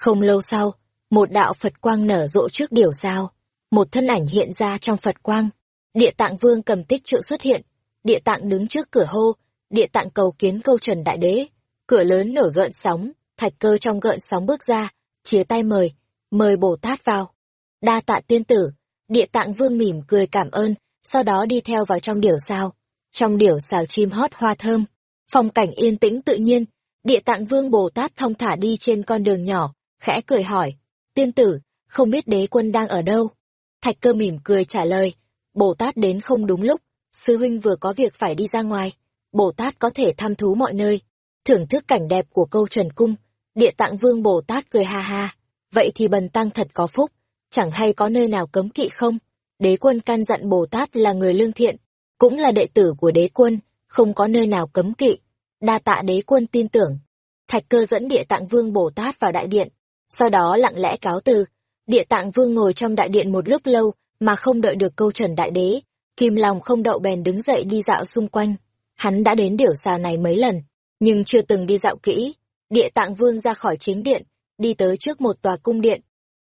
Không lâu sau, một đạo Phật quang nở rộ trước điểu sao. Một thân ảnh hiện ra trong Phật quang. Địa tạng vương cầm tích trượng xuất hiện. Địa tạng đứng trước cửa hô. Địa tạng cầu kiến câu trần đại đế. Cửa lớn nở gợn sóng. Thạch cơ trong gợn sóng bước ra. Chia tay mời. Mời Bồ Tát vào. Đa tạ tiên tử. Địa tạng vương mỉm cười cảm ơn. Sau đó đi theo vào trong điểu sao. Trong điểu xào chim hót hoa thơm. Phong cảnh yên tĩnh tự nhiên. Địa tạng vương Bồ Tát thông thả đi trên con đường nhỏ. Khẽ cười hỏi. Tiên tử, không biết đế quân đang ở đâu? Thạch cơ mỉm cười trả lời, Bồ Tát đến không đúng lúc, sư huynh vừa có việc phải đi ra ngoài. Bồ Tát có thể thăm thú mọi nơi, thưởng thức cảnh đẹp của câu trần cung. Địa tạng vương Bồ Tát cười ha ha, vậy thì bần tăng thật có phúc, chẳng hay có nơi nào cấm kỵ không? Đế quân can dặn Bồ Tát là người lương thiện, cũng là đệ tử của đế quân, không có nơi nào cấm kỵ. Đa tạ đế quân tin tưởng. Thạch cơ dẫn địa tạng vương Bồ Tát vào đại điện, sau đó lặng lẽ cáo từ. Địa tạng vương ngồi trong đại điện một lúc lâu, mà không đợi được câu trần đại đế. Kim lòng không đậu bèn đứng dậy đi dạo xung quanh. Hắn đã đến điểu xào này mấy lần, nhưng chưa từng đi dạo kỹ. Địa tạng vương ra khỏi chính điện, đi tới trước một tòa cung điện.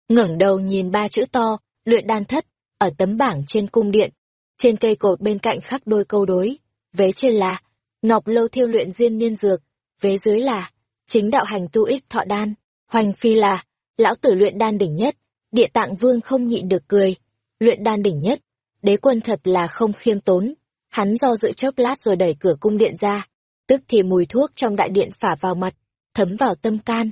ngẩng đầu nhìn ba chữ to, luyện đan thất, ở tấm bảng trên cung điện. Trên cây cột bên cạnh khắc đôi câu đối, vế trên là, ngọc lâu thiêu luyện diên niên dược, vế dưới là, chính đạo hành tu ích thọ đan. Hoành phi là, lão tử luyện đan đỉnh nhất, địa tạng vương không nhịn được cười. Luyện đan đỉnh nhất, đế quân thật là không khiêm tốn. Hắn do dự chớp lát rồi đẩy cửa cung điện ra, tức thì mùi thuốc trong đại điện phả vào mặt, thấm vào tâm can.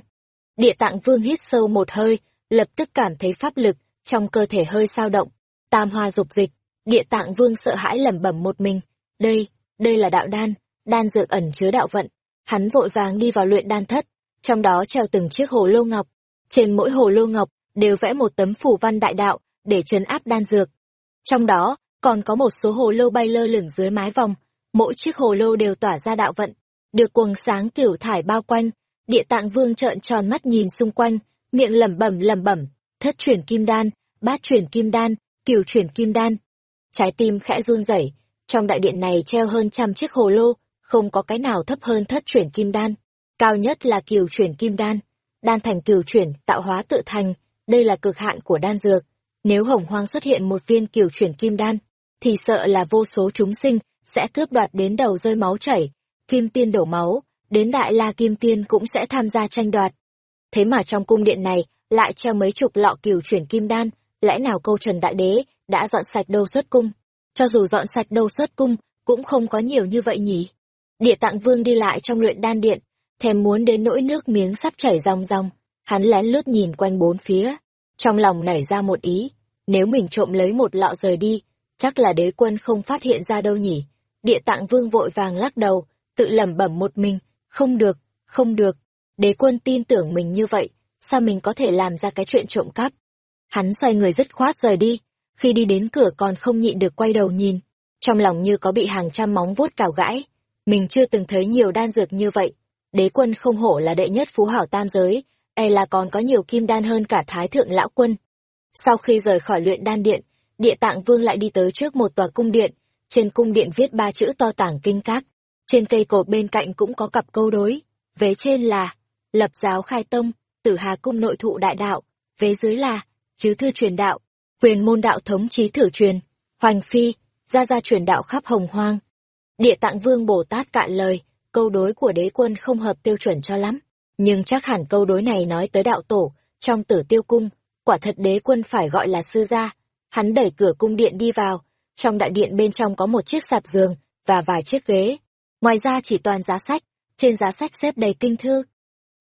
Địa tạng vương hít sâu một hơi, lập tức cảm thấy pháp lực trong cơ thể hơi sao động. Tam hoa dục dịch, địa tạng vương sợ hãi lẩm bẩm một mình. Đây, đây là đạo đan, đan dược ẩn chứa đạo vận. Hắn vội vàng đi vào luyện đan thất, trong đó treo từng chiếc hồ lô ngọc. Trên mỗi hồ lô ngọc đều vẽ một tấm phủ văn đại đạo để trấn áp đan dược. Trong đó còn có một số hồ lô bay lơ lửng dưới mái vòng, mỗi chiếc hồ lô đều tỏa ra đạo vận, được quầng sáng kiểu thải bao quanh. Địa Tạng Vương trợn tròn mắt nhìn xung quanh, miệng lẩm bẩm lẩm bẩm, thất chuyển kim đan, bát chuyển kim đan, cửu chuyển kim đan. Trái tim khẽ run rẩy, trong đại điện này treo hơn trăm chiếc hồ lô, không có cái nào thấp hơn thất chuyển kim đan cao nhất là kiều chuyển kim đan. Đan thành kiều chuyển, tạo hóa tự thành. Đây là cực hạn của đan dược. Nếu hồng hoang xuất hiện một viên kiều chuyển kim đan, thì sợ là vô số chúng sinh sẽ cướp đoạt đến đầu rơi máu chảy. Kim tiên đổ máu, đến đại la kim tiên cũng sẽ tham gia tranh đoạt. Thế mà trong cung điện này lại treo mấy chục lọ kiều chuyển kim đan. Lẽ nào câu trần đại đế đã dọn sạch đâu xuất cung? Cho dù dọn sạch đâu xuất cung, cũng không có nhiều như vậy nhỉ? Địa tạng vương đi lại trong luyện đan điện thèm muốn đến nỗi nước miếng sắp chảy ròng ròng. Hắn lén lướt nhìn quanh bốn phía, trong lòng nảy ra một ý, nếu mình trộm lấy một lọ rời đi, chắc là đế quân không phát hiện ra đâu nhỉ. Địa tạng vương vội vàng lắc đầu, tự lẩm bẩm một mình, không được, không được, đế quân tin tưởng mình như vậy, sao mình có thể làm ra cái chuyện trộm cắp. Hắn xoay người dứt khoát rời đi, khi đi đến cửa còn không nhịn được quay đầu nhìn, trong lòng như có bị hàng trăm móng vuốt cào gãi. Mình chưa từng thấy nhiều đan dược như vậy, đế quân không hổ là đệ nhất phú hảo tam giới, e là còn có nhiều kim đan hơn cả thái thượng lão quân. Sau khi rời khỏi luyện đan điện, địa tạng vương lại đi tới trước một tòa cung điện, trên cung điện viết ba chữ to tảng kinh các, trên cây cột bên cạnh cũng có cặp câu đối, vế trên là lập giáo khai tông, tử hà cung nội thụ đại đạo, vế dưới là chứ thư truyền đạo, quyền môn đạo thống trí thử truyền, hoành phi, ra ra truyền đạo khắp hồng hoang. Địa tạng vương Bồ Tát cạn lời, câu đối của đế quân không hợp tiêu chuẩn cho lắm. Nhưng chắc hẳn câu đối này nói tới đạo tổ, trong tử tiêu cung, quả thật đế quân phải gọi là sư gia. Hắn đẩy cửa cung điện đi vào, trong đại điện bên trong có một chiếc sạp giường và vài chiếc ghế. Ngoài ra chỉ toàn giá sách, trên giá sách xếp đầy kinh thư.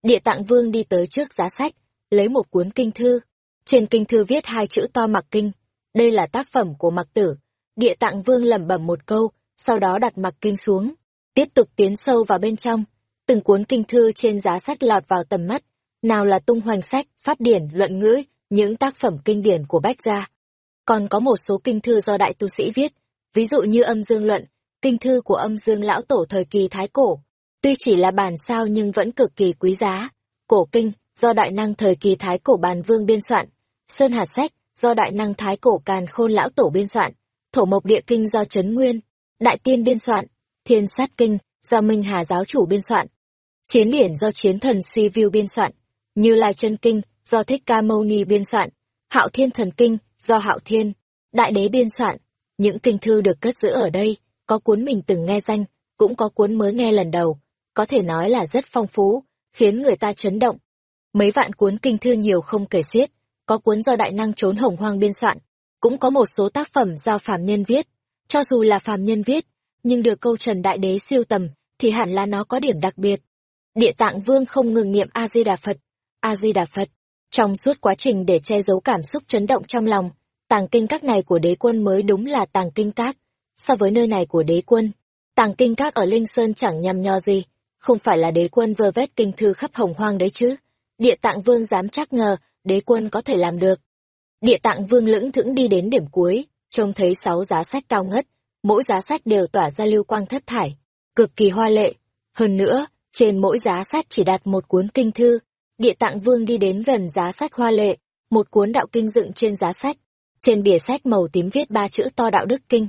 Địa tạng vương đi tới trước giá sách, lấy một cuốn kinh thư. Trên kinh thư viết hai chữ to mặc kinh. Đây là tác phẩm của mặc tử. Địa tạng vương lẩm bẩm một câu, sau đó đặt mặc kinh xuống. Tiếp tục tiến sâu vào bên trong, từng cuốn kinh thư trên giá sách lọt vào tầm mắt, nào là tung hoành sách, pháp điển, luận ngữ, những tác phẩm kinh điển của Bách Gia. Còn có một số kinh thư do đại tu sĩ viết, ví dụ như âm dương luận, kinh thư của âm dương lão tổ thời kỳ Thái Cổ. Tuy chỉ là bản sao nhưng vẫn cực kỳ quý giá. Cổ kinh, do đại năng thời kỳ Thái Cổ bàn vương biên soạn. Sơn hạt sách, do đại năng Thái Cổ càn khôn lão tổ biên soạn. Thổ mộc địa kinh do Trấn Nguyên, đại tiên biên soạn Thiên sát kinh do Minh Hà giáo chủ biên soạn. Chiến điển do chiến thần Si View biên soạn. Như Lai chân kinh do Thích Ca Mâu Ni biên soạn, Hạo Thiên thần kinh do Hạo Thiên, Đại Đế biên soạn. Những kinh thư được cất giữ ở đây, có cuốn mình từng nghe danh, cũng có cuốn mới nghe lần đầu, có thể nói là rất phong phú, khiến người ta chấn động. Mấy vạn cuốn kinh thư nhiều không kể xiết, có cuốn do đại năng trốn hồng hoang biên soạn, cũng có một số tác phẩm do phàm nhân viết. Cho dù là phàm nhân viết, nhưng được câu trần đại đế siêu tầm, thì hẳn là nó có điểm đặc biệt. Địa tạng vương không ngừng niệm A-di-đà Phật, A-di-đà Phật. Trong suốt quá trình để che giấu cảm xúc chấn động trong lòng, tàng kinh các này của đế quân mới đúng là tàng kinh các. So với nơi này của đế quân, tàng kinh các ở Linh Sơn chẳng nhằm nho gì, không phải là đế quân vơ vét kinh thư khắp hồng hoang đấy chứ. Địa tạng vương dám chắc ngờ đế quân có thể làm được. Địa tạng vương lững thững đi đến điểm cuối, trông thấy sáu giá sách cao ngất, mỗi giá sách đều tỏa ra lưu quang thất thải, cực kỳ hoa lệ. Hơn nữa, trên mỗi giá sách chỉ đặt một cuốn kinh thư. Địa tạng vương đi đến gần giá sách hoa lệ, một cuốn đạo kinh dựng trên giá sách. Trên bìa sách màu tím viết ba chữ to đạo đức kinh.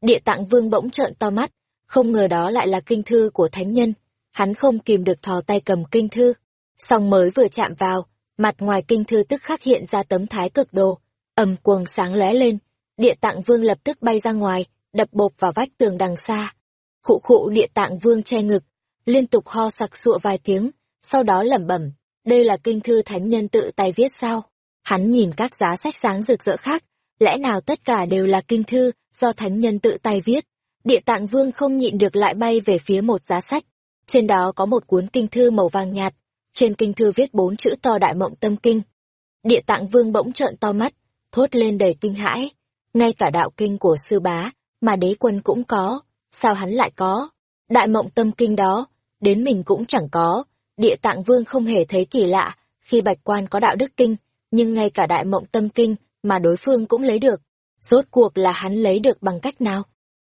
Địa tạng vương bỗng trợn to mắt, không ngờ đó lại là kinh thư của thánh nhân. Hắn không kìm được thò tay cầm kinh thư. Xong mới vừa chạm vào, mặt ngoài kinh thư tức khắc hiện ra tấm thái cực đồ, ầm cuồng sáng lóe lên, địa tạng vương lập tức bay ra ngoài, đập bộp vào vách tường đằng xa. Khụ khụ địa tạng vương che ngực, liên tục ho sặc sụa vài tiếng, sau đó lẩm bẩm, đây là kinh thư thánh nhân tự tay viết sao? Hắn nhìn các giá sách sáng rực rỡ khác, lẽ nào tất cả đều là kinh thư do thánh nhân tự tay viết? Địa tạng vương không nhịn được lại bay về phía một giá sách. Trên đó có một cuốn kinh thư màu vàng nhạt, trên kinh thư viết bốn chữ to đại mộng tâm kinh. Địa tạng vương bỗng trợn to mắt, thốt lên đầy kinh hãi. Ngay cả đạo kinh của sư bá, mà đế quân cũng có, sao hắn lại có? Đại mộng tâm kinh đó, đến mình cũng chẳng có. Địa tạng vương không hề thấy kỳ lạ, khi bạch quan có đạo đức kinh, nhưng ngay cả đại mộng tâm kinh mà đối phương cũng lấy được. Rốt cuộc là hắn lấy được bằng cách nào?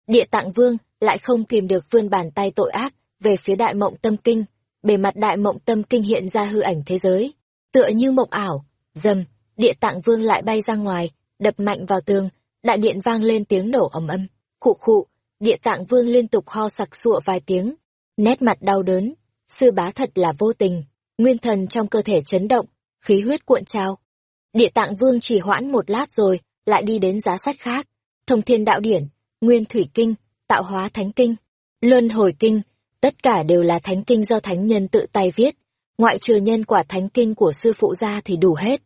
Địa tạng vương lại không kìm được vươn bàn tay tội ác về phía đại mộng tâm kinh, bề mặt đại mộng tâm kinh hiện ra hư ảnh thế giới, tựa như mộng ảo, dầm, địa tạng vương lại bay ra ngoài, đập mạnh vào tường, đại điện vang lên tiếng nổ ầm ầm, khụ khụ, địa tạng vương liên tục ho sặc sụa vài tiếng, nét mặt đau đớn, sư bá thật là vô tình, nguyên thần trong cơ thể chấn động, khí huyết cuộn trào. Địa tạng vương chỉ hoãn một lát rồi, lại đi đến giá sách khác, thông thiên đạo điển, nguyên thủy kinh, tạo hóa thánh kinh, luân hồi kinh, tất cả đều là thánh kinh do thánh nhân tự tay viết, ngoại trừ nhân quả thánh kinh của sư phụ ra thì đủ hết.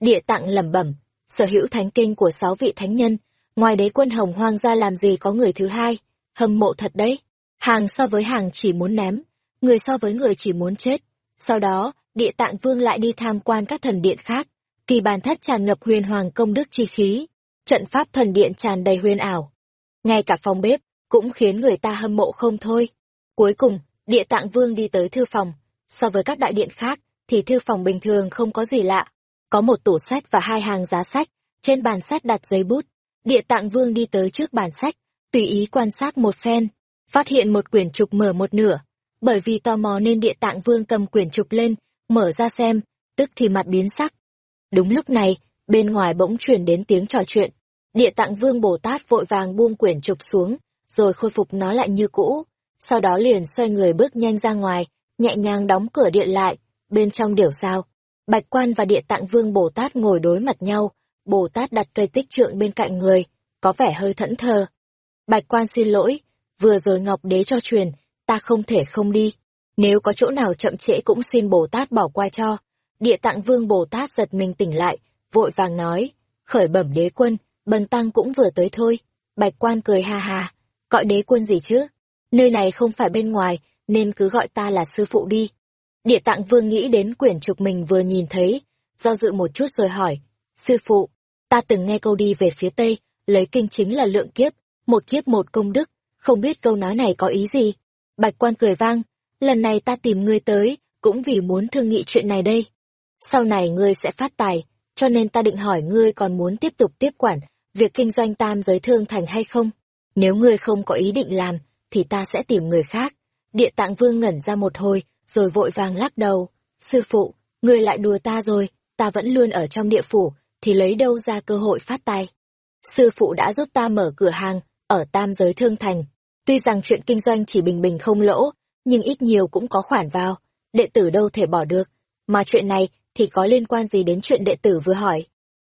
Địa tạng lẩm bẩm, sở hữu thánh kinh của sáu vị thánh nhân, ngoài đế quân hồng hoang ra làm gì có người thứ hai, hâm mộ thật đấy. Hàng so với hàng chỉ muốn ném, người so với người chỉ muốn chết. Sau đó, địa tạng vương lại đi tham quan các thần điện khác, kỳ bàn thất tràn ngập huyền hoàng công đức chi khí, trận pháp thần điện tràn đầy huyền ảo. Ngay cả phòng bếp, cũng khiến người ta hâm mộ không thôi. Cuối cùng, địa tạng vương đi tới thư phòng. So với các đại điện khác, thì thư phòng bình thường không có gì lạ. Có một tủ sách và hai hàng giá sách, trên bàn sách đặt giấy bút. Địa tạng vương đi tới trước bàn sách, tùy ý quan sát một phen, phát hiện một quyển trục mở một nửa. Bởi vì tò mò nên địa tạng vương cầm quyển trục lên, mở ra xem, tức thì mặt biến sắc. Đúng lúc này, bên ngoài bỗng truyền đến tiếng trò chuyện. Địa tạng vương Bồ Tát vội vàng buông quyển trục xuống, rồi khôi phục nó lại như cũ sau đó liền xoay người bước nhanh ra ngoài, nhẹ nhàng đóng cửa điện lại, bên trong điểu sao. Bạch quan và địa tạng vương Bồ Tát ngồi đối mặt nhau, Bồ Tát đặt cây tích trượng bên cạnh người, có vẻ hơi thẫn thờ. Bạch quan xin lỗi, vừa rồi Ngọc Đế cho truyền, ta không thể không đi. Nếu có chỗ nào chậm trễ cũng xin Bồ Tát bỏ qua cho. Địa tạng vương Bồ Tát giật mình tỉnh lại, vội vàng nói, khởi bẩm đế quân, bần tăng cũng vừa tới thôi. Bạch quan cười ha ha, gọi đế quân gì chứ? nơi này không phải bên ngoài, nên cứ gọi ta là sư phụ đi. Địa tạng vương nghĩ đến quyển trục mình vừa nhìn thấy, do dự một chút rồi hỏi, sư phụ, ta từng nghe câu đi về phía tây, lấy kinh chính là lượng kiếp, một kiếp một công đức, không biết câu nói này có ý gì. Bạch quan cười vang, lần này ta tìm ngươi tới, cũng vì muốn thương nghị chuyện này đây. Sau này ngươi sẽ phát tài, cho nên ta định hỏi ngươi còn muốn tiếp tục tiếp quản việc kinh doanh tam giới thương thành hay không? Nếu ngươi không có ý định làm, thì ta sẽ tìm người khác. Địa tạng vương ngẩn ra một hồi, rồi vội vàng lắc đầu. Sư phụ, người lại đùa ta rồi, ta vẫn luôn ở trong địa phủ, thì lấy đâu ra cơ hội phát tài. Sư phụ đã giúp ta mở cửa hàng, ở tam giới thương thành. Tuy rằng chuyện kinh doanh chỉ bình bình không lỗ, nhưng ít nhiều cũng có khoản vào, đệ tử đâu thể bỏ được. mà chuyện này thì có liên quan gì đến chuyện đệ tử vừa hỏi.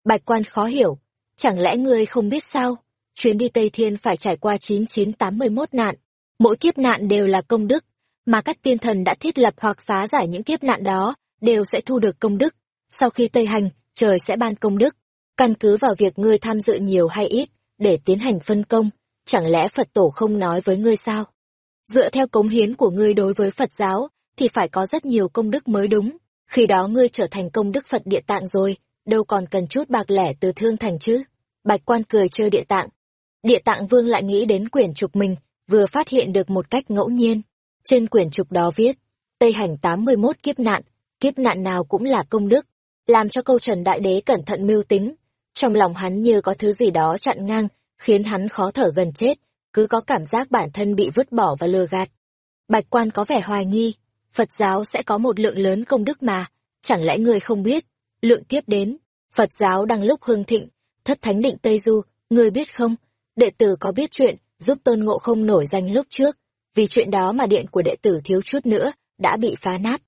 Bạch quan khó hiểu, chẳng lẽ ngươi không biết sao? Chuyến đi Tây Thiên phải trải qua 9981 nạn, mỗi kiếp nạn đều là công đức, mà các tiên thần đã thiết lập hoặc phá giải những kiếp nạn đó, đều sẽ thu được công đức. Sau khi Tây Hành, trời sẽ ban công đức, căn cứ vào việc ngươi tham dự nhiều hay ít, để tiến hành phân công, chẳng lẽ Phật tổ không nói với ngươi sao? Dựa theo cống hiến của ngươi đối với Phật giáo, thì phải có rất nhiều công đức mới đúng. Khi đó ngươi trở thành công đức Phật địa tạng rồi, đâu còn cần chút bạc lẻ từ thương thành chứ. Bạch quan cười chơi địa tạng. Địa tạng vương lại nghĩ đến quyển trục mình, vừa phát hiện được một cách ngẫu nhiên. Trên quyển trục đó viết, Tây hành 81 kiếp nạn, kiếp nạn nào cũng là công đức, làm cho câu trần đại đế cẩn thận mưu tính. Trong lòng hắn như có thứ gì đó chặn ngang, khiến hắn khó thở gần chết, cứ có cảm giác bản thân bị vứt bỏ và lừa gạt. Bạch quan có vẻ hoài nghi, Phật giáo sẽ có một lượng lớn công đức mà, chẳng lẽ người không biết? Lượng tiếp đến, Phật giáo đang lúc hương thịnh, thất thánh định Tây Du, người biết không? Đệ tử có biết chuyện, giúp tôn ngộ không nổi danh lúc trước, vì chuyện đó mà điện của đệ tử thiếu chút nữa, đã bị phá nát.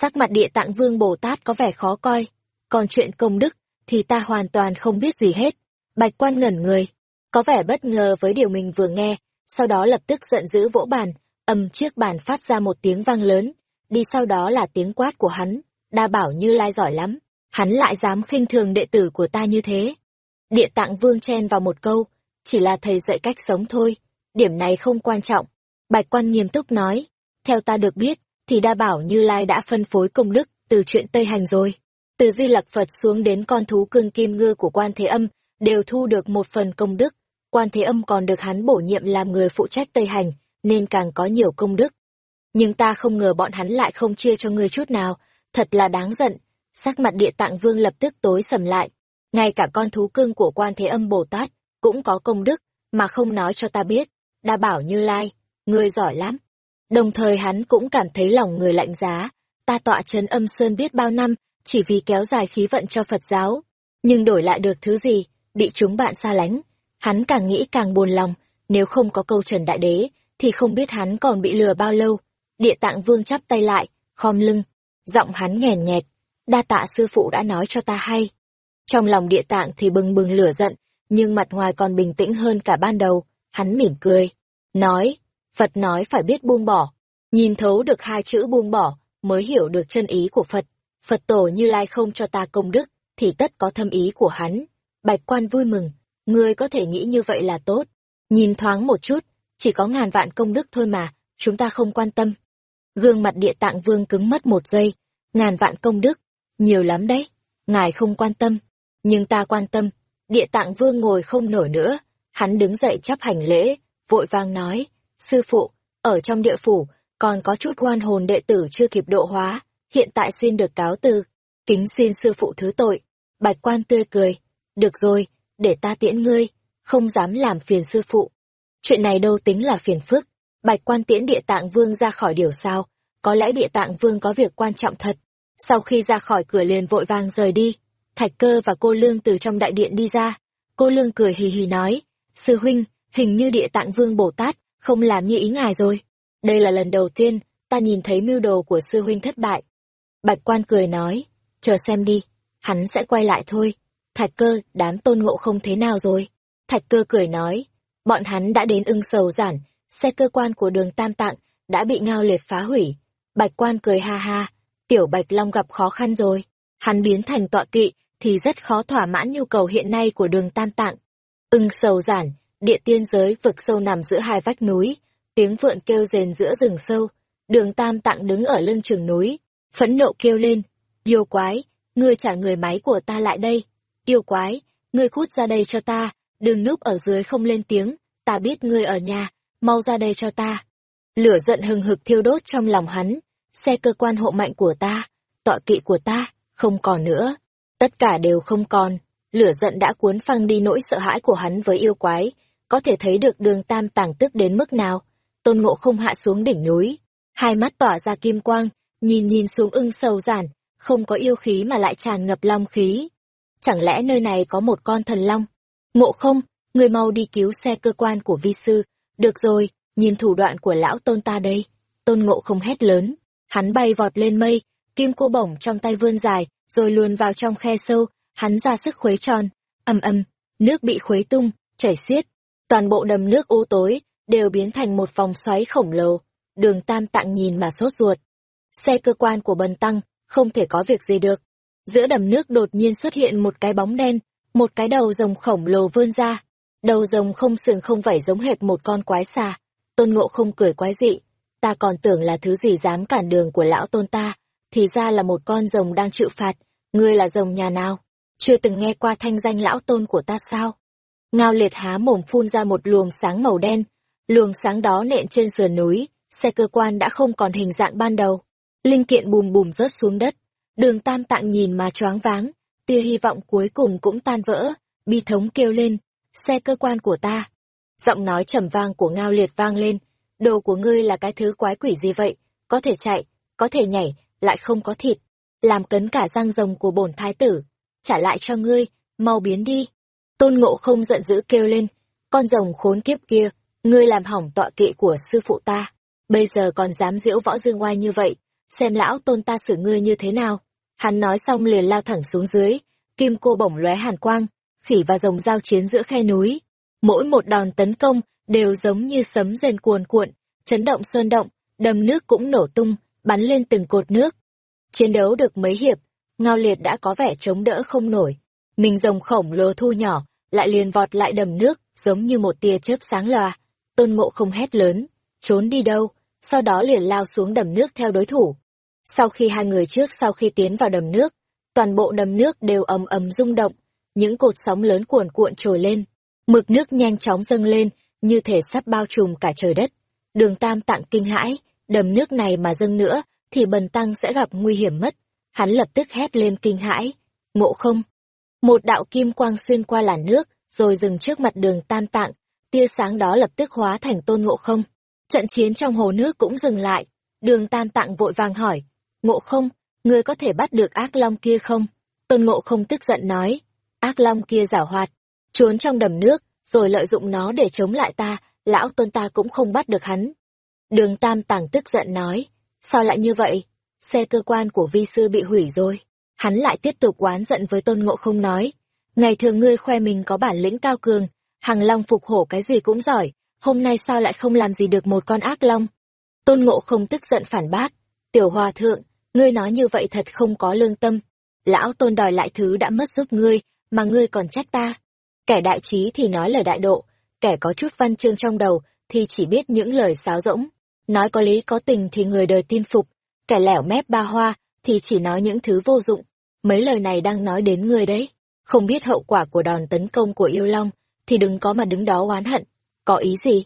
Sắc mặt địa tạng vương Bồ Tát có vẻ khó coi, còn chuyện công đức, thì ta hoàn toàn không biết gì hết. Bạch quan ngẩn người, có vẻ bất ngờ với điều mình vừa nghe, sau đó lập tức giận dữ vỗ bàn, âm chiếc bàn phát ra một tiếng vang lớn, đi sau đó là tiếng quát của hắn, đa bảo như lai giỏi lắm, hắn lại dám khinh thường đệ tử của ta như thế. Địa tạng vương chen vào một câu, chỉ là thầy dạy cách sống thôi, điểm này không quan trọng. Bạch quan nghiêm túc nói, theo ta được biết, thì đa bảo như lai đã phân phối công đức từ chuyện Tây Hành rồi. Từ Di Lặc Phật xuống đến con thú cương kim ngư của quan thế âm, đều thu được một phần công đức. Quan thế âm còn được hắn bổ nhiệm làm người phụ trách Tây Hành, nên càng có nhiều công đức. Nhưng ta không ngờ bọn hắn lại không chia cho ngươi chút nào, thật là đáng giận. Sắc mặt địa tạng vương lập tức tối sầm lại. Ngay cả con thú cưng của quan thế âm Bồ Tát cũng có công đức, mà không nói cho ta biết. Đa bảo như lai, ngươi giỏi lắm. Đồng thời hắn cũng cảm thấy lòng người lạnh giá. Ta tọa trấn âm sơn biết bao năm, chỉ vì kéo dài khí vận cho Phật giáo. Nhưng đổi lại được thứ gì, bị chúng bạn xa lánh. Hắn càng nghĩ càng buồn lòng, nếu không có câu trần đại đế, thì không biết hắn còn bị lừa bao lâu. Địa tạng vương chắp tay lại, khom lưng, giọng hắn nghèn nghẹt, đa tạ sư phụ đã nói cho ta hay. Trong lòng địa tạng thì bừng bừng lửa giận, nhưng mặt ngoài còn bình tĩnh hơn cả ban đầu, hắn mỉm cười, nói, Phật nói phải biết buông bỏ, nhìn thấu được hai chữ buông bỏ, mới hiểu được chân ý của Phật. Phật tổ như lai không cho ta công đức, thì tất có thâm ý của hắn. Bạch quan vui mừng, ngươi có thể nghĩ như vậy là tốt. Nhìn thoáng một chút, chỉ có ngàn vạn công đức thôi mà, chúng ta không quan tâm. Gương mặt địa tạng vương cứng mất một giây, ngàn vạn công đức, nhiều lắm đấy, ngài không quan tâm, nhưng ta quan tâm. Địa tạng vương ngồi không nổi nữa, hắn đứng dậy chắp hành lễ, vội vang nói, sư phụ, ở trong địa phủ, còn có chút quan hồn đệ tử chưa kịp độ hóa, hiện tại xin được cáo từ, kính xin sư phụ thứ tội. Bạch quan tươi cười, được rồi, để ta tiễn ngươi, không dám làm phiền sư phụ. Chuyện này đâu tính là phiền phức, bạch quan tiễn địa tạng vương ra khỏi điều sao, có lẽ địa tạng vương có việc quan trọng thật. Sau khi ra khỏi cửa liền vội vàng rời đi, thạch cơ và cô lương từ trong đại điện đi ra. Cô lương cười hì hì nói, sư huynh, hình như địa tạng vương Bồ Tát, không làm như ý ngài rồi. Đây là lần đầu tiên, ta nhìn thấy mưu đồ của sư huynh thất bại. Bạch quan cười nói, chờ xem đi, hắn sẽ quay lại thôi. Thạch cơ, đám tôn ngộ không thế nào rồi? Thạch cơ cười nói, bọn hắn đã đến ưng sầu giản, xe cơ quan của đường Tam Tạng đã bị ngao liệt phá hủy. Bạch quan cười ha ha, tiểu Bạch Long gặp khó khăn rồi. Hắn biến thành tọa kỵ thì rất khó thỏa mãn nhu cầu hiện nay của đường Tam Tạng. Ưng sầu giản, địa tiên giới vực sâu nằm giữa hai vách núi, tiếng vượn kêu rền giữa rừng sâu. Đường Tam Tạng đứng ở lưng chừng núi, phẫn nộ kêu lên, yêu quái, ngươi trả người máy của ta lại đây. Yêu quái, ngươi cút ra đây cho ta, đừng núp ở dưới không lên tiếng, ta biết ngươi ở nhà, mau ra đây cho ta. Lửa giận hừng hực thiêu đốt trong lòng hắn, xe cơ quan hộ mạnh của ta, tọa kỵ của ta, không còn nữa. Tất cả đều không còn, lửa giận đã cuốn phăng đi nỗi sợ hãi của hắn với yêu quái, có thể thấy được đường tam tàng tức đến mức nào. Tôn ngộ không hạ xuống đỉnh núi, hai mắt tỏa ra kim quang, nhìn nhìn xuống ưng sầu giản, không có yêu khí mà lại tràn ngập long khí. Chẳng lẽ nơi này có một con thần long? Ngộ không, người mau đi cứu xe cơ quan của vi sư. Được rồi, nhìn thủ đoạn của lão tôn ta đây. Tôn ngộ không hét lớn. Hắn bay vọt lên mây, kim cô bổng trong tay vươn dài, rồi luồn vào trong khe sâu, hắn ra sức khuấy tròn, ầm ầm, nước bị khuấy tung, chảy xiết, toàn bộ đầm nước u tối đều biến thành một vòng xoáy khổng lồ. Đường Tam Tạng nhìn mà sốt ruột. Xe cơ quan của Bần Tăng không thể có việc gì được. Giữa đầm nước đột nhiên xuất hiện một cái bóng đen, một cái đầu rồng khổng lồ vươn ra. Đầu rồng không sừng không vảy giống hệt một con quái xà. Tôn Ngộ không cười quái dị, ta còn tưởng là thứ gì dám cản đường của lão tôn ta, thì ra là một con rồng đang chịu phạt, ngươi là rồng nhà nào? Chưa từng nghe qua thanh danh lão tôn của ta sao? Ngao liệt há mồm phun ra một luồng sáng màu đen, luồng sáng đó nện trên sườn núi, xe cơ quan đã không còn hình dạng ban đầu. Linh kiện bùm bùm rớt xuống đất, đường tam tạng nhìn mà choáng váng, tia hy vọng cuối cùng cũng tan vỡ, bi thống kêu lên, xe cơ quan của ta. Giọng nói trầm vang của ngao liệt vang lên, đồ của ngươi là cái thứ quái quỷ gì vậy, có thể chạy, có thể nhảy, lại không có thịt, làm cấn cả răng rồng của bổn thái tử, trả lại cho ngươi, mau biến đi. Tôn ngộ không giận dữ kêu lên, con rồng khốn kiếp kia, ngươi làm hỏng tọa kỵ của sư phụ ta, bây giờ còn dám diễu võ dương oai như vậy, xem lão tôn ta xử ngươi như thế nào. Hắn nói xong liền lao thẳng xuống dưới, kim cô bổng lóe hàn quang, khỉ và rồng giao chiến giữa khe núi. Mỗi một đòn tấn công đều giống như sấm rền cuồn cuộn, chấn động sơn động, đầm nước cũng nổ tung, bắn lên từng cột nước. Chiến đấu được mấy hiệp, Ngao Liệt đã có vẻ chống đỡ không nổi. Mình rồng khổng lồ thu nhỏ, lại liền vọt lại đầm nước, giống như một tia chớp sáng loà. Tôn Ngộ không hét lớn, trốn đi đâu, sau đó liền lao xuống đầm nước theo đối thủ. Sau khi hai người trước sau khi tiến vào đầm nước, toàn bộ đầm nước đều ầm ầm rung động, những cột sóng lớn cuồn cuộn trồi lên, mực nước nhanh chóng dâng lên, như thể sắp bao trùm cả trời đất. Đường Tam Tạng kinh hãi, đầm nước này mà dâng nữa, thì bần tăng sẽ gặp nguy hiểm mất. Hắn lập tức hét lên kinh hãi. Ngộ không? Một đạo kim quang xuyên qua làn nước, rồi dừng trước mặt đường Tam Tạng, tia sáng đó lập tức hóa thành tôn ngộ không. Trận chiến trong hồ nước cũng dừng lại, đường Tam Tạng vội vàng hỏi, ngộ không, ngươi có thể bắt được ác long kia không? Tôn ngộ không tức giận nói, ác long kia giảo hoạt, trốn trong đầm nước, rồi lợi dụng nó để chống lại ta, lão tôn ta cũng không bắt được hắn. Đường Tam Tạng tức giận nói, sao lại như vậy? Xe cơ quan của vi sư bị hủy rồi. Hắn lại tiếp tục oán giận với tôn ngộ không nói, ngày thường ngươi khoe mình có bản lĩnh cao cường, hàng long phục hổ cái gì cũng giỏi, hôm nay sao lại không làm gì được một con ác long? Tôn ngộ không tức giận phản bác, tiểu hòa thượng, ngươi nói như vậy thật không có lương tâm. Lão tôn đòi lại thứ đã mất giúp ngươi, mà ngươi còn trách ta. Kẻ đại trí thì nói lời đại độ, kẻ có chút văn chương trong đầu thì chỉ biết những lời sáo rỗng. Nói có lý có tình thì người đời tin phục, kẻ lẻo mép ba hoa thì chỉ nói những thứ vô dụng. Mấy lời này đang nói đến ngươi đấy. Không biết hậu quả của đòn tấn công của yêu long, thì đừng có mà đứng đó oán hận. Có ý gì?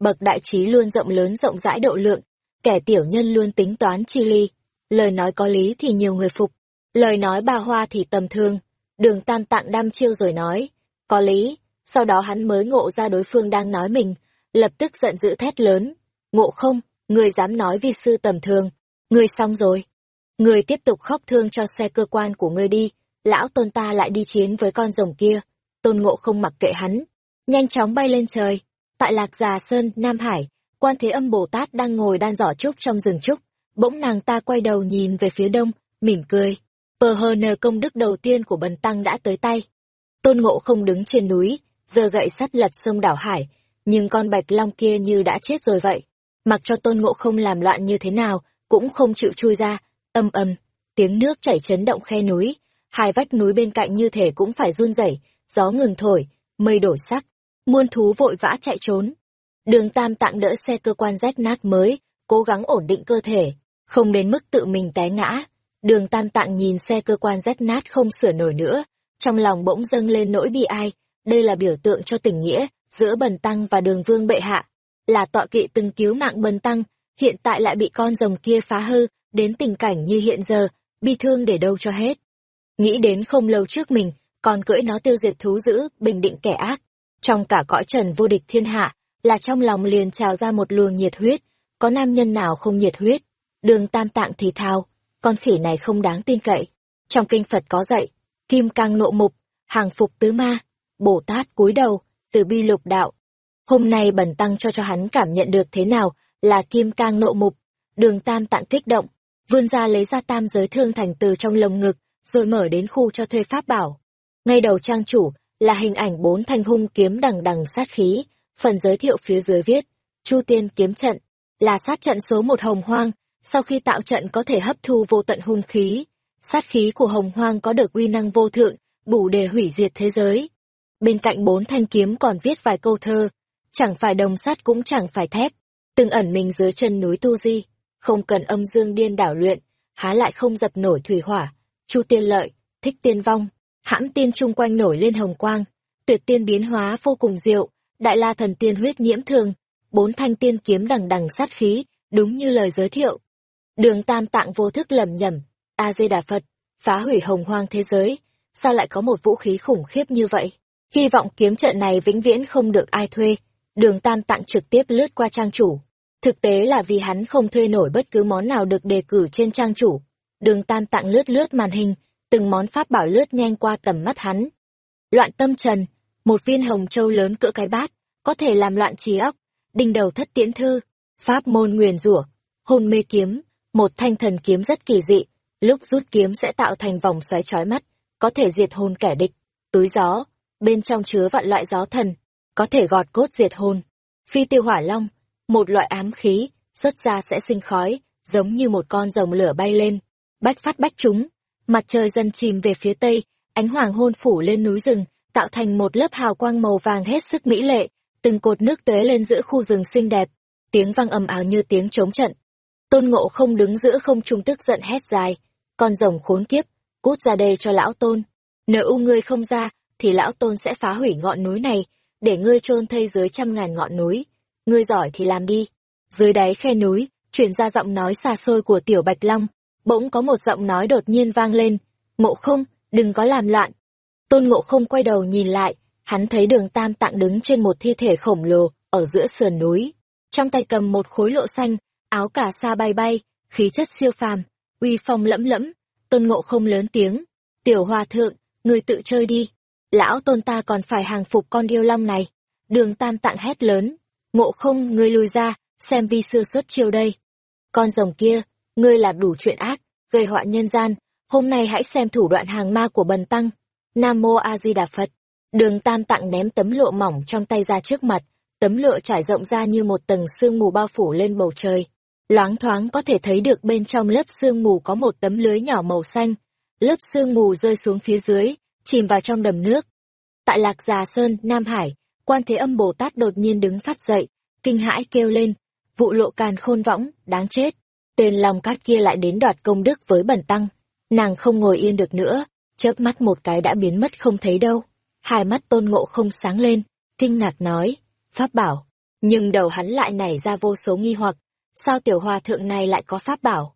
Bậc đại trí luôn rộng lớn rộng rãi độ lượng, kẻ tiểu nhân luôn tính toán chi ly. Lời nói có lý thì nhiều người phục, lời nói ba hoa thì tầm thương. Đường tam tạng đam chiêu rồi nói, có lý, sau đó hắn mới ngộ ra đối phương đang nói mình, lập tức giận dữ thét lớn. Ngộ không, người dám nói vi sư tầm thường, người xong rồi. Người tiếp tục khóc thương cho xe cơ quan của ngươi đi, lão tôn ta lại đi chiến với con rồng kia. Tôn ngộ không mặc kệ hắn, nhanh chóng bay lên trời. Tại Lạc Già Sơn, Nam Hải, quan thế âm Bồ Tát đang ngồi đan giỏ trúc trong rừng trúc. Bỗng nàng ta quay đầu nhìn về phía đông, mỉm cười. Pờ hờ nờ công đức đầu tiên của bần tăng đã tới tay. Tôn ngộ không đứng trên núi, giơ gậy sắt lật sông đảo hải, nhưng con bạch long kia như đã chết rồi vậy. Mặc cho tôn ngộ không làm loạn như thế nào, cũng không chịu chui ra, âm âm, tiếng nước chảy chấn động khe núi, hai vách núi bên cạnh như thể cũng phải run rẩy, gió ngừng thổi, mây đổi sắc, muôn thú vội vã chạy trốn. Đường Tam tạng đỡ xe cơ quan rách nát mới, cố gắng ổn định cơ thể, không đến mức tự mình té ngã. Đường Tam tạng nhìn xe cơ quan rách nát không sửa nổi nữa, trong lòng bỗng dâng lên nỗi bi ai, đây là biểu tượng cho tình nghĩa giữa Bần Tăng và Đường Vương bệ hạ, là tọa kỵ từng cứu mạng Bần Tăng, hiện tại lại bị con rồng kia phá hư, đến tình cảnh như hiện giờ, bi thương để đâu cho hết. Nghĩ đến không lâu trước mình, còn cưỡi nó tiêu diệt thú dữ, bình định kẻ ác. Trong cả cõi trần vô địch thiên hạ, là trong lòng liền trào ra một luồng nhiệt huyết, có nam nhân nào không nhiệt huyết. Đường tam tạng thì thao, con khỉ này không đáng tin cậy. Trong kinh Phật có dạy, kim cang nộ mục, hàng phục tứ ma, Bồ Tát cúi đầu, từ bi lục đạo. Hôm nay bần tăng cho cho hắn cảm nhận được thế nào là kim cang nộ mục. Đường tam tạng kích động, vươn ra lấy ra tam giới thương thành từ trong lồng ngực, rồi mở đến khu cho thuê pháp bảo. Ngay đầu trang chủ là hình ảnh bốn thanh hung kiếm đằng đằng sát khí, phần giới thiệu phía dưới viết, Chu Tiên kiếm trận, là sát trận số một hồng hoang, sau khi tạo trận có thể hấp thu vô tận hung khí. Sát khí của hồng hoang có được uy năng vô thượng, đủ để hủy diệt thế giới. Bên cạnh bốn thanh kiếm còn viết vài câu thơ, chẳng phải đồng sắt cũng chẳng phải thép, từng ẩn mình dưới chân núi Tu Di, không cần âm dương điên đảo luyện, há lại không dập nổi thủy hỏa, chu tiên lợi, thích tiên vong, hãm tiên chung quanh nổi lên hồng quang, tuyệt tiên biến hóa vô cùng diệu, đại la thần tiên huyết nhiễm thường, bốn thanh tiên kiếm đằng đằng sát khí, đúng như lời giới thiệu. Đường tam tạng vô thức lầm nhầm, A-di-đà Phật, phá hủy hồng hoang thế giới, sao lại có một vũ khí khủng khiếp như vậy? Hy vọng kiếm trận này vĩnh viễn không được ai thuê. Đường tam tạng trực tiếp lướt qua trang chủ. Thực tế là vì hắn không thuê nổi bất cứ món nào được đề cử trên trang chủ. Đường tan tạng lướt lướt màn hình, từng món pháp bảo lướt nhanh qua tầm mắt hắn. Loạn tâm trần, một viên hồng châu lớn cỡ cái bát, có thể làm loạn trí óc, đinh đầu thất tiễn thư, pháp môn nguyền rủa, hôn mê kiếm, một thanh thần kiếm rất kỳ dị, lúc rút kiếm sẽ tạo thành vòng xoáy chói mắt, có thể diệt hồn kẻ địch, túi gió, bên trong chứa vạn loại gió thần, có thể gọt cốt diệt hồn. Phi tiêu hỏa long, một loại ám khí, xuất ra sẽ sinh khói, giống như một con rồng lửa bay lên, bách phát bách chúng. Mặt trời dần chìm về phía tây, ánh hoàng hôn phủ lên núi rừng, tạo thành một lớp hào quang màu vàng hết sức mỹ lệ, từng cột nước tuế lên giữa khu rừng xinh đẹp, tiếng vang ầm ào như tiếng trống trận. Tôn Ngộ không đứng giữa không trung tức giận hét dài, con rồng khốn kiếp, cút ra đây cho lão tôn. Nếu u ngươi không ra, thì lão tôn sẽ phá hủy ngọn núi này, để ngươi chôn thây dưới trăm ngàn ngọn núi. Ngươi giỏi thì làm đi. Dưới đáy khe núi, chuyển ra giọng nói xa xôi của tiểu Bạch Long, bỗng có một giọng nói đột nhiên vang lên. Ngộ không, đừng có làm loạn. Tôn ngộ không quay đầu nhìn lại, hắn thấy đường tam tạng đứng trên một thi thể khổng lồ, ở giữa sườn núi. Trong tay cầm một khối lộ xanh, áo cả sa bay bay, khí chất siêu phàm, uy phong lẫm lẫm. Tôn ngộ không lớn tiếng. Tiểu hòa thượng, người tự chơi đi. Lão tôn ta còn phải hàng phục con điêu long này. Đường tam tạng hét lớn. Ngộ không, ngươi lùi ra, xem vi sư xuất chiêu đây. Con rồng kia, ngươi là đủ chuyện ác, gây họa nhân gian. Hôm nay hãy xem thủ đoạn hàng ma của bần tăng. Nam Mô A Di Đà Phật. Đường Tam Tạng ném tấm lụa mỏng trong tay ra trước mặt, tấm lụa trải rộng ra như một tầng sương mù bao phủ lên bầu trời. Loáng thoáng có thể thấy được bên trong lớp sương mù có một tấm lưới nhỏ màu xanh. Lớp sương mù rơi xuống phía dưới, chìm vào trong đầm nước. Tại Lạc Già Sơn, Nam Hải, Quan Thế Âm Bồ Tát đột nhiên đứng phát dậy, kinh hãi kêu lên, vụ lộ càn khôn võng, đáng chết. Tên lòng cát kia lại đến đoạt công đức với bẩn tăng. Nàng không ngồi yên được nữa, chớp mắt một cái đã biến mất không thấy đâu. Hai mắt tôn ngộ không sáng lên, kinh ngạc nói, pháp bảo. Nhưng đầu hắn lại nảy ra vô số nghi hoặc, sao tiểu hòa thượng này lại có pháp bảo?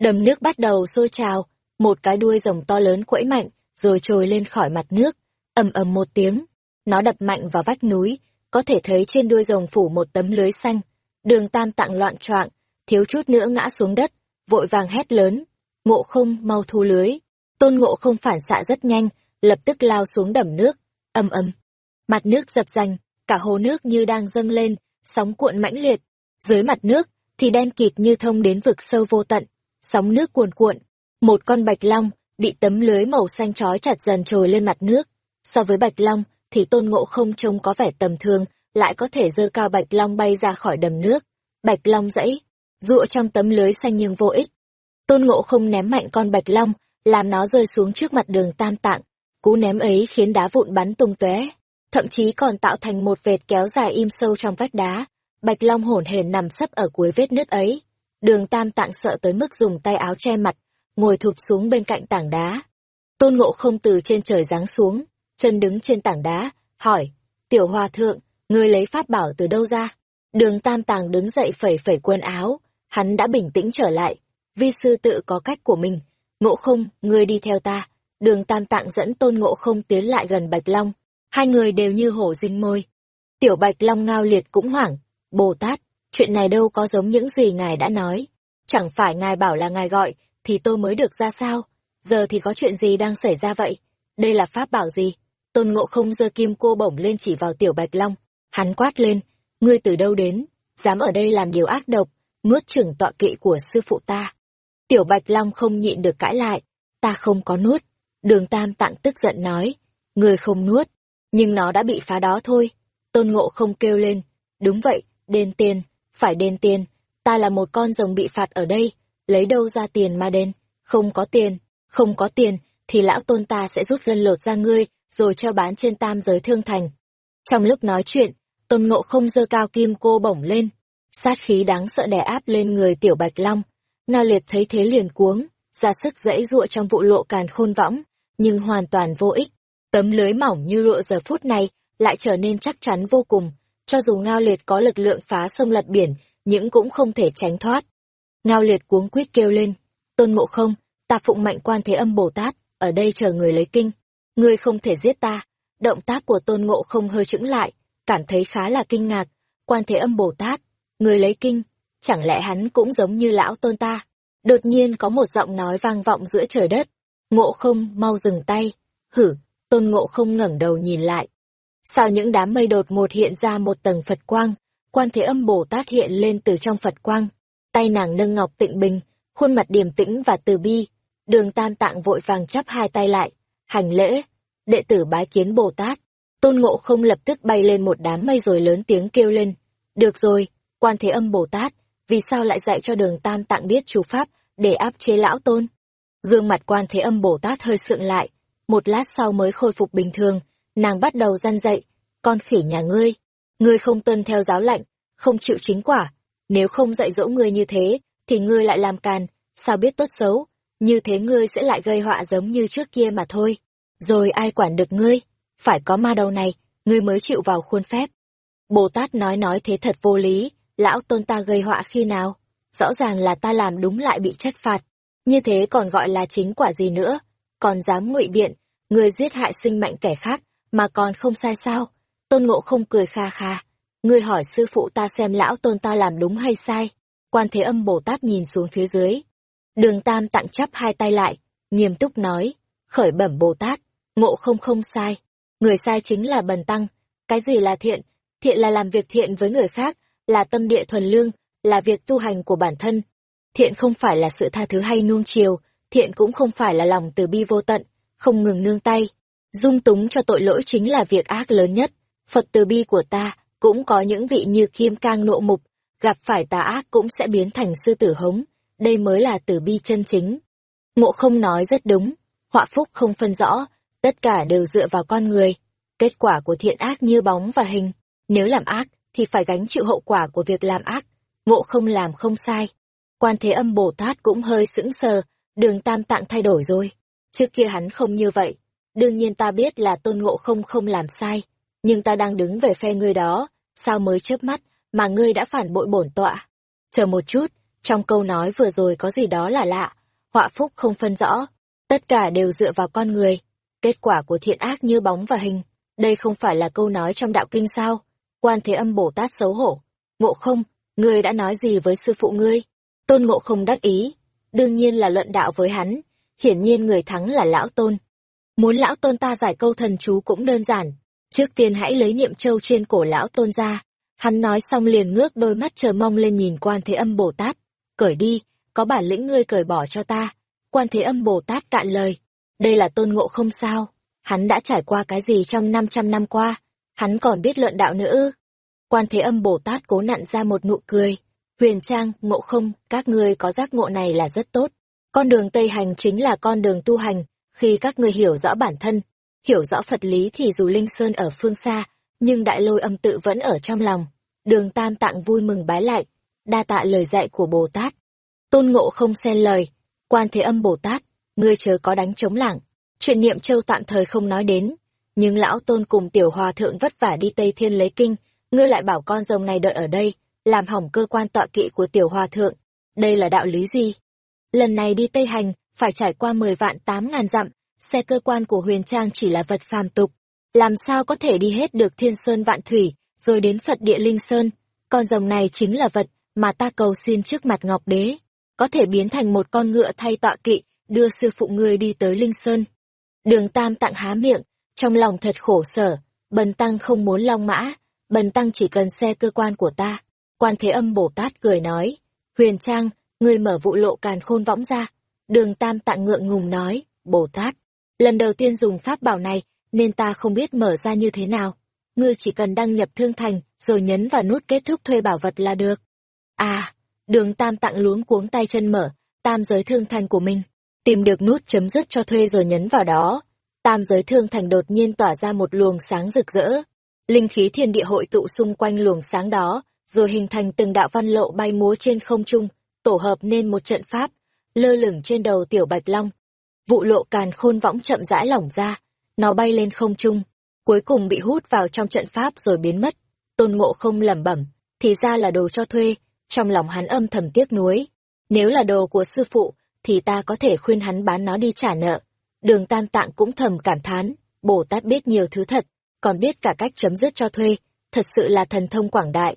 Đầm nước bắt đầu sôi trào, một cái đuôi rồng to lớn quẫy mạnh, rồi trồi lên khỏi mặt nước, ầm ầm một tiếng. Nó đập mạnh vào vách núi, có thể thấy trên đuôi rồng phủ một tấm lưới xanh. Đường tam tạng loạn choạng, thiếu chút nữa ngã xuống đất, vội vàng hét lớn. Ngộ không mau thu lưới. Tôn ngộ không phản xạ rất nhanh, lập tức lao xuống đầm nước, âm âm. Mặt nước dập dành, cả hồ nước như đang dâng lên, sóng cuộn mãnh liệt. Dưới mặt nước, thì đen kịt như thông đến vực sâu vô tận, sóng nước cuồn cuộn. Một con bạch long, bị tấm lưới màu xanh trói chặt dần trồi lên mặt nước. So với bạch long, thì tôn ngộ không trông có vẻ tầm thường, lại có thể dơ cao bạch long bay ra khỏi đầm nước. Bạch long dãy, dụa trong tấm lưới xanh nhưng vô ích. Tôn ngộ không ném mạnh con bạch long, làm nó rơi xuống trước mặt đường tam tạng. Cú ném ấy khiến đá vụn bắn tung tóe, thậm chí còn tạo thành một vệt kéo dài im sâu trong vách đá. Bạch Long hổn hển nằm sấp ở cuối vết nứt ấy. Đường Tam Tạng sợ tới mức dùng tay áo che mặt, ngồi thụp xuống bên cạnh tảng đá. Tôn Ngộ không từ trên trời giáng xuống, chân đứng trên tảng đá, hỏi, tiểu hòa thượng, ngươi lấy pháp bảo từ đâu ra? Đường Tam Tàng đứng dậy phẩy phẩy quần áo, hắn đã bình tĩnh trở lại, vi sư tự có cách của mình, Ngộ không, ngươi đi theo ta. Đường tam tạng dẫn tôn ngộ không tiến lại gần Bạch Long. Hai người đều như hổ dinh môi. Tiểu Bạch Long ngao liệt cũng hoảng. Bồ Tát, chuyện này đâu có giống những gì ngài đã nói. Chẳng phải ngài bảo là ngài gọi, thì tôi mới được ra sao? Giờ thì có chuyện gì đang xảy ra vậy? Đây là pháp bảo gì? Tôn ngộ không giơ kim cô bổng lên chỉ vào tiểu Bạch Long. Hắn quát lên, ngươi từ đâu đến? Dám ở đây làm điều ác độc, nuốt chửng tọa kỵ của sư phụ ta. Tiểu Bạch Long không nhịn được cãi lại, ta không có nuốt. Đường Tam Tạng tức giận nói, Ngươi không nuốt, nhưng nó đã bị phá đó thôi. Tôn Ngộ không kêu lên, đúng vậy, đền tiền, phải đền tiền, ta là một con rồng bị phạt ở đây, lấy đâu ra tiền mà đền, không có tiền, không có tiền, thì lão tôn ta sẽ rút gân lột ra ngươi, rồi cho bán trên tam giới thương thành. Trong lúc nói chuyện, tôn ngộ không dơ cao kim cô bổng lên, sát khí đáng sợ đè áp lên người tiểu bạch long. Ngao liệt thấy thế liền cuống, ra sức dãy ruộng trong vụ lộ càn khôn võng, nhưng hoàn toàn vô ích. Tấm lưới mỏng như lụa giờ phút này lại trở nên chắc chắn vô cùng, cho dù Ngao liệt có lực lượng phá sông lật biển, những cũng không thể tránh thoát. Ngao liệt cuống quýt kêu lên, tôn ngộ không, ta phụng mạnh quan thế âm Bồ Tát, ở đây chờ người lấy kinh. Ngươi không thể giết ta. Động tác của tôn ngộ không hơi chững lại, cảm thấy khá là kinh ngạc. Quan thế âm Bồ Tát, người lấy kinh, chẳng lẽ hắn cũng giống như lão tôn ta? Đột nhiên có một giọng nói vang vọng giữa trời đất. Ngộ không, mau dừng tay. Hử, tôn ngộ không ngẩng đầu nhìn lại. sao những đám mây đột ngột hiện ra một tầng Phật quang, quan thế âm Bồ Tát hiện lên từ trong Phật quang. Tay nàng nâng ngọc tịnh bình, khuôn mặt điềm tĩnh và từ bi. Đường tam tạng vội vàng chắp hai tay lại, hành lễ, đệ tử bái kiến Bồ Tát. Tôn ngộ không lập tức bay lên một đám mây rồi lớn tiếng kêu lên. Được rồi, quan thế âm Bồ Tát, vì sao lại dạy cho đường tam tạng biết chú pháp để áp chế lão tôn? Gương mặt quan thế âm Bồ Tát hơi sượng lại, một lát sau mới khôi phục bình thường, nàng bắt đầu gian dậy, con khỉ nhà ngươi, ngươi không tuân theo giáo lệnh, không chịu chính quả, nếu không dạy dỗ ngươi như thế, thì ngươi lại làm càn, sao biết tốt xấu, như thế ngươi sẽ lại gây họa giống như trước kia mà thôi. Rồi ai quản được ngươi? Phải có ma đầu này, ngươi mới chịu vào khuôn phép. Bồ Tát nói nói thế thật vô lý, lão tôn ta gây họa khi nào? Rõ ràng là ta làm đúng lại bị trách phạt. Như thế còn gọi là chính quả gì nữa? Còn dám ngụy biện, ngươi giết hại sinh mệnh kẻ khác, mà còn không sai sao? Tôn ngộ không cười kha kha. Ngươi hỏi sư phụ ta xem lão tôn ta làm đúng hay sai. Quan thế âm Bồ Tát nhìn xuống phía dưới. Đường Tam tặng chắp hai tay lại, nghiêm túc nói, khởi bẩm Bồ Tát, ngộ không không sai. Người sai chính là bần tăng. Cái gì là thiện? Thiện là làm việc thiện với người khác, là tâm địa thuần lương, là việc tu hành của bản thân. Thiện không phải là sự tha thứ hay nuông chiều, thiện cũng không phải là lòng từ bi vô tận, không ngừng nương tay. Dung túng cho tội lỗi chính là việc ác lớn nhất. Phật từ bi của ta cũng có những vị như kim cang nộ mục, gặp phải tà ác cũng sẽ biến thành sư tử hống, đây mới là từ bi chân chính. Ngộ không nói rất đúng, họa phúc không phân rõ, tất cả đều dựa vào con người. Kết quả của thiện ác như bóng và hình, nếu làm ác thì phải gánh chịu hậu quả của việc làm ác, ngộ không làm không sai. Quan Thế Âm Bồ Tát cũng hơi sững sờ, đường tam tạng thay đổi rồi. Trước kia hắn không như vậy, đương nhiên ta biết là tôn ngộ không không làm sai, nhưng ta đang đứng về phe ngươi đó, sao mới chớp mắt mà ngươi đã phản bội bổn tọa. Chờ một chút, trong câu nói vừa rồi có gì đó là lạ, họa phúc không phân rõ, tất cả đều dựa vào con người. Kết quả của thiện ác như bóng và hình, đây không phải là câu nói trong đạo kinh sao? Quan Thế Âm Bồ Tát xấu hổ. Ngộ không, ngươi đã nói gì với sư phụ ngươi? Tôn Ngộ không đắc ý, đương nhiên là luận đạo với hắn, hiển nhiên người thắng là lão tôn. Muốn lão tôn ta giải câu thần chú cũng đơn giản, trước tiên hãy lấy niệm châu trên cổ lão tôn ra. Hắn nói xong liền ngước đôi mắt chờ mong lên nhìn quan thế âm Bồ Tát. Cởi đi, có bản lĩnh ngươi cởi bỏ cho ta. Quan thế âm Bồ Tát cạn lời. Đây là tôn ngộ không sao. Hắn đã trải qua cái gì trong 500 năm qua. Hắn còn biết luận đạo nữa. Quan thế âm Bồ Tát cố nặn ra một nụ cười. Huyền Trang, ngộ không, các ngươi có giác ngộ này là rất tốt. Con đường Tây Hành chính là con đường tu hành, khi các ngươi hiểu rõ bản thân, hiểu rõ Phật lý thì dù Linh Sơn ở phương xa, nhưng đại lôi âm tự vẫn ở trong lòng. Đường Tam Tạng vui mừng bái lại, đa tạ lời dạy của Bồ Tát. Tôn Ngộ không xen lời, quan thế âm Bồ Tát, ngươi chớ có đánh chống lảng. Chuyện niệm châu tạm thời không nói đến, nhưng lão tôn cùng tiểu hòa thượng vất vả đi Tây Thiên lấy kinh, ngươi lại bảo con rồng này đợi ở đây, làm hỏng cơ quan tọa kỵ của tiểu hòa thượng. Đây là đạo lý gì? Lần này đi Tây Hành, phải trải qua mười vạn tám ngàn dặm, xe cơ quan của huyền trang chỉ là vật phàm tục. Làm sao có thể đi hết được thiên sơn vạn thủy, rồi đến Phật địa linh sơn. Con rồng này chính là vật mà ta cầu xin trước mặt Ngọc Đế, có thể biến thành một con ngựa thay tọa kỵ, đưa sư phụ ngươi đi tới linh sơn. Đường Tam tặng há miệng, trong lòng thật khổ sở, bần tăng không muốn long mã, bần tăng chỉ cần xe cơ quan của ta. Quan Thế Âm Bồ Tát cười nói, Huyền Trang, ngươi mở vụ lộ càn khôn võng ra. Đường Tam Tạng ngượng ngùng nói, Bồ Tát, lần đầu tiên dùng pháp bảo này, nên ta không biết mở ra như thế nào. Ngươi chỉ cần đăng nhập thương thành, rồi nhấn vào nút kết thúc thuê bảo vật là được. À, đường Tam Tạng luống cuống tay chân mở, tam giới thương thành của mình. Tìm được nút chấm dứt cho thuê rồi nhấn vào đó. Tam giới thương thành đột nhiên tỏa ra một luồng sáng rực rỡ. Linh khí thiên địa hội tụ xung quanh luồng sáng đó, rồi hình thành từng đạo văn lộ bay múa trên không trung, tổ hợp nên một trận pháp, lơ lửng trên đầu tiểu bạch long. Vụ lộ càn khôn võng chậm rãi lỏng ra, nó bay lên không trung, cuối cùng bị hút vào trong trận pháp rồi biến mất. Tôn ngộ không lẩm bẩm, thì ra là đồ cho thuê, trong lòng hắn âm thầm tiếc nuối. Nếu là đồ của sư phụ, thì ta có thể khuyên hắn bán nó đi trả nợ. Đường Tam Tạng cũng thầm cảm thán, Bồ Tát biết nhiều thứ thật, còn biết cả cách chấm dứt cho thuê, thật sự là thần thông quảng đại.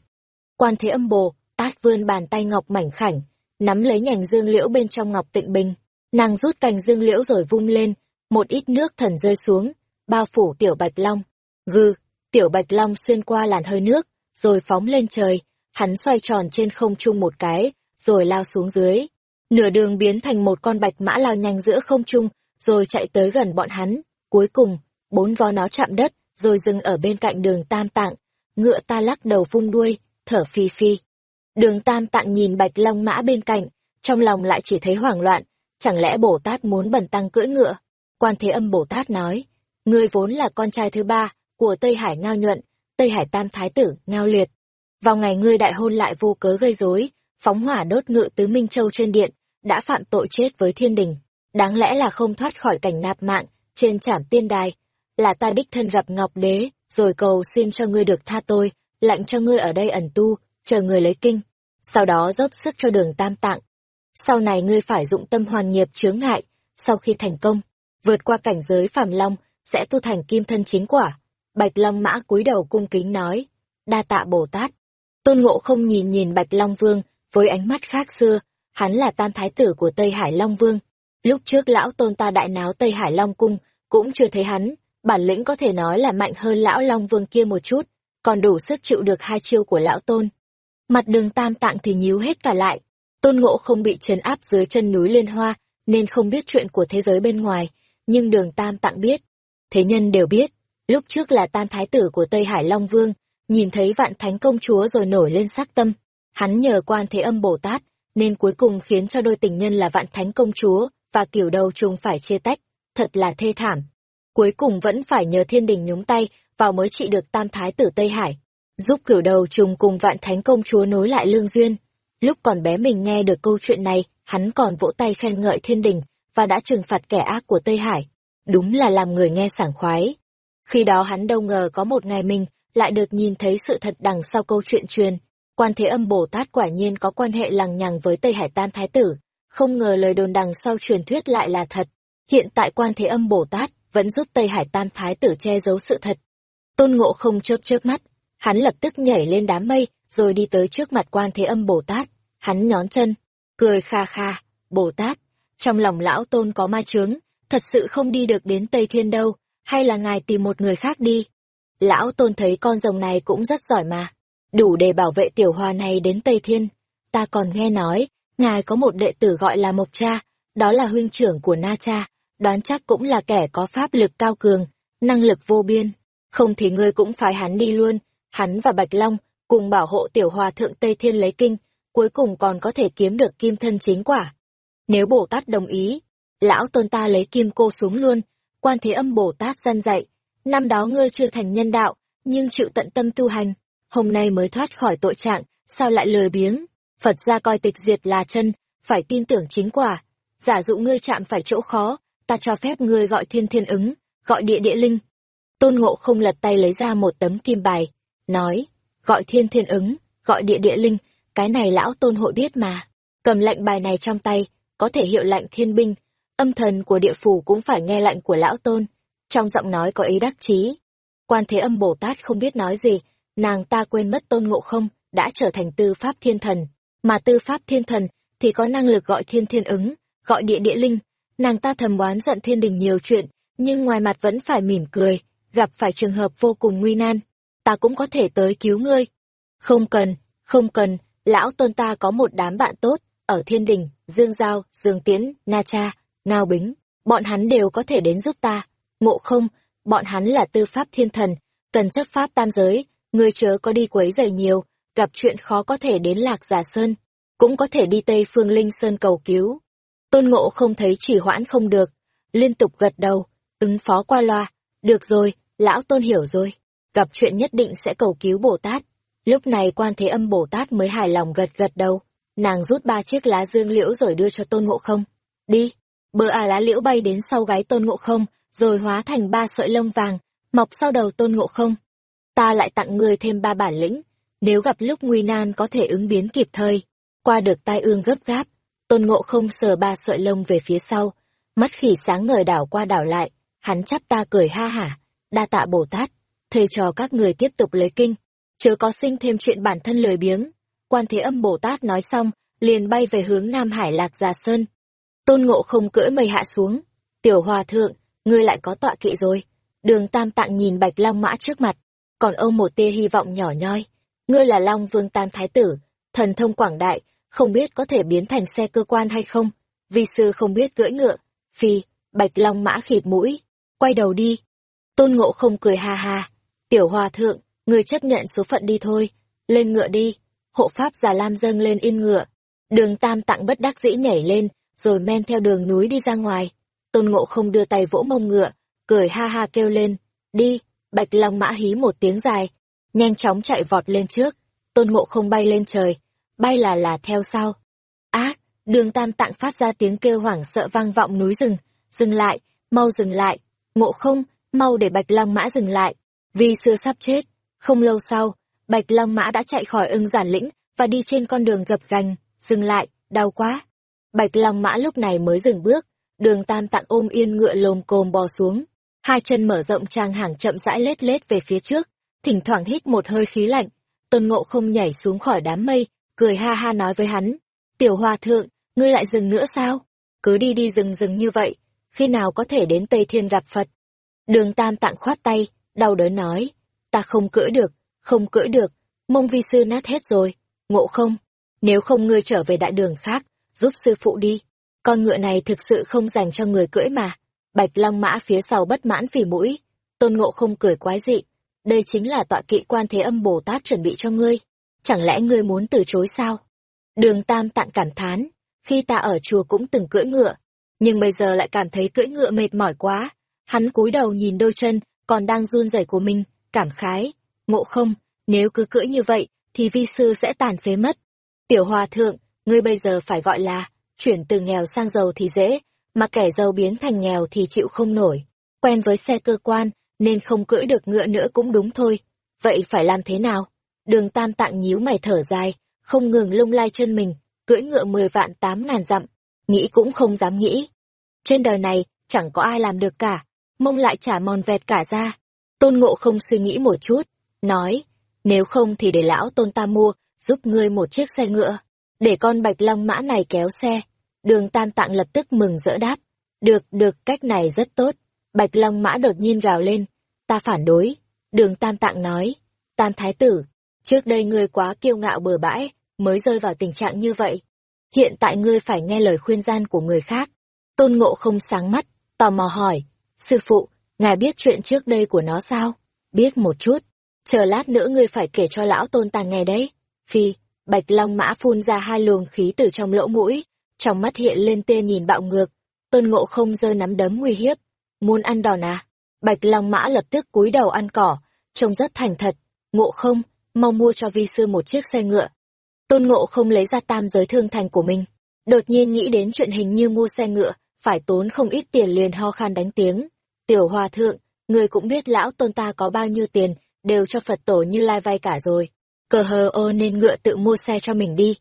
Quan Thế Âm Bồ Tát vươn bàn tay ngọc mảnh khảnh, nắm lấy nhành dương liễu bên trong ngọc tịnh bình, nàng rút cành dương liễu rồi vung lên, một ít nước thần rơi xuống, bao phủ tiểu bạch long. Gừ, tiểu bạch long xuyên qua làn hơi nước, rồi phóng lên trời, hắn xoay tròn trên không trung một cái, rồi lao xuống dưới. Nửa đường biến thành một con bạch mã lao nhanh giữa không trung, rồi chạy tới gần bọn hắn. Cuối cùng, bốn vó nó chạm đất, rồi dừng ở bên cạnh đường tam tạng. Ngựa ta lắc đầu vung đuôi, thở phi phi. Đường tam tạng nhìn bạch long mã bên cạnh, trong lòng lại chỉ thấy hoảng loạn, chẳng lẽ Bồ Tát muốn bẩn tăng cưỡi ngựa? Quan Thế Âm Bồ Tát nói, ngươi vốn là con trai thứ ba của Tây Hải Ngao Nhuận, Tây Hải Tam Thái Tử, Ngao Liệt. Vào ngày ngươi đại hôn lại vô cớ gây rối, phóng hỏa đốt ngự tứ Minh Châu trên điện, đã phạm tội chết với thiên đình. Đáng lẽ là không thoát khỏi cảnh nạp mạng, trên trảm tiên đài. Là ta đích thân gặp Ngọc Đế, rồi cầu xin cho ngươi được tha tôi, lạnh cho ngươi ở đây ẩn tu, chờ người lấy kinh. Sau đó dốc sức cho đường tam tạng. Sau này ngươi phải dụng tâm hoàn nghiệp chướng ngại, sau khi thành công, vượt qua cảnh giới phàm long, sẽ tu thành kim thân chính quả. Bạch Long Mã cúi đầu cung kính nói, đa tạ Bồ Tát. Tôn Ngộ không nhìn nhìn Bạch Long Vương, với ánh mắt khác xưa, hắn là tam thái tử của Tây Hải Long Vương. Lúc trước lão tôn ta đại náo Tây Hải Long Cung, cũng chưa thấy hắn, bản lĩnh có thể nói là mạnh hơn lão Long Vương kia một chút, còn đủ sức chịu được hai chiêu của lão tôn. Mặt đường tam tạng thì nhíu hết cả lại, tôn ngộ không bị trấn áp dưới chân núi Liên Hoa, nên không biết chuyện của thế giới bên ngoài, nhưng đường tam tạng biết. Thế nhân đều biết, lúc trước là tam thái tử của Tây Hải Long Vương, nhìn thấy vạn thánh công chúa rồi nổi lên sắc tâm. Hắn nhờ quan thế âm Bồ Tát, nên cuối cùng khiến cho đôi tình nhân là vạn thánh công chúa và kiểu đầu trùng phải chia tách, thật là thê thảm. Cuối cùng vẫn phải nhờ thiên đình nhúng tay vào mới trị được tam thái tử Tây Hải, giúp kiểu đầu trùng cùng vạn thánh công chúa nối lại lương duyên. Lúc còn bé mình nghe được câu chuyện này, hắn còn vỗ tay khen ngợi thiên đình và đã trừng phạt kẻ ác của Tây Hải. Đúng là làm người nghe sảng khoái. Khi đó hắn đâu ngờ có một ngày mình lại được nhìn thấy sự thật đằng sau câu chuyện truyền. Quan Thế Âm Bồ Tát quả nhiên có quan hệ lằng nhằng với Tây Hải Tam Thái Tử, không ngờ lời đồn đằng sau truyền thuyết lại là thật. Hiện tại Quan Thế Âm Bồ Tát vẫn giúp Tây Hải Tam Thái Tử che giấu sự thật. Tôn Ngộ không chớp chớp mắt, hắn lập tức nhảy lên đám mây, rồi đi tới trước mặt Quan Thế Âm Bồ Tát. Hắn nhón chân, cười kha kha, Bồ Tát, trong lòng lão Tôn có ma chướng, thật sự không đi được đến Tây Thiên đâu, hay là ngài tìm một người khác đi. Lão Tôn thấy con rồng này cũng rất giỏi mà, đủ để bảo vệ tiểu hòa này đến Tây Thiên. Ta còn nghe nói, ngài có một đệ tử gọi là Mộc Cha, đó là huynh trưởng của Na Cha, đoán chắc cũng là kẻ có pháp lực cao cường, năng lực vô biên. Không thì ngươi cũng phải hắn đi luôn, hắn và Bạch Long cùng bảo hộ tiểu hòa thượng Tây Thiên lấy kinh, cuối cùng còn có thể kiếm được kim thân chính quả. Nếu Bồ Tát đồng ý, lão tôn ta lấy kim cô xuống luôn, quan thế âm Bồ Tát gian dạy, năm đó ngươi chưa thành nhân đạo, nhưng chịu tận tâm tu hành, hôm nay mới thoát khỏi tội trạng, sao lại lười biếng, Phật gia coi tịch diệt là chân, phải tin tưởng chính quả, giả dụ ngươi chạm phải chỗ khó, ta cho phép ngươi gọi thiên thiên ứng, gọi địa địa linh. Tôn ngộ không lật tay lấy ra một tấm kim bài, nói, gọi thiên thiên ứng, gọi địa địa linh, cái này lão tôn hội biết mà. Cầm lệnh bài này trong tay, có thể hiệu lệnh thiên binh, âm thần của địa phủ cũng phải nghe lệnh của lão tôn. Trong giọng nói có ý đắc chí. Quan thế âm Bồ Tát không biết nói gì, nàng ta quên mất tôn ngộ không, đã trở thành tư pháp thiên thần. Mà tư pháp thiên thần thì có năng lực gọi thiên thiên ứng, gọi địa địa linh. Nàng ta thầm oán giận thiên đình nhiều chuyện, nhưng ngoài mặt vẫn phải mỉm cười, gặp phải trường hợp vô cùng nguy nan. Ta cũng có thể tới cứu ngươi. Không cần, không cần, lão tôn ta có một đám bạn tốt, ở Thiên Đình, Dương Giao, Dương tiến Na Cha, Ngao Bính, bọn hắn đều có thể đến giúp ta. Ngộ không, bọn hắn là tư pháp thiên thần, cần chấp pháp tam giới, ngươi chớ có đi quấy rầy nhiều, gặp chuyện khó có thể đến Lạc Giả Sơn, cũng có thể đi Tây Phương Linh Sơn cầu cứu. Tôn Ngộ không thấy chỉ hoãn không được, liên tục gật đầu, ứng phó qua loa, được rồi, lão Tôn hiểu rồi, gặp chuyện nhất định sẽ cầu cứu Bồ Tát. Lúc này quan thế âm Bồ Tát mới hài lòng gật gật đầu, nàng rút ba chiếc lá dương liễu rồi đưa cho Tôn Ngộ không. Đi, bờ à lá liễu bay đến sau gáy Tôn Ngộ không, rồi hóa thành ba sợi lông vàng, mọc sau đầu Tôn Ngộ không. Ta lại tặng ngươi thêm ba bản lĩnh, nếu gặp lúc nguy nan có thể ứng biến kịp thời, qua được tai ương gấp gáp. Tôn Ngộ không sờ ba sợi lông về phía sau, mắt khỉ sáng ngời đảo qua đảo lại, hắn chắp ta cười ha hả, đa tạ Bồ Tát, thầy trò các người tiếp tục lấy kinh, chớ có sinh thêm chuyện bản thân lười biếng. Quan Thế Âm Bồ Tát nói xong, liền bay về hướng Nam Hải Lạc Già Sơn. Tôn Ngộ không cưỡi mây hạ xuống, tiểu hòa thượng, ngươi lại có tọa kỵ rồi. Đường Tam Tạng nhìn Bạch Long Mã trước mặt, còn ông một tia hy vọng nhỏ nhoi. Ngươi là Long Vương Tam Thái Tử, thần thông quảng đại, không biết có thể biến thành xe cơ quan hay không. Vi sư không biết cưỡi ngựa, phi, Bạch Long Mã khịt mũi, quay đầu đi. Tôn Ngộ không cười ha ha, tiểu hòa thượng, ngươi chấp nhận số phận đi thôi, lên ngựa đi. Hộ pháp già lam dâng lên in ngựa, đường Tam tặng bất đắc dĩ nhảy lên, rồi men theo đường núi đi ra ngoài. Tôn Ngộ không đưa tay vỗ mông ngựa, cười ha ha kêu lên, đi, Bạch Long Mã hí một tiếng dài, nhanh chóng chạy vọt lên trước, Tôn Ngộ không bay lên trời, bay là là theo sau. Á, đường Tam Tạng phát ra tiếng kêu hoảng sợ vang vọng núi rừng, dừng lại, mau dừng lại, Ngộ không, mau để Bạch Long Mã dừng lại, vì xưa sắp chết. Không lâu sau, Bạch Long Mã đã chạy khỏi ưng giản lĩnh và đi trên con đường gập gành, dừng lại, đau quá. Bạch Long Mã lúc này mới dừng bước, đường tam tạng ôm yên ngựa lồm cồm bò xuống hai chân mở rộng trang hàng chậm rãi lết lết về phía trước, thỉnh thoảng hít một hơi khí lạnh. Tôn ngộ không nhảy xuống khỏi đám mây, cười ha ha nói với hắn, tiểu hòa thượng, ngươi lại dừng nữa sao? Cứ đi đi dừng dừng như vậy, khi nào có thể đến tây thiên gặp phật? Đường tam tạng khoát tay, đau đớn nói, ta không cưỡi được, không cưỡi được, mông vi sư nát hết rồi, ngộ không, nếu không ngươi trở về đại đường khác, giúp sư phụ đi. Con ngựa này thực sự không dành cho người cưỡi mà. Bạch Long Mã phía sau bất mãn phỉ mũi. Tôn Ngộ không cười quái dị. Đây chính là tọa kỵ quan thế âm Bồ Tát chuẩn bị cho ngươi. Chẳng lẽ ngươi muốn từ chối sao? Đường Tam tặng cảm thán. Khi ta ở chùa cũng từng cưỡi ngựa. Nhưng bây giờ lại cảm thấy cưỡi ngựa mệt mỏi quá. Hắn cúi đầu nhìn đôi chân, còn đang run rẩy của mình, cảm khái. Ngộ không, nếu cứ cưỡi như vậy, thì vi sư sẽ tàn phế mất. Tiểu hòa thượng, ngươi bây giờ phải gọi là chuyển từ nghèo sang giàu thì dễ, mà kẻ giàu biến thành nghèo thì chịu không nổi. Quen với xe cơ quan, nên không cưỡi được ngựa nữa cũng đúng thôi. Vậy phải làm thế nào? Đường tam tạng nhíu mày thở dài, không ngừng lung lai chân mình, cưỡi ngựa mười vạn tám ngàn dặm, nghĩ cũng không dám nghĩ. Trên đời này, chẳng có ai làm được cả, mông lại trả mòn vẹt cả ra. Tôn ngộ không suy nghĩ một chút, nói, nếu không thì để lão tôn ta mua, giúp ngươi một chiếc xe ngựa để con bạch long mã này kéo xe. Đường Tam Tạng lập tức mừng rỡ đáp. Được, được, cách này rất tốt. Bạch long mã đột nhiên gào lên. Ta phản đối. Đường Tam Tạng nói. Tam Thái Tử, trước đây ngươi quá kiêu ngạo bừa bãi, mới rơi vào tình trạng như vậy. Hiện tại ngươi phải nghe lời khuyên gian của người khác. Tôn Ngộ không sáng mắt, tò mò hỏi. Sư phụ, ngài biết chuyện trước đây của nó sao? Biết một chút. Chờ lát nữa ngươi phải kể cho lão tôn ta nghe đấy. Phi, Bạch Long Mã phun ra hai luồng khí từ trong lỗ mũi, trong mắt hiện lên tia nhìn bạo ngược. Tôn Ngộ không giơ nắm đấm nguy hiếp. Muốn ăn đòn à? Bạch Long Mã lập tức cúi đầu ăn cỏ, trông rất thành thật. Ngộ không, mau mua cho vi sư một chiếc xe ngựa. Tôn Ngộ không lấy ra tam giới thương thành của mình. Đột nhiên nghĩ đến chuyện hình như mua xe ngựa, phải tốn không ít tiền liền ho khan đánh tiếng. Tiểu Hòa Thượng, người cũng biết lão tôn ta có bao nhiêu tiền, đều cho Phật tổ như lai vay cả rồi cờ hờ ô nên ngựa tự mua xe cho mình đi.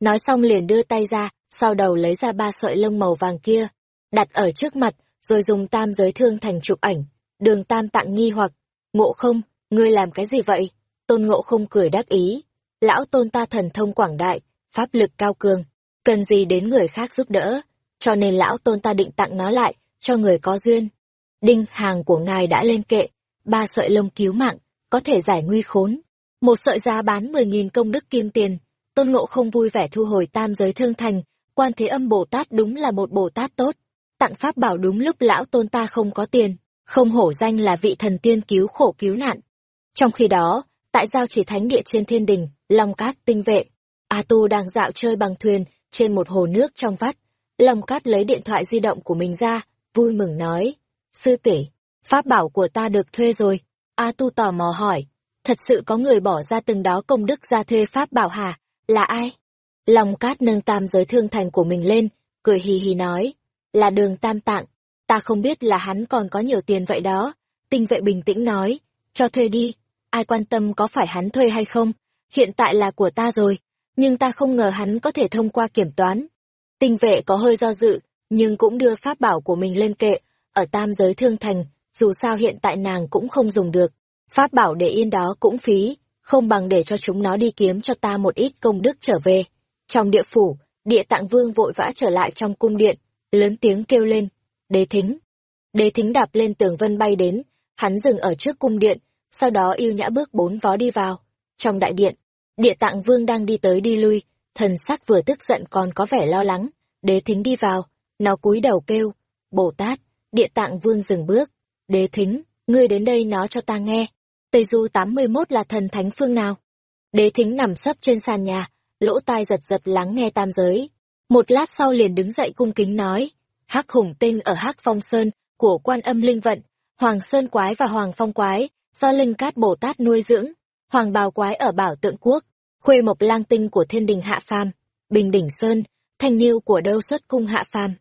Nói xong liền đưa tay ra, sau đầu lấy ra ba sợi lông màu vàng kia, đặt ở trước mặt, rồi dùng tam giới thương thành chụp ảnh. Đường tam tặng nghi hoặc, ngộ không, ngươi làm cái gì vậy? Tôn ngộ không cười đắc ý. Lão tôn ta thần thông quảng đại, pháp lực cao cường, cần gì đến người khác giúp đỡ, cho nên lão tôn ta định tặng nó lại, cho người có duyên. Đinh hàng của ngài đã lên kệ, ba sợi lông cứu mạng, có thể giải nguy khốn một sợi giá bán mười nghìn công đức kim tiền tôn ngộ không vui vẻ thu hồi tam giới thương thành quan thế âm Bồ Tát đúng là một Bồ Tát tốt. Tặng pháp bảo đúng lúc lão tôn ta không có tiền, không hổ danh là vị thần tiên cứu khổ cứu nạn. Trong khi đó, tại giao chỉ thánh địa trên thiên đình, Long Cát tinh vệ, A Tu đang dạo chơi bằng thuyền trên một hồ nước trong vắt. Long Cát lấy điện thoại di động của mình ra, vui mừng nói, sư tỷ, pháp bảo của ta được thuê rồi. A Tu tò mò hỏi, thật sự có người bỏ ra từng đó công đức ra thuê pháp bảo hả? Là ai? Long Cát nâng tam giới thương thành của mình lên, cười hì hì nói, là đường tam tạng, ta không biết là hắn còn có nhiều tiền vậy đó. Tinh vệ bình tĩnh nói, cho thuê đi, ai quan tâm có phải hắn thuê hay không, hiện tại là của ta rồi, nhưng ta không ngờ hắn có thể thông qua kiểm toán. Tinh vệ có hơi do dự, nhưng cũng đưa pháp bảo của mình lên kệ, ở tam giới thương thành, dù sao hiện tại nàng cũng không dùng được. Pháp bảo để yên đó cũng phí, không bằng để cho chúng nó đi kiếm cho ta một ít công đức trở về. Trong địa phủ, địa tạng vương vội vã trở lại trong cung điện, lớn tiếng kêu lên, đế thính. Đế thính đạp lên tường vân bay đến, hắn dừng ở trước cung điện, sau đó yêu nhã bước bốn vó đi vào. Trong đại điện, địa tạng vương đang đi tới đi lui, thần sắc vừa tức giận còn có vẻ lo lắng, đế thính đi vào, nó cúi đầu kêu, Bồ Tát, địa tạng vương dừng bước, đế thính, ngươi đến đây nó cho ta nghe, Tây Du tám mươi 81 là thần thánh phương nào? Đế thính nằm sấp trên sàn nhà, lỗ tai giật giật lắng nghe tam giới. Một lát sau liền đứng dậy cung kính nói, Hắc Hùng tinh ở Hắc Phong Sơn của Quan Âm Linh Vận, Hoàng Sơn Quái và Hoàng Phong Quái do Linh Cát Bồ Tát nuôi dưỡng, Hoàng Bào Quái ở Bảo Tượng Quốc, Khuê Mộc Lang Tinh của Thiên Đình Hạ Phàm, Bình Đỉnh Sơn, Thanh Niêu của Đâu Xuất Cung Hạ Phàm,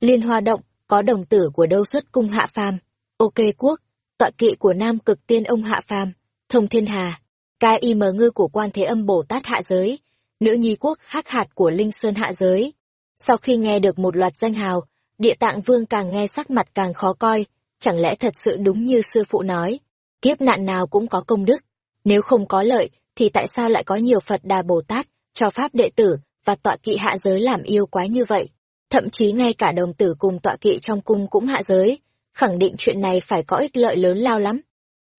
Liên Hoa Động có đồng tử của Đâu Xuất Cung Hạ Phàm, Ok Quốc, tọa kỵ của Nam Cực Tiên Ông Hạ Phàm, Thông Thiên Hà, Ca Y Mờ Ngư của Quan Thế Âm Bồ Tát Hạ Giới, Nữ Nhi Quốc Hắc Hạt của Linh Sơn Hạ Giới. Sau khi nghe được một loạt danh hào, Địa tạng vương càng nghe sắc mặt càng khó coi, chẳng lẽ thật sự đúng như sư phụ nói, kiếp nạn nào cũng có công đức, nếu không có lợi thì tại sao lại có nhiều Phật Đà Bồ Tát, cho Pháp đệ tử và tọa kỵ hạ giới làm yêu quái như vậy? Thậm chí ngay cả đồng tử cùng tọa kỵ trong cung cũng hạ giới, khẳng định chuyện này phải có ích lợi lớn lao lắm.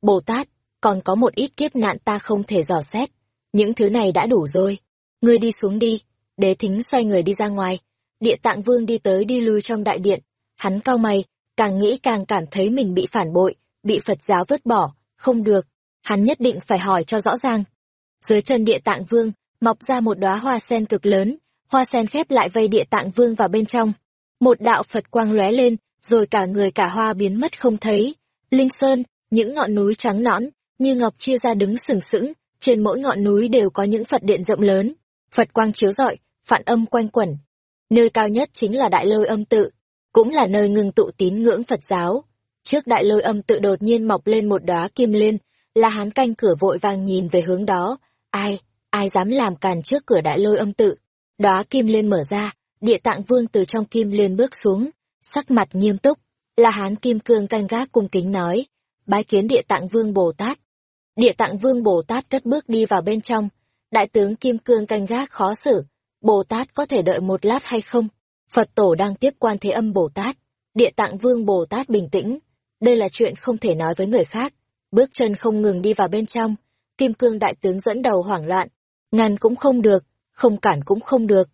Bồ Tát, còn có một ít kiếp nạn ta không thể dò xét, những thứ này đã đủ rồi. Ngươi đi xuống đi, đế thính xoay người đi ra ngoài, Địa tạng vương đi tới đi lui trong đại điện, hắn cau mày, càng nghĩ càng cảm thấy mình bị phản bội, bị Phật giáo vứt bỏ, không được, hắn nhất định phải hỏi cho rõ ràng. Dưới chân địa tạng vương, mọc ra một đóa hoa sen cực lớn, hoa sen khép lại vây địa tạng vương vào bên trong. Một đạo Phật quang lóe lên, rồi cả người cả hoa biến mất không thấy. Linh Sơn, những ngọn núi trắng nõn, như ngọc chia ra đứng sừng sững, trên mỗi ngọn núi đều có những Phật điện rộng lớn. Phật quang chiếu rọi, phản âm quanh quẩn, Nơi cao nhất chính là đại lôi âm tự, cũng là nơi ngưng tụ tín ngưỡng Phật giáo. Trước đại lôi âm tự đột nhiên mọc lên một đóa kim liên, là hán canh cửa vội vàng nhìn về hướng đó. Ai, ai dám làm càn trước cửa đại lôi âm tự? Đóa kim liên mở ra, địa tạng vương từ trong kim liên bước xuống, sắc mặt nghiêm túc, là hán kim cương canh gác cung kính nói, bái kiến địa tạng vương Bồ Tát. Địa tạng vương Bồ Tát cất bước đi vào bên trong, đại tướng kim cương canh gác khó xử, Bồ Tát có thể đợi một lát hay không? Phật tổ đang tiếp quan thế âm Bồ Tát. Địa tạng vương Bồ Tát bình tĩnh. Đây là chuyện không thể nói với người khác. Bước chân không ngừng đi vào bên trong. Kim cương đại tướng dẫn đầu hoảng loạn. Ngăn cũng không được, không cản cũng không được.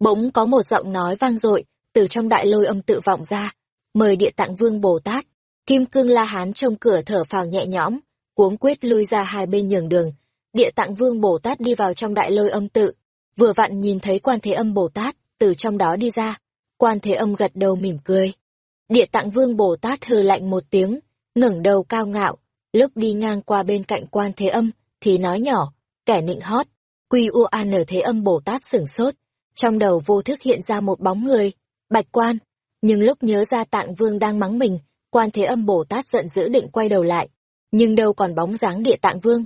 Bỗng có một giọng nói vang dội từ trong đại lôi âm tự vọng ra. Mời địa tạng vương Bồ Tát. Kim cương la hán trong cửa thở phào nhẹ nhõm, cuống quyết lui ra hai bên nhường đường. Địa tạng vương Bồ Tát đi vào trong đại lôi âm tự, vừa vặn nhìn thấy quan thế âm Bồ Tát từ trong đó đi ra. Quan thế âm gật đầu mỉm cười. Địa tạng vương Bồ Tát hừ lạnh một tiếng, ngẩng đầu cao ngạo, lúc đi ngang qua bên cạnh quan thế âm, thì nói nhỏ, kẻ nịnh hót, quy u an ở thế âm Bồ Tát sửng sốt, trong đầu vô thức hiện ra một bóng người, bạch quan, nhưng lúc nhớ ra tạng vương đang mắng mình, quan thế âm Bồ Tát giận dữ định quay đầu lại, nhưng đâu còn bóng dáng địa tạng vương.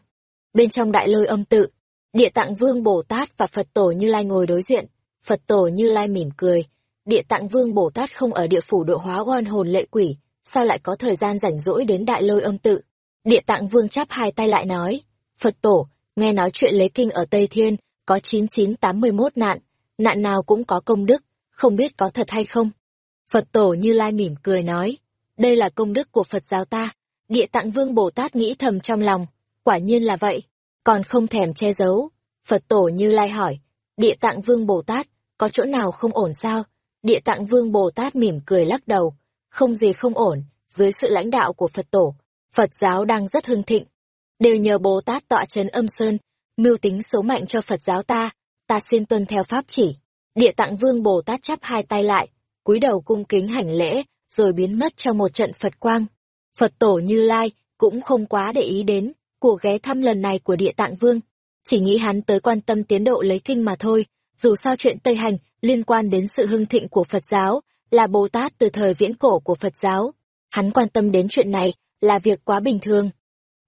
Bên trong đại lôi âm tự, Địa tạng vương Bồ Tát và Phật tổ Như Lai ngồi đối diện, Phật tổ Như Lai mỉm cười. Địa tạng vương Bồ Tát không ở địa phủ độ hóa oan hồn lệ quỷ, sao lại có thời gian rảnh rỗi đến đại lôi âm tự. Địa tạng vương chắp hai tay lại nói, Phật tổ, nghe nói chuyện lấy kinh ở Tây Thiên, có 9981 nạn, nạn nào cũng có công đức, không biết có thật hay không. Phật tổ Như Lai mỉm cười nói, đây là công đức của Phật giáo ta. Địa tạng vương Bồ Tát nghĩ thầm trong lòng, quả nhiên là vậy còn không thèm che giấu. Phật tổ Như Lai hỏi, Địa Tạng Vương Bồ Tát, có chỗ nào không ổn sao? Địa tạng vương Bồ Tát mỉm cười lắc đầu, không gì không ổn, dưới sự lãnh đạo của Phật tổ, Phật giáo đang rất hưng thịnh. Đều nhờ Bồ Tát tọa trấn âm sơn, mưu tính số mệnh cho Phật giáo ta, ta xin tuân theo pháp chỉ. Địa tạng vương Bồ Tát chắp hai tay lại, cúi đầu cung kính hành lễ, rồi biến mất trong một trận Phật quang. Phật tổ Như Lai cũng không quá để ý đến cuộc ghé thăm lần này của địa tạng vương. Chỉ nghĩ hắn tới quan tâm tiến độ lấy kinh mà thôi, dù sao chuyện Tây Hành liên quan đến sự hưng thịnh của Phật giáo, là Bồ Tát từ thời viễn cổ của Phật giáo. Hắn quan tâm đến chuyện này là việc quá bình thường.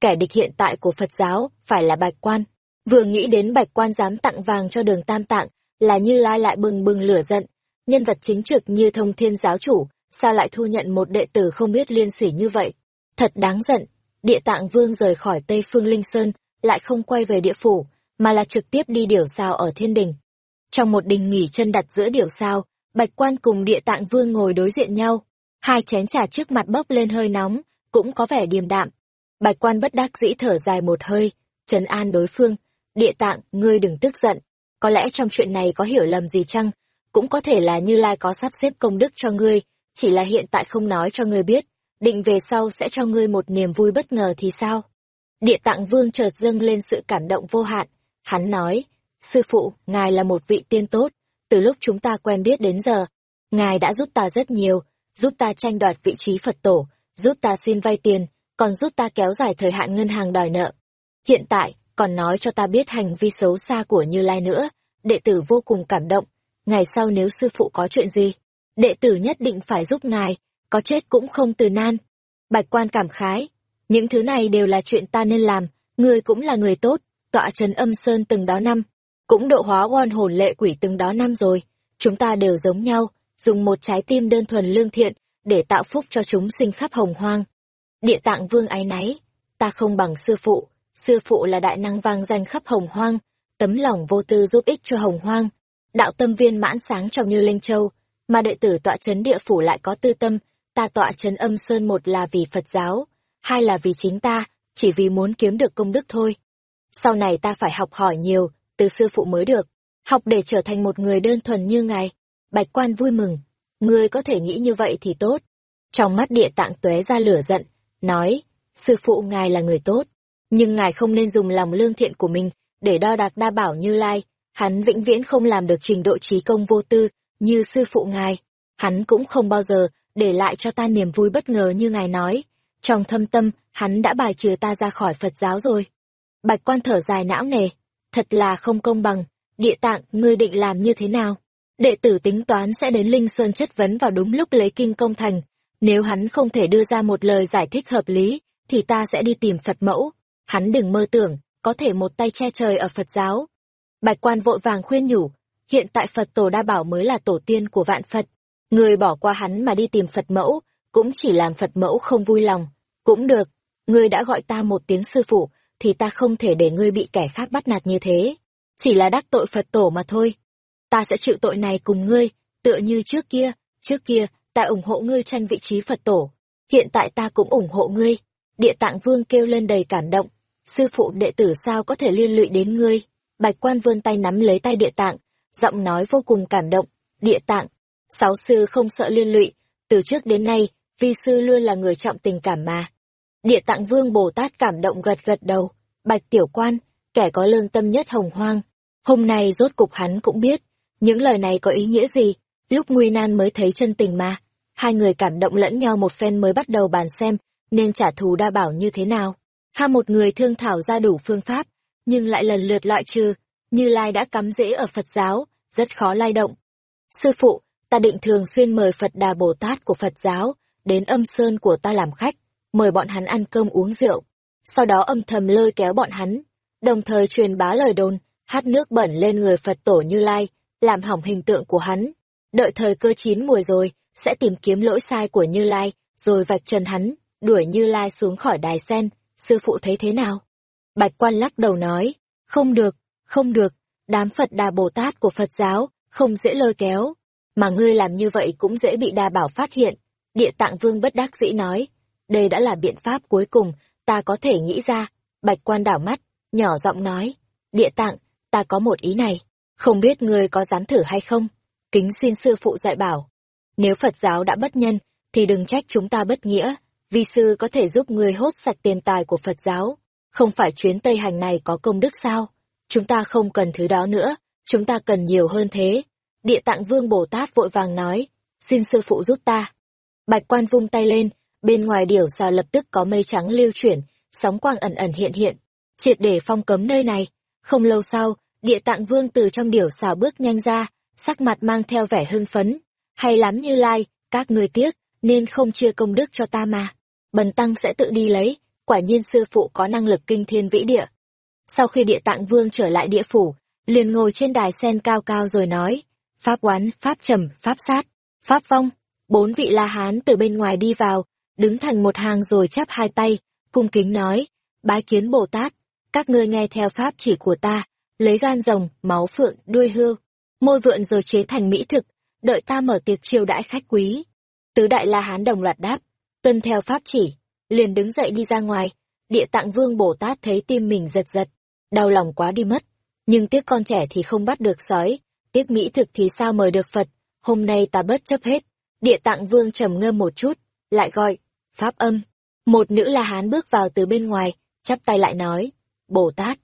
Kẻ địch hiện tại của Phật giáo phải là Bạch Quan. Vừa nghĩ đến Bạch Quan dám tặng vàng cho đường Tam Tạng, là Như Lai lại bừng bừng lửa giận. Nhân vật chính trực như thông thiên giáo chủ, sao lại thu nhận một đệ tử không biết liên sỉ như vậy? Thật đáng giận, địa tạng vương rời khỏi Tây Phương Linh Sơn, lại không quay về địa phủ, mà là trực tiếp đi điểu sao ở thiên đình. Trong một đình nghỉ chân đặt giữa điểu sao, Bạch Quan cùng địa tạng vương ngồi đối diện nhau. Hai chén trà trước mặt bốc lên hơi nóng, cũng có vẻ điềm đạm. Bạch Quan bất đắc dĩ thở dài một hơi, trấn an đối phương. Địa tạng, ngươi đừng tức giận. Có lẽ trong chuyện này có hiểu lầm gì chăng? Cũng có thể là Như Lai có sắp xếp công đức cho ngươi, chỉ là hiện tại không nói cho ngươi biết, định về sau sẽ cho ngươi một niềm vui bất ngờ thì sao? Địa tạng vương chợt dâng lên sự cảm động vô hạn. Hắn nói, sư phụ, ngài là một vị tiên tốt, từ lúc chúng ta quen biết đến giờ, ngài đã giúp ta rất nhiều, giúp ta tranh đoạt vị trí Phật tổ, giúp ta xin vay tiền, còn giúp ta kéo dài thời hạn ngân hàng đòi nợ. Hiện tại, còn nói cho ta biết hành vi xấu xa của Như Lai nữa, đệ tử vô cùng cảm động. Ngày sau nếu sư phụ có chuyện gì, đệ tử nhất định phải giúp ngài, có chết cũng không từ nan. Bạch quan cảm khái, những thứ này đều là chuyện ta nên làm, ngươi cũng là người tốt, tọa trấn âm sơn từng đó năm, cũng độ hóa oan hồn lệ quỷ từng đó năm rồi. Chúng ta đều giống nhau, dùng một trái tim đơn thuần lương thiện, để tạo phúc cho chúng sinh khắp hồng hoang. Địa tạng vương ái náy, ta không bằng sư phụ, sư phụ là đại năng vang danh khắp hồng hoang, tấm lòng vô tư giúp ích cho hồng hoang, đạo tâm viên mãn sáng trong như linh châu, mà đệ tử tọa trấn địa phủ lại có tư tâm, ta tọa chấn âm sơn một là vì Phật giáo, hai là vì chính ta, chỉ vì muốn kiếm được công đức thôi. Sau này ta phải học hỏi nhiều, từ sư phụ mới được, học để trở thành một người đơn thuần như ngài. Bạch quan vui mừng, ngươi có thể nghĩ như vậy thì tốt. Trong mắt địa tạng tuế ra lửa giận, nói, sư phụ ngài là người tốt, nhưng ngài không nên dùng lòng lương thiện của mình để đo đạc đa bảo như lai, hắn vĩnh viễn không làm được trình độ trí công vô tư như sư phụ ngài. Hắn cũng không bao giờ để lại cho ta niềm vui bất ngờ như ngài nói. Trong thâm tâm, hắn đã bài trừ ta ra khỏi Phật giáo rồi. Bạch quan thở dài não nề, thật là không công bằng, địa tạng, ngươi định làm như thế nào? Đệ tử tính toán sẽ đến Linh Sơn chất vấn vào đúng lúc lấy kinh công thành. Nếu hắn không thể đưa ra một lời giải thích hợp lý, thì ta sẽ đi tìm Phật mẫu. Hắn đừng mơ tưởng, có thể một tay che trời ở Phật giáo. Bạch quan vội vàng khuyên nhủ, hiện tại Phật tổ đa bảo mới là tổ tiên của vạn Phật. Người bỏ qua hắn mà đi tìm Phật mẫu, cũng chỉ làm Phật mẫu không vui lòng. Cũng được, ngươi đã gọi ta một tiếng sư phụ, thì ta không thể để ngươi bị kẻ khác bắt nạt như thế. Chỉ là đắc tội Phật tổ mà thôi. Ta sẽ chịu tội này cùng ngươi, tựa như trước kia, trước kia, ta ủng hộ ngươi tranh vị trí Phật tổ. Hiện tại ta cũng ủng hộ ngươi. Địa tạng vương kêu lên đầy cảm động. Sư phụ đệ tử sao có thể liên lụy đến ngươi? Bạch quan vươn tay nắm lấy tay địa tạng, giọng nói vô cùng cảm động. Địa tạng, sáu sư không sợ liên lụy, từ trước đến nay, vi sư luôn là người trọng tình cảm mà. Địa tạng vương Bồ Tát cảm động gật gật đầu, bạch tiểu quan, kẻ có lương tâm nhất hồng hoang. Hôm nay rốt cục hắn cũng biết, những lời này có ý nghĩa gì, lúc nguy nan mới thấy chân tình mà. Hai người cảm động lẫn nhau một phen mới bắt đầu bàn xem, nên trả thù đa bảo như thế nào. Ha một người thương thảo ra đủ phương pháp, nhưng lại lần lượt loại trừ, như Lai đã cắm rễ ở Phật giáo, rất khó lay động. Sư phụ, ta định thường xuyên mời Phật Đà Bồ Tát của Phật giáo, đến âm sơn của ta làm khách, mời bọn hắn ăn cơm uống rượu, sau đó âm thầm lôi kéo bọn hắn, đồng thời truyền bá lời đồn, hát nước bẩn lên người Phật tổ Như Lai, làm hỏng hình tượng của hắn. Đợi thời cơ chín mùi rồi, sẽ tìm kiếm lỗi sai của Như Lai, rồi vạch trần hắn, đuổi Như Lai xuống khỏi đài sen, sư phụ thấy thế nào? Bạch quan lắc đầu nói, không được, không được, đám Phật Đà Bồ Tát của Phật giáo, không dễ lôi kéo, mà ngươi làm như vậy cũng dễ bị đa bảo phát hiện. Địa tạng vương bất đắc dĩ nói, đây đã là biện pháp cuối cùng, ta có thể nghĩ ra. Bạch quan đảo mắt, nhỏ giọng nói, địa tạng, ta có một ý này, không biết ngươi có dám thử hay không? kính xin sư phụ dạy bảo. Nếu Phật giáo đã bất nhân, thì đừng trách chúng ta bất nghĩa, vi sư có thể giúp người hốt sạch tiền tài của Phật giáo. Không phải chuyến Tây Hành này có công đức sao? Chúng ta không cần thứ đó nữa, chúng ta cần nhiều hơn thế. Địa tạng vương Bồ Tát vội vàng nói, xin sư phụ giúp ta. Bạch quan vung tay lên, bên ngoài điểu xà lập tức có mây trắng lưu chuyển, sóng quang ẩn ẩn hiện hiện, triệt để phong cấm nơi này. Không lâu sau, địa tạng vương từ trong điểu xà bước nhanh ra, sắc mặt mang theo vẻ hưng phấn. Hay lắm như lai, các người tiếc, nên không chia công đức cho ta mà. Bần tăng sẽ tự đi lấy, quả nhiên sư phụ có năng lực kinh thiên vĩ địa. Sau khi địa tạng vương trở lại địa phủ, liền ngồi trên đài sen cao cao rồi nói, pháp quán, pháp trầm, pháp sát, pháp vong. Bốn vị la hán từ bên ngoài đi vào, đứng thành một hàng rồi chắp hai tay, cung kính nói, bái kiến Bồ Tát, các ngươi nghe theo pháp chỉ của ta, lấy gan rồng, máu phượng, đuôi hươu, môi vượn rồi chế thành mỹ thực, đợi ta mở tiệc chiêu đãi khách quý. Tứ đại la hán đồng loạt đáp, tuân theo pháp chỉ, liền đứng dậy đi ra ngoài, địa tạng vương Bồ Tát thấy tim mình giật giật, đau lòng quá đi mất, nhưng tiếc con trẻ thì không bắt được sói, tiếc mỹ thực thì sao mời được Phật, hôm nay ta bất chấp hết. Địa tạng vương trầm ngâm một chút, lại gọi, pháp âm. Một nữ la hán bước vào từ bên ngoài, chắp tay lại nói, Bồ Tát,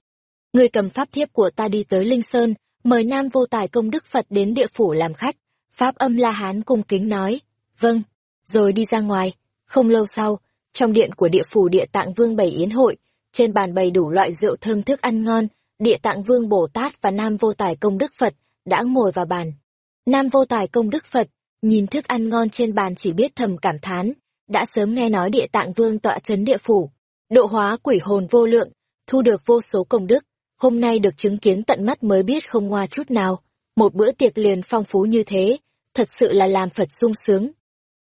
người cầm pháp thiếp của ta đi tới Linh Sơn, mời Nam vô tài công đức Phật đến địa phủ làm khách. Pháp âm la hán cung kính nói, vâng, rồi đi ra ngoài. Không lâu sau, trong điện của địa phủ địa tạng vương bày yến hội, trên bàn bày đủ loại rượu thơm thức ăn ngon, địa tạng vương Bồ Tát và Nam vô tài công đức Phật đã ngồi vào bàn. Nam vô tài công đức Phật, nhìn thức ăn ngon trên bàn chỉ biết thầm cảm thán, đã sớm nghe nói địa tạng vương tọa chấn địa phủ, độ hóa quỷ hồn vô lượng, thu được vô số công đức, hôm nay được chứng kiến tận mắt mới biết không ngoa chút nào, một bữa tiệc liền phong phú như thế, thật sự là làm Phật sung sướng.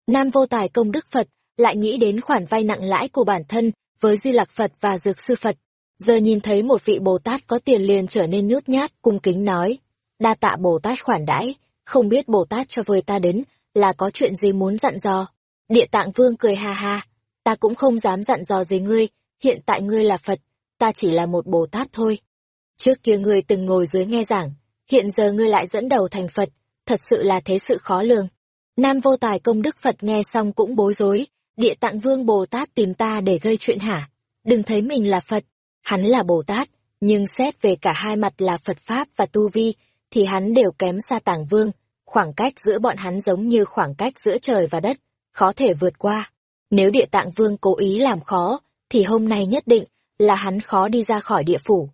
Nam vô tài công đức Phật, lại nghĩ đến khoản vay nặng lãi của bản thân với Di Lạc Phật và Dược Sư Phật. Giờ nhìn thấy một vị Bồ Tát có tiền liền trở nên nhút nhát, cung kính nói, đa tạ Bồ Tát khoản đãi, không biết Bồ Tát cho vời ta đến, là có chuyện gì muốn dặn dò. Địa tạng vương cười ha ha, ta cũng không dám dặn dò gì ngươi, hiện tại ngươi là Phật, ta chỉ là một Bồ Tát thôi. Trước kia ngươi từng ngồi dưới nghe giảng, hiện giờ ngươi lại dẫn đầu thành Phật, thật sự là thế sự khó lường. Nam vô tài công đức Phật nghe xong cũng bối rối, địa tạng vương Bồ Tát tìm ta để gây chuyện hả? Đừng thấy mình là Phật, hắn là Bồ Tát, nhưng xét về cả hai mặt là Phật Pháp và Tu Vi, thì hắn đều kém xa tàng vương, khoảng cách giữa bọn hắn giống như khoảng cách giữa trời và đất, khó thể vượt qua. Nếu địa tạng vương cố ý làm khó, thì hôm nay nhất định là hắn khó đi ra khỏi địa phủ.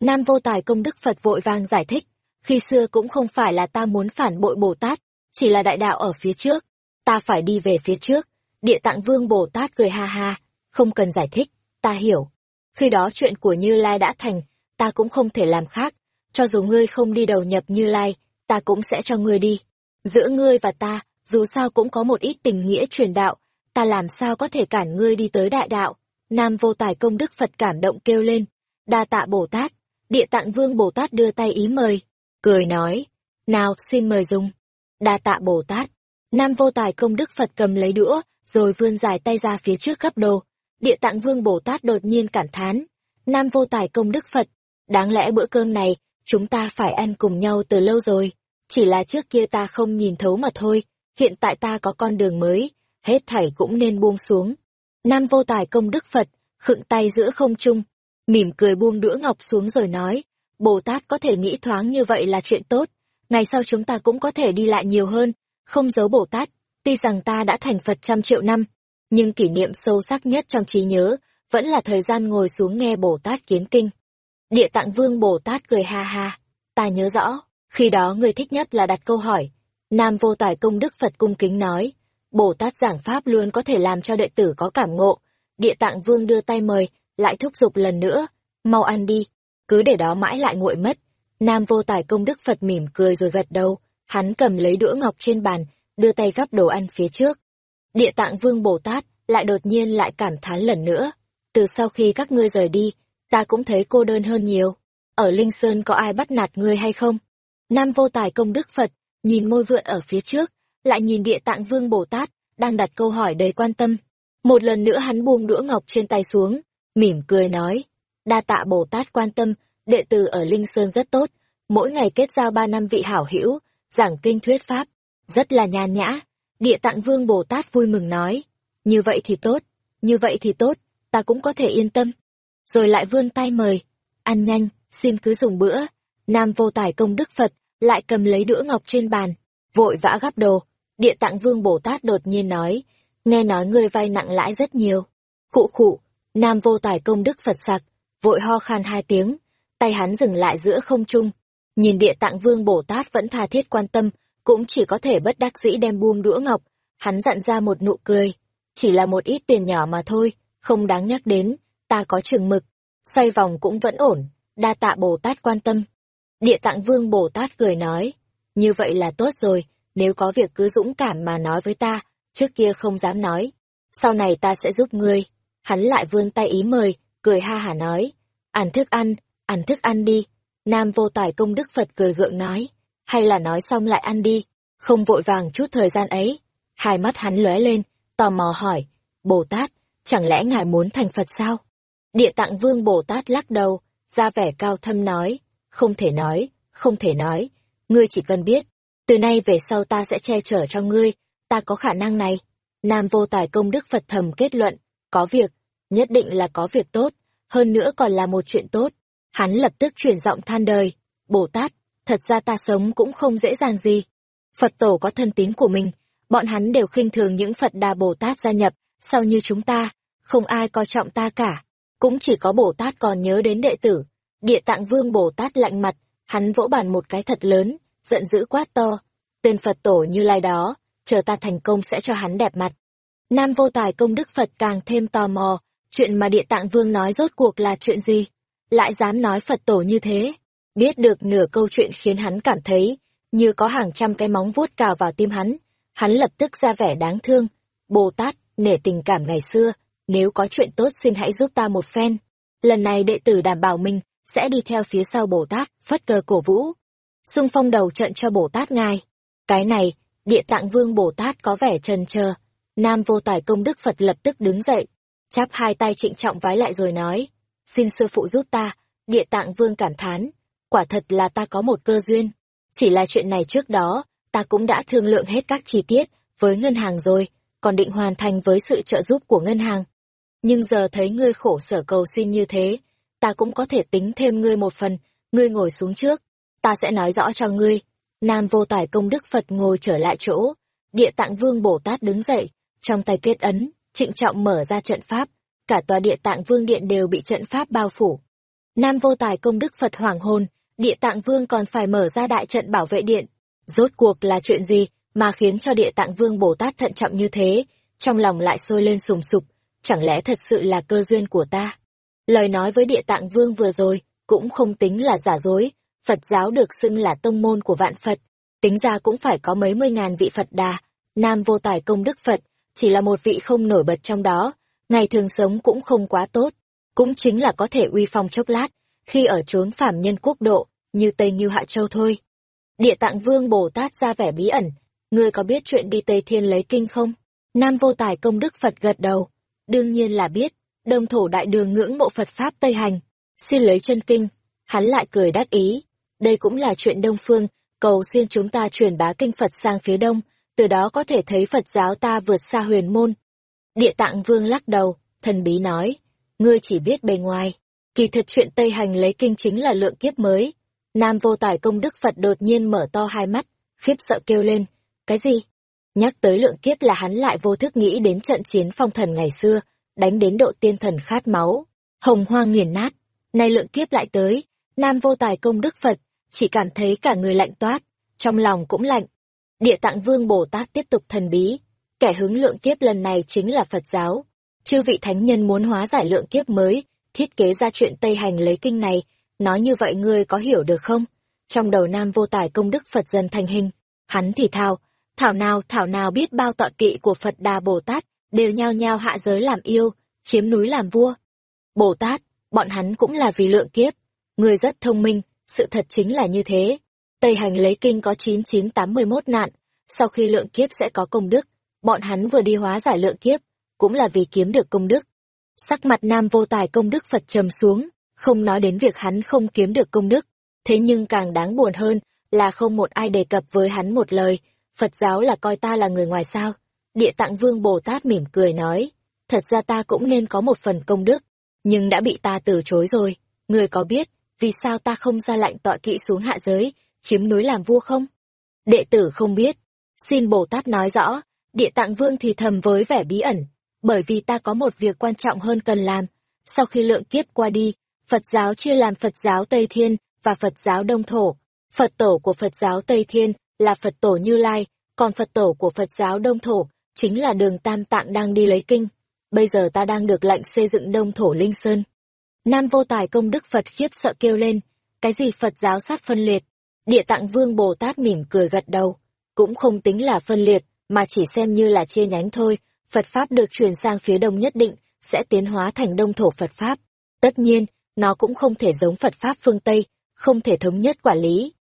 Nam vô tài công đức Phật vội vang giải thích, khi xưa cũng không phải là ta muốn phản bội Bồ Tát, chỉ là đại đạo ở phía trước, ta phải đi về phía trước. Địa tạng vương Bồ Tát cười ha ha, không cần giải thích, ta hiểu. Khi đó chuyện của Như Lai đã thành, ta cũng không thể làm khác, cho dù ngươi không đi đầu nhập Như Lai, ta cũng sẽ cho ngươi đi. Giữa ngươi và ta, dù sao cũng có một ít tình nghĩa truyền đạo, ta làm sao có thể cản ngươi đi tới đại đạo. Nam vô tài công đức Phật cảm động kêu lên, đa tạ Bồ Tát, địa tạng vương Bồ Tát đưa tay ý mời, cười nói, nào xin mời dùng. Đa tạ Bồ Tát, Nam vô tài công đức Phật cầm lấy đũa, rồi vươn dài tay ra phía trước gấp đồ. Địa tạng vương Bồ Tát đột nhiên cảm thán, Nam vô tài công đức Phật, đáng lẽ bữa cơm này, chúng ta phải ăn cùng nhau từ lâu rồi, chỉ là trước kia ta không nhìn thấu mà thôi, hiện tại ta có con đường mới, hết thảy cũng nên buông xuống. Nam vô tài công đức Phật, khựng tay giữa không trung, mỉm cười buông đũa ngọc xuống rồi nói, Bồ Tát có thể nghĩ thoáng như vậy là chuyện tốt, ngày sau chúng ta cũng có thể đi lại nhiều hơn, không giấu Bồ Tát, tuy rằng ta đã thành Phật trăm triệu năm, nhưng kỷ niệm sâu sắc nhất trong trí nhớ, vẫn là thời gian ngồi xuống nghe Bồ Tát kiến kinh. Địa tạng vương Bồ Tát cười ha ha, ta nhớ rõ, khi đó người thích nhất là đặt câu hỏi. Nam vô tài công đức Phật cung kính nói, Bồ Tát giảng Pháp luôn có thể làm cho đệ tử có cảm ngộ. Địa tạng vương đưa tay mời, lại thúc giục lần nữa, mau ăn đi, cứ để đó mãi lại nguội mất. Nam vô tài công đức Phật mỉm cười rồi gật đầu, hắn cầm lấy đũa ngọc trên bàn, đưa tay gắp đồ ăn phía trước. Địa tạng vương Bồ Tát lại đột nhiên lại cảm thán lần nữa. Từ sau khi các ngươi rời đi, ta cũng thấy cô đơn hơn nhiều. Ở Linh Sơn có ai bắt nạt ngươi hay không? Nam vô tài công đức Phật, nhìn môi vượn ở phía trước, lại nhìn địa tạng vương Bồ Tát, đang đặt câu hỏi đầy quan tâm. Một lần nữa hắn buông đũa ngọc trên tay xuống, mỉm cười nói, đa tạ Bồ Tát quan tâm, đệ tử ở Linh Sơn rất tốt, mỗi ngày kết giao ba năm vị hảo hữu, giảng kinh thuyết pháp, rất là nhàn nhã. Địa tạng vương Bồ Tát vui mừng nói, như vậy thì tốt, như vậy thì tốt, ta cũng có thể yên tâm. Rồi lại vươn tay mời, ăn nhanh, xin cứ dùng bữa. Nam vô tài công đức Phật, lại cầm lấy đũa ngọc trên bàn, vội vã gắp đồ. Địa tạng vương Bồ Tát đột nhiên nói, nghe nói ngươi vay nặng lãi rất nhiều. Khụ khụ, Nam vô tài công đức Phật sặc, vội ho khan hai tiếng, tay hắn dừng lại giữa không trung. Nhìn địa tạng vương Bồ Tát vẫn tha thiết quan tâm, cũng chỉ có thể bất đắc dĩ đem buông đũa ngọc. Hắn dặn ra một nụ cười, chỉ là một ít tiền nhỏ mà thôi, không đáng nhắc đến, ta có trường mực, xoay vòng cũng vẫn ổn, đa tạ Bồ Tát quan tâm. Địa tạng vương Bồ Tát cười nói, như vậy là tốt rồi, nếu có việc cứ dũng cảm mà nói với ta, trước kia không dám nói, sau này ta sẽ giúp ngươi. Hắn lại vươn tay ý mời, cười ha hả nói, ăn thức ăn, ăn thức ăn đi. Nam vô tài công đức Phật cười gượng nói, hay là nói xong lại ăn đi, không vội vàng chút thời gian ấy. Hai mắt hắn lóe lên, tò mò hỏi, Bồ Tát, chẳng lẽ ngài muốn thành Phật sao? Địa tạng vương Bồ Tát lắc đầu, ra vẻ cao thâm nói, không thể nói, không thể nói, ngươi chỉ cần biết, từ nay về sau ta sẽ che chở cho ngươi, ta có khả năng này. Nam vô tài công đức Phật thầm kết luận, có việc, nhất định là có việc tốt, hơn nữa còn là một chuyện tốt. Hắn lập tức chuyển giọng than đời, Bồ Tát, thật ra ta sống cũng không dễ dàng gì. Phật tổ có thân tín của mình, bọn hắn đều khinh thường những Phật Đà Bồ Tát gia nhập, sau như chúng ta, không ai coi trọng ta cả. Cũng chỉ có Bồ Tát còn nhớ đến đệ tử. Địa tạng vương Bồ Tát lạnh mặt, hắn vỗ bàn một cái thật lớn, giận dữ quát to. Tên Phật tổ như lai đó, chờ ta thành công sẽ cho hắn đẹp mặt. Nam vô tài công đức Phật càng thêm tò mò, chuyện mà địa tạng vương nói rốt cuộc là chuyện gì? Lại dám nói Phật tổ như thế? Biết được nửa câu chuyện khiến hắn cảm thấy, như có hàng trăm cái móng vuốt cào vào tim hắn. Hắn lập tức ra vẻ đáng thương. Bồ Tát, nể tình cảm ngày xưa, nếu có chuyện tốt xin hãy giúp ta một phen. Lần này đệ tử đảm bảo mình sẽ đi theo phía sau Bồ Tát, phất cờ cổ vũ. Xung phong đầu trận cho Bồ Tát ngài. Cái này, địa tạng vương Bồ Tát có vẻ trần chờ Nam vô tài công đức Phật lập tức đứng dậy, chắp hai tay trịnh trọng vái lại rồi nói, xin sư phụ giúp ta, địa tạng vương cảm thán, quả thật là ta có một cơ duyên, chỉ là chuyện này trước đó, ta cũng đã thương lượng hết các chi tiết với ngân hàng rồi, còn định hoàn thành với sự trợ giúp của ngân hàng. Nhưng giờ thấy ngươi khổ sở cầu xin như thế, ta cũng có thể tính thêm ngươi một phần, ngươi ngồi xuống trước, ta sẽ nói rõ cho ngươi. Nam vô tài công đức Phật ngồi trở lại chỗ, địa tạng vương Bồ Tát đứng dậy, trong tay kết ấn, trịnh trọng mở ra trận pháp, cả tòa địa tạng vương điện đều bị trận pháp bao phủ. Nam vô tài công đức Phật hoàng hôn, địa tạng vương còn phải mở ra đại trận bảo vệ điện. Rốt cuộc là chuyện gì mà khiến cho địa tạng vương Bồ Tát thận trọng như thế, trong lòng lại sôi lên sùng sục, chẳng lẽ thật sự là cơ duyên của ta? Lời nói với địa tạng vương vừa rồi, cũng không tính là giả dối, Phật giáo được xưng là tông môn của vạn Phật, tính ra cũng phải có mấy mươi ngàn vị Phật đà, Nam vô tài công đức Phật, chỉ là một vị không nổi bật trong đó, ngày thường sống cũng không quá tốt, cũng chính là có thể uy phong chốc lát, khi ở trốn phạm nhân quốc độ, như Tây Như Hạ Châu thôi. Địa tạng vương Bồ Tát ra vẻ bí ẩn, ngươi có biết chuyện đi Tây Thiên lấy kinh không? Nam vô tài công đức Phật gật đầu, đương nhiên là biết, đông thổ đại đường ngưỡng mộ Phật Pháp Tây Hành, xin lấy chân kinh, hắn lại cười đắc ý, đây cũng là chuyện đông phương, cầu xin chúng ta truyền bá kinh Phật sang phía đông, từ đó có thể thấy Phật giáo ta vượt xa huyền môn. Địa tạng vương lắc đầu, thần bí nói, ngươi chỉ biết bề ngoài, kỳ thật chuyện Tây Hành lấy kinh chính là lượng kiếp mới. Nam vô tài công đức Phật đột nhiên mở to hai mắt, khiếp sợ kêu lên, cái gì? Nhắc tới lượng kiếp là hắn lại vô thức nghĩ đến trận chiến phong thần ngày xưa, đánh đến độ tiên thần khát máu, hồng hoa nghiền nát. Nay lượng kiếp lại tới, Nam vô tài công đức Phật, chỉ cảm thấy cả người lạnh toát, trong lòng cũng lạnh, Địa tạng vương Bồ Tát tiếp tục thần bí, kẻ hứng lượng kiếp lần này chính là Phật giáo. Chư vị thánh nhân muốn hóa giải lượng kiếp mới, thiết kế ra chuyện Tây Hành lấy kinh này, nói như vậy ngươi có hiểu được không? Trong đầu nam vô tài công đức Phật dần thành hình, hắn thì thào, thảo nào thảo nào biết bao tọa kỵ của Phật Đà Bồ Tát, đều nhao nhao hạ giới làm yêu, chiếm núi làm vua. Bồ Tát, bọn hắn cũng là vì lượng kiếp, người rất thông minh, sự thật chính là như thế. Tây hành lấy kinh có 9981 nạn, sau khi lượng kiếp sẽ có công đức, bọn hắn vừa đi hóa giải lượng kiếp, cũng là vì kiếm được công đức. Sắc mặt nam vô tài công đức Phật trầm xuống, không nói đến việc hắn không kiếm được công đức, thế nhưng càng đáng buồn hơn là không một ai đề cập với hắn một lời, Phật giáo là coi ta là người ngoài sao? Địa tạng vương Bồ Tát mỉm cười nói, thật ra ta cũng nên có một phần công đức, nhưng đã bị ta từ chối rồi. Người có biết, vì sao ta không ra lệnh tọa kỵ xuống hạ giới, chiếm núi làm vua không? Đệ tử không biết. Xin Bồ Tát nói rõ, địa tạng vương thì thầm với vẻ bí ẩn, bởi vì ta có một việc quan trọng hơn cần làm. Sau khi lượng kiếp qua đi, Phật giáo chia làm Phật giáo Tây Thiên và Phật giáo Đông Thổ. Phật tổ của Phật giáo Tây Thiên là Phật tổ Như Lai, còn Phật tổ của Phật giáo Đông Thổ chính là đường Tam Tạng đang đi lấy kinh. Bây giờ ta đang được lệnh xây dựng Đông Thổ Linh Sơn. Nam vô tài công đức Phật khiếp sợ kêu lên, cái gì Phật giáo sát phân liệt? Địa tạng vương Bồ Tát mỉm cười gật đầu, cũng không tính là phân liệt, mà chỉ xem như là chia nhánh thôi, Phật Pháp được truyền sang phía đông nhất định, sẽ tiến hóa thành đông thổ Phật Pháp. Tất nhiên, nó cũng không thể giống Phật Pháp phương Tây, không thể thống nhất quản lý.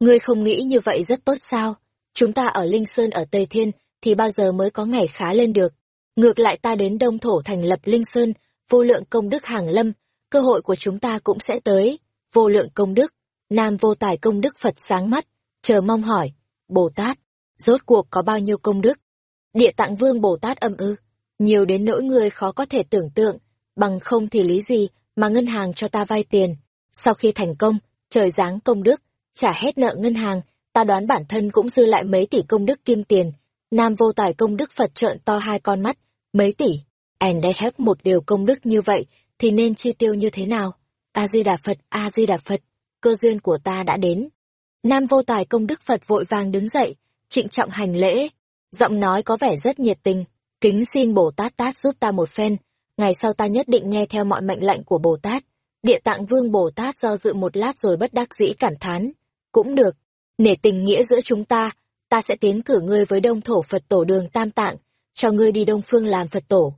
Ngươi không nghĩ như vậy rất tốt sao? Chúng ta ở Linh Sơn ở Tây Thiên, thì bao giờ mới có ngày khá lên được. Ngược lại ta đến Đông Thổ thành lập Linh Sơn, vô lượng công đức hàng lâm, cơ hội của chúng ta cũng sẽ tới. Vô lượng công đức, Nam vô tài công đức Phật sáng mắt, chờ mong hỏi, Bồ Tát, rốt cuộc có bao nhiêu công đức? Địa tạng vương Bồ Tát âm ư, nhiều đến nỗi người khó có thể tưởng tượng, bằng không thì lý gì mà ngân hàng cho ta vay tiền. Sau khi thành công, trời giáng công đức, trả hết nợ ngân hàng, ta đoán bản thân cũng dư lại mấy tỷ công đức kim tiền. Nam vô tài công đức Phật trợn to hai con mắt, mấy tỷ. And they have một điều công đức như vậy, thì nên chi tiêu như thế nào? A-di-đà Phật, A-di-đà Phật, cơ duyên của ta đã đến. Nam vô tài công đức Phật vội vàng đứng dậy, trịnh trọng hành lễ, giọng nói có vẻ rất nhiệt tình, kính xin Bồ Tát Tát giúp ta một phen, ngày sau ta nhất định nghe theo mọi mệnh lệnh của Bồ Tát. Địa tạng vương Bồ Tát do dự một lát rồi bất đắc dĩ cảm thán, cũng được, nể tình nghĩa giữa chúng ta, ta sẽ tiến cử ngươi với đông thổ Phật tổ đường Tam Tạng, cho ngươi đi đông phương làm Phật tổ.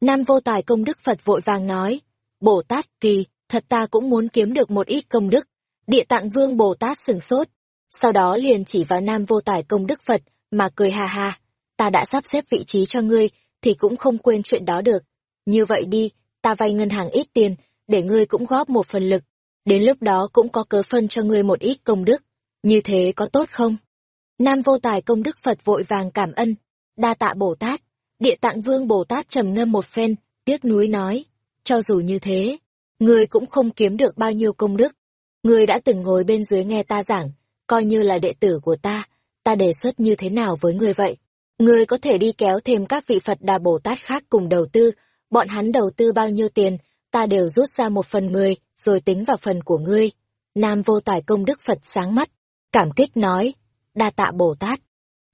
Nam vô tài công đức Phật vội vàng nói, Bồ Tát kỳ, thật ta cũng muốn kiếm được một ít công đức. Địa tạng vương Bồ Tát sừng sốt, sau đó liền chỉ vào Nam vô tài công đức Phật, mà cười ha ha, ta đã sắp xếp vị trí cho ngươi, thì cũng không quên chuyện đó được. Như vậy đi, ta vay ngân hàng ít tiền, để ngươi cũng góp một phần lực. Đến lúc đó cũng có cớ phân cho ngươi một ít công đức. Như thế có tốt không? Nam vô tài công đức Phật vội vàng cảm ơn. Đa tạ Bồ Tát. Địa tạng vương Bồ Tát trầm ngâm một phen, tiếc núi nói. Cho dù như thế, ngươi cũng không kiếm được bao nhiêu công đức. Ngươi đã từng ngồi bên dưới nghe ta giảng, coi như là đệ tử của ta, ta đề xuất như thế nào với ngươi vậy? Ngươi có thể đi kéo thêm các vị Phật Đà Bồ Tát khác cùng đầu tư, bọn hắn đầu tư bao nhiêu tiền, ta đều rút ra một phần mười, rồi tính vào phần của ngươi. Nam vô tài công đức Phật sáng mắt, cảm kích nói, đa tạ Bồ Tát.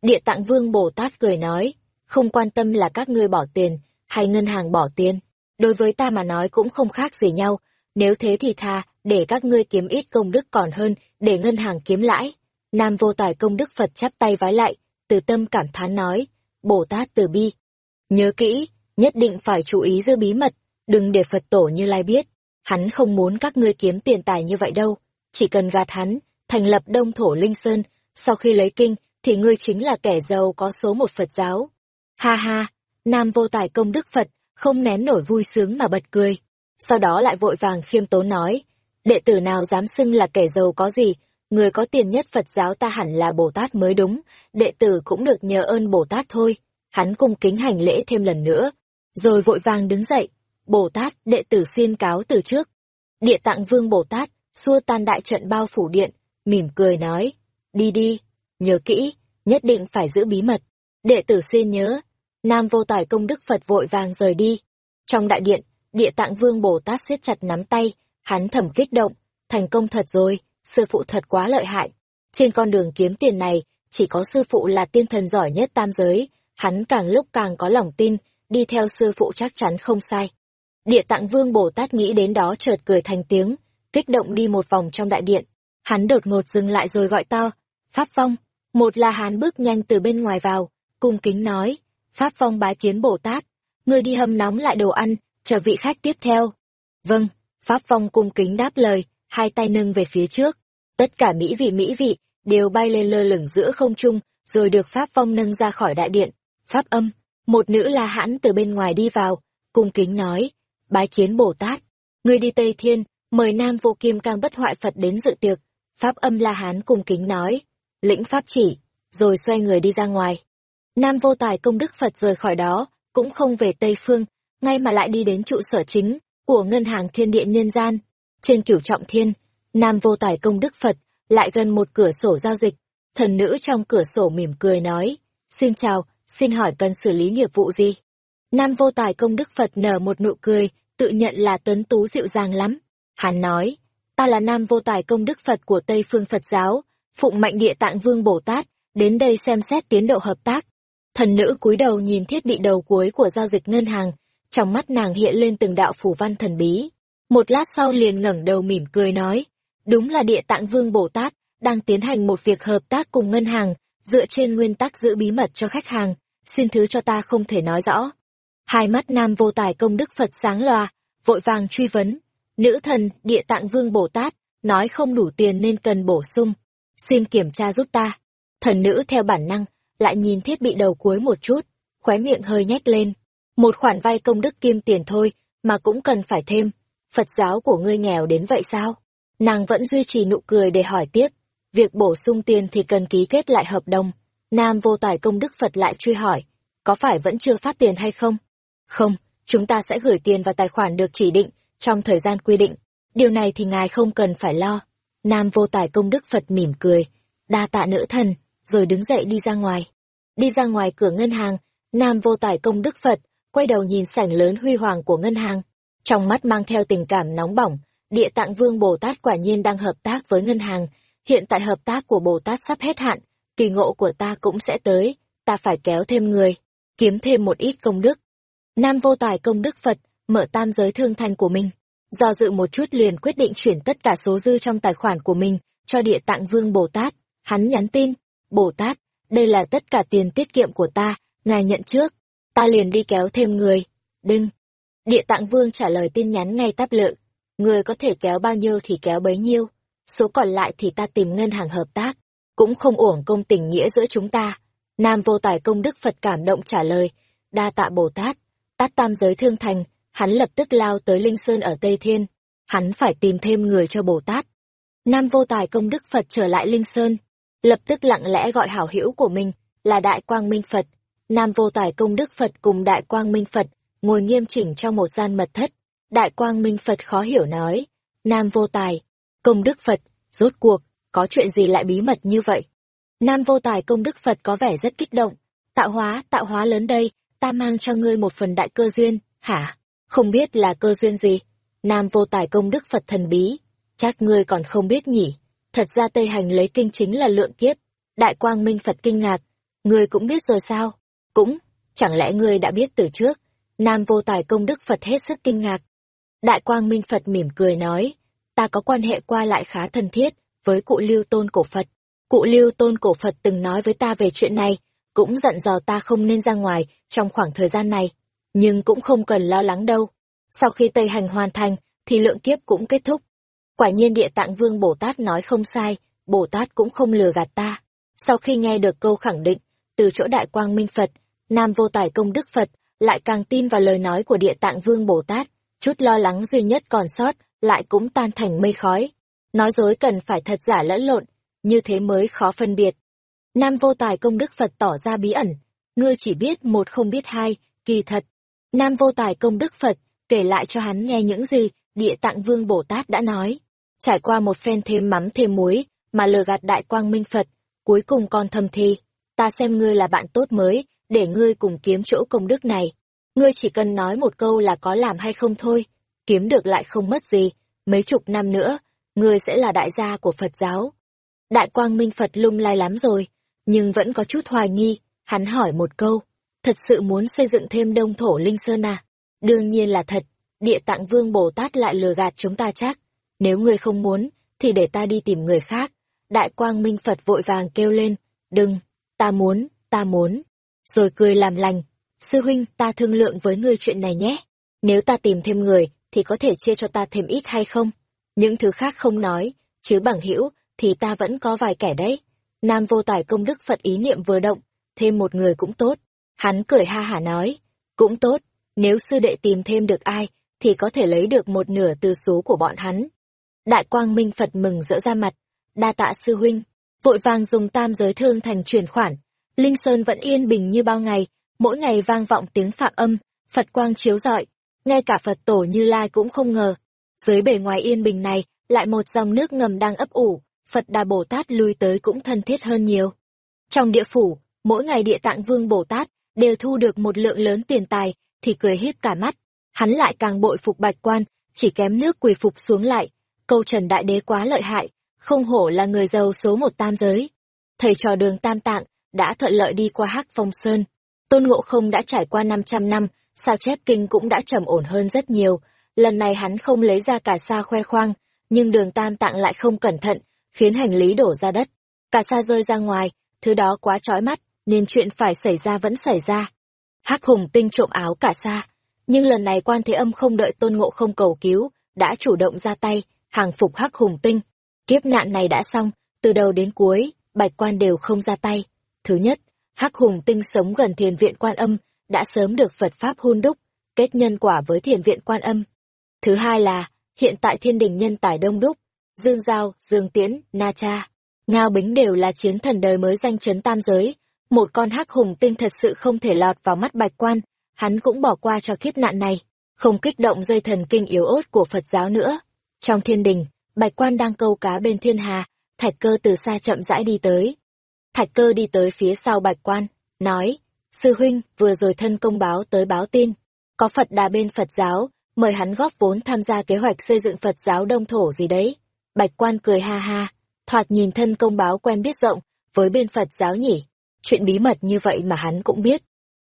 Địa tạng vương Bồ Tát cười nói, không quan tâm là các ngươi bỏ tiền, hay ngân hàng bỏ tiền, đối với ta mà nói cũng không khác gì nhau, nếu thế thì tha, để các ngươi kiếm ít công đức còn hơn, để ngân hàng kiếm lãi. Nam vô tài công đức Phật chắp tay vái lại, từ tâm cảm thán nói, Bồ Tát từ bi. Nhớ kỹ, nhất định phải chú ý giữ bí mật, đừng để Phật tổ như lai biết. Hắn không muốn các ngươi kiếm tiền tài như vậy đâu, chỉ cần gạt hắn, thành lập đông thổ linh sơn, sau khi lấy kinh, thì ngươi chính là kẻ giàu có số một Phật giáo. Ha ha, Nam vô tài công đức Phật, không nén nổi vui sướng mà bật cười. Sau đó lại vội vàng khiêm tốn nói, đệ tử nào dám xưng là kẻ giàu có gì, người có tiền nhất Phật giáo ta hẳn là Bồ Tát mới đúng, đệ tử cũng được nhờ ơn Bồ Tát thôi. Hắn cung kính hành lễ thêm lần nữa, rồi vội vàng đứng dậy. Bồ Tát, đệ tử xin cáo từ trước. Địa tạng vương Bồ Tát, xua tan đại trận bao phủ điện, mỉm cười nói, đi đi, nhớ kỹ, nhất định phải giữ bí mật. Đệ tử xin nhớ, Nam vô tài công đức Phật vội vàng rời đi. Trong đại điện, địa tạng vương Bồ Tát siết chặt nắm tay, hắn thầm kích động, thành công thật rồi sư phụ thật quá lợi hại. Trên con đường kiếm tiền này, chỉ có sư phụ là tiên thần giỏi nhất tam giới, hắn càng lúc càng có lòng tin, đi theo sư phụ chắc chắn không sai. Địa tạng vương Bồ Tát nghĩ đến đó chợt cười thành tiếng, kích động đi một vòng trong đại điện. Hắn đột ngột dừng lại rồi gọi to, Pháp Phong, một là hắn bước nhanh từ bên ngoài vào, cung kính nói, Pháp Phong bái kiến Bồ Tát, người đi hâm nóng lại đồ ăn, chờ vị khách tiếp theo. Vâng, Pháp Phong cung kính đáp lời, hai tay nâng về phía trước. Tất cả mỹ vị mỹ vị đều bay lên lơ lửng giữa không trung, rồi được Pháp Phong nâng ra khỏi đại điện. Pháp âm, một nữ la hãn từ bên ngoài đi vào, cung kính nói, bái kiến Bồ Tát. Người đi Tây Thiên, mời Nam Vô Kim Cang Bất Hoại Phật đến dự tiệc. Pháp âm La Hán cùng kính nói, lĩnh pháp chỉ, rồi xoay người đi ra ngoài. Nam vô tài công đức Phật rời khỏi đó, cũng không về Tây Phương, ngay mà lại đi đến trụ sở chính của ngân hàng thiên địa nhân gian. Trên cửu trọng thiên, Nam vô tài công đức Phật lại gần một cửa sổ giao dịch. Thần nữ trong cửa sổ mỉm cười nói, xin chào, xin hỏi cần xử lý nghiệp vụ gì? Nam vô tài công đức Phật nở một nụ cười, tự nhận là tuấn tú dịu dàng lắm. Hắn nói, ta là Nam vô tài công đức Phật của Tây Phương Phật giáo, phụng mạnh địa tạng vương Bồ Tát, đến đây xem xét tiến độ hợp tác. Thần nữ cúi đầu nhìn thiết bị đầu cuối của giao dịch ngân hàng, trong mắt nàng hiện lên từng đạo phủ văn thần bí. Một lát sau liền ngẩng đầu mỉm cười nói, đúng là địa tạng vương Bồ Tát, đang tiến hành một việc hợp tác cùng ngân hàng, dựa trên nguyên tắc giữ bí mật cho khách hàng, xin thứ cho ta không thể nói rõ. Hai mắt nam vô tài công đức Phật sáng loa, vội vàng truy vấn, nữ thần, địa tạng vương Bồ Tát, nói không đủ tiền nên cần bổ sung, xin kiểm tra giúp ta. Thần nữ theo bản năng, lại nhìn thiết bị đầu cuối một chút, khóe miệng hơi nhếch lên. Một khoản vay công đức kim tiền thôi, mà cũng cần phải thêm. Phật giáo của ngươi nghèo đến vậy sao? Nàng vẫn duy trì nụ cười để hỏi tiếp. Việc bổ sung tiền thì cần ký kết lại hợp đồng. Nam vô tài công đức Phật lại truy hỏi. Có phải vẫn chưa phát tiền hay không? Không, chúng ta sẽ gửi tiền vào tài khoản được chỉ định, trong thời gian quy định. Điều này thì ngài không cần phải lo. Nam vô tài công đức Phật mỉm cười. Đa tạ nữ thần, rồi đứng dậy đi ra ngoài. Đi ra ngoài cửa ngân hàng, Nam vô tài công đức Phật, quay đầu nhìn sảnh lớn huy hoàng của ngân hàng. Trong mắt mang theo tình cảm nóng bỏng, địa tạng vương Bồ Tát quả nhiên đang hợp tác với ngân hàng. Hiện tại hợp tác của Bồ Tát sắp hết hạn, kỳ ngộ của ta cũng sẽ tới, ta phải kéo thêm người, kiếm thêm một ít công đức. Nam vô tài công đức Phật, mở tam giới thương thành của mình. Do dự một chút liền quyết định chuyển tất cả số dư trong tài khoản của mình cho địa tạng vương Bồ Tát. Hắn nhắn tin, Bồ Tát, đây là tất cả tiền tiết kiệm của ta, ngài nhận trước. Ta liền đi kéo thêm người. Đinh. Địa tạng vương trả lời tin nhắn ngay táp lự. Người có thể kéo bao nhiêu thì kéo bấy nhiêu. Số còn lại thì ta tìm ngân hàng hợp tác. Cũng không uổng công tình nghĩa giữa chúng ta. Nam vô tài công đức Phật cảm động trả lời. Đa tạ Bồ Tát. Tát tam giới thương thành. Hắn lập tức lao tới Linh Sơn ở Tây Thiên. Hắn phải tìm thêm người cho Bồ Tát. Nam vô tài công đức Phật trở lại Linh Sơn lập tức lặng lẽ gọi hảo hữu của mình là Đại Quang Minh Phật. Nam Vô Tài Công Đức Phật cùng Đại Quang Minh Phật ngồi nghiêm chỉnh trong một gian mật thất. Đại Quang Minh Phật khó hiểu nói, Nam Vô Tài, Công Đức Phật, rốt cuộc, có chuyện gì lại bí mật như vậy? Nam Vô Tài Công Đức Phật có vẻ rất kích động. Tạo hóa, tạo hóa lớn đây, ta mang cho ngươi một phần đại cơ duyên, hả? Không biết là cơ duyên gì? Nam Vô Tài Công Đức Phật thần bí, chắc ngươi còn không biết nhỉ? Thật ra Tây Hành lấy kinh chính là lượng kiếp. Đại Quang Minh Phật kinh ngạc. Ngươi cũng biết rồi sao? Cũng, chẳng lẽ ngươi đã biết từ trước? Nam vô tài công đức Phật hết sức kinh ngạc. Đại Quang Minh Phật mỉm cười nói, ta có quan hệ qua lại khá thân thiết với cụ Lưu Tôn Cổ Phật. Cụ Lưu Tôn Cổ Phật từng nói với ta về chuyện này, cũng dặn dò ta không nên ra ngoài trong khoảng thời gian này. Nhưng cũng không cần lo lắng đâu. Sau khi Tây Hành hoàn thành, thì lượng kiếp cũng kết thúc. Quả nhiên địa tạng vương Bồ Tát nói không sai, Bồ Tát cũng không lừa gạt ta. Sau khi nghe được câu khẳng định, từ chỗ đại quang minh Phật, Nam vô tài công đức Phật, lại càng tin vào lời nói của địa tạng vương Bồ Tát, chút lo lắng duy nhất còn sót, lại cũng tan thành mây khói. Nói dối cần phải thật giả lẫn lộn, như thế mới khó phân biệt. Nam vô tài công đức Phật tỏ ra bí ẩn, ngươi chỉ biết một không biết hai, kỳ thật. Nam vô tài công đức Phật kể lại cho hắn nghe những gì địa tạng vương Bồ Tát đã nói trải qua một phen thêm mắm thêm muối, mà lừa gạt đại quang minh Phật, cuối cùng con thầm thi, ta xem ngươi là bạn tốt mới, để ngươi cùng kiếm chỗ công đức này. Ngươi chỉ cần nói một câu là có làm hay không thôi, kiếm được lại không mất gì, mấy chục năm nữa, ngươi sẽ là đại gia của Phật giáo. Đại quang minh Phật lung lai lắm rồi, nhưng vẫn có chút hoài nghi, hắn hỏi một câu, thật sự muốn xây dựng thêm đông thổ linh sơn à? Đương nhiên là thật, địa tạng vương Bồ Tát lại lừa gạt chúng ta chắc. Nếu ngươi không muốn, thì để ta đi tìm người khác. Đại quang minh Phật vội vàng kêu lên, đừng, ta muốn, ta muốn. Rồi cười làm lành, sư huynh ta thương lượng với ngươi chuyện này nhé. Nếu ta tìm thêm người, thì có thể chia cho ta thêm ít hay không? Những thứ khác không nói, chứ bằng hữu thì ta vẫn có vài kẻ đấy. Nam vô tài công đức Phật ý niệm vừa động, thêm một người cũng tốt. Hắn cười ha hả nói, cũng tốt, nếu sư đệ tìm thêm được ai, thì có thể lấy được một nửa từ số của bọn hắn. Đại quang minh Phật mừng rỡ ra mặt. đa tạ sư huynh, vội vàng dùng tam giới thương thành chuyển khoản. Linh Sơn vẫn yên bình như bao ngày, mỗi ngày vang vọng tiếng phạm âm, Phật quang chiếu rọi, ngay cả Phật tổ Như Lai cũng không ngờ. Dưới bề ngoài yên bình này, lại một dòng nước ngầm đang ấp ủ, Phật Đà Bồ Tát lui tới cũng thân thiết hơn nhiều. Trong địa phủ, mỗi ngày địa tạng vương Bồ Tát đều thu được một lượng lớn tiền tài, thì cười híp cả mắt. Hắn lại càng bội phục bạch quan, chỉ kém nước quỳ phục xuống lại. Câu trần đại đế quá lợi hại, không hổ là người giàu số một tam giới. Thầy trò đường tam tạng, đã thuận lợi đi qua hắc phong sơn. Tôn Ngộ Không đã trải qua 500 năm, sao chép kinh cũng đã trầm ổn hơn rất nhiều. Lần này hắn không lấy ra cả sa khoe khoang, nhưng đường tam tạng lại không cẩn thận, khiến hành lý đổ ra đất. Cả sa rơi ra ngoài, thứ đó quá trói mắt, nên chuyện phải xảy ra vẫn xảy ra. Hắc hùng tinh trộm áo cả sa, nhưng lần này quan thế âm không đợi tôn ngộ không cầu cứu, đã chủ động ra tay, hàng phục hắc hùng tinh. Kiếp nạn này đã xong, từ đầu đến cuối, bạch quan đều không ra tay. Thứ nhất, hắc hùng tinh sống gần thiền viện quan âm, đã sớm được Phật Pháp hôn đúc, kết nhân quả với thiền viện quan âm. Thứ hai là, hiện tại thiên đình nhân tài đông đúc, Dương Giao, Dương Tiễn, Na Cha, Ngao Bính đều là chiến thần đời mới danh chấn tam giới. Một con hắc hùng tinh thật sự không thể lọt vào mắt bạch quan, hắn cũng bỏ qua cho kiếp nạn này, không kích động dây thần kinh yếu ớt của Phật giáo nữa. Trong thiên đình, bạch quan đang câu cá bên thiên hà, thạch cơ từ xa chậm rãi đi tới. Thạch cơ đi tới phía sau bạch quan, nói, sư huynh vừa rồi thân công báo tới báo tin, có Phật đà bên Phật giáo, mời hắn góp vốn tham gia kế hoạch xây dựng Phật giáo đông thổ gì đấy. Bạch quan cười ha ha, thoạt nhìn thân công báo quen biết rộng, với bên Phật giáo nhỉ. Chuyện bí mật như vậy mà hắn cũng biết.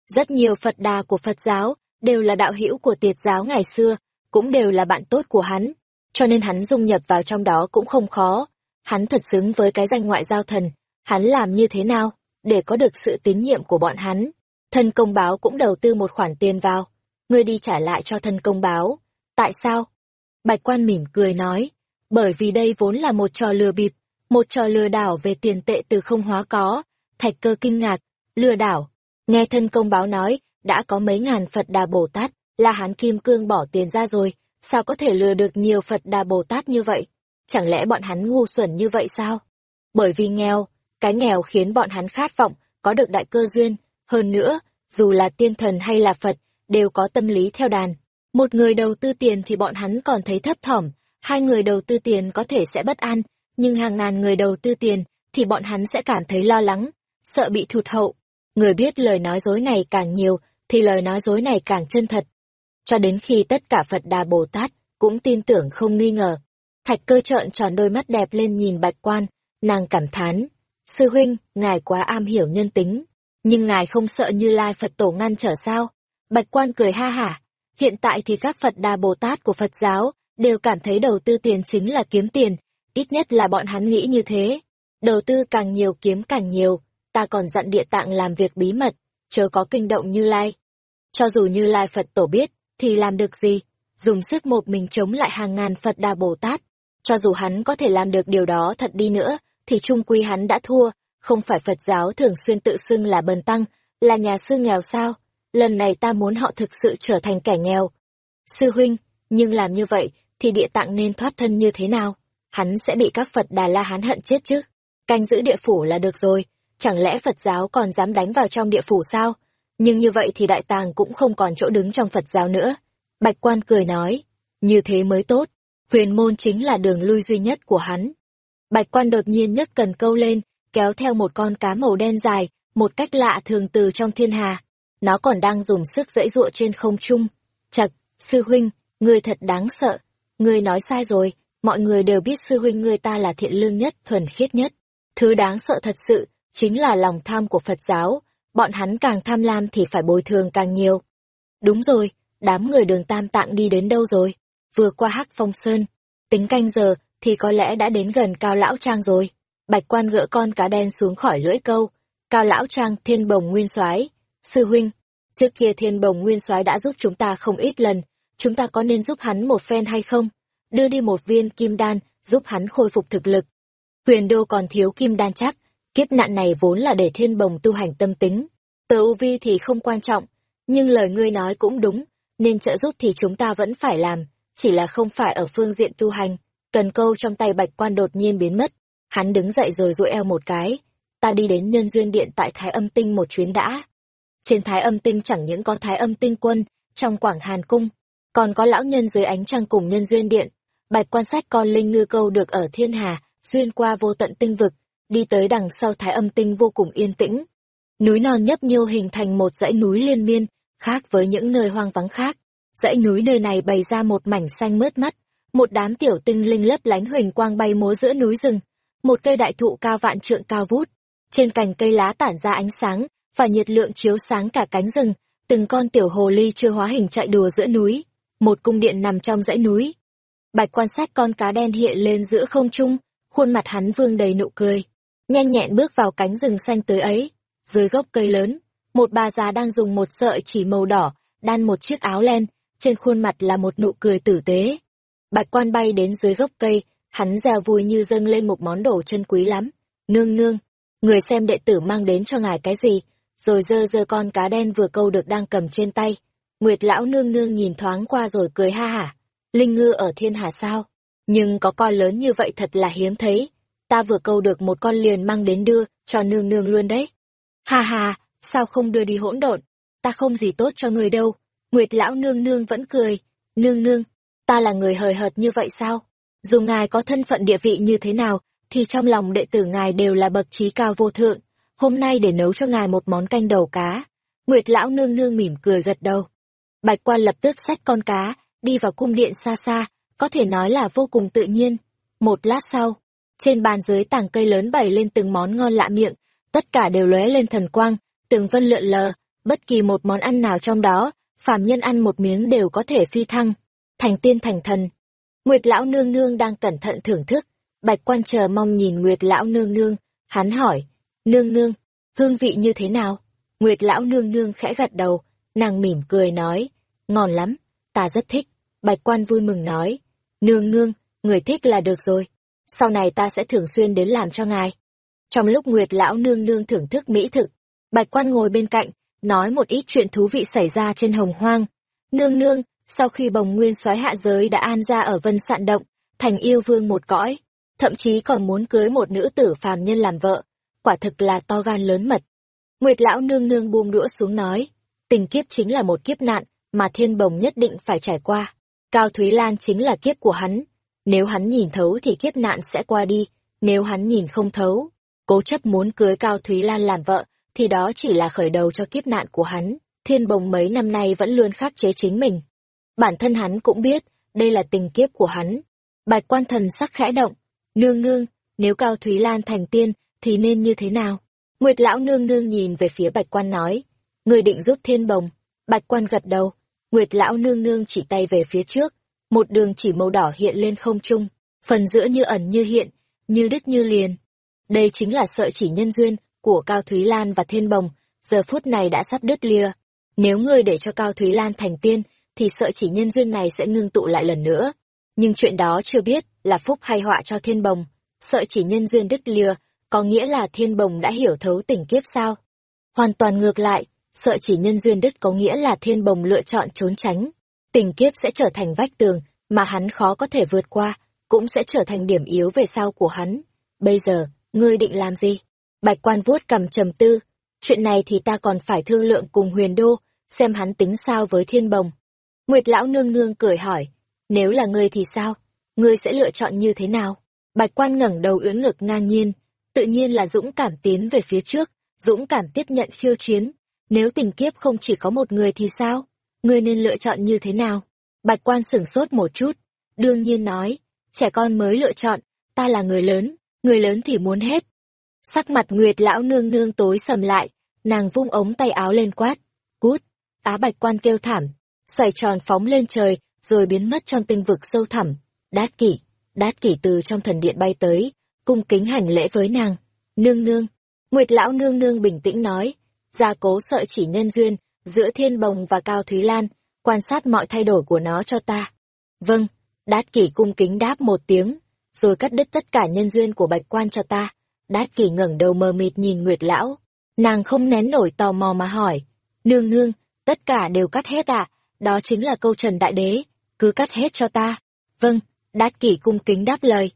Rất nhiều Phật đà của Phật giáo, đều là đạo hữu của tiệt giáo ngày xưa, cũng đều là bạn tốt của hắn. Cho nên hắn dung nhập vào trong đó cũng không khó. Hắn thật xứng với cái danh ngoại giao thần. Hắn làm như thế nào, để có được sự tín nhiệm của bọn hắn. Thân công báo cũng đầu tư một khoản tiền vào. Ngươi đi trả lại cho thân công báo. Tại sao? Bạch quan mỉm cười nói. Bởi vì đây vốn là một trò lừa bịp, một trò lừa đảo về tiền tệ từ không hóa có. Thạch cơ kinh ngạc, lừa đảo. Nghe thân công báo nói, đã có mấy ngàn Phật Đà Bồ Tát, là hán kim cương bỏ tiền ra rồi, sao có thể lừa được nhiều Phật Đà Bồ Tát như vậy? Chẳng lẽ bọn hắn ngu xuẩn như vậy sao? Bởi vì nghèo, cái nghèo khiến bọn hắn khát vọng, có được đại cơ duyên, hơn nữa, dù là tiên thần hay là Phật, đều có tâm lý theo đàn. Một người đầu tư tiền thì bọn hắn còn thấy thấp thỏm, hai người đầu tư tiền có thể sẽ bất an, nhưng hàng ngàn người đầu tư tiền thì bọn hắn sẽ cảm thấy lo lắng, sợ bị thụt hậu. Người biết lời nói dối này càng nhiều thì lời nói dối này càng chân thật. Cho đến khi tất cả Phật Đà Bồ Tát cũng tin tưởng không nghi ngờ. Thạch cơ trợn tròn đôi mắt đẹp lên nhìn bạch quan, nàng cảm thán. Sư huynh, ngài quá am hiểu nhân tính, nhưng ngài không sợ như lai Phật tổ ngăn trở sao? Bạch quan cười ha hả. Hiện tại thì các Phật Đà Bồ Tát của Phật giáo đều cảm thấy đầu tư tiền chính là kiếm tiền, ít nhất là bọn hắn nghĩ như thế. Đầu tư càng nhiều kiếm càng nhiều, ta còn dặn địa tạng làm việc bí mật, chớ có kinh động Như Lai. Cho dù Như Lai Phật tổ biết, thì làm được gì? Dùng sức một mình chống lại hàng ngàn Phật Đà Bồ Tát. Cho dù hắn có thể làm được điều đó thật đi nữa, thì trung quy hắn đã thua, không phải Phật giáo thường xuyên tự xưng là bần tăng, là nhà sư nghèo sao? Lần này ta muốn họ thực sự trở thành kẻ nghèo. Sư huynh, nhưng làm như vậy, thì địa tạng nên thoát thân như thế nào? Hắn sẽ bị các Phật Đà La Hán hận chết chứ? Canh giữ địa phủ là được rồi, chẳng lẽ Phật giáo còn dám đánh vào trong địa phủ sao? Nhưng như vậy thì đại tàng cũng không còn chỗ đứng trong Phật giáo nữa. Bạch quan cười nói, như thế mới tốt, huyền môn chính là đường lui duy nhất của hắn. Bạch quan đột nhiên nhấc cần câu lên, kéo theo một con cá màu đen dài, một cách lạ thường từ trong thiên hà. Nó còn đang dùng sức dãy dụa trên không trung. Chật, sư huynh, ngươi thật đáng sợ. Ngươi nói sai rồi, mọi người đều biết sư huynh ngươi ta là thiện lương nhất, thuần khiết nhất. Thứ đáng sợ thật sự, chính là lòng tham của Phật giáo, bọn hắn càng tham lam thì phải bồi thường càng nhiều. Đúng rồi, đám người đường tam tạng đi đến đâu rồi? Vừa qua hắc phong sơn, tính canh giờ thì có lẽ đã đến gần cao lão trang rồi. Bạch quan gỡ con cá đen xuống khỏi lưỡi câu. Cao lão trang thiên bồng nguyên soái Sư huynh, trước kia thiên bồng nguyên soái đã giúp chúng ta không ít lần, chúng ta có nên giúp hắn một phen hay không? Đưa đi một viên kim đan, giúp hắn khôi phục thực lực. Huyền đô còn thiếu kim đan chắc, Kiếp nạn này vốn là để thiên bồng tu hành tâm tính. Tờ U Vi thì không quan trọng, nhưng lời ngươi nói cũng đúng, nên trợ giúp thì chúng ta vẫn phải làm, chỉ là không phải ở phương diện tu hành. Cần câu trong tay bạch quan đột nhiên biến mất. Hắn đứng dậy rồi duỗi eo một cái. Ta đi đến nhân duyên điện tại Thái âm tinh một chuyến đã. Trên Thái âm tinh chẳng những có Thái âm tinh quân, trong Quảng Hàn Cung, còn có lão nhân dưới ánh trăng cùng nhân duyên điện. Bạch quan sát con linh ngư câu được ở thiên hà, xuyên qua vô tận tinh vực, đi tới đằng sau Thái âm tinh vô cùng yên tĩnh. Núi non nhấp nhô hình thành một dãy núi liên miên, khác với những nơi hoang vắng khác. Dãy núi nơi này bày ra một mảnh xanh mướt mắt, một đám tiểu tinh linh lấp lánh huỳnh quang bay múa giữa núi rừng, một cây đại thụ cao vạn trượng cao vút, trên cành cây lá tản ra ánh sáng và nhiệt lượng chiếu sáng cả cánh rừng, từng con tiểu hồ ly chưa hóa hình chạy đùa giữa núi, một cung điện nằm trong dãy núi. Bạch quan sát con cá đen hiện lên giữa không trung, khuôn mặt hắn vương đầy nụ cười, nhanh nhẹn bước vào cánh rừng xanh tới ấy, dưới gốc cây lớn, một bà già đang dùng một sợi chỉ màu đỏ, đan một chiếc áo len, trên khuôn mặt là một nụ cười tử tế. Bạch quan bay đến dưới gốc cây, hắn dèo vui như dâng lên một món đồ chân quý lắm. Nương nương, người xem đệ tử mang đến cho ngài cái gì, rồi dơ dơ con cá đen vừa câu được đang cầm trên tay. Nguyệt lão nương nương nhìn thoáng qua rồi cười ha hả. Linh ngư ở thiên hà sao? Nhưng có con lớn như vậy thật là hiếm thấy. Ta vừa câu được một con liền mang đến đưa, cho nương nương luôn đấy. Ha ha, sao không đưa đi hỗn độn? Ta không gì tốt cho người đâu. Nguyệt lão nương nương vẫn cười. Nương nương, ta là người hời hợt như vậy sao? Dù ngài có thân phận địa vị như thế nào, thì trong lòng đệ tử ngài đều là bậc trí cao vô thượng. Hôm nay để nấu cho ngài một món canh đầu cá. Nguyệt lão nương nương mỉm cười gật đầu. Bạch quan lập tức xách con cá, đi vào cung điện xa xa, có thể nói là vô cùng tự nhiên. Một lát sau, trên bàn dưới tảng cây lớn bày lên từng món ngon lạ miệng, tất cả đều lóe lên thần quang, từng vân lượn lờ, bất kỳ một món ăn nào trong đó, phàm nhân ăn một miếng đều có thể phi thăng, thành tiên thành thần. Nguyệt lão nương nương đang cẩn thận thưởng thức, bạch quan chờ mong nhìn Nguyệt lão nương nương, hắn hỏi, nương nương, hương vị như thế nào? Nguyệt lão nương nương khẽ gật đầu, nàng mỉm cười nói, ngon lắm, ta rất thích. Bạch quan vui mừng nói, nương nương, người thích là được rồi, sau này ta sẽ thường xuyên đến làm cho ngài. Trong lúc Nguyệt lão nương nương thưởng thức mỹ thực, Bạch quan ngồi bên cạnh, nói một ít chuyện thú vị xảy ra trên hồng hoang. Nương nương, sau khi bồng nguyên soái hạ giới đã an ra ở vân sạn động, thành yêu vương một cõi, thậm chí còn muốn cưới một nữ tử phàm nhân làm vợ, quả thực là to gan lớn mật. Nguyệt lão nương nương buông đũa xuống nói, tình kiếp chính là một kiếp nạn mà thiên bồng nhất định phải trải qua. Cao Thúy Lan chính là kiếp của hắn, nếu hắn nhìn thấu thì kiếp nạn sẽ qua đi, nếu hắn nhìn không thấu, cố chấp muốn cưới Cao Thúy Lan làm vợ, thì đó chỉ là khởi đầu cho kiếp nạn của hắn. Thiên bồng mấy năm nay vẫn luôn khắc chế chính mình. Bản thân hắn cũng biết, đây là tình kiếp của hắn. Bạch quan thần sắc khẽ động, nương nương, nếu Cao Thúy Lan thành tiên, thì nên như thế nào? Nguyệt lão nương nương nhìn về phía bạch quan nói, người định giúp thiên bồng. Bạch quan gật đầu, Nguyệt lão nương nương chỉ tay về phía trước, một đường chỉ màu đỏ hiện lên không trung, phần giữa như ẩn như hiện, như đứt như liền. Đây chính là sợi chỉ nhân duyên của Cao Thúy Lan và Thiên Bồng, giờ phút này đã sắp đứt lìa. Nếu ngươi để cho Cao Thúy Lan thành tiên, thì sợi chỉ nhân duyên này sẽ ngưng tụ lại lần nữa. Nhưng chuyện đó chưa biết là phúc hay họa cho Thiên Bồng. Sợi chỉ nhân duyên đứt lìa, có nghĩa là Thiên Bồng đã hiểu thấu tình kiếp sao? Hoàn toàn ngược lại, sợ chỉ nhân duyên đứt có nghĩa là Thiên Bồng lựa chọn trốn tránh. Tình kiếp sẽ trở thành vách tường mà hắn khó có thể vượt qua, cũng sẽ trở thành điểm yếu về sau của hắn. Bây giờ, ngươi định làm gì? Bạch quan vuốt cầm trầm tư, chuyện này thì ta còn phải thương lượng cùng huyền đô, xem hắn tính sao với thiên bồng. Nguyệt lão nương nương cười hỏi, nếu là ngươi thì sao? Ngươi sẽ lựa chọn như thế nào? Bạch quan ngẩng đầu ưỡn ngực ngang nhiên, tự nhiên là dũng cảm tiến về phía trước, dũng cảm tiếp nhận khiêu chiến. Nếu tình kiếp không chỉ có một người thì sao? Ngươi nên lựa chọn như thế nào? Bạch quan sửng sốt một chút, đương nhiên nói, trẻ con mới lựa chọn, ta là người lớn, người lớn thì muốn hết, Sắc mặt Nguyệt lão nương nương tối sầm lại, nàng vung ống tay áo lên quát. Cút! Á bạch quan kêu thảm, xoay tròn phóng lên trời, rồi biến mất trong tinh vực sâu thẳm. Đát kỷ, đát kỷ từ trong thần điện bay tới, cung kính hành lễ với nàng. Nương nương, Nguyệt lão nương nương bình tĩnh nói, gia cố sợi chỉ nhân duyên, giữa thiên bồng và cao thúy lan, quan sát mọi thay đổi của nó cho ta. Vâng, đát kỷ cung kính đáp một tiếng, rồi cắt đứt tất cả nhân duyên của bạch quan cho ta. Đát kỷ ngẩng đầu mờ mịt nhìn Nguyệt Lão. Nàng không nén nổi tò mò mà hỏi. Nương nương, tất cả đều cắt hết à? Đó chính là câu trần đại đế. Cứ cắt hết cho ta. Vâng, Đát kỷ cung kính đáp lời.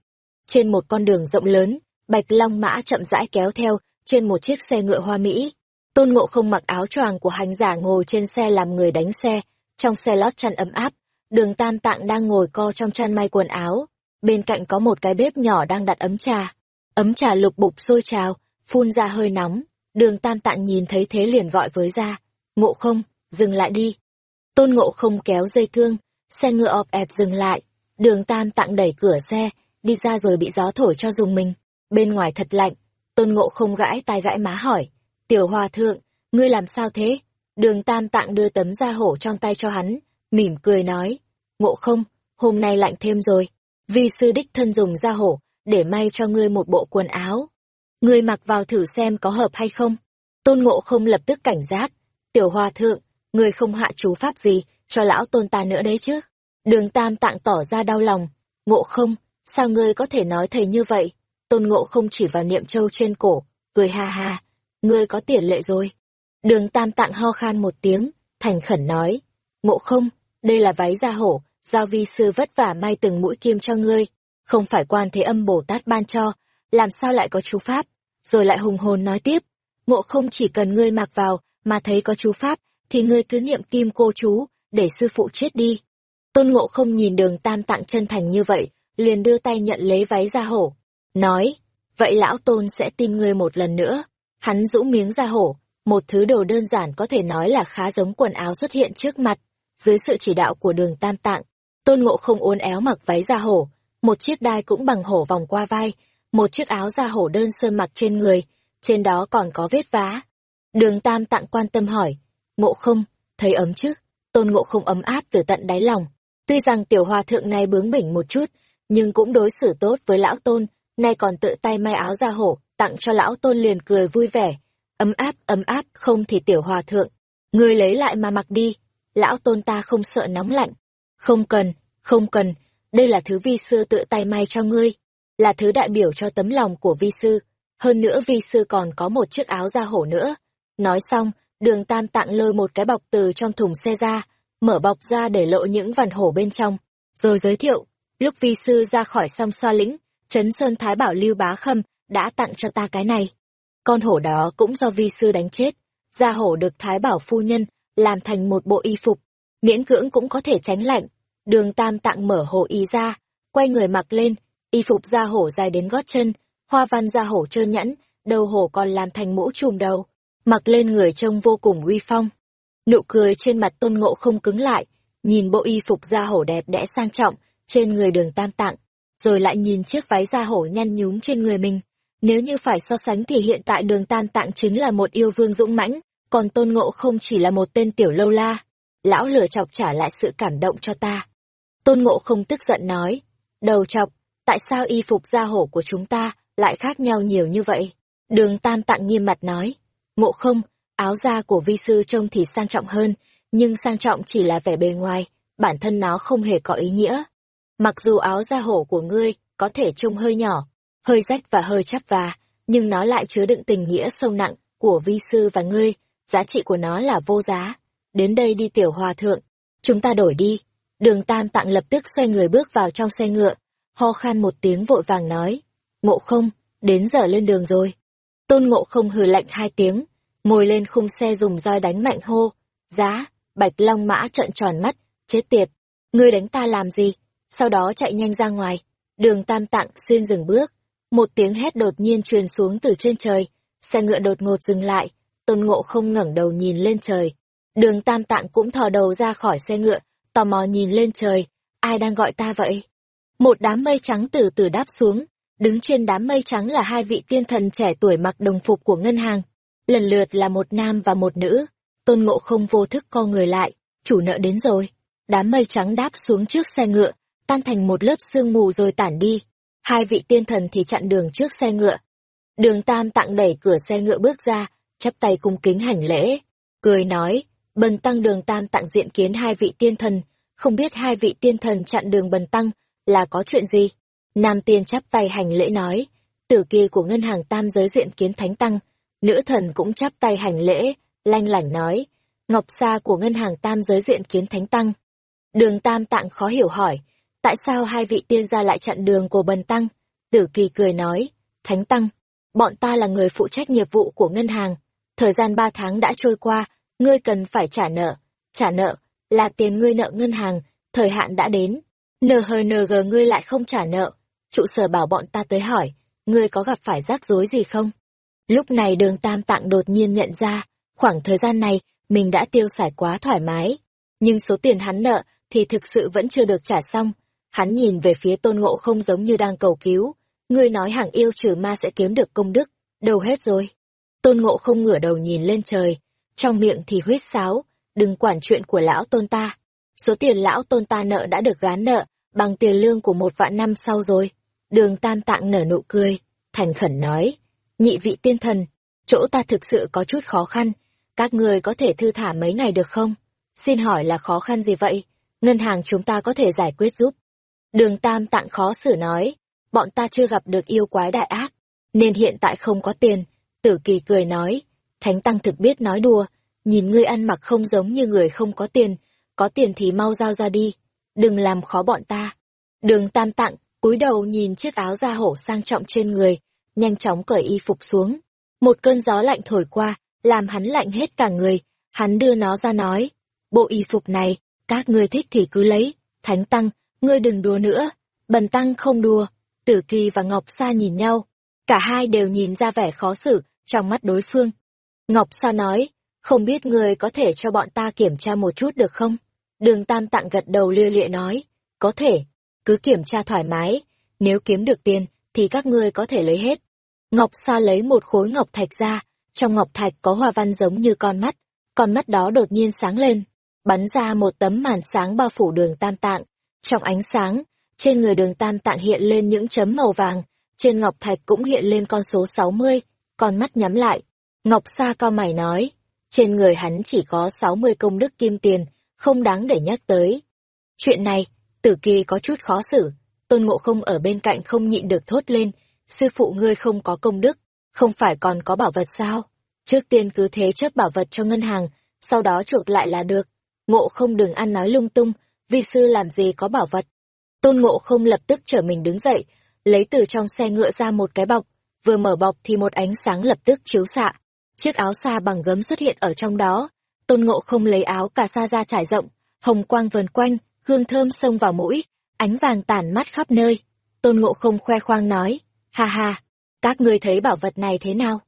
Trên một con đường rộng lớn, Bạch Long Mã chậm rãi kéo theo, trên một chiếc xe ngựa hoa Mỹ. Tôn Ngộ không mặc áo choàng của hành giả ngồi trên xe làm người đánh xe, trong xe lót chăn ấm áp, đường tam tạng đang ngồi co trong chăn may quần áo, bên cạnh có một cái bếp nhỏ đang đặt ấm trà. Ấm trà lục bục sôi trào, phun ra hơi nóng, đường tam tạng nhìn thấy thế liền gọi với ra, ngộ không, dừng lại đi. Tôn ngộ không kéo dây cương, xe ngựa ọp ẹp dừng lại, đường tam tạng đẩy cửa xe, đi ra rồi bị gió thổi cho dùng mình, bên ngoài thật lạnh, tôn ngộ không gãi tai gãi má hỏi, tiểu hòa thượng, ngươi làm sao thế? Đường tam tạng đưa tấm da hổ trong tay cho hắn, mỉm cười nói, ngộ không, hôm nay lạnh thêm rồi, vi sư đích thân dùng da hổ, để may cho ngươi một bộ quần áo. Ngươi mặc vào thử xem có hợp hay không? Tôn ngộ không lập tức cảnh giác, tiểu hòa thượng, ngươi không hạ chú pháp gì, cho lão tôn ta nữa đấy chứ. Đường tam tạng tỏ ra đau lòng, ngộ không, sao ngươi có thể nói thầy như vậy? Tôn ngộ không chỉ vào niệm châu trên cổ, cười ha ha, ngươi có tiền lệ rồi. Đường tam tạng ho khan một tiếng, thành khẩn nói, ngộ không, đây là váy da hổ, giao vi sư vất vả may từng mũi kim cho ngươi, không phải quan thế âm Bồ Tát ban cho, làm sao lại có chú pháp, rồi lại hùng hồn nói tiếp, ngộ không chỉ cần ngươi mặc vào, mà thấy có chú pháp, thì ngươi cứ niệm kim cô chú, để sư phụ chết đi. Tôn ngộ không nhìn đường tam tạng chân thành như vậy, liền đưa tay nhận lấy váy da hổ, nói, vậy lão tôn sẽ tin ngươi một lần nữa. Hắn rũ miếng da hổ, một thứ đồ đơn giản có thể nói là khá giống quần áo xuất hiện trước mặt, dưới sự chỉ đạo của đường tam tạng. Tôn ngộ không uốn éo mặc váy da hổ, một chiếc đai cũng bằng hổ vòng qua vai, một chiếc áo da hổ đơn sơ mặc trên người, trên đó còn có vết vá. Đường tam tạng quan tâm hỏi, ngộ không, thấy ấm chứ? Tôn ngộ không ấm áp từ tận đáy lòng. Tuy rằng tiểu hòa thượng này bướng bỉnh một chút, nhưng cũng đối xử tốt với lão tôn, nay còn tự tay may áo da hổ, tặng cho lão tôn liền cười vui vẻ. Ấm áp, ấm áp, không thì tiểu hòa thượng. ngươi lấy lại mà mặc đi. Lão tôn ta không sợ nóng lạnh. Không cần, không cần, đây là thứ vi sư tự tay may cho ngươi. Là thứ đại biểu cho tấm lòng của vi sư. Hơn nữa vi sư còn có một chiếc áo da hổ nữa. Nói xong, đường tam tạng lôi một cái bọc từ trong thùng xe ra, mở bọc ra để lộ những vằn hổ bên trong, rồi giới thiệu, lúc vi sư ra khỏi song xoa lĩnh, Trấn Sơn Thái Bảo Lưu Bá Khâm đã tặng cho ta cái này. Con hổ đó cũng do vi sư đánh chết, da hổ được Thái Bảo Phu Nhân làm thành một bộ y phục, miễn cưỡng cũng có thể tránh lạnh. Đường Tam tặng mở hổ y ra, quay người mặc lên, y phục da hổ dài đến gót chân, hoa văn da hổ trơn nhẵn, đầu hổ còn làm thành mũ trùm đầu, mặc lên người trông vô cùng uy phong. Nụ cười trên mặt tôn ngộ không cứng lại, nhìn bộ y phục da hổ đẹp đẽ sang trọng, trên người đường tam tạng, rồi lại nhìn chiếc váy da hổ nhăn nhúm trên người mình. Nếu như phải so sánh thì hiện tại đường tam tạng chính là một yêu vương dũng mãnh, còn tôn ngộ không chỉ là một tên tiểu lâu la. Lão lửa chọc trả lại sự cảm động cho ta. Tôn ngộ không tức giận nói, đầu chọc, tại sao y phục gia hổ của chúng ta lại khác nhau nhiều như vậy? Đường tam tạng nghiêm mặt nói, ngộ không, áo da của vi sư trông thì sang trọng hơn, nhưng sang trọng chỉ là vẻ bề ngoài, bản thân nó không hề có ý nghĩa. Mặc dù áo da hổ của ngươi có thể trông hơi nhỏ, hơi rách và hơi chắp và, nhưng nó lại chứa đựng tình nghĩa sâu nặng của vi sư và ngươi, giá trị của nó là vô giá. Đến đây đi tiểu hòa thượng, chúng ta đổi đi. Đường Tam Tạng lập tức xoay người bước vào trong xe ngựa, ho khan một tiếng vội vàng nói, ngộ không, đến giờ lên đường rồi. Tôn ngộ không hừ lạnh hai tiếng, ngồi lên khung xe dùng roi đánh mạnh hô, giá, bạch long mã trợn tròn mắt, chết tiệt, ngươi đánh ta làm gì? sau đó chạy nhanh ra ngoài. Đường tam tạng xin dừng bước. Một tiếng hét đột nhiên truyền xuống từ trên trời. Xe ngựa đột ngột dừng lại. Tôn ngộ không ngẩng đầu nhìn lên trời. Đường tam tạng cũng thò đầu ra khỏi xe ngựa, tò mò nhìn lên trời. Ai đang gọi ta vậy? Một đám mây trắng từ từ đáp xuống. Đứng trên đám mây trắng là hai vị tiên thần trẻ tuổi mặc đồng phục của ngân hàng. Lần lượt là một nam và một nữ. Tôn ngộ không vô thức co người lại. Chủ nợ đến rồi. Đám mây trắng đáp xuống trước xe ngựa tan thành một lớp sương mù rồi tản đi. Hai vị tiên thần thì chặn đường trước xe ngựa. Đường Tam tặng đẩy cửa xe ngựa bước ra, chắp tay cung kính hành lễ, cười nói, bần tăng đường Tam tặng diện kiến hai vị tiên thần, không biết hai vị tiên thần chặn đường bần tăng là có chuyện gì. Nam tiên chắp tay hành lễ nói, tử kỳ của ngân hàng Tam giới diện kiến thánh tăng, nữ thần cũng chắp tay hành lễ, lanh lảnh nói, ngọc sa của ngân hàng Tam giới diện kiến thánh tăng. Đường Tam tạng khó hiểu hỏi, tại sao hai vị tiên gia lại chặn đường của bần tăng? Tử kỳ cười nói, Thánh Tăng, bọn ta là người phụ trách nghiệp vụ của ngân hàng. Thời gian ba tháng đã trôi qua, ngươi cần phải trả nợ. Trả nợ, là tiền ngươi nợ ngân hàng, thời hạn đã đến. NHNG ngươi lại không trả nợ. Trụ sở bảo bọn ta tới hỏi, ngươi có gặp phải rắc rối gì không? Lúc này đường Tam Tạng đột nhiên nhận ra, khoảng thời gian này, mình đã tiêu xài quá thoải mái. Nhưng số tiền hắn nợ thì thực sự vẫn chưa được trả xong. Hắn nhìn về phía tôn ngộ không giống như đang cầu cứu. Ngươi nói hàng yêu trừ ma sẽ kiếm được công đức, đâu hết rồi. Tôn ngộ không ngửa đầu nhìn lên trời, trong miệng thì huyết sáo, đừng quản chuyện của lão tôn ta. Số tiền lão tôn ta nợ đã được gán nợ, bằng tiền lương của một vạn năm sau rồi. Đường tam tạng nở nụ cười, thành khẩn nói, nhị vị tiên thần, chỗ ta thực sự có chút khó khăn, các người có thể thư thả mấy ngày được không? Xin hỏi là khó khăn gì vậy? Ngân hàng chúng ta có thể giải quyết giúp. Đường tam tạng khó xử nói, bọn ta chưa gặp được yêu quái đại ác, nên hiện tại không có tiền. Tử kỳ cười nói, thánh tăng thực biết nói đùa, nhìn ngươi ăn mặc không giống như người không có tiền, có tiền thì mau giao ra đi, đừng làm khó bọn ta. Đường tam tặng, cúi đầu nhìn chiếc áo da hổ sang trọng trên người, nhanh chóng cởi y phục xuống. Một cơn gió lạnh thổi qua, làm hắn lạnh hết cả người, hắn đưa nó ra nói, bộ y phục này, các ngươi thích thì cứ lấy, thánh tăng, ngươi đừng đùa nữa, bần tăng không đùa, tử kỳ và Ngọc Sa nhìn nhau, cả hai đều nhìn ra vẻ khó xử trong mắt đối phương. Ngọc Sa nói, không biết ngươi có thể cho bọn ta kiểm tra một chút được không? Đường Tam Tạng gật đầu lia lịa nói, có thể, cứ kiểm tra thoải mái, nếu kiếm được tiền thì các ngươi có thể lấy hết. Ngọc Sa lấy một khối ngọc thạch ra, trong ngọc thạch có hoa văn giống như con mắt, con mắt đó đột nhiên sáng lên, bắn ra một tấm màn sáng bao phủ đường Tam Tạng. Trong ánh sáng, trên người đường Tam Tạng hiện lên những chấm màu vàng, trên ngọc thạch cũng hiện lên con số 60, con mắt nhắm lại. Ngọc Sa cao mày nói, trên người hắn chỉ có 60 công đức kim tiền, không đáng để nhắc tới. Chuyện này, tử kỳ có chút khó xử, tôn ngộ không ở bên cạnh không nhịn được thốt lên, sư phụ ngươi không có công đức, không phải còn có bảo vật sao? Trước tiên cứ thế chấp bảo vật cho ngân hàng, sau đó chuộc lại là được. Ngộ không đừng ăn nói lung tung, vi sư làm gì có bảo vật. Tôn ngộ không lập tức trở mình đứng dậy, lấy từ trong xe ngựa ra một cái bọc, vừa mở bọc thì một ánh sáng lập tức chiếu xạ. Chiếc áo xa bằng gấm xuất hiện ở trong đó, tôn ngộ không lấy áo cà sa ra trải rộng, hồng quang vần quanh, hương thơm xông vào mũi, ánh vàng tản mắt khắp nơi. Tôn ngộ không khoe khoang nói, ha ha, các ngươi thấy bảo vật này thế nào?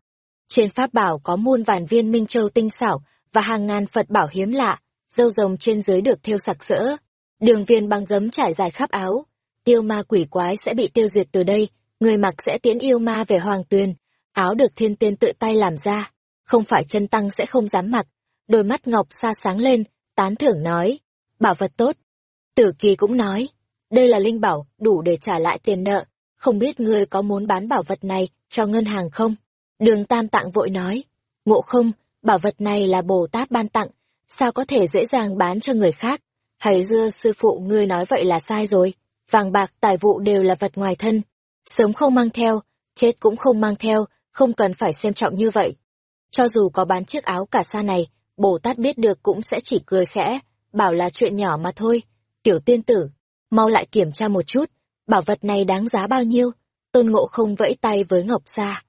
Trên pháp bảo có muôn vàn viên minh châu tinh xảo và hàng ngàn Phật bảo hiếm lạ, dâu rồng trên dưới được thêu sặc sỡ. Đường viên băng gấm trải dài khắp áo, tiêu ma quỷ quái sẽ bị tiêu diệt từ đây, người mặc sẽ tiến yêu ma về hoàng tuyền, áo được thiên tiên tự tay làm ra, không phải chân tăng sẽ không dám mặc. Đôi mắt ngọc xa sáng lên, tán thưởng nói, bảo vật tốt. Tử kỳ cũng nói, đây là linh bảo, đủ để trả lại tiền nợ, không biết ngươi có muốn bán bảo vật này cho ngân hàng không? Đường Tam Tạng vội nói, ngộ không, bảo vật này là Bồ Tát ban tặng, sao có thể dễ dàng bán cho người khác? Hải dưa sư phụ ngươi nói vậy là sai rồi, vàng bạc tài vụ đều là vật ngoài thân, sống không mang theo, chết cũng không mang theo, không cần phải xem trọng như vậy. Cho dù có bán chiếc áo cả sa này, Bồ Tát biết được cũng sẽ chỉ cười khẽ, bảo là chuyện nhỏ mà thôi. Tiểu tiên tử, mau lại kiểm tra một chút, bảo vật này đáng giá bao nhiêu? Tôn Ngộ không vẫy tay với Ngọc Sa.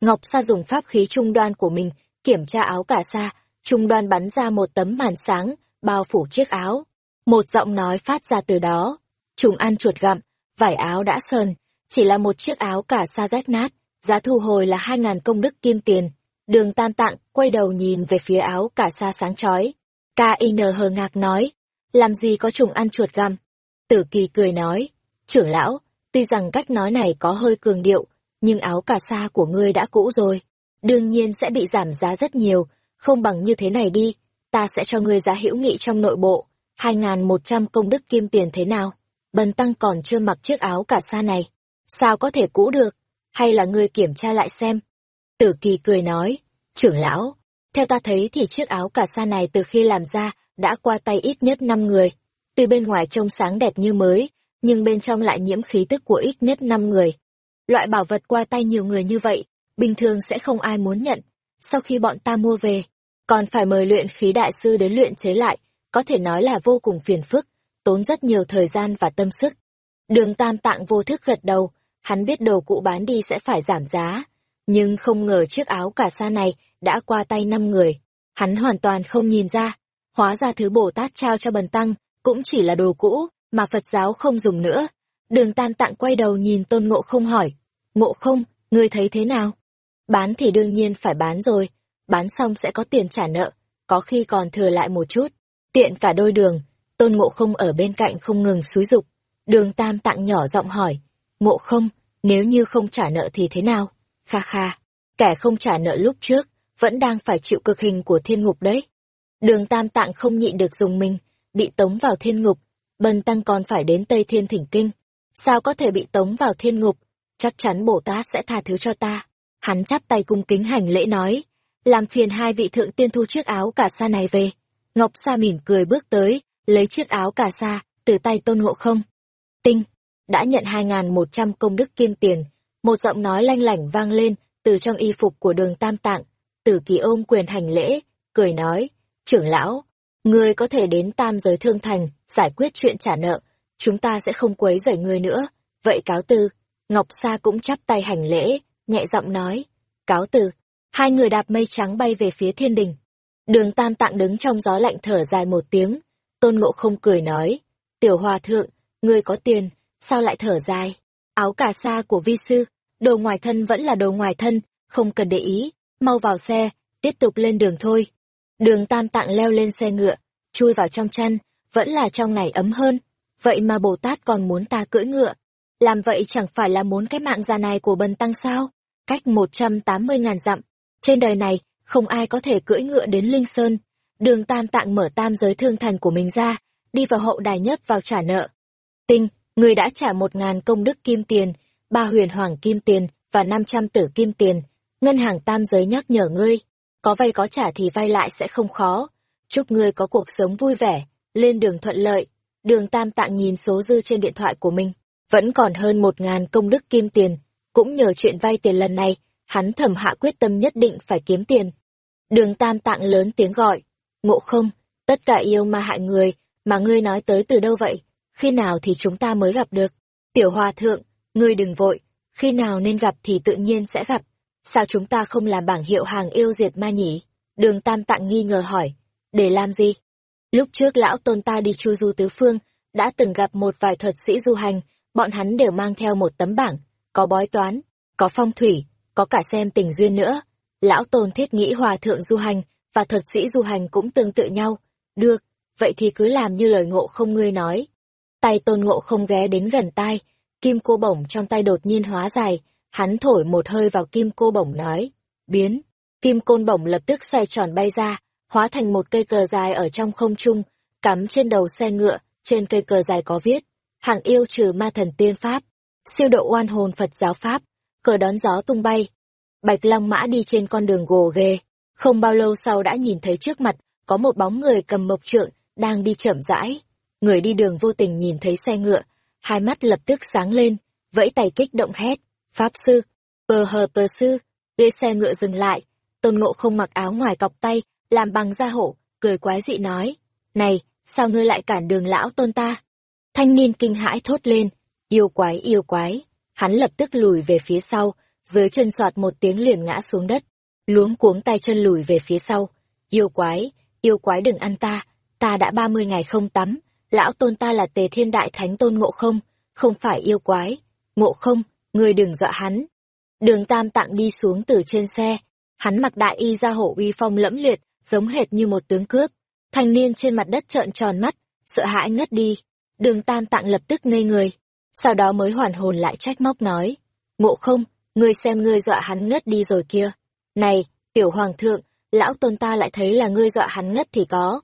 Ngọc Sa dùng pháp khí trung đoan của mình, kiểm tra áo cả sa, trung đoan bắn ra một tấm màn sáng, bao phủ chiếc áo. Một giọng nói phát ra từ đó. Trùng ăn chuột gặm, vải áo đã sờn, chỉ là một chiếc áo cả sa rách nát, giá thu hồi là hai ngàn công đức kim tiền. Đường tam tạng quay đầu nhìn về phía áo cả sa sáng chói. K.I.N. hờ ngạc nói, làm gì có trùng ăn chuột găm. Tử kỳ cười nói, trưởng lão, tuy rằng cách nói này có hơi cường điệu, nhưng áo cà sa của ngươi đã cũ rồi. Đương nhiên sẽ bị giảm giá rất nhiều, không bằng như thế này đi, ta sẽ cho ngươi giá hữu nghị trong nội bộ, hai ngàn một trăm công đức kim tiền thế nào? Bần tăng còn chưa mặc chiếc áo cả sa này, sao có thể cũ được, hay là ngươi kiểm tra lại xem? Tử kỳ cười nói, trưởng lão, theo ta thấy thì chiếc áo cả sa này từ khi làm ra đã qua tay ít nhất năm người, từ bên ngoài trông sáng đẹp như mới, nhưng bên trong lại nhiễm khí tức của ít nhất năm người. Loại bảo vật qua tay nhiều người như vậy, bình thường sẽ không ai muốn nhận. Sau khi bọn ta mua về, còn phải mời luyện khí đại sư đến luyện chế lại, có thể nói là vô cùng phiền phức, tốn rất nhiều thời gian và tâm sức. Đường Tam Tạng vô thức gật đầu, hắn biết đồ cũ bán đi sẽ phải giảm giá, nhưng không ngờ chiếc áo cà sa này đã qua tay năm người. Hắn hoàn toàn không nhìn ra, hóa ra thứ Bồ Tát trao cho bần tăng cũng chỉ là đồ cũ mà Phật giáo không dùng nữa. Đường Tam Tạng quay đầu nhìn Tôn Ngộ không hỏi, Ngộ không, ngươi thấy thế nào? Bán thì đương nhiên phải bán rồi, bán xong sẽ có tiền trả nợ, có khi còn thừa lại một chút. Tiện cả đôi đường, Tôn Ngộ không ở bên cạnh không ngừng xúi dục. Đường Tam Tạng nhỏ giọng hỏi, Ngộ không, nếu như không trả nợ thì thế nào? Kha kha, kẻ không trả nợ lúc trước, vẫn đang phải chịu cực hình của thiên ngục đấy. Đường Tam Tạng không nhịn được dùng mình, bị tống vào thiên ngục, bần tăng còn phải đến Tây Thiên Thỉnh Kinh. Sao có thể bị tống vào thiên ngục? Chắc chắn Bồ Tát sẽ tha thứ cho ta. Hắn chắp tay cung kính hành lễ nói, làm phiền hai vị thượng tiên thu chiếc áo cả sa này về. Ngọc Sa mỉm cười bước tới, lấy chiếc áo cà sa, từ tay tôn ngộ không. Tinh, đã nhận hai ngàn một trăm công đức kim tiền, một giọng nói lanh lảnh vang lên từ trong y phục của đường tam tạng. Tử kỳ ôm quyền hành lễ, cười nói, trưởng lão, người có thể đến tam giới thương thành, giải quyết chuyện trả nợ, chúng ta sẽ không quấy rầy người nữa. Vậy cáo từ, Ngọc Sa cũng chắp tay hành lễ, nhẹ giọng nói, cáo từ. Hai người đạp mây trắng bay về phía thiên đình. Đường tam tạng đứng trong gió lạnh thở dài một tiếng, tôn ngộ không cười nói, tiểu hòa thượng, ngươi có tiền, sao lại thở dài? Áo cà sa của vi sư, đồ ngoài thân vẫn là đồ ngoài thân, không cần để ý, mau vào xe, tiếp tục lên đường thôi. Đường tam tạng leo lên xe ngựa, chui vào trong chăn, vẫn là trong này ấm hơn. Vậy mà Bồ Tát còn muốn ta cưỡi ngựa. Làm vậy chẳng phải là muốn cái mạng già này của bần tăng sao? Cách một trăm tám mươi ngàn dặm. Trên đời này, không ai có thể cưỡi ngựa đến Linh Sơn. Đường tam tạng mở tam giới thương thành của mình ra, đi vào hậu đài nhất vào trả nợ. Tinh, người đã trả một ngàn công đức kim tiền, ba huyền hoàng kim tiền và năm trăm tử kim tiền. Ngân hàng tam giới nhắc nhở ngươi, có vay có trả thì vay lại sẽ không khó. Chúc ngươi có cuộc sống vui vẻ, lên đường thuận lợi. Đường tam tạng nhìn số dư trên điện thoại của mình, vẫn còn hơn một ngàn công đức kim tiền. Cũng nhờ chuyện vay tiền lần này, hắn thầm hạ quyết tâm nhất định phải kiếm tiền. Đường tam tạng lớn tiếng gọi, ngộ không, tất cả yêu ma hại người, mà ngươi nói tới từ đâu vậy? Khi nào thì chúng ta mới gặp được? Tiểu hòa thượng, ngươi đừng vội, khi nào nên gặp thì tự nhiên sẽ gặp. Sao chúng ta không làm bảng hiệu hàng yêu diệt ma nhỉ? Đường Tam Tạng nghi ngờ hỏi. Để làm gì? Lúc trước lão tôn ta đi chu du tứ phương, đã từng gặp một vài thuật sĩ du hành, bọn hắn đều mang theo một tấm bảng, có bói toán, có phong thủy, có cả xem tình duyên nữa. Lão tôn thiết nghĩ hòa thượng du hành và thuật sĩ du hành cũng tương tự nhau. Được, vậy thì cứ làm như lời ngộ không ngươi nói. Tay tôn ngộ không ghé đến gần tai, kim cô bổng trong tay đột nhiên hóa dài, hắn thổi một hơi vào kim cô bổng nói, biến, kim côn bổng lập tức xoay tròn bay ra, hóa thành một cây cờ dài ở trong không trung, cắm trên đầu xe ngựa, trên cây cờ dài có viết, hàng yêu trừ ma thần tiên pháp, siêu độ oan hồn Phật giáo pháp, cờ đón gió tung bay. Bạch Long Mã đi trên con đường gồ ghề, không bao lâu sau đã nhìn thấy trước mặt, có một bóng người cầm mộc trượng, đang đi chậm rãi. Người đi đường vô tình nhìn thấy xe ngựa, hai mắt lập tức sáng lên, vẫy tay kích động hét, Pháp sư, bờ hờ bờ sư, ghế xe ngựa dừng lại, tôn ngộ không mặc áo ngoài cọc tay, làm bằng da hổ, cười quái dị nói, này, sao ngươi lại cản đường lão tôn ta? Thanh niên kinh hãi thốt lên, yêu quái yêu quái, hắn lập tức lùi về phía sau, dưới chân soạt một tiếng liền ngã xuống đất, luống cuống tay chân lùi về phía sau, yêu quái, yêu quái đừng ăn ta, ta đã ba mươi ngày không tắm, lão tôn ta là tề thiên đại thánh tôn ngộ không, không phải yêu quái, ngộ không, người đừng dọa hắn. Đường tam tạng đi xuống từ trên xe, hắn mặc đại y ra hổ uy phong lẫm liệt, giống hệt như một tướng cướp. Thanh niên trên mặt đất trợn tròn mắt, sợ hãi ngất đi. Đường tam tạng lập tức ngây người, sau đó mới hoàn hồn lại trách móc nói. Ngộ không, ngươi xem ngươi dọa hắn ngất đi rồi kia. Này, tiểu hoàng thượng, lão tôn ta lại thấy là ngươi dọa hắn ngất thì có.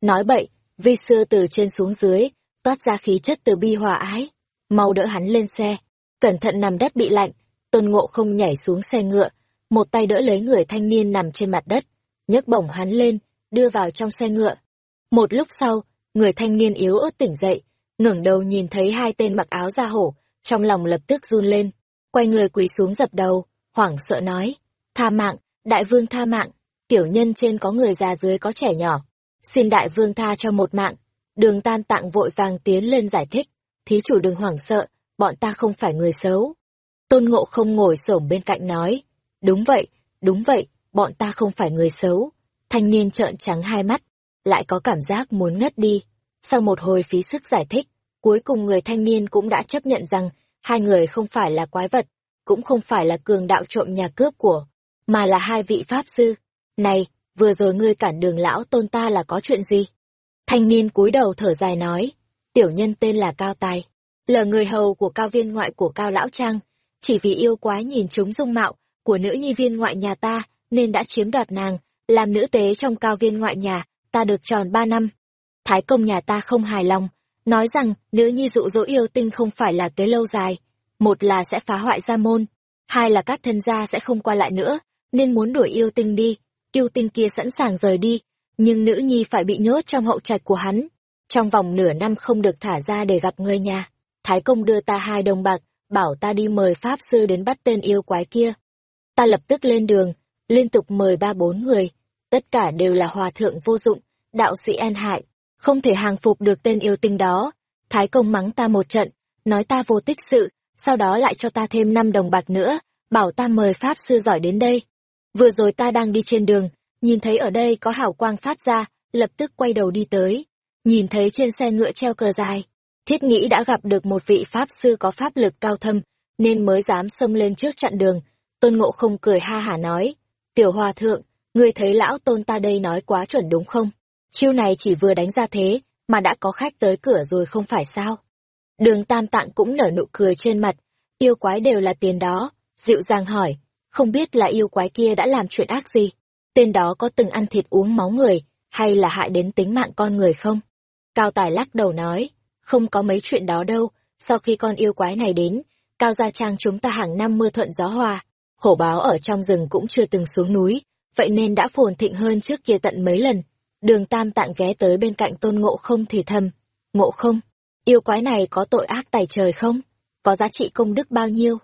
Nói bậy, vi xưa từ trên xuống dưới, toát ra khí chất từ bi hòa ái. Mau đỡ hắn lên xe cẩn thận nằm đất bị lạnh, tôn ngộ không nhảy xuống xe ngựa, một tay đỡ lấy người thanh niên nằm trên mặt đất, nhấc bổng hắn lên, đưa vào trong xe ngựa. Một lúc sau, người thanh niên yếu ớt tỉnh dậy, ngẩng đầu nhìn thấy hai tên mặc áo da hổ, trong lòng lập tức run lên, quay người quỳ xuống dập đầu, hoảng sợ nói, tha mạng, đại vương tha mạng, tiểu nhân trên có người già dưới có trẻ nhỏ, xin đại vương tha cho một mạng, đường tan tạng vội vàng tiến lên giải thích, thí chủ đừng hoảng sợ, bọn ta không phải người xấu. Tôn Ngộ không ngồi xổm bên cạnh nói, đúng vậy, đúng vậy, bọn ta không phải người xấu. Thanh niên trợn trắng hai mắt, lại có cảm giác muốn ngất đi. Sau một hồi phí sức giải thích, cuối cùng người thanh niên cũng đã chấp nhận rằng hai người không phải là quái vật, cũng không phải là cường đạo trộm nhà cướp của, mà là hai vị pháp sư. Này, vừa rồi ngươi cản đường lão tôn ta là có chuyện gì? Thanh niên cúi đầu thở dài nói, tiểu nhân tên là Cao Tài, là người hầu của cao viên ngoại của Cao Lão Trang, chỉ vì yêu quái nhìn chúng dung mạo của nữ nhi viên ngoại nhà ta, nên đã chiếm đoạt nàng, làm nữ tế trong cao viên ngoại nhà, ta được tròn ba năm. Thái công nhà ta không hài lòng, nói rằng nữ nhi dụ dỗ yêu tinh không phải là kế lâu dài, một là sẽ phá hoại gia môn, hai là các thân gia sẽ không qua lại nữa, nên muốn đuổi yêu tinh đi, yêu tinh kia sẵn sàng rời đi, nhưng nữ nhi phải bị nhốt trong hậu trạch của hắn, trong vòng nửa năm không được thả ra để gặp người nhà. Thái công đưa ta hai đồng bạc, bảo ta đi mời pháp sư đến bắt tên yêu quái kia. Ta lập tức lên đường, liên tục mời ba bốn người, tất cả đều là hòa thượng vô dụng, đạo sĩ an hại, không thể hàng phục được tên yêu tinh đó. Thái công mắng ta một trận, nói ta vô tích sự, sau đó lại cho ta thêm năm đồng bạc nữa, bảo ta mời pháp sư giỏi đến đây. Vừa rồi ta đang đi trên đường, nhìn thấy ở đây có hào quang phát ra, lập tức quay đầu đi tới. Nhìn thấy trên xe ngựa treo cờ dài, thiết nghĩ đã gặp được một vị pháp sư có pháp lực cao thâm, nên mới dám xông lên trước chặn đường. Tôn Ngộ không cười ha hả nói, tiểu hòa thượng, ngươi thấy lão tôn ta đây nói quá chuẩn đúng không? Chiêu này chỉ vừa đánh ra thế, mà đã có khách tới cửa rồi không phải sao? Đường Tam Tạng cũng nở nụ cười trên mặt, yêu quái đều là tiền đó, dịu dàng hỏi, không biết là yêu quái kia đã làm chuyện ác gì? Tên đó có từng ăn thịt uống máu người, hay là hại đến tính mạng con người không? Cao Tài lắc đầu nói, không có mấy chuyện đó đâu, sau khi con yêu quái này đến, Cao Gia Trang chúng ta hàng năm mưa thuận gió hòa, hổ báo ở trong rừng cũng chưa từng xuống núi, vậy nên đã phồn thịnh hơn trước kia tận mấy lần. Đường Tam Tạng ghé tới bên cạnh Tôn Ngộ Không thì thầm, Ngộ Không, yêu quái này có tội ác tài trời không? Có giá trị công đức bao nhiêu?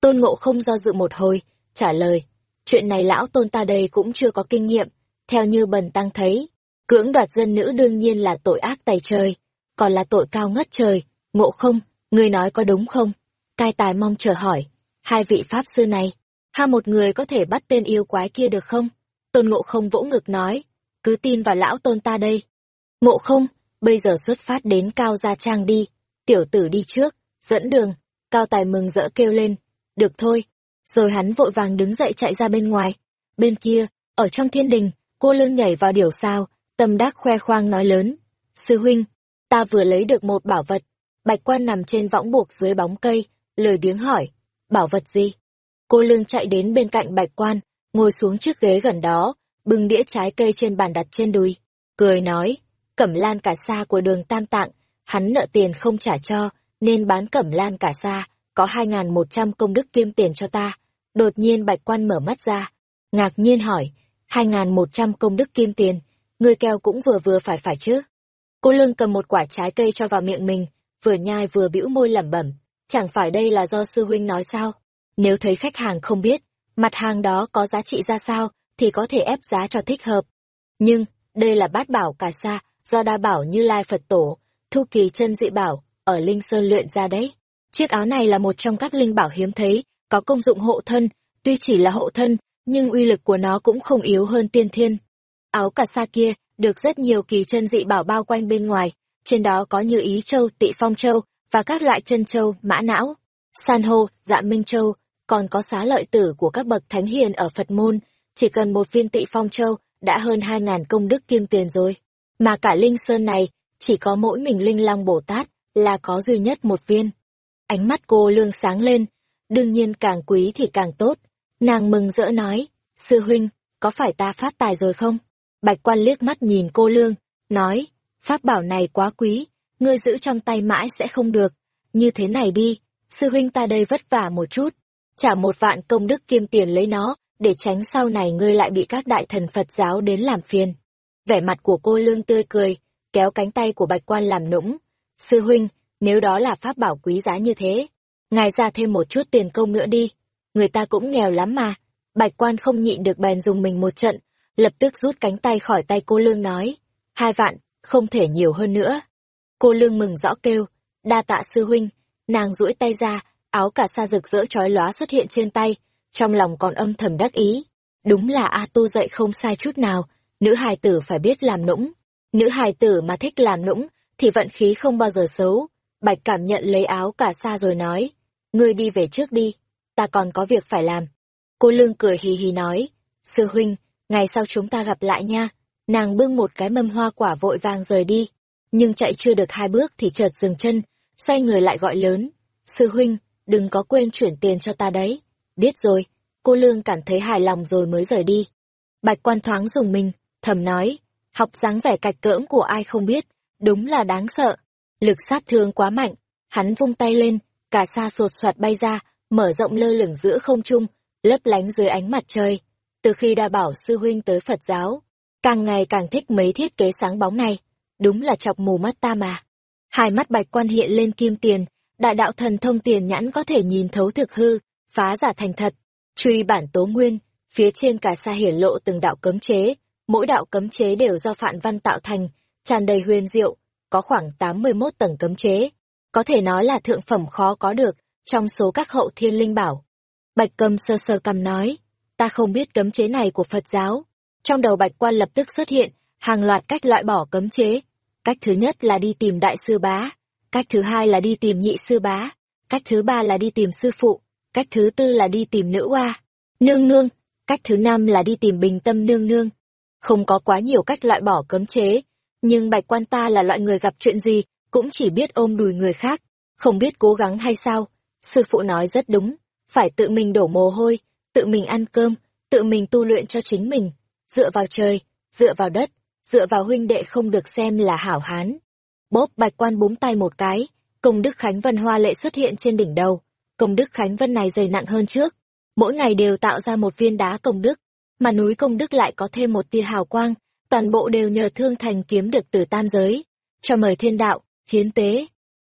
Tôn Ngộ Không do dự một hồi, trả lời, chuyện này lão Tôn ta đây cũng chưa có kinh nghiệm, theo như bần tăng thấy, cưỡng đoạt dân nữ đương nhiên là tội ác tài trời, còn là tội cao ngất trời, Ngộ Không, ngươi nói có đúng không? Cai tài mong chờ hỏi, hai vị pháp sư này, ha một người có thể bắt tên yêu quái kia được không? Tôn Ngộ Không vỗ ngực nói, cứ tin vào lão tôn ta đây. Ngộ Không, bây giờ xuất phát đến Cao Gia Trang đi, tiểu tử đi trước, dẫn đường, Cao Tài mừng rỡ kêu lên, được thôi. Rồi hắn vội vàng đứng dậy chạy ra bên ngoài. Bên kia, ở trong thiên đình, cô lương nhảy vào điểu sao, tâm đắc khoe khoang nói lớn. Sư huynh, ta vừa lấy được một bảo vật. Bạch quan nằm trên võng buộc dưới bóng cây, lời biếng hỏi, bảo vật gì? Cô lương chạy đến bên cạnh bạch quan, ngồi xuống chiếc ghế gần đó, bưng đĩa trái cây trên bàn đặt trên đùi, cười nói, cẩm lan cả sa của đường tam tạng, hắn nợ tiền không trả cho, nên bán cẩm lan cả sa, có hai ngàn một trăm công đức kiêm tiền cho ta. Đột nhiên bạch quan mở mắt ra, ngạc nhiên hỏi, hai ngàn một trăm công đức kim tiền, người keo cũng vừa vừa phải phải chứ. Cô lương cầm một quả trái cây cho vào miệng mình, vừa nhai vừa bĩu môi lẩm bẩm, chẳng phải đây là do sư huynh nói sao? Nếu thấy khách hàng không biết, mặt hàng đó có giá trị ra sao, thì có thể ép giá cho thích hợp. Nhưng, đây là bát bảo cà sa, do đa bảo như lai Phật tổ, thu kỳ chân dị bảo, ở Linh Sơn luyện ra đấy. Chiếc áo này là một trong các linh bảo hiếm thấy, có công dụng hộ thân, tuy chỉ là hộ thân, nhưng uy lực của nó cũng không yếu hơn tiên thiên. Áo cà sa kia, được rất nhiều kỳ chân dị bảo bao quanh bên ngoài, trên đó có như ý châu, tị phong châu, và các loại chân châu, mã não, san hô, dạ minh châu, còn có xá lợi tử của các bậc thánh hiền ở Phật môn, chỉ cần một viên tị phong châu đã hơn hai ngàn công đức kim tiền rồi. Mà cả linh sơn này, chỉ có mỗi mình linh long Bồ Tát là có duy nhất một viên. Ánh mắt cô lương sáng lên, đương nhiên càng quý thì càng tốt. Nàng mừng rỡ nói, sư huynh, có phải ta phát tài rồi không? Bạch quan liếc mắt nhìn cô lương, nói, pháp bảo này quá quý, ngươi giữ trong tay mãi sẽ không được. Như thế này đi, sư huynh ta đây vất vả một chút, trả một vạn công đức kiêm tiền lấy nó, để tránh sau này ngươi lại bị các đại thần Phật giáo đến làm phiền. Vẻ mặt của cô lương tươi cười, kéo cánh tay của bạch quan làm nũng. Sư huynh, nếu đó là pháp bảo quý giá như thế, ngài ra thêm một chút tiền công nữa đi. Người ta cũng nghèo lắm mà. Bạch quan không nhịn được bèn dùng mình một trận, lập tức rút cánh tay khỏi tay cô lương nói. Hai vạn, không thể nhiều hơn nữa. Cô lương mừng rõ kêu, đa tạ sư huynh, nàng duỗi tay ra, áo cà sa rực rỡ chói lóa xuất hiện trên tay, trong lòng còn âm thầm đắc ý. Đúng là A Tu dạy không sai chút nào, nữ hài tử phải biết làm nũng. Nữ hài tử mà thích làm nũng, thì vận khí không bao giờ xấu. Bạch cảm nhận lấy áo cả sa rồi nói, ngươi đi về trước đi, ta còn có việc phải làm. Cô Lương cười hì hì nói, sư huynh, ngày sau chúng ta gặp lại nha. Nàng bưng một cái mâm hoa quả vội vàng rời đi, nhưng chạy chưa được hai bước thì chợt dừng chân, xoay người lại gọi lớn. Sư huynh, đừng có quên chuyển tiền cho ta đấy. Biết rồi, cô Lương cảm thấy hài lòng rồi mới rời đi. Bạch quan thoáng dùng mình, thầm nói, học dáng vẻ cạch cỡm của ai không biết, đúng là đáng sợ. Lực sát thương quá mạnh, hắn vung tay lên, cả xa sột soạt bay ra, mở rộng lơ lửng giữa không trung, lấp lánh dưới ánh mặt trời. Từ khi đa bảo sư huynh tới Phật giáo, càng ngày càng thích mấy thiết kế sáng bóng này, đúng là chọc mù mắt ta mà. Hai mắt bạch quan hiện lên kim tiền, đại đạo thần thông tiền nhãn có thể nhìn thấu thực hư, phá giả thành thật. Truy bản tố nguyên, phía trên cả xa hiển lộ từng đạo cấm chế, mỗi đạo cấm chế đều do phạn văn tạo thành, tràn đầy huyền diệu, có khoảng 81 tầng cấm chế. Có thể nói là thượng phẩm khó có được, trong số các hậu thiên linh bảo. Bạch cầm sơ sơ cầm nói, ta không biết cấm chế này của Phật giáo. Trong đầu bạch quan lập tức xuất hiện, hàng loạt cách loại bỏ cấm chế. Cách thứ nhất là đi tìm đại sư bá, cách thứ hai là đi tìm nhị sư bá, cách thứ ba là đi tìm sư phụ, cách thứ tư là đi tìm nữ oa nương nương, cách thứ năm là đi tìm bình tâm nương nương. Không có quá nhiều cách loại bỏ cấm chế, nhưng bạch quan ta là loại người gặp chuyện gì, cũng chỉ biết ôm đùi người khác, không biết cố gắng hay sao. Sư phụ nói rất đúng, phải tự mình đổ mồ hôi, tự mình ăn cơm, tự mình tu luyện cho chính mình, dựa vào trời, dựa vào đất, dựa vào huynh đệ không được xem là hảo hán. Bốp bạch quan búng tay một cái, công đức Khánh Vân hoa lệ xuất hiện trên đỉnh đầu. Công đức Khánh Vân này dày nặng hơn trước, mỗi ngày đều tạo ra một viên đá công đức, mà núi công đức lại có thêm một tia hào quang, toàn bộ đều nhờ thương thành kiếm được từ tam giới. Cho mời thiên đạo, hiến tế.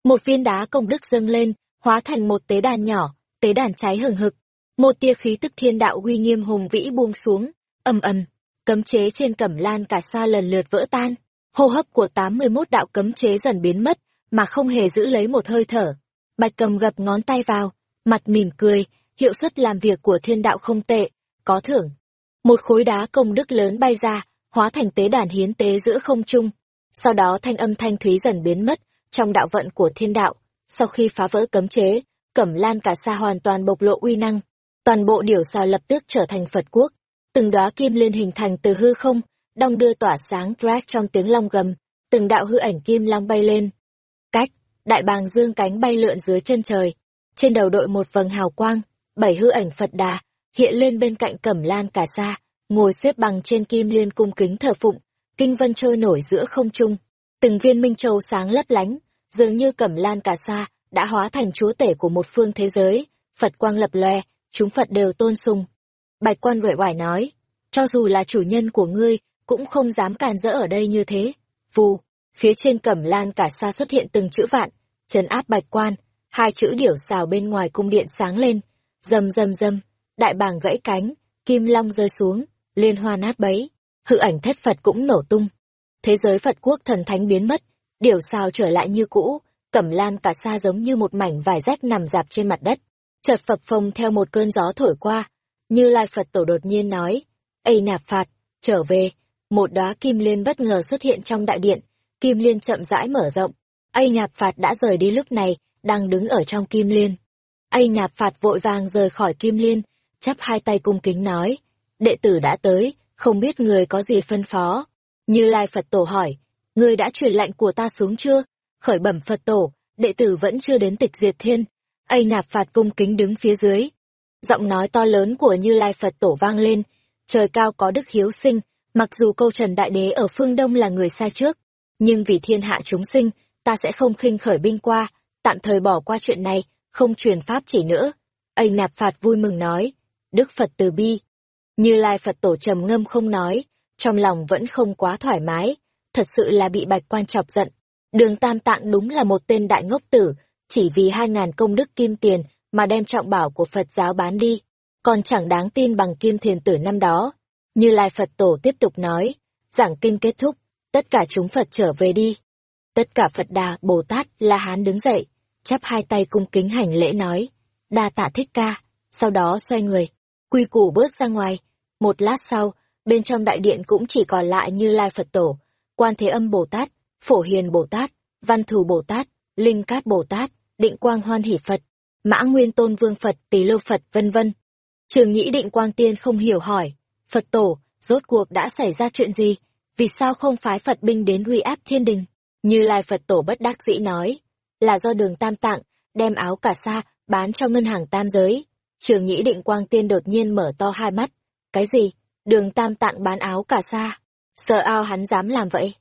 Một viên đá công đức dâng lên, hóa thành một tế đàn nhỏ, tế đàn cháy hừng hực. Một tia khí tức thiên đạo uy nghiêm hùng vĩ buông xuống, ầm ầm, cấm chế trên cẩm lan cả xa lần lượt vỡ tan. Hô hấp của tám mươi 81 đạo cấm chế dần biến mất, mà không hề giữ lấy một hơi thở. Bạch cầm gập ngón tay vào, mặt mỉm cười, hiệu suất làm việc của thiên đạo không tệ, có thưởng. Một khối đá công đức lớn bay ra, hóa thành tế đàn hiến tế giữa không trung. Sau đó thanh âm thanh thúy dần biến mất, trong đạo vận của thiên đạo. Sau khi phá vỡ cấm chế, cẩm lan cả xa hoàn toàn bộc lộ uy năng. Toàn bộ điểu xào lập tức trở thành Phật quốc. Từng đóa kim liên hình thành từ hư không, đong đưa tỏa sáng drag trong tiếng long gầm, từng đạo hư ảnh kim long bay lên. Đại bàng dương cánh bay lượn dưới chân trời. Trên đầu đội một vầng hào quang, bảy hư ảnh Phật đà, hiện lên bên cạnh cẩm lan cả xa, ngồi xếp bằng trên kim liên cung kính thờ phụng, kinh vân trôi nổi giữa không trung. Từng viên minh châu sáng lấp lánh, dường như cẩm lan cả xa, đã hóa thành chúa tể của một phương thế giới, Phật quang lập lòe, chúng Phật đều tôn sùng. Bạch quan quệ quải nói, cho dù là chủ nhân của ngươi, cũng không dám càn rỡ ở đây như thế. Vù, phía trên cẩm lan cả xa xuất hiện từng chữ vạn, trấn áp bạch quan, hai chữ điểu xào bên ngoài cung điện sáng lên, rầm rầm rầm, đại bàng gãy cánh, kim long rơi xuống, liên hoa nát bấy, hư ảnh thất Phật cũng nổ tung. Thế giới Phật quốc thần thánh biến mất, điểu xào trở lại như cũ, cẩm lan cả xa giống như một mảnh vải rách nằm dạp trên mặt đất. Chợt phập phồng theo một cơn gió thổi qua, như lai Phật tổ đột nhiên nói, Ây nạp phạt, trở về, một đóa kim liên bất ngờ xuất hiện trong đại điện, kim liên chậm rãi mở rộng. Ây Nhạp phạt đã rời đi lúc này, đang đứng ở trong kim liên. Ây Nhạp phạt vội vàng rời khỏi kim liên, chắp hai tay cung kính nói, đệ tử đã tới, không biết người có gì phân phó. Như Lai Phật Tổ hỏi, người đã truyền lệnh của ta xuống chưa? Khởi bẩm Phật Tổ, đệ tử vẫn chưa đến tịch diệt thiên. Ây nạp phạt cung kính đứng phía dưới. Giọng nói to lớn của Như Lai Phật Tổ vang lên, trời cao có đức hiếu sinh, mặc dù câu Trần Đại Đế ở phương Đông là người sai trước, nhưng vì thiên hạ chúng sinh, ta sẽ không khinh khởi binh qua, tạm thời bỏ qua chuyện này, không truyền pháp chỉ nữa. Ây nạp phạt vui mừng nói, Đức Phật từ bi. Như Lai Phật tổ trầm ngâm không nói, trong lòng vẫn không quá thoải mái, thật sự là bị bạch quan chọc giận. Đường Tam Tạng đúng là một tên đại ngốc tử, chỉ vì hai ngàn công đức kim tiền mà đem trọng bảo của Phật giáo bán đi, còn chẳng đáng tin bằng kim thiền tử năm đó. Như Lai Phật tổ tiếp tục nói, giảng kinh kết thúc, tất cả chúng Phật trở về đi. Tất cả Phật Đà, Bồ Tát, La Hán đứng dậy, chắp hai tay cung kính hành lễ nói, đa tạ thích ca, sau đó xoay người, quy củ bước ra ngoài. Một lát sau, bên trong đại điện cũng chỉ còn lại như Lai Phật Tổ, Quan Thế Âm Bồ Tát, Phổ Hiền Bồ Tát, Văn Thù Bồ Tát, Linh Cát Bồ Tát, Định Quang Hoan Hỷ Phật, Mã Nguyên Tôn Vương Phật, Tỳ Lô Phật, vân vân. Trường Nhĩ Định Quang Tiên không hiểu hỏi, Phật Tổ, rốt cuộc đã xảy ra chuyện gì? Vì sao không phái Phật binh đến uy áp thiên đình? Như Lai Phật Tổ bất đắc dĩ nói, là do đường Tam Tạng, đem áo cả sa, bán cho ngân hàng tam giới. Trường Nhĩ Định Quang Tiên đột nhiên mở to hai mắt. Cái gì? Đường Tam Tạng bán áo cả sa? Sợ ao hắn dám làm vậy?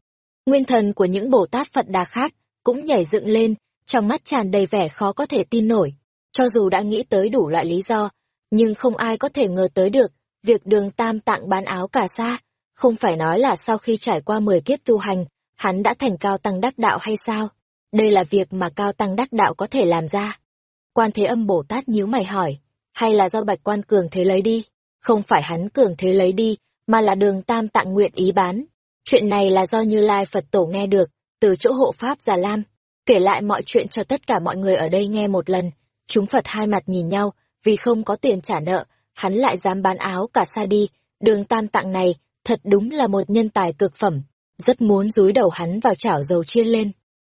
Nguyên thần của những Bồ Tát Phật Đà khác cũng nhảy dựng lên, trong mắt tràn đầy vẻ khó có thể tin nổi. Cho dù đã nghĩ tới đủ loại lý do, nhưng không ai có thể ngờ tới được, việc đường Tam Tạng bán áo cả sa, không phải nói là sau khi trải qua 10 kiếp tu hành, hắn đã thành cao tăng đắc đạo hay sao? Đây là việc mà cao tăng đắc đạo có thể làm ra. Quan Thế Âm Bồ Tát nhíu mày hỏi, hay là do Bạch Quan Cường Thế lấy đi? Không phải hắn Cường Thế lấy đi, mà là đường Tam Tạng nguyện ý bán. Chuyện này là do Như Lai Phật Tổ nghe được, từ chỗ hộ Pháp Già Lam, kể lại mọi chuyện cho tất cả mọi người ở đây nghe một lần. Chúng Phật hai mặt nhìn nhau, vì không có tiền trả nợ, hắn lại dám bán áo cả xa đi, đường Tam Tạng này, thật đúng là một nhân tài cực phẩm, rất muốn dúi đầu hắn vào chảo dầu chiên lên.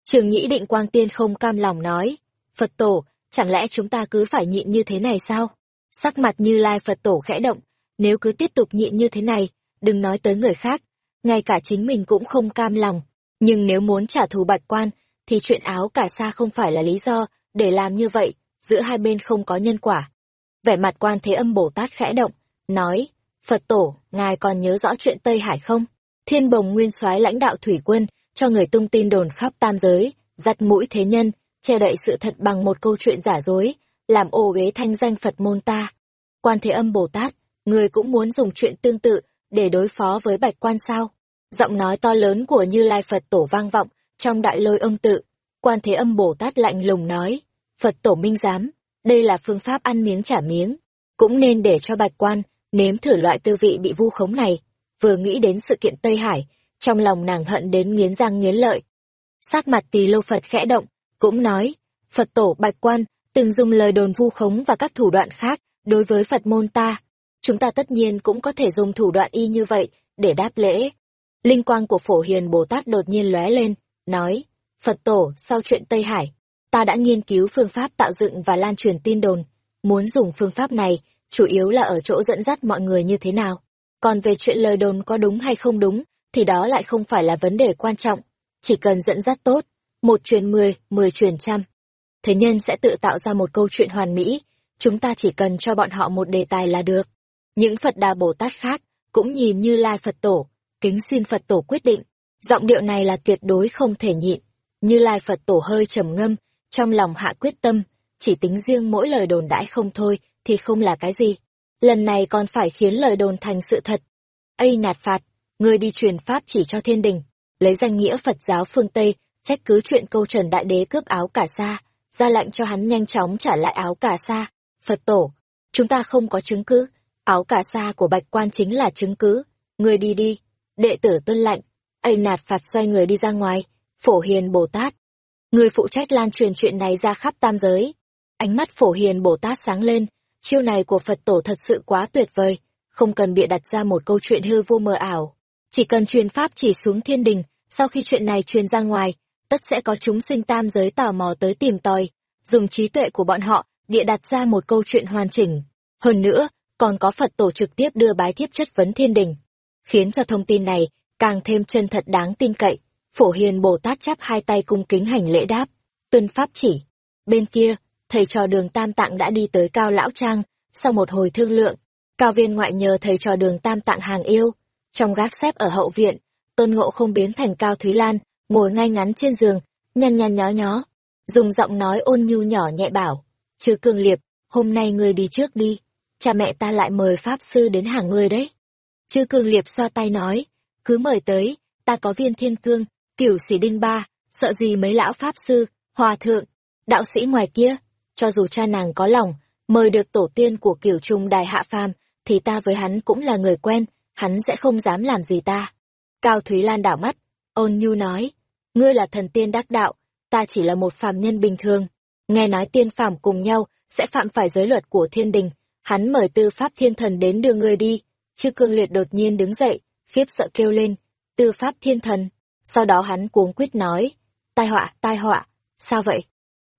Trường Nhĩ Định Quang Tiên không cam lòng nói, Phật Tổ, chẳng lẽ chúng ta cứ phải nhịn như thế này sao? Sắc mặt như lai Phật Tổ khẽ động, nếu cứ tiếp tục nhịn như thế này, đừng nói tới người khác, ngay cả chính mình cũng không cam lòng. Nhưng nếu muốn trả thù bạch quan, thì chuyện áo cả xa không phải là lý do để làm như vậy, giữa hai bên không có nhân quả. Vẻ mặt quan thế âm Bồ Tát khẽ động, nói, Phật Tổ, ngài còn nhớ rõ chuyện Tây Hải không? Thiên bồng nguyên soái lãnh đạo thủy quân, cho người tung tin đồn khắp tam giới, giặt mũi thế nhân, che đậy sự thật bằng một câu chuyện giả dối, làm ô uế thanh danh Phật môn ta. Quan Thế Âm Bồ Tát, người cũng muốn dùng chuyện tương tự để đối phó với bạch quan sao? Giọng nói to lớn của Như Lai Phật Tổ vang vọng trong đại lôi ông tự. Quan Thế Âm Bồ Tát lạnh lùng nói, Phật Tổ minh giám, đây là phương pháp ăn miếng trả miếng, cũng nên để cho bạch quan nếm thử loại tư vị bị vu khống này. Vừa nghĩ đến sự kiện Tây Hải, trong lòng nàng hận đến nghiến răng nghiến lợi. Sắc mặt tỳ lô Phật khẽ động, cũng nói, Phật tổ bạch quan, từng dùng lời đồn vu khống và các thủ đoạn khác đối với Phật môn ta. Chúng ta tất nhiên cũng có thể dùng thủ đoạn y như vậy để đáp lễ. Linh quang của phổ hiền Bồ Tát đột nhiên lóe lên, nói, Phật tổ, sau chuyện Tây Hải, ta đã nghiên cứu phương pháp tạo dựng và lan truyền tin đồn. Muốn dùng phương pháp này, chủ yếu là ở chỗ dẫn dắt mọi người như thế nào. Còn về chuyện lời đồn có đúng hay không đúng, thì đó lại không phải là vấn đề quan trọng. Chỉ cần dẫn dắt tốt, một truyền mười, mười truyền trăm. Thế nhân sẽ tự tạo ra một câu chuyện hoàn mỹ, chúng ta chỉ cần cho bọn họ một đề tài là được. Những Phật Đà Bồ Tát khác cũng nhìn như Lai Phật Tổ, kính xin Phật Tổ quyết định. Giọng điệu này là tuyệt đối không thể nhịn. Như Lai Phật Tổ hơi trầm ngâm, trong lòng hạ quyết tâm, chỉ tính riêng mỗi lời đồn đãi không thôi, thì không là cái gì. Lần này còn phải khiến lời đồn thành sự thật. Ây nạt phạt, ngươi đi truyền pháp chỉ cho thiên đình, lấy danh nghĩa Phật giáo phương Tây, trách cứ chuyện câu trần đại đế cướp áo cả sa, ra lệnh cho hắn nhanh chóng trả lại áo cả sa. Phật tổ, chúng ta không có chứng cứ, áo cả sa của bạch quan chính là chứng cứ, ngươi đi đi, đệ tử tuân lệnh, Ây nạt phạt xoay người đi ra ngoài, phổ hiền Bồ Tát. Người phụ trách lan truyền chuyện này ra khắp tam giới. Ánh mắt phổ hiền Bồ Tát sáng lên, chiêu này của Phật tổ thật sự quá tuyệt vời, không cần bịa đặt ra một câu chuyện hư vô mờ ảo. Chỉ cần truyền pháp chỉ xuống thiên đình, sau khi chuyện này truyền ra ngoài, tất sẽ có chúng sinh tam giới tò mò tới tìm tòi, dùng trí tuệ của bọn họ, địa đặt ra một câu chuyện hoàn chỉnh. Hơn nữa, còn có Phật tổ trực tiếp đưa bái thiếp chất vấn thiên đình, khiến cho thông tin này càng thêm chân thật đáng tin cậy. Phổ Hiền Bồ Tát chắp hai tay cung kính hành lễ đáp, tuân pháp chỉ. Bên kia, thầy trò đường Tam Tạng đã đi tới Cao Lão Trang, sau một hồi thương lượng, Cao viên ngoại nhờ thầy trò đường Tam Tạng hàng yêu. Trong gác xếp ở hậu viện, tôn ngộ không biến thành Cao Thúy Lan, ngồi ngay ngắn trên giường, nhăn nhăn nhó nhó, dùng giọng nói ôn nhu nhỏ nhẹ bảo, chư cương liệp, hôm nay ngươi đi trước đi, cha mẹ ta lại mời Pháp Sư đến hàng ngươi đấy. Chư cương liệp xoa tay nói, cứ mời tới, ta có viên thiên cương, cửu sĩ đinh ba, sợ gì mấy lão Pháp Sư, hòa thượng, đạo sĩ ngoài kia, cho dù cha nàng có lòng, mời được tổ tiên của kiểu trung đài hạ phàm, thì ta với hắn cũng là người quen, hắn sẽ không dám làm gì ta. Cao Thúy Lan đảo mắt, ôn nhu nói, ngươi là thần tiên đắc đạo, ta chỉ là một phàm nhân bình thường. nghe nói tiên phàm cùng nhau sẽ phạm phải giới luật của thiên đình, hắn mời tư pháp thiên thần đến đưa ngươi đi. Chư cương liệt đột nhiên đứng dậy, khiếp sợ kêu lên, tư pháp thiên thần. Sau đó hắn cuống quyết nói, tai họa, tai họa, sao vậy?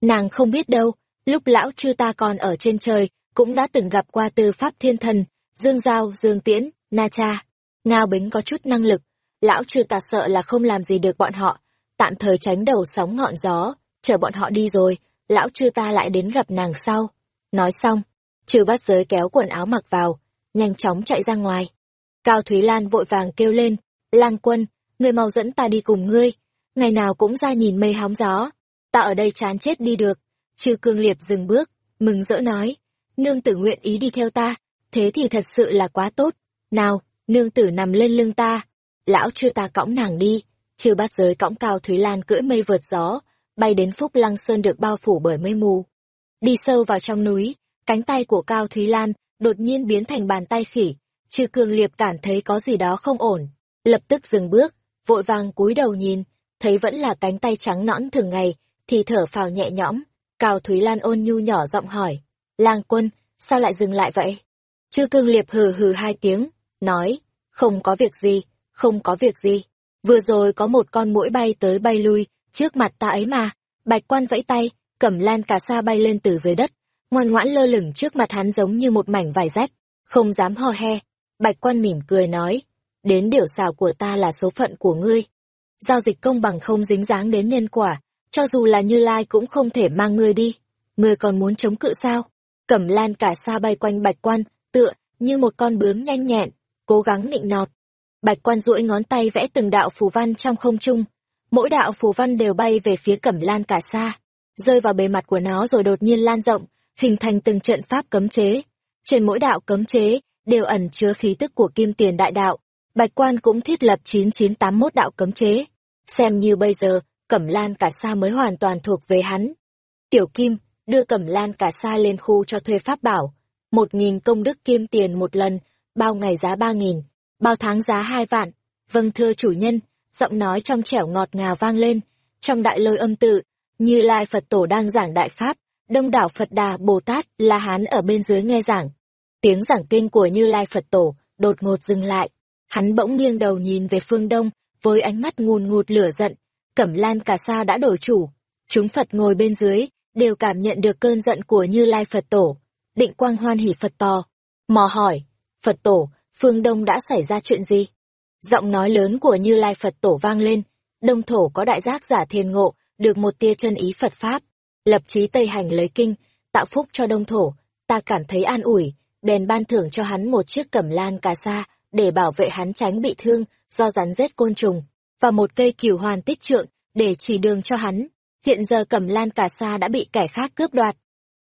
Nàng không biết đâu, lúc lão chư ta còn ở trên trời, cũng đã từng gặp qua tư pháp thiên thần, Dương Giao, Dương Tiễn, Na Cha. Ngao Bính có chút năng lực, lão chư ta sợ là không làm gì được bọn họ, tạm thời tránh đầu sóng ngọn gió, chờ bọn họ đi rồi, lão chư ta lại đến gặp nàng sau. Nói xong, chư bắt giới kéo quần áo mặc vào, nhanh chóng chạy ra ngoài. Cao Thúy Lan vội vàng kêu lên, lang quân, người mau dẫn ta đi cùng ngươi, ngày nào cũng ra nhìn mây hóng gió, ta ở đây chán chết đi được. Chư cương liệt dừng bước, mừng rỡ nói, nương tử nguyện ý đi theo ta, thế thì thật sự là quá tốt. Nào, nương tử nằm lên lưng ta, lão chưa ta cõng nàng đi, chư bát giới cõng cao Thúy Lan cưỡi mây vượt gió, bay đến Phúc Lăng Sơn được bao phủ bởi mây mù. Đi sâu vào trong núi, cánh tay của Cao Thúy Lan đột nhiên biến thành bàn tay khỉ, chư cương liệp cảm thấy có gì đó không ổn, lập tức dừng bước, vội vàng cúi đầu nhìn, thấy vẫn là cánh tay trắng nõn thường ngày, thì thở phào nhẹ nhõm, Cao Thúy Lan ôn nhu nhỏ giọng hỏi, lang quân, sao lại dừng lại vậy? Chư cương liệp hừ hừ hai tiếng, nói, không có việc gì, không có việc gì. Vừa rồi có một con mũi bay tới bay lui, trước mặt ta ấy mà. Bạch quan vẫy tay, cẩm lan cả sa bay lên từ dưới đất, ngoan ngoãn lơ lửng trước mặt hắn giống như một mảnh vải rách, không dám ho he. Bạch quan mỉm cười nói, đến điều xào của ta là số phận của ngươi. Giao dịch công bằng không dính dáng đến nhân quả, cho dù là như lai cũng không thể mang ngươi đi. Ngươi còn muốn chống cự sao? Cẩm lan cả sa bay quanh bạch quan, tựa như một con bướm nhanh nhẹn, cố gắng nịnh nọt. Bạch quan duỗi ngón tay vẽ từng đạo phù văn trong không trung, mỗi đạo phù văn đều bay về phía cẩm lan cả xa, rơi vào bề mặt của nó rồi đột nhiên lan rộng, hình thành từng trận pháp cấm chế. Trên mỗi đạo cấm chế, đều ẩn chứa khí tức của kim tiền đại đạo. Bạch quan cũng thiết lập 9981 đạo cấm chế. Xem như bây giờ, cẩm lan cả xa mới hoàn toàn thuộc về hắn. Tiểu Kim, đưa cẩm lan cả xa lên khu cho thuê pháp bảo. Một nghìn công đức kim tiền một lần, bao ngày giá ba nghìn, bao tháng giá hai vạn. Vâng thưa chủ nhân, giọng nói trong trẻo ngọt ngào vang lên, trong đại lôi âm tự, như Lai Phật Tổ đang giảng đại pháp, đông đảo Phật Đà Bồ Tát La Hán ở bên dưới nghe giảng. Tiếng giảng kinh của Như Lai Phật Tổ đột ngột dừng lại, hắn bỗng nghiêng đầu nhìn về phương đông, với ánh mắt ngùn ngụt lửa giận, Cẩm Lan cả sa đã đổi chủ, chúng Phật ngồi bên dưới đều cảm nhận được cơn giận của Như Lai Phật Tổ. Định Quang hoan hỉ Phật to, mò hỏi, Phật Tổ, phương Đông đã xảy ra chuyện gì? Giọng nói lớn của Như Lai Phật Tổ vang lên, Đông Thổ có đại giác giả thiền ngộ, được một tia chân ý Phật Pháp, lập chí Tây Hành lấy kinh, tạo phúc cho Đông Thổ, ta cảm thấy an ủi, bèn ban thưởng cho hắn một chiếc cẩm lan cà sa, để bảo vệ hắn tránh bị thương do rắn rết côn trùng, và một cây cửu hoàn tích trượng, để chỉ đường cho hắn. Hiện giờ cẩm lan cả sa đã bị kẻ khác cướp đoạt.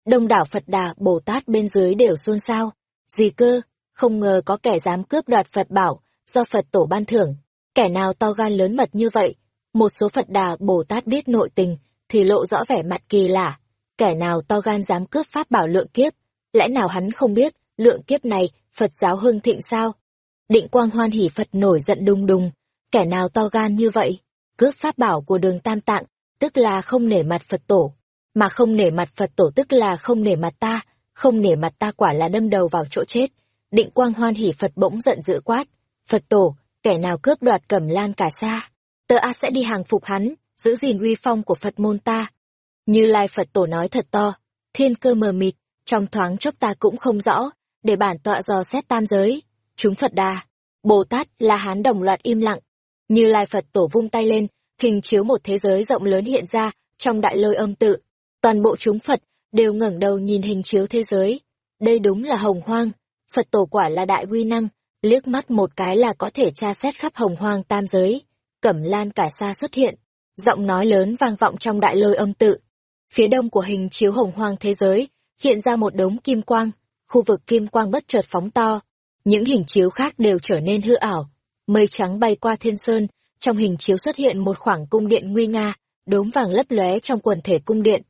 Đông đảo Phật Đà, Bồ Tát bên dưới đều xôn xao. Gì cơ, không ngờ có kẻ dám cướp đoạt Phật bảo, do Phật tổ ban thưởng. Kẻ nào to gan lớn mật như vậy? Một số Phật Đà, Bồ Tát biết nội tình, thì lộ rõ vẻ mặt kỳ lạ. Kẻ nào to gan dám cướp pháp bảo lượng kiếp? Lẽ nào hắn không biết, lượng kiếp này, Phật giáo hưng thịnh sao? Định quang hoan hỉ Phật nổi giận đùng đùng. Kẻ nào to gan như vậy? Cướp pháp bảo của đường Tam Tạng, tức là không nể mặt Phật tổ. Mà không nể mặt Phật tổ tức là không nể mặt ta, không nể mặt ta quả là đâm đầu vào chỗ chết. Định quang hoan hỉ Phật bỗng giận dữ quát. Phật tổ, kẻ nào cướp đoạt cẩm lan cả xa, tớ a sẽ đi hàng phục hắn, giữ gìn uy phong của Phật môn ta. Như Lai Phật tổ nói thật to, thiên cơ mờ mịt, trong thoáng chốc ta cũng không rõ, để bản tọa dò xét tam giới. Chúng Phật đà, Bồ Tát là hán đồng loạt im lặng. Như Lai Phật tổ vung tay lên, hình chiếu một thế giới rộng lớn hiện ra trong đại lôi âm tự. Toàn bộ chúng Phật đều ngẩng đầu nhìn hình chiếu thế giới. Đây đúng là hồng hoang, Phật tổ quả là đại uy năng, liếc mắt một cái là có thể tra xét khắp hồng hoang tam giới. Cẩm lan cả xa xuất hiện, giọng nói lớn vang vọng trong đại lôi âm tự. Phía đông của hình chiếu hồng hoang thế giới, hiện ra một đống kim quang, khu vực kim quang bất chợt phóng to. Những hình chiếu khác đều trở nên hư ảo. Mây trắng bay qua thiên sơn, trong hình chiếu xuất hiện một khoảng cung điện nguy nga, đốm vàng lấp lóe trong quần thể cung điện.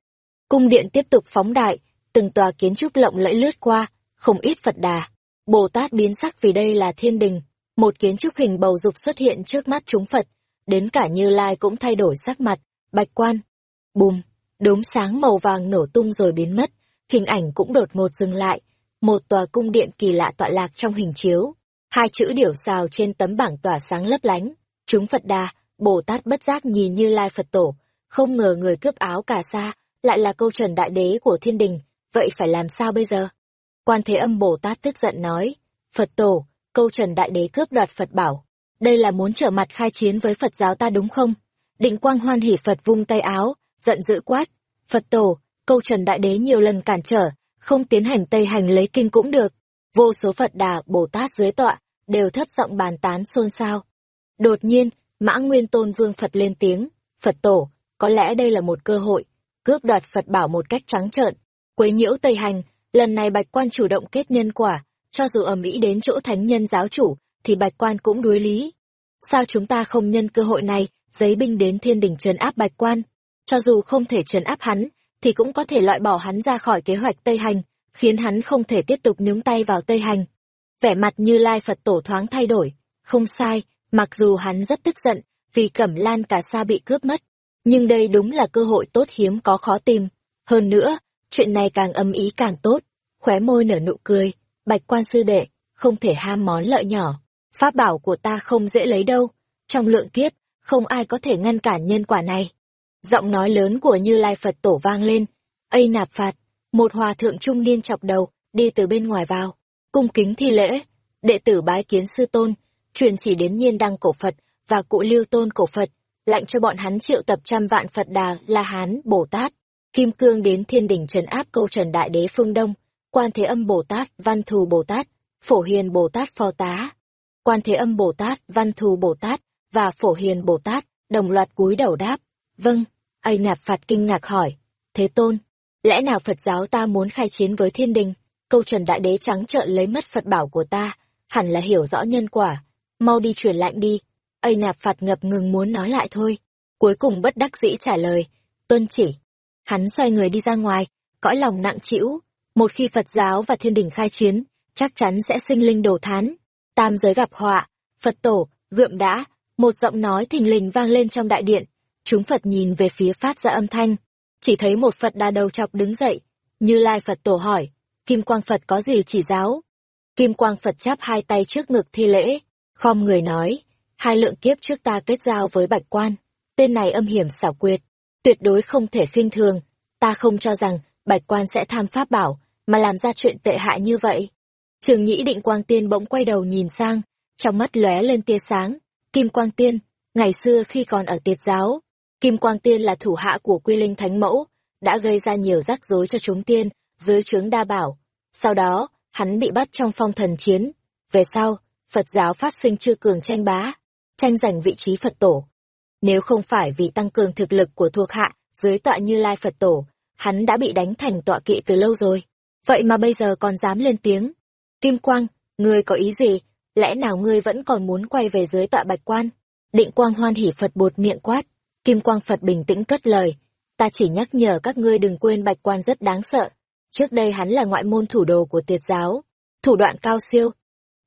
Cung điện tiếp tục phóng đại, từng tòa kiến trúc lộng lẫy lướt qua, không ít Phật đà, Bồ Tát biến sắc vì đây là thiên đình, một kiến trúc hình bầu dục xuất hiện trước mắt chúng Phật, đến cả Như Lai cũng thay đổi sắc mặt, bạch quan. Bùm, đốm sáng màu vàng nổ tung rồi biến mất, hình ảnh cũng đột ngột dừng lại. Một tòa cung điện kỳ lạ tọa lạc trong hình chiếu. Hai chữ điểu xào trên tấm bảng tỏa sáng lấp lánh. Chúng Phật Đà, Bồ Tát bất giác nhìn như lai Phật tổ. Không ngờ người cướp áo cà sa lại là câu trần đại đế của thiên đình. Vậy phải làm sao bây giờ? Quan Thế Âm Bồ Tát tức giận nói. Phật tổ, câu trần đại đế cướp đoạt Phật bảo. Đây là muốn trở mặt khai chiến với Phật giáo ta đúng không? Định quang hoan hỉ Phật vung tay áo, giận dữ quát. Phật tổ, câu trần đại đế nhiều lần cản trở, không tiến hành tây hành lấy kinh cũng được. Vô số Phật đà, Bồ Tát dưới tọa, đều thấp giọng bàn tán xôn xao. Đột nhiên, Mã Nguyên Tôn Vương Phật lên tiếng, Phật tổ, có lẽ đây là một cơ hội, cướp đoạt Phật bảo một cách trắng trợn, quấy nhiễu tây hành, lần này bạch quan chủ động kết nhân quả, cho dù ở Mỹ đến chỗ thánh nhân giáo chủ, thì bạch quan cũng đối lý. Sao chúng ta không nhân cơ hội này, giấy binh đến thiên đỉnh trấn áp bạch quan? Cho dù không thể trấn áp hắn, thì cũng có thể loại bỏ hắn ra khỏi kế hoạch Tây Hành, khiến hắn không thể tiếp tục nhúng tay vào Tây Hành. Vẻ mặt như Lai Phật Tổ thoáng thay đổi, không sai, mặc dù hắn rất tức giận vì Cẩm Lan cả sa bị cướp mất, nhưng đây đúng là cơ hội tốt hiếm có khó tìm. Hơn nữa, chuyện này càng âm ý càng tốt, khóe môi nở nụ cười, bạch quan sư đệ, không thể ham món lợi nhỏ. Pháp bảo của ta không dễ lấy đâu, trong lượng kiếp, không ai có thể ngăn cản nhân quả này. Giọng nói lớn của Như Lai Phật Tổ vang lên. Ây nạp phạt, một hòa thượng trung niên chọc đầu, đi từ bên ngoài vào. Cung kính thi lễ, đệ tử bái kiến sư tôn, truyền chỉ đến nhiên đăng cổ Phật và cụ lưu tôn cổ Phật, lệnh cho bọn hắn triệu tập trăm vạn Phật đà, La Hán, Bồ Tát, Kim Cương đến thiên đỉnh trần áp câu trần đại đế phương Đông, quan thế âm Bồ Tát, văn thù Bồ Tát, phổ hiền Bồ Tát phò tá. Quan thế âm Bồ Tát, văn thù Bồ Tát và phổ hiền Bồ Tát đồng loạt cúi đầu đáp. Vâng, Ây Nạp Phạt kinh ngạc hỏi. Thế tôn, lẽ nào Phật giáo ta muốn khai chiến với thiên đình? Câu trần đại đế trắng trợn lấy mất Phật bảo của ta, hẳn là hiểu rõ nhân quả. Mau đi truyền lạnh đi. Ây Nạp Phạt ngập ngừng muốn nói lại thôi. Cuối cùng bất đắc dĩ trả lời. Tuân chỉ. Hắn xoay người đi ra ngoài, cõi lòng nặng trĩu. Một khi Phật giáo và thiên đình khai chiến, chắc chắn sẽ sinh linh đầu thán. Tam giới gặp họa, Phật tổ, gượm đã, một giọng nói thình lình vang lên trong đại điện Chúng Phật nhìn về phía phát ra âm thanh, chỉ thấy một Phật đà đầu chọc đứng dậy, như Lai Phật tổ hỏi, Kim Quang Phật có gì chỉ giáo? Kim Quang Phật chắp hai tay trước ngực thi lễ, khom người nói, hai lượng kiếp trước ta kết giao với Bạch Quan, tên này âm hiểm xảo quyệt, tuyệt đối không thể khinh thường, ta không cho rằng Bạch Quan sẽ tham pháp bảo, mà làm ra chuyện tệ hại như vậy. Trường Nhĩ Định Quang Tiên bỗng quay đầu nhìn sang, trong mắt lóe lên tia sáng, Kim Quang Tiên, ngày xưa khi còn ở tiệt giáo, Kim Quang Tiên là thủ hạ của Quy Linh Thánh Mẫu, đã gây ra nhiều rắc rối cho chúng tiên, dưới trướng đa bảo. Sau đó, hắn bị bắt trong phong thần chiến. Về sau, Phật giáo phát sinh chưa cường tranh bá, tranh giành vị trí Phật tổ. Nếu không phải vì tăng cường thực lực của thuộc hạ dưới tọa Như Lai Phật tổ, hắn đã bị đánh thành tọa kỵ từ lâu rồi. Vậy mà bây giờ còn dám lên tiếng. Kim Quang, ngươi có ý gì? Lẽ nào ngươi vẫn còn muốn quay về dưới tọa bạch quan? Định Quang hoan hỉ Phật bột miệng quát. Kim Quang Phật bình tĩnh cất lời, ta chỉ nhắc nhở các ngươi đừng quên bạch quan rất đáng sợ. Trước đây hắn là ngoại môn thủ đồ của tiệt giáo, thủ đoạn cao siêu.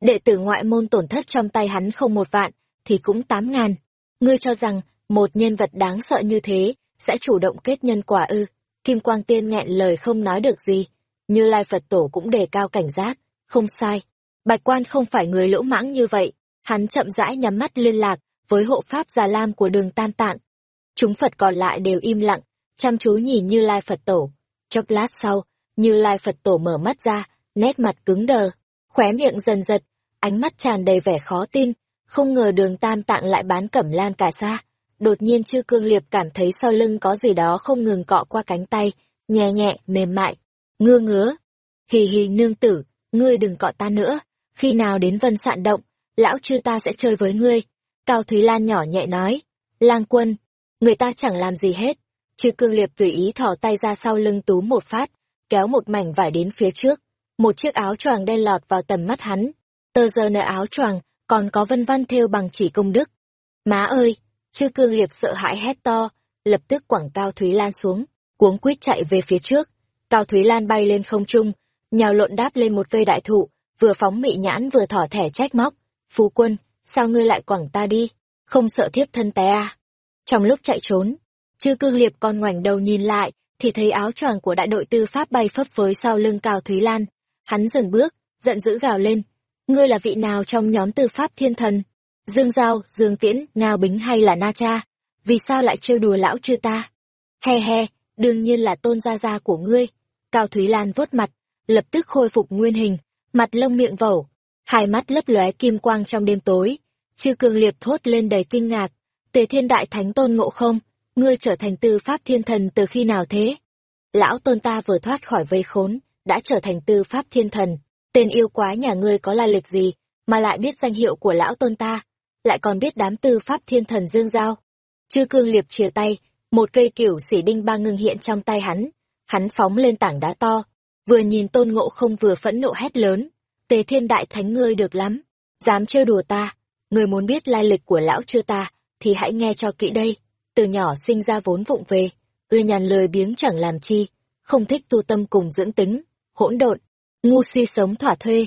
Đệ tử ngoại môn tổn thất trong tay hắn không một vạn, thì cũng tám ngàn. Ngươi cho rằng, một nhân vật đáng sợ như thế, sẽ chủ động kết nhân quả ư. Kim Quang Tiên nghẹn lời không nói được gì. Như Lai Phật Tổ cũng đề cao cảnh giác, không sai. Bạch quan không phải người lỗ mãng như vậy. Hắn chậm rãi nhắm mắt liên lạc với hộ pháp Già Lam của đường Tam Tạng. Chúng Phật còn lại đều im lặng, chăm chú nhìn Như Lai Phật Tổ. Chốc lát sau, Như Lai Phật Tổ mở mắt ra, nét mặt cứng đờ, khóe miệng dần giật, ánh mắt tràn đầy vẻ khó tin, không ngờ đường tam tạng lại bán cẩm lan cả xa. Đột nhiên chư cương liệp cảm thấy sau lưng có gì đó không ngừng cọ qua cánh tay, nhẹ nhẹ, mềm mại, ngưa ngứa. Hì hì nương tử, ngươi đừng cọ ta nữa, khi nào đến vân sạn động, lão chư ta sẽ chơi với ngươi. Cao Thúy Lan nhỏ nhẹ nói, lang quân, người ta chẳng làm gì hết. chứ cương liệp tùy ý thỏ tay ra sau lưng tú một phát, kéo một mảnh vải đến phía trước. Một chiếc áo choàng đen lọt vào tầm mắt hắn. Tờ giờ nợ áo choàng, còn có vân văn thêu bằng chỉ công đức. Má ơi! Chư cương liệp sợ hãi hét to, lập tức quẳng Cao Thúy Lan xuống, cuống quýt chạy về phía trước. Cao Thúy Lan bay lên không trung, nhào lộn đáp lên một cây đại thụ, vừa phóng mị nhãn vừa thỏ thẻ trách móc. Phú quân, sao ngươi lại quẳng ta đi? Không sợ thiếp thân té à? Trong lúc chạy trốn, chư cương liệp còn ngoảnh đầu nhìn lại, thì thấy áo choàng của đại đội tư pháp bay phấp với sau lưng Cao Thúy Lan. Hắn dừng bước, giận dữ gào lên. Ngươi là vị nào trong nhóm tư pháp thiên thần? Dương Giao, Dương Tiễn, Ngao Bính hay là Na Cha? Vì sao lại trêu đùa lão chư ta? He he, đương nhiên là tôn gia gia của ngươi. Cao Thúy Lan vuốt mặt, lập tức khôi phục nguyên hình, mặt lông miệng vẩu, hai mắt lấp lóe kim quang trong đêm tối. Chư Cương Liệp thốt lên đầy kinh ngạc, Tề Thiên Đại Thánh Tôn Ngộ Không, ngươi trở thành tư pháp thiên thần từ khi nào thế? Lão Tôn ta vừa thoát khỏi vây khốn, đã trở thành tư pháp thiên thần, tên yêu quái nhà ngươi có lai lịch gì, mà lại biết danh hiệu của lão Tôn ta, lại còn biết đám tư pháp thiên thần dương giao. Chư Cương Liệp chia tay, một cây kiểu xỉ đinh ba ngưng hiện trong tay hắn, hắn phóng lên tảng đá to, vừa nhìn Tôn Ngộ Không vừa phẫn nộ hét lớn, Tề Thiên Đại Thánh ngươi được lắm, dám trêu đùa ta, ngươi muốn biết lai lịch của lão chưa ta, thì hãy nghe cho kỹ đây. Từ nhỏ sinh ra vốn vụng về, ưa nhàn lười biếng chẳng làm chi, không thích tu tâm cùng dưỡng tính, hỗn độn, ngu si sống thỏa thuê.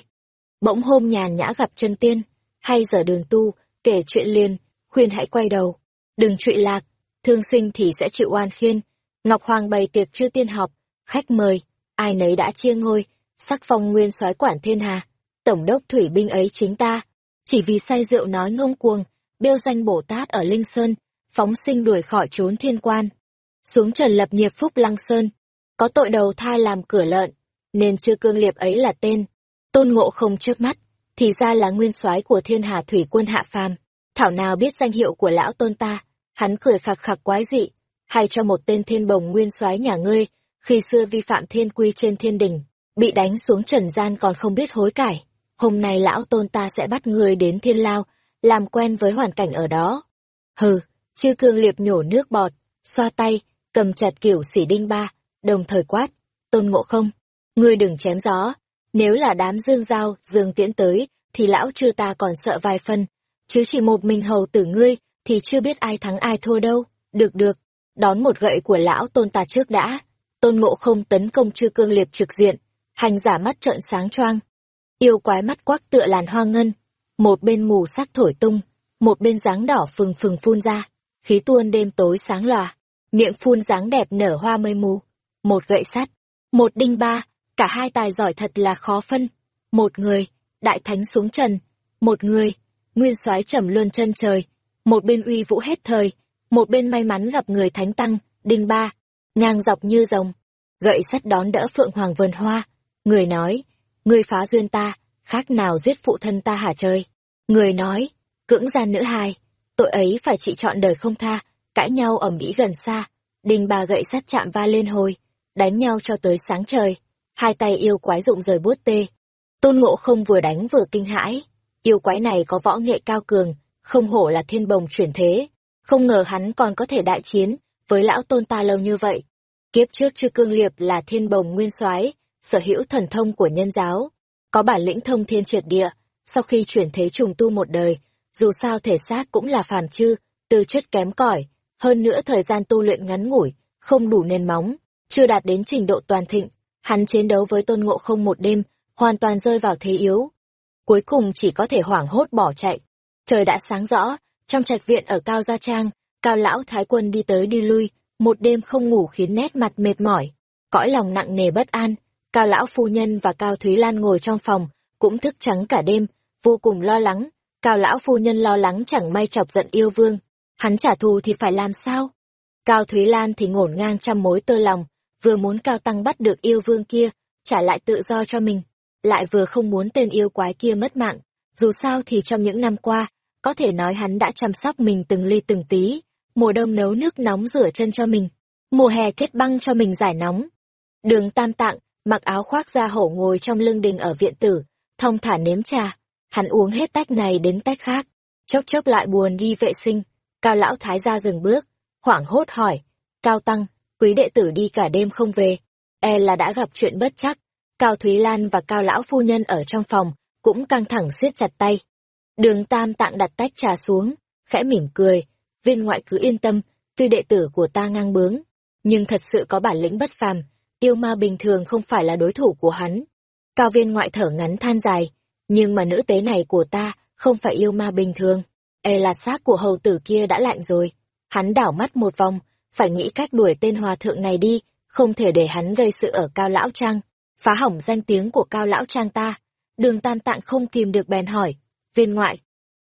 Bỗng hôm nhàn nhã gặp chân tiên, hay giờ đường tu, kể chuyện liền, khuyên hãy quay đầu, đừng trụy lạc, thương sinh thì sẽ chịu oan khiên. Ngọc Hoàng bày tiệc chưa tiên họp, khách mời, ai nấy đã chia ngôi, sắc phong nguyên soái quản thiên hà, tổng đốc thủy binh ấy chính ta, chỉ vì say rượu nói ngông cuồng, bêu danh Bồ Tát ở Linh Sơn, phóng sinh đuổi khỏi trốn thiên quan. Xuống trần lập nghiệp phúc lăng sơn, có tội đầu thai làm cửa lợn, nên chưa cương liệp ấy là tên. Tôn ngộ không trước mắt, thì ra là nguyên soái của thiên hà thủy quân hạ phàm. Thảo nào biết danh hiệu của lão tôn ta, hắn cười khạc khạc quái dị, hay cho một tên thiên bồng nguyên soái nhà ngươi, khi xưa vi phạm thiên quy trên thiên đình, bị đánh xuống trần gian còn không biết hối cải. Hôm nay lão tôn ta sẽ bắt ngươi đến thiên lao, làm quen với hoàn cảnh ở đó. Hừ, chư cương liệp nhổ nước bọt, xoa tay, cầm chặt kiểu xỉ đinh ba, đồng thời quát, tôn ngộ không, ngươi đừng chém gió, nếu là đám dương giao, dương tiễn tới, thì lão chư ta còn sợ vài phân, chứ chỉ một mình hầu tử ngươi, thì chưa biết ai thắng ai thua đâu, được được, đón một gậy của lão tôn ta trước đã, tôn ngộ không tấn công chư cương liệp trực diện, hành giả mắt trợn sáng choang, yêu quái mắt quắc tựa làn hoa ngân, một bên mù sắc thổi tung, một bên dáng đỏ phừng phừng phun ra, khí tuôn đêm tối sáng lòa, miệng phun dáng đẹp nở hoa mây mù, một gậy sắt, một đinh ba, cả hai tài giỏi thật là khó phân, một người, đại thánh xuống trần, một người, nguyên soái trầm luân chân trời, một bên uy vũ hết thời, một bên may mắn gặp người thánh tăng, đinh ba, ngang dọc như rồng, gậy sắt đón đỡ phượng hoàng vườn hoa, người nói, người phá duyên ta, khác nào giết phụ thân ta hả trời. Người nói, cưỡng gian nữ hài, tội ấy phải chị chọn đời không tha, cãi nhau ở Mỹ gần xa, đình bà gậy sắt chạm va lên hồi, đánh nhau cho tới sáng trời, hai tay yêu quái dụng rời bút tê. Tôn ngộ không vừa đánh vừa kinh hãi, yêu quái này có võ nghệ cao cường, không hổ là thiên bồng chuyển thế, không ngờ hắn còn có thể đại chiến với lão tôn ta lâu như vậy. Kiếp trước chư cương liệp là thiên bồng nguyên soái sở hữu thần thông của nhân giáo, có bản lĩnh thông thiên triệt địa, sau khi chuyển thế trùng tu một đời, dù sao thể xác cũng là phàm chư, tư chất kém cỏi, hơn nữa thời gian tu luyện ngắn ngủi, không đủ nền móng, chưa đạt đến trình độ toàn thịnh, hắn chiến đấu với tôn ngộ không một đêm, hoàn toàn rơi vào thế yếu. Cuối cùng chỉ có thể hoảng hốt bỏ chạy. Trời đã sáng rõ, trong trạch viện ở Cao Gia Trang, Cao Lão Thái Quân đi tới đi lui, một đêm không ngủ khiến nét mặt mệt mỏi, cõi lòng nặng nề bất an, Cao lão phu nhân và Cao Thúy Lan ngồi trong phòng, cũng thức trắng cả đêm, vô cùng lo lắng. Cao lão phu nhân lo lắng chẳng may chọc giận yêu vương. Hắn trả thù thì phải làm sao? Cao Thúy Lan thì ngổn ngang trăm mối tơ lòng, vừa muốn Cao Tăng bắt được yêu vương kia, trả lại tự do cho mình, lại vừa không muốn tên yêu quái kia mất mạng. Dù sao thì trong những năm qua, có thể nói hắn đã chăm sóc mình từng ly từng tí, mùa đông nấu nước nóng rửa chân cho mình, mùa hè kết băng cho mình giải nóng. Đường Tam Tạng, mặc áo khoác da hổ ngồi trong lưng đình ở viện tử, thông thả nếm trà. Hắn uống hết tách này đến tách khác, chốc chốc lại buồn đi vệ sinh. Cao lão thái gia dừng bước, hoảng hốt hỏi, Cao Tăng, quý đệ tử đi cả đêm không về, e là đã gặp chuyện bất chắc. Cao Thúy Lan và Cao lão phu nhân ở trong phòng, cũng căng thẳng siết chặt tay. Đường Tam Tạng đặt tách trà xuống, khẽ mỉm cười, viên ngoại cứ yên tâm, tuy đệ tử của ta ngang bướng, nhưng thật sự có bản lĩnh bất phàm, yêu ma bình thường không phải là đối thủ của hắn. Cao viên ngoại thở ngắn than dài, nhưng mà nữ tế này của ta không phải yêu ma bình thường. E là xác của hầu tử kia đã lạnh rồi. Hắn đảo mắt một vòng, phải nghĩ cách đuổi tên hòa thượng này đi, không thể để hắn gây sự ở Cao Lão Trang, phá hỏng danh tiếng của Cao Lão Trang ta. Đường Tam Tạng không kìm được bèn hỏi, viên ngoại,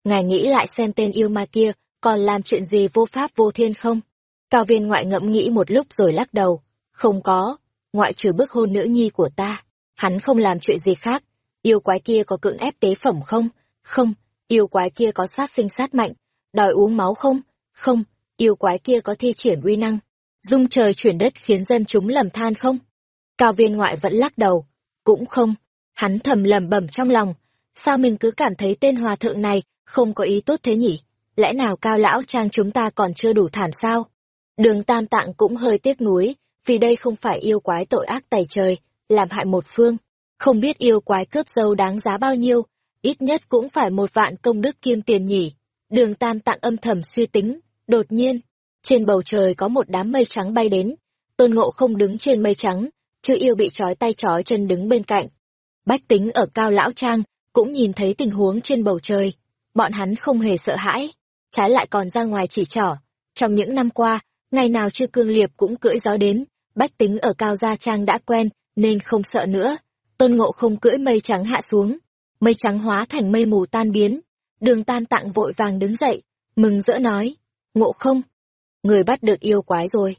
ngài nghĩ lại xem tên yêu ma kia còn làm chuyện gì vô pháp vô thiên không? Cao viên ngoại ngẫm nghĩ một lúc rồi lắc đầu, không có, ngoại trừ bức hôn nữ nhi của ta, hắn không làm chuyện gì khác. Yêu quái kia có cưỡng ép tế phẩm không? Không. Yêu quái kia có sát sinh sát mạnh, đòi uống máu không? Không. Yêu quái kia có thi triển uy năng, dung trời chuyển đất khiến dân chúng lầm than không? Cao viên ngoại vẫn lắc đầu, cũng không. Hắn thầm lầm bẩm trong lòng, sao mình cứ cảm thấy tên hòa thượng này không có ý tốt thế nhỉ? Lẽ nào cao lão trang chúng ta còn chưa đủ thản sao? Đường tam tạng cũng hơi tiếc nuối, vì đây không phải yêu quái tội ác tày trời, làm hại một phương. Không biết yêu quái cướp dâu đáng giá bao nhiêu, ít nhất cũng phải một vạn công đức kiêm tiền nhỉ. Đường tam tạng âm thầm suy tính, đột nhiên, trên bầu trời có một đám mây trắng bay đến, tôn ngộ không đứng trên mây trắng, chư yêu bị trói tay trói chân đứng bên cạnh. Bách tính ở cao lão trang, cũng nhìn thấy tình huống trên bầu trời, bọn hắn không hề sợ hãi, trái lại còn ra ngoài chỉ trỏ. Trong những năm qua, ngày nào chư cương liệp cũng cưỡi gió đến, bách tính ở cao gia trang đã quen, nên không sợ nữa. Tôn ngộ không cưỡi mây trắng hạ xuống, mây trắng hóa thành mây mù tan biến. Đường tan tặng vội vàng đứng dậy, mừng rỡ nói, ngộ không, người bắt được yêu quái rồi.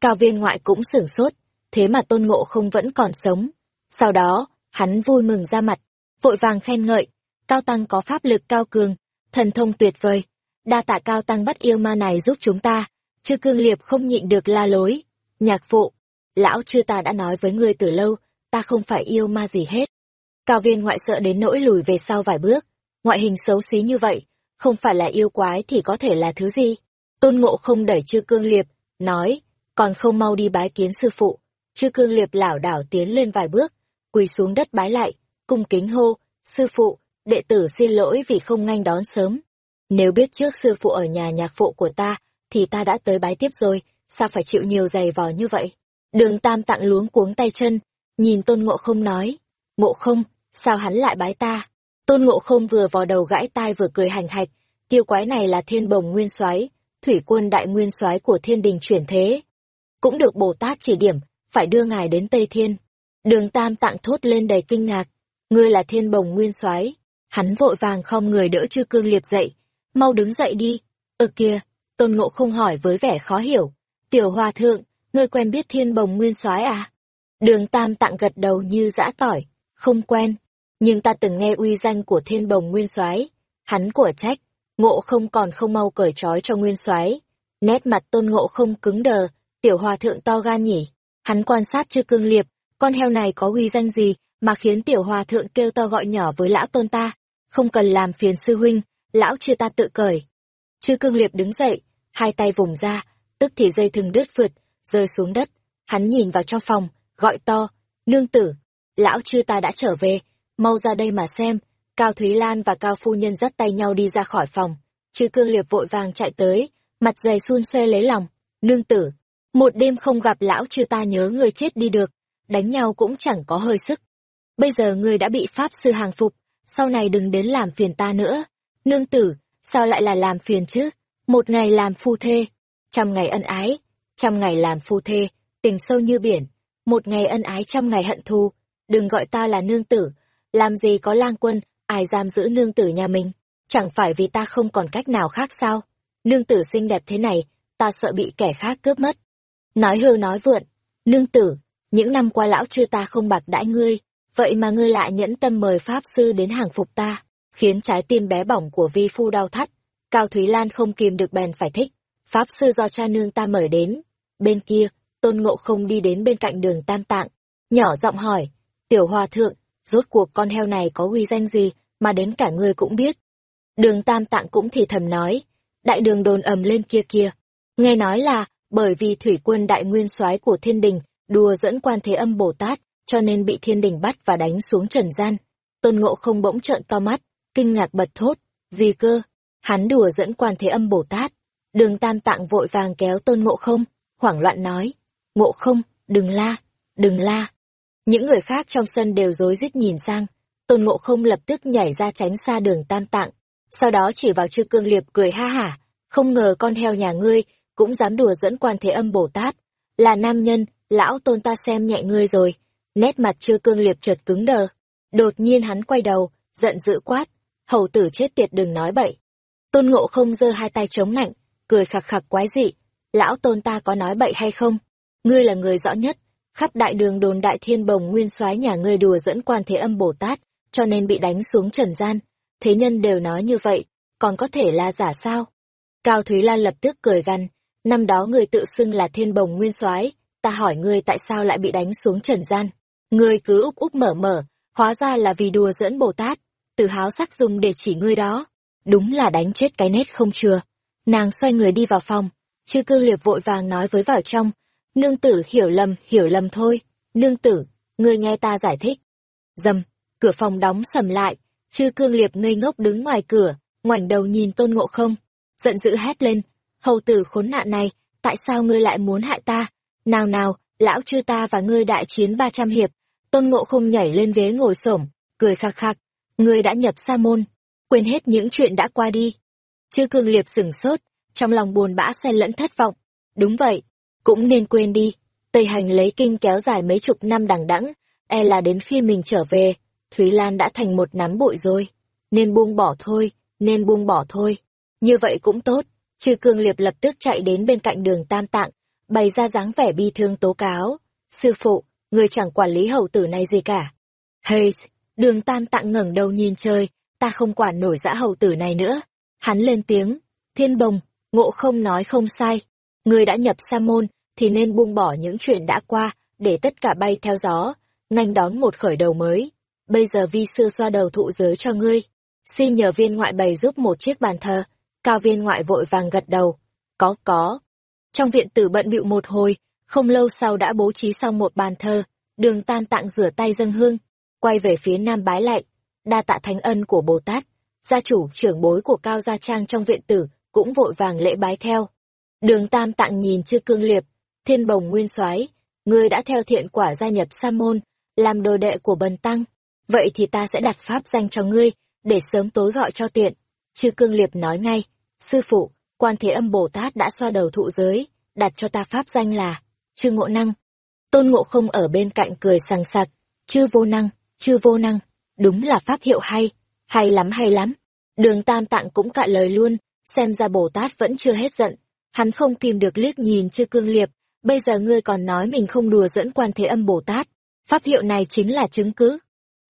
Cao viên ngoại cũng sửng sốt, thế mà tôn ngộ không vẫn còn sống. Sau đó, hắn vui mừng ra mặt, vội vàng khen ngợi, cao tăng có pháp lực cao cường, thần thông tuyệt vời. Đa tạ cao tăng bắt yêu ma này giúp chúng ta, chư cương liệp không nhịn được la lối. Nhạc phụ, lão chư ta đã nói với ngươi từ lâu, ta không phải yêu ma gì hết. Cao viên ngoại sợ đến nỗi lùi về sau vài bước, ngoại hình xấu xí như vậy, không phải là yêu quái thì có thể là thứ gì. Tôn ngộ không đẩy chư cương liệp, nói, còn không mau đi bái kiến sư phụ. Chư cương liệp lảo đảo tiến lên vài bước, quỳ xuống đất bái lại, cung kính hô, sư phụ, đệ tử xin lỗi vì không nhanh đón sớm. Nếu biết trước sư phụ ở nhà nhạc phụ của ta, thì ta đã tới bái tiếp rồi, sao phải chịu nhiều giày vò như vậy? Đường tam tặng luống cuống tay chân, nhìn tôn ngộ không nói, ngộ không, sao hắn lại bái ta? Tôn ngộ không vừa vò đầu gãi tai vừa cười hành hạch, tiêu quái này là thiên bồng nguyên soái thủy quân đại nguyên soái của thiên đình chuyển thế. Cũng được Bồ Tát chỉ điểm, phải đưa ngài đến Tây Thiên. Đường tam tạng thốt lên đầy kinh ngạc, ngươi là thiên bồng nguyên soái Hắn vội vàng khom người đỡ chư cương liệp dậy, mau đứng dậy đi. Ơ kia, tôn ngộ không hỏi với vẻ khó hiểu. Tiểu hòa thượng, ngươi quen biết thiên bồng nguyên soái à? Đường tam tạng gật đầu như dã tỏi, không quen. Nhưng ta từng nghe uy danh của thiên bồng nguyên soái Hắn của trách, ngộ không còn không mau cởi trói cho nguyên soái Nét mặt tôn ngộ không cứng đờ, tiểu hòa thượng to gan nhỉ. Hắn quan sát chưa cương liệp, con heo này có uy danh gì mà khiến tiểu hòa thượng kêu to gọi nhỏ với lão tôn ta. Không cần làm phiền sư huynh, lão chưa ta tự cởi. Chư cương liệp đứng dậy, hai tay vùng ra, tức thì dây thừng đứt phượt, rơi xuống đất. Hắn nhìn vào trong phòng, gọi to, nương tử, lão chư ta đã trở về, mau ra đây mà xem. Cao Thúy Lan và Cao Phu Nhân dắt tay nhau đi ra khỏi phòng. Chư cương liệp vội vàng chạy tới, mặt dày xun xoe lấy lòng. Nương tử, một đêm không gặp lão chư ta nhớ người chết đi được, đánh nhau cũng chẳng có hơi sức. Bây giờ người đã bị Pháp sư hàng phục, sau này đừng đến làm phiền ta nữa. Nương tử, sao lại là làm phiền chứ? Một ngày làm phu thê, trăm ngày ân ái, trăm ngày làm phu thê, tình sâu như biển, một ngày ân ái trăm ngày hận thù, đừng gọi ta là nương tử, làm gì có lang quân, ai giam giữ nương tử nhà mình, chẳng phải vì ta không còn cách nào khác sao? Nương tử xinh đẹp thế này, ta sợ bị kẻ khác cướp mất. Nói hư nói vượn, nương tử, những năm qua lão chưa ta không bạc đãi ngươi, vậy mà ngươi lại nhẫn tâm mời Pháp Sư đến hàng phục ta, khiến trái tim bé bỏng của vi phu đau thắt. Cao Thúy Lan không kìm được bèn phải thích, Pháp Sư do cha nương ta mời đến. Bên kia, Tôn Ngộ không đi đến bên cạnh đường Tam Tạng, nhỏ giọng hỏi, Tiểu Hòa Thượng, rốt cuộc con heo này có uy danh gì mà đến cả ngươi cũng biết. Đường Tam Tạng cũng thì thầm nói, đại đường đồn ầm lên kia kia. Nghe nói là, bởi vì thủy quân đại nguyên soái của thiên đình đùa dẫn quan thế âm Bồ Tát, cho nên bị thiên đình bắt và đánh xuống trần gian. Tôn Ngộ không bỗng trợn to mắt, kinh ngạc bật thốt, gì cơ, hắn đùa dẫn quan thế âm Bồ Tát. Đường Tam Tạng vội vàng kéo Tôn Ngộ không, hoảng loạn nói, Ngộ không, đừng la, đừng la. Những người khác trong sân đều rối rít nhìn sang, Tôn Ngộ không lập tức nhảy ra tránh xa đường Tam Tạng, sau đó chỉ vào chư cương liệp cười ha hả, không ngờ con heo nhà ngươi cũng dám đùa dẫn quan thế âm Bồ Tát, là nam nhân lão tôn ta xem nhẹ ngươi rồi. Nét mặt chưa cương liệp chợt cứng đờ. Đột nhiên hắn quay đầu, giận dữ quát. Hầu tử chết tiệt đừng nói bậy. Tôn ngộ không giơ hai tay chống lạnh, cười khặc khặc quái dị. Lão tôn ta có nói bậy hay không? Ngươi là người rõ nhất. Khắp đại đường đồn đại thiên bồng nguyên soái nhà ngươi đùa dẫn quan thế âm Bồ Tát, cho nên bị đánh xuống trần gian. Thế nhân đều nói như vậy, còn có thể là giả sao? Cao Thúy Lan lập tức cười gằn, năm đó người tự xưng là thiên bồng nguyên soái ta hỏi ngươi tại sao lại bị đánh xuống trần gian. Ngươi cứ úp úp mở mở, hóa ra là vì đùa dẫn Bồ Tát, tự háo sắc dùng để chỉ ngươi đó. Đúng là đánh chết cái nét không chừa. Nàng xoay người đi vào phòng, chư cư liệp vội vàng nói với vào trong, nương tử hiểu lầm, hiểu lầm thôi, nương tử, ngươi nghe ta giải thích. Dầm, cửa phòng đóng sầm lại, chư cương liệp ngây ngốc đứng ngoài cửa, ngoảnh đầu nhìn tôn ngộ không, giận dữ hét lên, hầu tử khốn nạn này, tại sao ngươi lại muốn hại ta? Nào nào, lão chư ta và ngươi đại chiến ba trăm hiệp, tôn ngộ không nhảy lên ghế ngồi xổm, cười khạc khạc, ngươi đã nhập sa môn, quên hết những chuyện đã qua đi. Chư cương liệp sửng sốt, trong lòng buồn bã xen lẫn thất vọng. Đúng vậy, cũng nên quên đi. Tây hành lấy kinh kéo dài mấy chục năm đằng đẵng, e là đến khi mình trở về, Thúy Lan đã thành một nắm bụi rồi. Nên buông bỏ thôi, nên buông bỏ thôi. Như vậy cũng tốt. Chư cương liệp lập tức chạy đến bên cạnh đường Tam Tạng, bày ra dáng vẻ bi thương tố cáo. Sư phụ, người chẳng quản lý hầu tử này gì cả. Hey, đường Tam Tạng ngẩng đầu nhìn trời, ta không quản nổi dã hầu tử này nữa. Hắn lên tiếng, thiên bồng, ngộ không nói không sai. Người đã nhập sa môn, thì nên buông bỏ những chuyện đã qua, để tất cả bay theo gió, nhanh đón một khởi đầu mới. Bây giờ vi sư xoa đầu thụ giới cho ngươi. Xin nhờ viên ngoại bày giúp một chiếc bàn thờ. Cao viên ngoại vội vàng gật đầu. Có có. Trong viện tử bận bịu một hồi, không lâu sau đã bố trí xong một bàn thờ. Đường tam tạng rửa tay dâng hương, quay về phía nam bái lạy, Đa tạ thánh ân của Bồ Tát. Gia chủ trưởng bối của Cao Gia Trang trong viện tử cũng vội vàng lễ bái theo. Đường tam tạng nhìn chư cương liệp, thiên bồng nguyên soái ngươi đã theo thiện quả gia nhập sa môn làm đồ đệ của bần tăng vậy thì ta sẽ đặt pháp danh cho ngươi để sớm tối gọi cho tiện. Chư cương liệp nói ngay sư phụ quan thế âm bồ tát đã xoa đầu thụ giới đặt cho ta pháp danh là chư ngộ năng. Tôn ngộ không ở bên cạnh cười sằng sặc chư vô năng chư vô năng đúng là pháp hiệu hay hay lắm hay lắm đường tam tạng cũng cạn lời luôn xem ra bồ tát vẫn chưa hết giận hắn không kìm được liếc nhìn chư cương liệp bây giờ ngươi còn nói mình không đùa dẫn quan thế âm Bồ Tát. Pháp hiệu này chính là chứng cứ.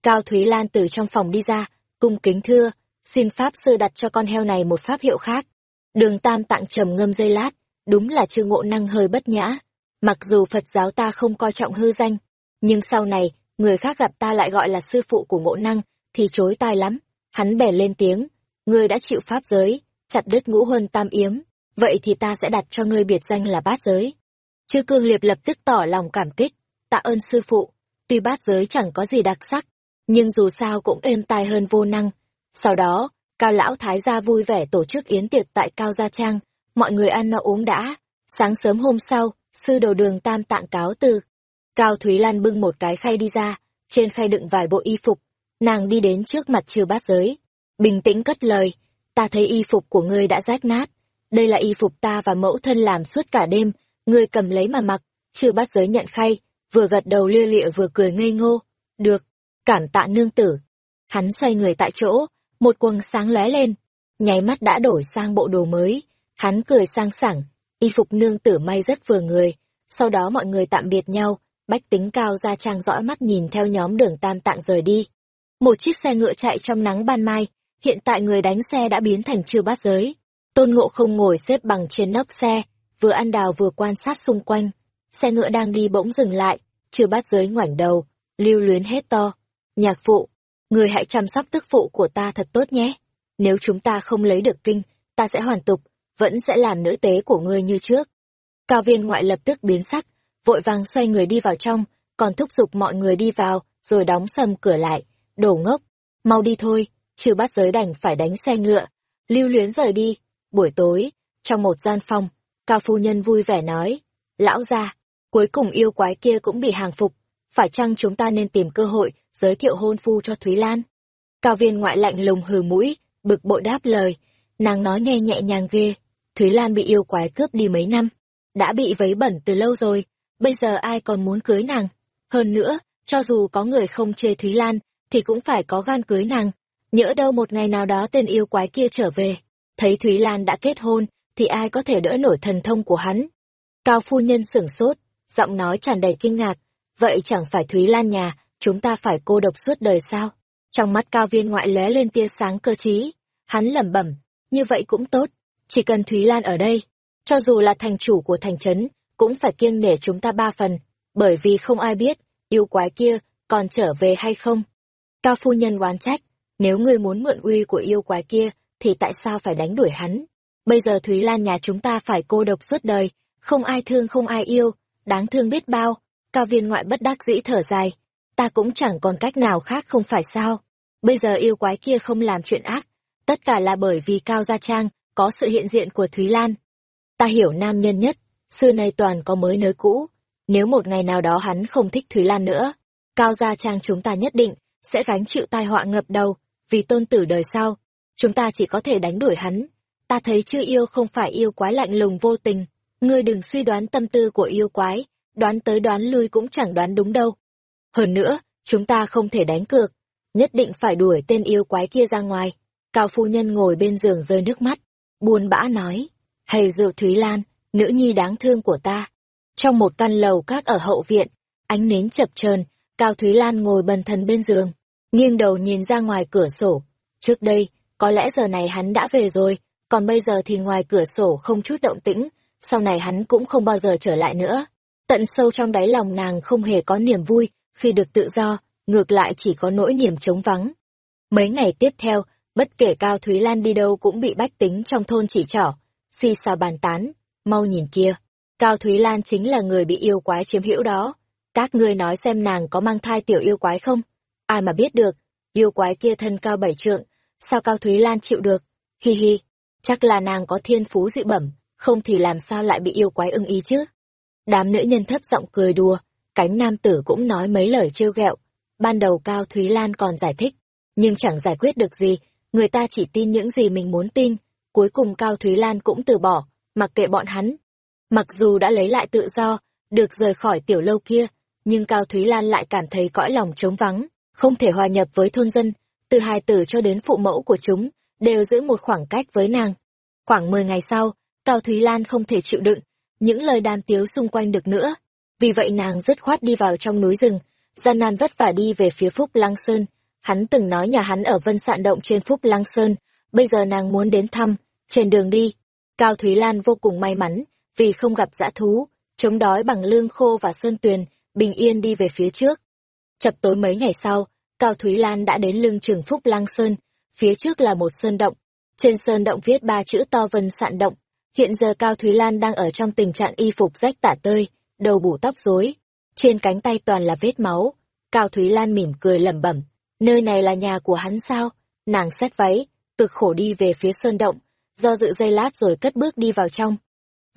Cao Thúy Lan từ trong phòng đi ra, cung kính thưa, xin Pháp Sư đặt cho con heo này một pháp hiệu khác. Đường Tam Tạng trầm ngâm dây lát, đúng là chư ngộ năng hơi bất nhã. Mặc dù Phật giáo ta không coi trọng hư danh, nhưng sau này, người khác gặp ta lại gọi là sư phụ của ngộ năng, thì chối tai lắm. Hắn bè lên tiếng, ngươi đã chịu Pháp giới, chặt đứt ngũ huân tam yếm, vậy thì ta sẽ đặt cho ngươi biệt danh là bát giới. Chư cương liệp lập tức tỏ lòng cảm kích, tạ ơn sư phụ, tuy bát giới chẳng có gì đặc sắc, nhưng dù sao cũng êm tai hơn vô năng. Sau đó, cao lão thái gia vui vẻ tổ chức yến tiệc tại cao gia trang, mọi người ăn no uống đã. Sáng sớm hôm sau, sư đầu đường tam tạng cáo từ. Cao Thúy Lan bưng một cái khay đi ra, trên khay đựng vài bộ y phục. Nàng đi đến trước mặt chư bát giới, bình tĩnh cất lời, ta thấy y phục của ngươi đã rách nát. Đây là y phục ta và mẫu thân làm suốt cả đêm, ngươi cầm lấy mà mặc, chư bát giới nhận khay, vừa gật đầu lia lịa vừa cười ngây ngô. Được, cảm tạ nương tử. Hắn xoay người tại chỗ, một quần sáng lóe lên, nháy mắt đã đổi sang bộ đồ mới. Hắn cười sang sảng, y phục nương tử may rất vừa người. Sau đó mọi người tạm biệt nhau, bách tính cao ra trang dõi mắt nhìn theo nhóm đường tam tạng rời đi. Một chiếc xe ngựa chạy trong nắng ban mai, hiện tại người đánh xe đã biến thành chư bát giới. Tôn ngộ không ngồi xếp bằng trên nóc xe, vừa ăn đào vừa quan sát xung quanh. Xe ngựa đang đi bỗng dừng lại, chưa bát giới ngoảnh đầu, lưu luyến hết to. Nhạc phụ, người hãy chăm sóc tức phụ của ta thật tốt nhé. Nếu chúng ta không lấy được kinh, ta sẽ hoàn tục, vẫn sẽ làm nữ tế của ngươi như trước. Cao viên ngoại lập tức biến sắc, vội vàng xoay người đi vào trong, còn thúc giục mọi người đi vào, rồi đóng sầm cửa lại. Đổ ngốc, mau đi thôi, trừ bắt giới đành phải đánh xe ngựa. Lưu luyến rời đi. Buổi tối, trong một gian phòng, Cao phu nhân vui vẻ nói, lão gia, cuối cùng yêu quái kia cũng bị hàng phục, phải chăng chúng ta nên tìm cơ hội giới thiệu hôn phu cho Thúy Lan? Cao viên ngoại lạnh lùng hừ mũi, bực bội đáp lời, nàng nói nghe nhẹ nhàng ghê, Thúy Lan bị yêu quái cướp đi mấy năm, đã bị vấy bẩn từ lâu rồi, bây giờ ai còn muốn cưới nàng? Hơn nữa, cho dù có người không chê Thúy Lan, thì cũng phải có gan cưới nàng. Nhỡ đâu một ngày nào đó tên yêu quái kia trở về, thấy Thúy Lan đã kết hôn, thì ai có thể đỡ nổi thần thông của hắn. Cao phu nhân sửng sốt, giọng nói tràn đầy kinh ngạc, vậy chẳng phải Thúy Lan nhà, chúng ta phải cô độc suốt đời sao? Trong mắt cao viên ngoại lóe lên tia sáng cơ trí, hắn lẩm bẩm, như vậy cũng tốt, chỉ cần Thúy Lan ở đây, cho dù là thành chủ của thành trấn, cũng phải kiêng nể chúng ta ba phần, bởi vì không ai biết, yêu quái kia còn trở về hay không. Cao phu nhân oán trách, nếu ngươi muốn mượn uy của yêu quái kia, thì tại sao phải đánh đuổi hắn? Bây giờ Thúy Lan nhà chúng ta phải cô độc suốt đời, không ai thương không ai yêu, đáng thương biết bao. Cao viên ngoại bất đắc dĩ thở dài, ta cũng chẳng còn cách nào khác không phải sao. Bây giờ yêu quái kia không làm chuyện ác, tất cả là bởi vì Cao Gia Trang có sự hiện diện của Thúy Lan. Ta hiểu nam nhân nhất, xưa nay toàn có mới nới cũ. Nếu một ngày nào đó hắn không thích Thúy Lan nữa, Cao Gia Trang chúng ta nhất định sẽ gánh chịu tai họa ngập đầu, vì tôn tử đời sau. Chúng ta chỉ có thể đánh đuổi hắn. Ta thấy chưa yêu không phải yêu quái lạnh lùng vô tình. Ngươi đừng suy đoán tâm tư của yêu quái, đoán tới đoán lui cũng chẳng đoán đúng đâu. Hơn nữa, chúng ta không thể đánh cược, nhất định phải đuổi tên yêu quái kia ra ngoài. Cao phu nhân ngồi bên giường rơi nước mắt, buồn bã nói, hầy rượu Thúy Lan, nữ nhi đáng thương của ta. Trong một căn lầu các ở hậu viện, ánh nến chập chờn, Cao Thúy Lan ngồi bần thần bên giường, nghiêng đầu nhìn ra ngoài cửa sổ. Trước đây, có lẽ giờ này hắn đã về rồi, còn bây giờ thì ngoài cửa sổ không chút động tĩnh, sau này hắn cũng không bao giờ trở lại nữa. Tận sâu trong đáy lòng nàng không hề có niềm vui khi được tự do, ngược lại chỉ có nỗi niềm trống vắng. Mấy ngày tiếp theo, bất kể Cao Thúy Lan đi đâu cũng bị bách tính trong thôn chỉ trỏ, xì xào bàn tán, mau nhìn kia. Cao Thúy Lan chính là người bị yêu quái chiếm hữu đó. Các ngươi nói xem nàng có mang thai tiểu yêu quái không? Ai mà biết được, yêu quái kia thân cao bảy trượng, sao Cao Thúy Lan chịu được? Hi hi, chắc là nàng có thiên phú dị bẩm, không thì làm sao lại bị yêu quái ưng ý chứ? Đám nữ nhân thấp giọng cười đùa, cánh nam tử cũng nói mấy lời trêu ghẹo. Ban đầu Cao Thúy Lan còn giải thích, nhưng chẳng giải quyết được gì, người ta chỉ tin những gì mình muốn tin. Cuối cùng Cao Thúy Lan cũng từ bỏ, mặc kệ bọn hắn. Mặc dù đã lấy lại tự do, được rời khỏi tiểu lâu kia, nhưng Cao Thúy Lan lại cảm thấy cõi lòng trống vắng, không thể hòa nhập với thôn dân, từ hài tử cho đến phụ mẫu của chúng, đều giữ một khoảng cách với nàng. Khoảng 10 ngày sau, Cao Thúy Lan không thể chịu đựng, những lời đàn tiếu xung quanh được nữa. Vì vậy nàng dứt khoát đi vào trong núi rừng, gian nan vất vả đi về phía Phúc Lăng Sơn. Hắn từng nói nhà hắn ở Vân Sạn Động trên Phúc Lăng Sơn, bây giờ nàng muốn đến thăm, trên đường đi. Cao Thúy Lan vô cùng may mắn, vì không gặp dã thú, chống đói bằng lương khô và sơn tuyền, bình yên đi về phía trước. Chập tối mấy ngày sau, Cao Thúy Lan đã đến lưng trường Phúc Lăng Sơn, phía trước là một sơn động. Trên sơn động viết ba chữ to Vân Sạn Động, Hiện giờ Cao Thúy Lan đang ở trong tình trạng y phục rách tả tơi, đầu bù tóc rối, trên cánh tay toàn là vết máu. Cao Thúy Lan mỉm cười lẩm bẩm, nơi này là nhà của hắn sao? Nàng xét váy, cực khổ đi về phía sơn động, do dự dây lát rồi cất bước đi vào trong.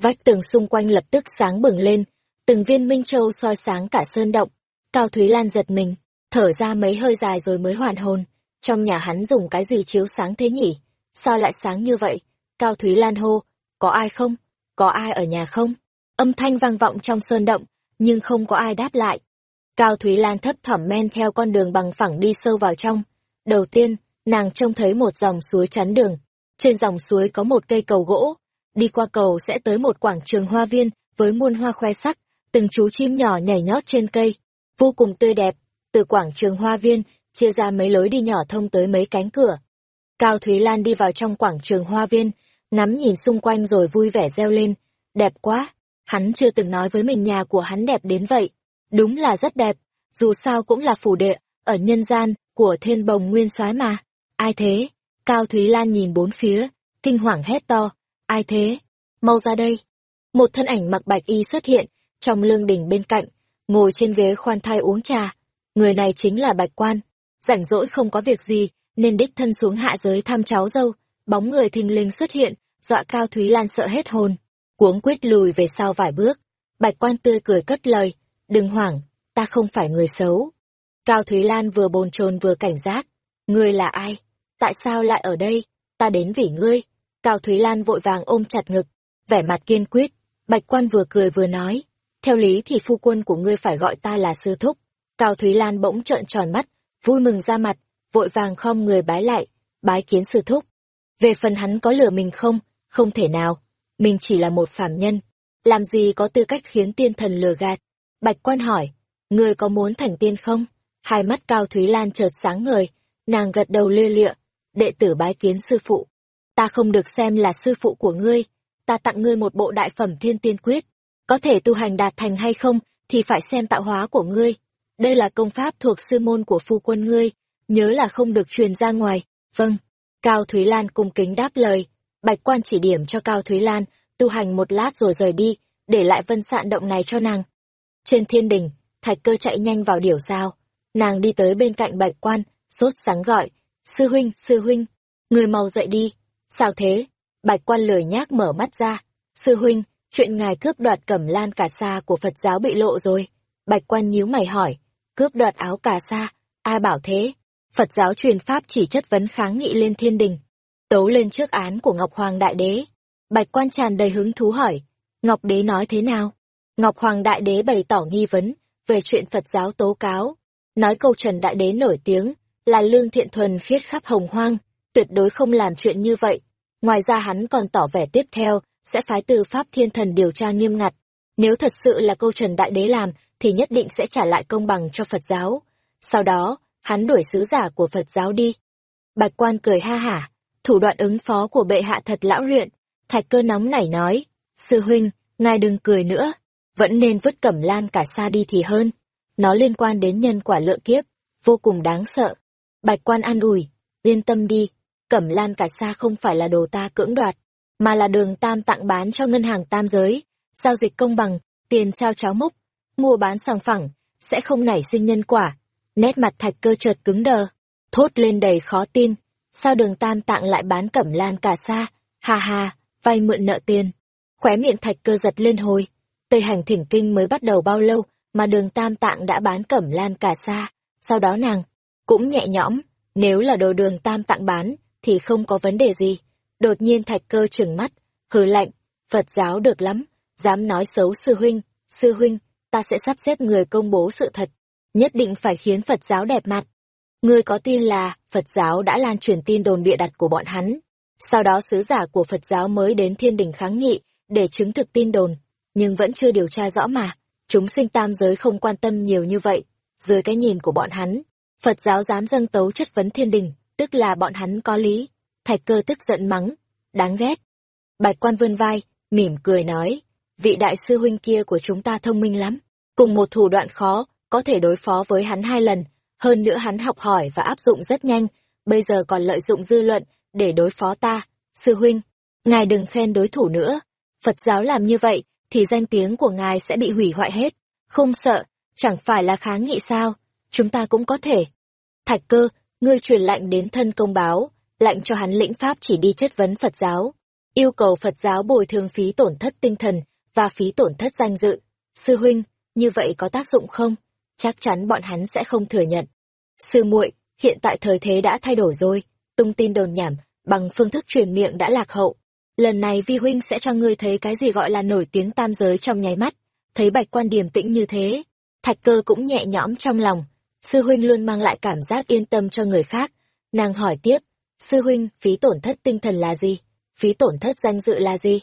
Vách tường xung quanh lập tức sáng bừng lên, từng viên minh châu soi sáng cả sơn động. Cao Thúy Lan giật mình, thở ra mấy hơi dài rồi mới hoàn hồn. Trong nhà hắn dùng cái gì chiếu sáng thế nhỉ? Sao lại sáng như vậy? Cao Thúy Lan hô, có ai không? Có ai ở nhà không? Âm thanh vang vọng trong sơn động, nhưng không có ai đáp lại. Cao Thúy Lan thấp thỏm men theo con đường bằng phẳng đi sâu vào trong. Đầu tiên, nàng trông thấy một dòng suối chắn đường. Trên dòng suối có một cây cầu gỗ. Đi qua cầu sẽ tới một quảng trường hoa viên với muôn hoa khoe sắc, từng chú chim nhỏ nhảy nhót trên cây. Vô cùng tươi đẹp. Từ quảng trường hoa viên, chia ra mấy lối đi nhỏ thông tới mấy cánh cửa. Cao Thúy Lan đi vào trong quảng trường hoa viên, ngắm nhìn xung quanh rồi vui vẻ reo lên, đẹp quá, hắn chưa từng nói với mình nhà của hắn đẹp đến vậy, đúng là rất đẹp, dù sao cũng là phủ đệ, ở nhân gian, của thiên bồng nguyên soái mà, ai thế? Cao Thúy Lan nhìn bốn phía, kinh hoàng hét to, ai thế? Mau ra đây. Một thân ảnh mặc bạch y xuất hiện, trong lương đỉnh bên cạnh, ngồi trên ghế khoan thai uống trà. Người này chính là bạch quan, rảnh rỗi không có việc gì, nên đích thân xuống hạ giới thăm cháu dâu, bóng người thình lình xuất hiện, dọa Cao Thúy Lan sợ hết hồn, cuống quýt lùi về sau vài bước. Bạch quan tươi cười cất lời, đừng hoảng, ta không phải người xấu. Cao Thúy Lan vừa bồn chồn vừa cảnh giác, ngươi là ai? Tại sao lại ở đây? Ta đến vì ngươi. Cao Thúy Lan vội vàng ôm chặt ngực, vẻ mặt kiên quyết, bạch quan vừa cười vừa nói, theo lý thì phu quân của ngươi phải gọi ta là sư thúc. Cao Thúy Lan bỗng trợn tròn mắt, vui mừng ra mặt, vội vàng khom người bái lại, bái kiến sư thúc. Về phần hắn có lừa mình không, không thể nào, mình chỉ là một phàm nhân, làm gì có tư cách khiến tiên thần lừa gạt. Bạch quan hỏi, ngươi có muốn thành tiên không? Hai mắt Cao Thúy Lan chợt sáng ngời, nàng gật đầu lia lịa, đệ tử bái kiến sư phụ. Ta không được xem là sư phụ của ngươi, ta tặng ngươi một bộ đại phẩm thiên tiên quyết. Có thể tu hành đạt thành hay không, thì phải xem tạo hóa của ngươi. Đây là công pháp thuộc sư môn của phu quân ngươi, nhớ là không được truyền ra ngoài. Vâng. Cao Thúy Lan cung kính đáp lời. Bạch quan chỉ điểm cho Cao Thúy Lan, tu hành một lát rồi rời đi, để lại vân sạn động này cho nàng. Trên thiên đình, thạch cơ chạy nhanh vào điểu sao. Nàng đi tới bên cạnh bạch quan, sốt sáng gọi. Sư huynh, sư huynh, người mau dậy đi. Sao thế? Bạch quan lười nhác mở mắt ra. Sư huynh, chuyện ngài cướp đoạt cẩm lan cà sa của Phật giáo bị lộ rồi. Bạch quan nhíu mày hỏi, cướp đoạt áo cà sa, ai bảo thế? Phật giáo truyền pháp chỉ chất vấn kháng nghị lên thiên đình, tấu lên trước án của Ngọc Hoàng Đại Đế. Bạch quan tràn đầy hứng thú hỏi, Ngọc Đế nói thế nào? Ngọc Hoàng Đại Đế bày tỏ nghi vấn về chuyện Phật giáo tố cáo, nói câu Trần Đại Đế nổi tiếng là lương thiện thuần khiết khắp hồng hoang, tuyệt đối không làm chuyện như vậy. Ngoài ra hắn còn tỏ vẻ tiếp theo sẽ phái từ Pháp Thiên Thần điều tra nghiêm ngặt. Nếu thật sự là câu Trần Đại Đế làm, thì nhất định sẽ trả lại công bằng cho Phật giáo. Sau đó, hắn đuổi sứ giả của Phật giáo đi. Bạch quan cười ha hả, thủ đoạn ứng phó của bệ hạ thật lão luyện. Thạch cơ nóng nảy nói, sư huynh, ngài đừng cười nữa, vẫn nên vứt cẩm lan cả xa đi thì hơn. Nó liên quan đến nhân quả lượng kiếp, vô cùng đáng sợ. Bạch quan an ủi, yên tâm đi, cẩm lan cả xa không phải là đồ ta cưỡng đoạt, mà là đường tam tặng bán cho ngân hàng tam giới, giao dịch công bằng, tiền trao cháo múc, mua bán sòng phẳng, sẽ không nảy sinh nhân quả. Nét mặt thạch cơ chợt cứng đờ, thốt lên đầy khó tin, sao đường tam tạng lại bán cẩm lan cả xa, ha ha, vay mượn nợ tiền. Khóe miệng thạch cơ giật lên hồi, Tây hành thỉnh kinh mới bắt đầu bao lâu mà đường tam tạng đã bán cẩm lan cả xa, sau đó nàng cũng nhẹ nhõm, nếu là đồ đường tam tạng bán thì không có vấn đề gì. Đột nhiên thạch cơ trừng mắt, hừ lạnh, Phật giáo được lắm, dám nói xấu sư huynh, sư huynh, ta sẽ sắp xếp người công bố sự thật, nhất định phải khiến Phật giáo đẹp mặt. Người có tin là Phật giáo đã lan truyền tin đồn bịa đặt của bọn hắn. Sau đó sứ giả của Phật giáo mới đến thiên đình kháng nghị để chứng thực tin đồn, nhưng vẫn chưa điều tra rõ mà. Chúng sinh tam giới không quan tâm nhiều như vậy. Dưới cái nhìn của bọn hắn, Phật giáo dám dâng tấu chất vấn thiên đình, tức là bọn hắn có lý. Thạch cơ tức giận mắng, đáng ghét. Bạch quan vươn vai, mỉm cười nói, vị đại sư huynh kia của chúng ta thông minh lắm, cùng một thủ đoạn khó, có thể đối phó với hắn hai lần, hơn nữa hắn học hỏi và áp dụng rất nhanh, bây giờ còn lợi dụng dư luận để đối phó ta. Sư huynh, ngài đừng khen đối thủ nữa, Phật giáo làm như vậy thì danh tiếng của ngài sẽ bị hủy hoại hết. Không sợ, chẳng phải là kháng nghị sao, chúng ta cũng có thể. Thạch cơ, ngươi truyền lệnh đến thân công báo, lệnh cho hắn lĩnh pháp chỉ đi chất vấn Phật giáo, yêu cầu Phật giáo bồi thường phí tổn thất tinh thần và phí tổn thất danh dự. Sư huynh, như vậy có tác dụng không? Chắc chắn bọn hắn sẽ không thừa nhận. Sư muội, hiện tại thời thế đã thay đổi rồi, tung tin đồn nhảm, bằng phương thức truyền miệng đã lạc hậu. Lần này vi huynh sẽ cho ngươi thấy cái gì gọi là nổi tiếng tam giới trong nháy mắt. Thấy bạch quan điềm tĩnh như thế, thạch cơ cũng nhẹ nhõm trong lòng. Sư huynh luôn mang lại cảm giác yên tâm cho người khác. Nàng hỏi tiếp, sư huynh, phí tổn thất tinh thần là gì? Phí tổn thất danh dự là gì?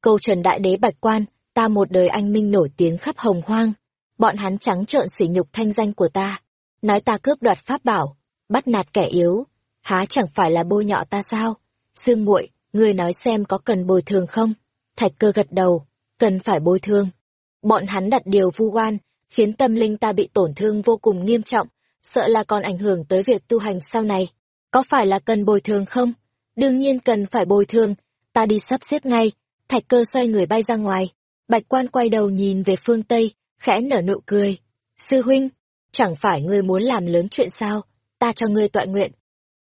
Câu trần đại đế bạch quan, ta một đời anh minh nổi tiếng khắp hồng hoang. Bọn hắn trắng trợn sỉ nhục thanh danh của ta. Nói ta cướp đoạt pháp bảo, bắt nạt kẻ yếu. Há chẳng phải là bôi nhọ ta sao? Sương muội ngươi nói xem có cần bồi thường không? Thạch cơ gật đầu, cần phải bồi thường. Bọn hắn đặt điều vu oan, khiến tâm linh ta bị tổn thương vô cùng nghiêm trọng, sợ là còn ảnh hưởng tới việc tu hành sau này. Có phải là cần bồi thường không? Đương nhiên cần phải bồi thường, ta đi sắp xếp ngay. Thạch cơ xoay người bay ra ngoài. Bạch quan quay đầu nhìn về phương Tây, khẽ nở nụ cười. Sư huynh, chẳng phải ngươi muốn làm lớn chuyện sao? Ta cho ngươi tọa nguyện.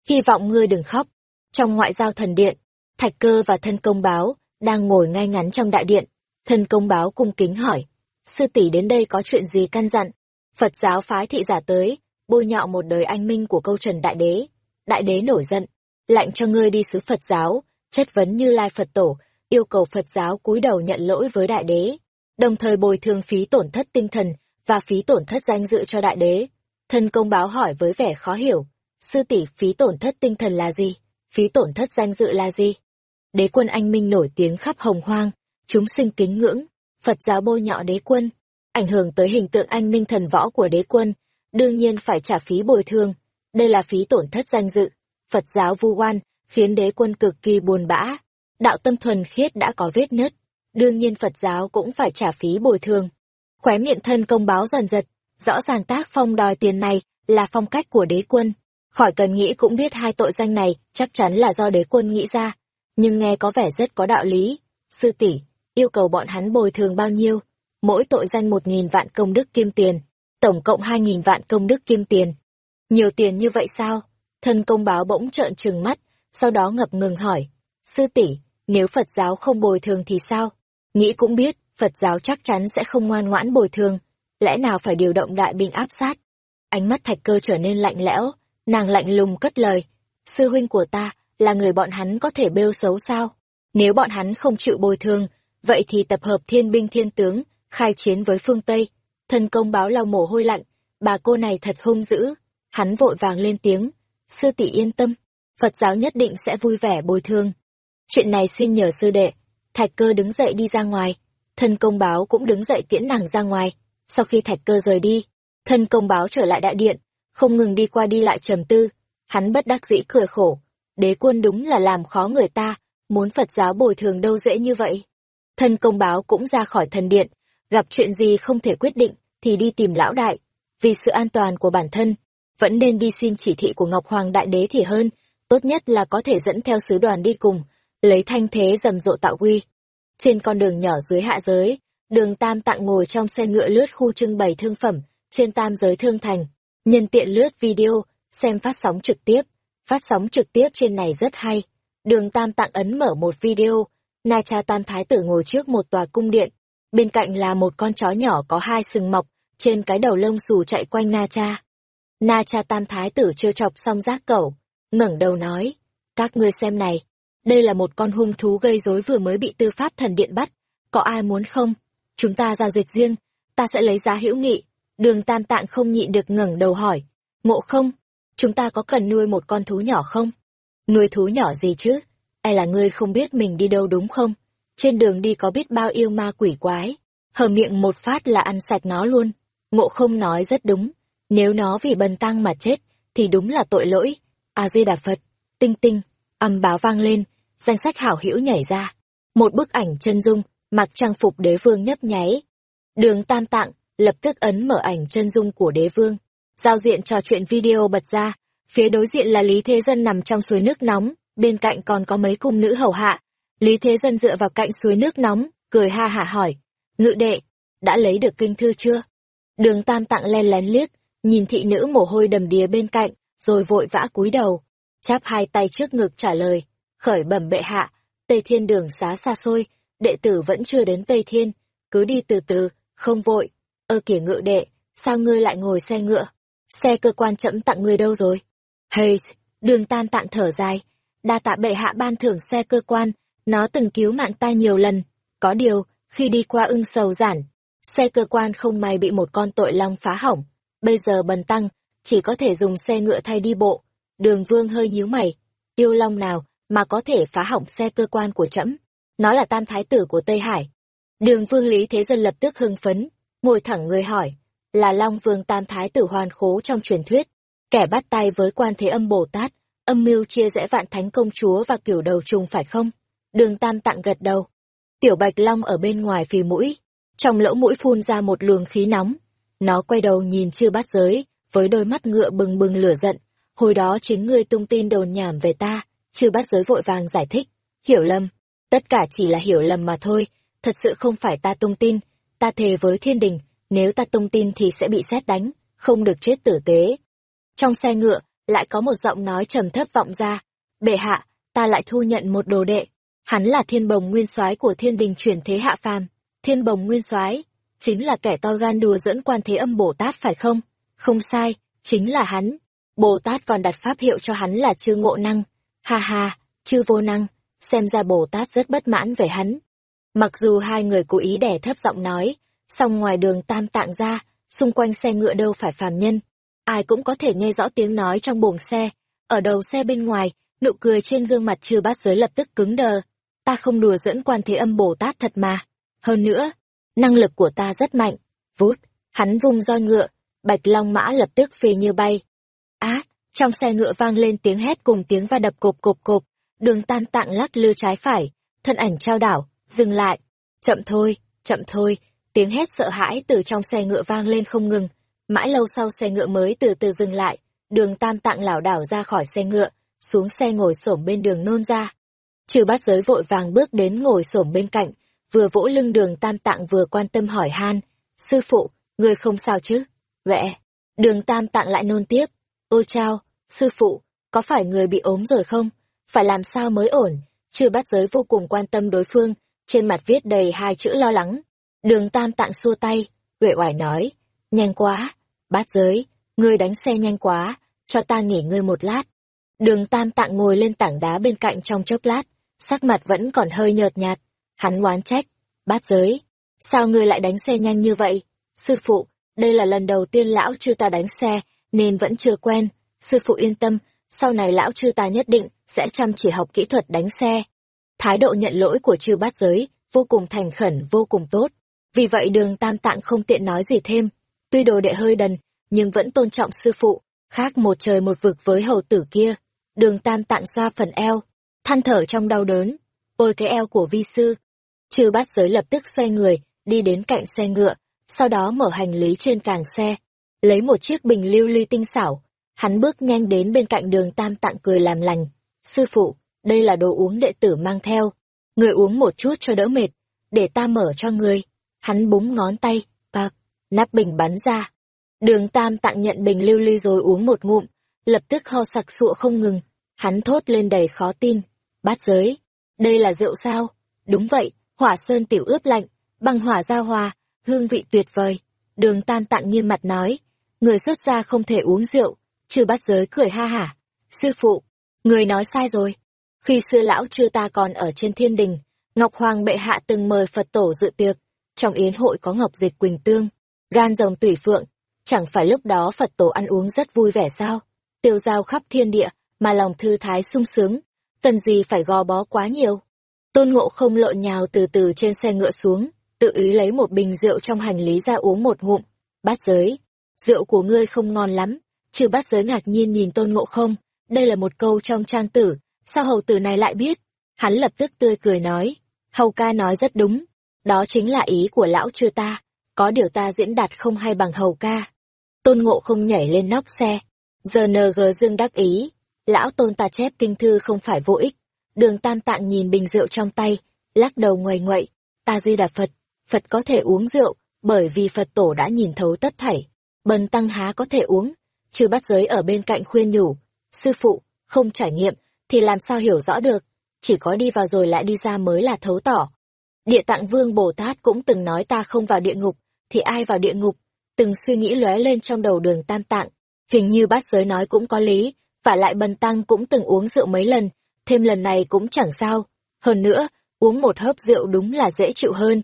Hy vọng ngươi đừng khóc. Trong ngoại giao thần điện, Thạch cơ và thân công báo, đang ngồi ngay ngắn trong đại điện. Thân công báo cung kính hỏi, sư tỷ đến đây có chuyện gì căn dặn? Phật giáo phái thị giả tới, bôi nhọ một đời anh minh của câu trần đại đế. Đại đế nổi giận, lạnh cho ngươi đi sứ Phật giáo, chất vấn như lai Phật tổ, yêu cầu Phật giáo cúi đầu nhận lỗi với đại đế. đồng thời bồi thường phí tổn thất tinh thần và phí tổn thất danh dự cho đại đế. Thân công báo hỏi với vẻ khó hiểu, sư tỷ phí tổn thất tinh thần là gì? Phí tổn thất danh dự là gì? Đế quân anh minh nổi tiếng khắp hồng hoang, chúng sinh kính ngưỡng, Phật giáo bôi nhọ đế quân, ảnh hưởng tới hình tượng anh minh thần võ của đế quân, đương nhiên phải trả phí bồi thường. Đây là phí tổn thất danh dự. Phật giáo vu oan, khiến đế quân cực kỳ buồn bã. Đạo tâm thuần khiết đã có vết nứt, đương nhiên Phật giáo cũng phải trả phí bồi thường. Khóe miệng thân công báo dần giật, rõ ràng tác phong đòi tiền này là phong cách của đế quân. Khỏi cần nghĩ cũng biết hai tội danh này chắc chắn là do đế quân nghĩ ra, nhưng nghe có vẻ rất có đạo lý. Sư tỷ yêu cầu bọn hắn bồi thường bao nhiêu? Mỗi tội danh một nghìn vạn công đức kim tiền, tổng cộng hai nghìn vạn công đức kim tiền. Nhiều tiền như vậy sao? Thân công báo bỗng trợn trừng mắt, sau đó ngập ngừng hỏi. Sư tỷ nếu Phật giáo không bồi thường thì sao? Nghĩ cũng biết, Phật giáo chắc chắn sẽ không ngoan ngoãn bồi thường, lẽ nào phải điều động đại binh áp sát? Ánh mắt thạch cơ trở nên lạnh lẽo, nàng lạnh lùng cất lời. Sư huynh của ta, là người bọn hắn có thể bêu xấu sao? Nếu bọn hắn không chịu bồi thường, vậy thì tập hợp thiên binh thiên tướng, khai chiến với phương Tây. Thân công báo lau mồ hôi lạnh, bà cô này thật hung dữ. Hắn vội vàng lên tiếng, sư tỷ yên tâm, Phật giáo nhất định sẽ vui vẻ bồi thường. Chuyện này xin nhờ sư đệ, thạch cơ đứng dậy đi ra ngoài, thân công báo cũng đứng dậy tiễn nàng ra ngoài. Sau khi thạch cơ rời đi, thân công báo trở lại đại điện, không ngừng đi qua đi lại trầm tư, hắn bất đắc dĩ cười khổ. Đế quân đúng là làm khó người ta, muốn Phật giáo bồi thường đâu dễ như vậy. Thân công báo cũng ra khỏi thần điện, gặp chuyện gì không thể quyết định thì đi tìm lão đại. Vì sự an toàn của bản thân, vẫn nên đi xin chỉ thị của Ngọc Hoàng Đại Đế thì hơn, tốt nhất là có thể dẫn theo sứ đoàn đi cùng, lấy thanh thế rầm rộ tạo uy. Trên con đường nhỏ dưới hạ giới, đường Tam Tạng ngồi trong xe ngựa lướt khu trưng bày thương phẩm, trên tam giới thương thành, nhân tiện lướt video, xem phát sóng trực tiếp. Phát sóng trực tiếp trên này rất hay. Đường Tam Tạng ấn mở một video, Na Cha Tam Thái tử ngồi trước một tòa cung điện, bên cạnh là một con chó nhỏ có hai sừng mọc, trên cái đầu lông xù chạy quanh Na Cha. Na Cha Tam Thái tử chưa chọc xong giác cẩu, ngẩng đầu nói, các ngươi xem này, đây là một con hung thú gây rối vừa mới bị tư pháp thần điện bắt, có ai muốn không? Chúng ta giao dịch riêng, ta sẽ lấy giá hữu nghị. Đường Tam Tạng không nhịn được ngẩng đầu hỏi, ngộ không? Chúng ta có cần nuôi một con thú nhỏ không? Nuôi thú nhỏ gì chứ? ai là ngươi không biết mình đi đâu đúng không? Trên đường đi có biết bao yêu ma quỷ quái, hở miệng một phát là ăn sạch nó luôn. Ngộ không nói rất đúng, nếu nó vì bần tăng mà chết, thì đúng là tội lỗi. A-di-đà Phật, tinh tinh, âm báo vang lên, danh sách hảo hữu nhảy ra. Một bức ảnh chân dung, mặc trang phục đế vương nhấp nháy. Đường tam tạng, lập tức ấn mở ảnh chân dung của đế vương. Giao diện trò chuyện video bật ra, phía đối diện là Lý Thế Dân nằm trong suối nước nóng, bên cạnh còn có mấy cung nữ hầu hạ. Lý Thế Dân dựa vào cạnh suối nước nóng, cười ha hả hỏi, ngự đệ, đã lấy được kinh thư chưa? Đường tam tạng len lén liếc, nhìn thị nữ mồ hôi đầm đìa bên cạnh, rồi vội vã cúi đầu, chắp hai tay trước ngực trả lời, khởi bẩm bệ hạ, Tây Thiên đường xá xa xôi, đệ tử vẫn chưa đến Tây Thiên, cứ đi từ từ, không vội. Ơ kìa ngự đệ, sao ngươi lại ngồi xe ngựa? Xe cơ quan chậm tặng ngươi đâu rồi? Hey, đường tan tạng thở dài, đa tạ bệ hạ ban thưởng xe cơ quan, nó từng cứu mạng ta nhiều lần. Có điều, khi đi qua ưng sầu giản, xe cơ quan không may bị một con tội long phá hỏng. Bây giờ bần tăng, chỉ có thể dùng xe ngựa thay đi bộ. Đường vương hơi nhíu mày, yêu long nào mà có thể phá hỏng xe cơ quan của trẫm Nó là tam thái tử của Tây Hải. Đường vương Lý Thế Dân lập tức hưng phấn, ngồi thẳng người hỏi, là Long Vương Tam Thái tử hoàn khố trong truyền thuyết, kẻ bắt tay với quan thế âm Bồ Tát, âm mưu chia rẽ vạn thánh công chúa và kiểu đầu trùng phải không? Đường Tam tặng gật đầu. Tiểu Bạch Long ở bên ngoài phì mũi, trong lỗ mũi phun ra một luồng khí nóng. Nó quay đầu nhìn chưa bắt giới, với đôi mắt ngựa bừng bừng lửa giận. Hồi đó chính ngươi tung tin đồn nhảm về ta, chưa bắt giới vội vàng giải thích. Hiểu lầm, tất cả chỉ là hiểu lầm mà thôi, thật sự không phải ta tung tin. Ta thề với thiên đình, nếu ta tung tin thì sẽ bị xét đánh, không được chết tử tế. Trong xe ngựa, lại có một giọng nói trầm thấp vọng ra. Bệ hạ, ta lại thu nhận một đồ đệ. Hắn là thiên bồng nguyên soái của thiên đình chuyển thế hạ phàm. Thiên bồng nguyên soái chính là kẻ to gan đùa dẫn quan thế âm Bồ Tát phải không? Không sai, chính là hắn. Bồ Tát còn đặt pháp hiệu cho hắn là chư ngộ năng. Ha ha, chư vô năng, xem ra Bồ Tát rất bất mãn về hắn. Mặc dù hai người cố ý đẻ thấp giọng nói, song ngoài đường tam tạng ra, xung quanh xe ngựa đâu phải phàm nhân. Ai cũng có thể nghe rõ tiếng nói trong buồng xe. Ở đầu xe bên ngoài, nụ cười trên gương mặt chưa bát giới lập tức cứng đờ. Ta không đùa dẫn quan thế âm Bồ Tát thật mà. Hơn nữa, năng lực của ta rất mạnh. Vút, hắn vung roi ngựa, bạch long mã lập tức phi như bay. Á, trong xe ngựa vang lên tiếng hét cùng tiếng va đập cộp cộp cộp, đường tan tạng lắc lư trái phải, thân ảnh trao đảo, dừng lại. Chậm thôi, chậm thôi, tiếng hét sợ hãi từ trong xe ngựa vang lên không ngừng. Mãi lâu sau xe ngựa mới từ từ dừng lại, đường tam tạng lảo đảo ra khỏi xe ngựa, xuống xe ngồi xổm bên đường nôn ra. Trừ bát giới vội vàng bước đến ngồi xổm bên cạnh, vừa vỗ lưng đường tam tạng vừa quan tâm hỏi han. Sư phụ, người không sao chứ? vẽ Đường tam tạng lại nôn tiếp. Ôi chao, sư phụ, có phải người bị ốm rồi không? Phải làm sao mới ổn? chưa bát giới vô cùng quan tâm đối phương, trên mặt viết đầy hai chữ lo lắng. Đường tam tạng xua tay, uể oải nói, nhanh quá, bát giới, ngươi đánh xe nhanh quá, cho ta nghỉ ngơi một lát. Đường tam tạng ngồi lên tảng đá bên cạnh trong chốc lát, sắc mặt vẫn còn hơi nhợt nhạt, hắn oán trách, bát giới, sao ngươi lại đánh xe nhanh như vậy? Sư phụ, đây là lần đầu tiên lão chư ta đánh xe, nên vẫn chưa quen, sư phụ yên tâm, sau này lão chư ta nhất định sẽ chăm chỉ học kỹ thuật đánh xe. Thái độ nhận lỗi của chư bát giới, vô cùng thành khẩn, vô cùng tốt. Vì vậy đường tam tạng không tiện nói gì thêm. Tuy đồ đệ hơi đần, nhưng vẫn tôn trọng sư phụ, khác một trời một vực với hầu tử kia. Đường tam tạng xoa phần eo, than thở trong đau đớn. Ôi cái eo của vi sư. Chư bát giới lập tức xoay người, đi đến cạnh xe ngựa, sau đó mở hành lý trên càng xe. Lấy một chiếc bình lưu ly tinh xảo. Hắn bước nhanh đến bên cạnh đường tam tạng cười làm lành. Sư phụ, đây là đồ uống đệ tử mang theo. Người uống một chút cho đỡ mệt, để ta mở cho người. Hắn búng ngón tay, bạc, nắp bình bắn ra. Đường tam tặng nhận bình lưu ly rồi uống một ngụm, lập tức ho sặc sụa không ngừng. Hắn thốt lên đầy khó tin. Bát giới, đây là rượu sao? Đúng vậy, hỏa sơn tiểu ướp lạnh, bằng hỏa giao hòa, hương vị tuyệt vời. Đường tam tặng nghiêm mặt nói, người xuất gia không thể uống rượu, trừ bát giới cười ha hả. Sư phụ, người nói sai rồi. Khi xưa lão chưa ta còn ở trên thiên đình, Ngọc Hoàng bệ hạ từng mời Phật tổ dự tiệc, trong yến hội có ngọc dịch quỳnh tương, gan rồng tùy phượng, chẳng phải lúc đó Phật tổ ăn uống rất vui vẻ sao? Tiêu giao khắp thiên địa, mà lòng thư thái sung sướng, cần gì phải gò bó quá nhiều. Tôn ngộ không lộn nhào từ từ trên xe ngựa xuống, tự ý lấy một bình rượu trong hành lý ra uống một ngụm, bát giới. Rượu của ngươi không ngon lắm, trừ bát giới ngạc nhiên nhìn tôn ngộ không, đây là một câu trong trang tử, sao hầu tử này lại biết? Hắn lập tức tươi cười nói, hầu ca nói rất đúng, đó chính là ý của lão chưa ta, có điều ta diễn đạt không hay bằng hầu ca. Tôn ngộ không nhảy lên nóc xe, giờ nờ gờ Dương đắc ý, lão tôn ta chép kinh thư không phải vô ích. Đường tam tạng nhìn bình rượu trong tay, lắc đầu ngoài ngoậy, ta di đà Phật, Phật có thể uống rượu, bởi vì Phật tổ đã nhìn thấu tất thảy. Bần tăng há có thể uống, chứ bắt giới ở bên cạnh khuyên nhủ, sư phụ, không trải nghiệm, thì làm sao hiểu rõ được, chỉ có đi vào rồi lại đi ra mới là thấu tỏ. Địa tạng vương Bồ Tát cũng từng nói ta không vào địa ngục, thì ai vào địa ngục, từng suy nghĩ lóe lên trong đầu đường tam tạng, hình như bát giới nói cũng có lý, và lại bần tăng cũng từng uống rượu mấy lần, thêm lần này cũng chẳng sao, hơn nữa, uống một hớp rượu đúng là dễ chịu hơn.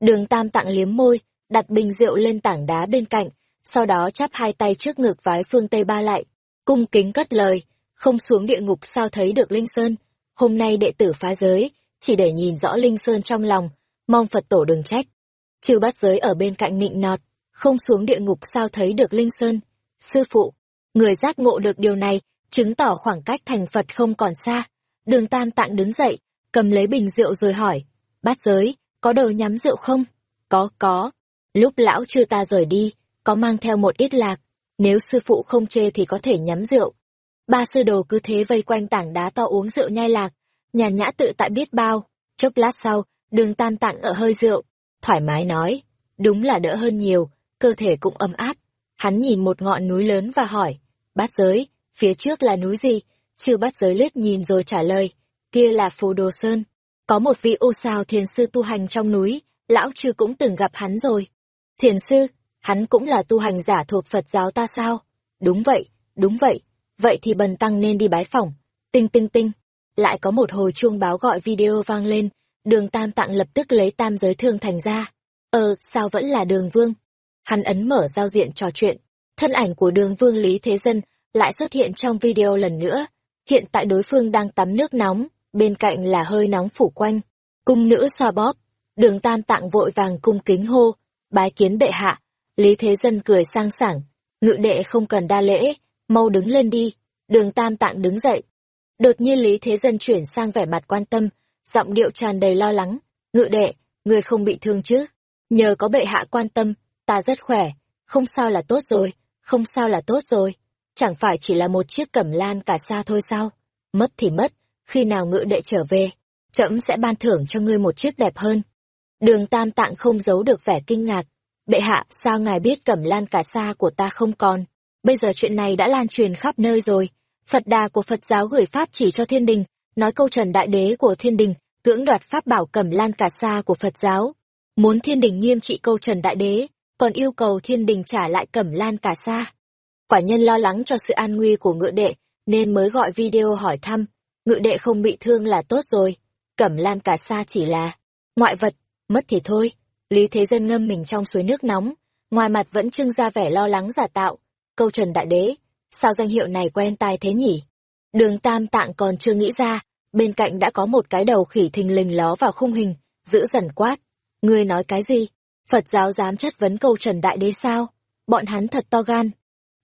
Đường tam tạng liếm môi, đặt bình rượu lên tảng đá bên cạnh, sau đó chắp hai tay trước ngực vái phương Tây ba lại, cung kính cất lời, không xuống địa ngục sao thấy được Linh Sơn, hôm nay đệ tử phá giới, chỉ để nhìn rõ Linh Sơn trong lòng, mong Phật tổ đừng trách. Trừ bắt giới ở bên cạnh nịnh nọt, không xuống địa ngục sao thấy được Linh Sơn. Sư phụ, người giác ngộ được điều này, chứng tỏ khoảng cách thành Phật không còn xa. Đường Tam Tạng đứng dậy, cầm lấy bình rượu rồi hỏi, bát giới, có đồ nhắm rượu không? Có, có. Lúc lão chưa ta rời đi, có mang theo một ít lạc, nếu sư phụ không chê thì có thể nhắm rượu. Ba sư đồ cứ thế vây quanh tảng đá to uống rượu nhai lạc, nhàn nhã tự tại biết bao. Chốc lát sau, đường tan tặng ở hơi rượu, thoải mái nói, đúng là đỡ hơn nhiều, cơ thể cũng ấm áp. Hắn nhìn một ngọn núi lớn và hỏi, bát giới, phía trước là núi gì? Chư bắt giới liếc nhìn rồi trả lời, kia là phù đồ sơn. Có một vị ô sao thiền sư tu hành trong núi, lão chư cũng từng gặp hắn rồi. Thiền sư, hắn cũng là tu hành giả thuộc Phật giáo ta sao? Đúng vậy, đúng vậy, vậy thì bần tăng nên đi bái phỏng. Tinh tinh tinh, lại có một hồi chuông báo gọi video vang lên, đường tam tạng lập tức lấy tam giới thương thành ra. Ờ, sao vẫn là đường vương? Hắn ấn mở giao diện trò chuyện. Thân ảnh của đường vương Lý Thế Dân lại xuất hiện trong video lần nữa. Hiện tại đối phương đang tắm nước nóng, bên cạnh là hơi nóng phủ quanh. Cung nữ xoa bóp, đường tam tạng vội vàng cung kính hô, bái kiến bệ hạ. Lý Thế Dân cười sang sảng, ngự đệ không cần đa lễ, mau đứng lên đi. Đường tam tạng đứng dậy. Đột nhiên Lý Thế Dân chuyển sang vẻ mặt quan tâm, giọng điệu tràn đầy lo lắng. Ngự đệ, người không bị thương chứ? Nhờ có bệ hạ quan tâm, ta rất khỏe, không sao là tốt rồi, không sao là tốt rồi. Chẳng phải chỉ là một chiếc cẩm lan cả xa thôi sao? Mất thì mất, khi nào ngự đệ trở về, trẫm sẽ ban thưởng cho ngươi một chiếc đẹp hơn. Đường tam tạng không giấu được vẻ kinh ngạc. Bệ hạ, sao ngài biết cẩm lan cả xa của ta không còn? Bây giờ chuyện này đã lan truyền khắp nơi rồi. Phật đà của Phật giáo gửi pháp chỉ cho thiên đình, nói câu trần đại đế của thiên đình, cưỡng đoạt pháp bảo cẩm lan cả xa của Phật giáo. Muốn thiên đình nghiêm trị câu trần đại đế, còn yêu cầu thiên đình trả lại cẩm lan cả xa. Quả nhân lo lắng cho sự an nguy của ngựa đệ, nên mới gọi video hỏi thăm, ngự đệ không bị thương là tốt rồi, cẩm lan cả xa chỉ là ngoại vật, mất thì thôi. Lý Thế Dân ngâm mình trong suối nước nóng, ngoài mặt vẫn trưng ra vẻ lo lắng giả tạo. Câu Trần Đại Đế, sao danh hiệu này quen tai thế nhỉ? Đường Tam Tạng còn chưa nghĩ ra, bên cạnh đã có một cái đầu khỉ thình lình ló vào khung hình, giữ dần quát. Ngươi nói cái gì? Phật giáo dám chất vấn câu Trần Đại Đế sao? Bọn hắn thật to gan.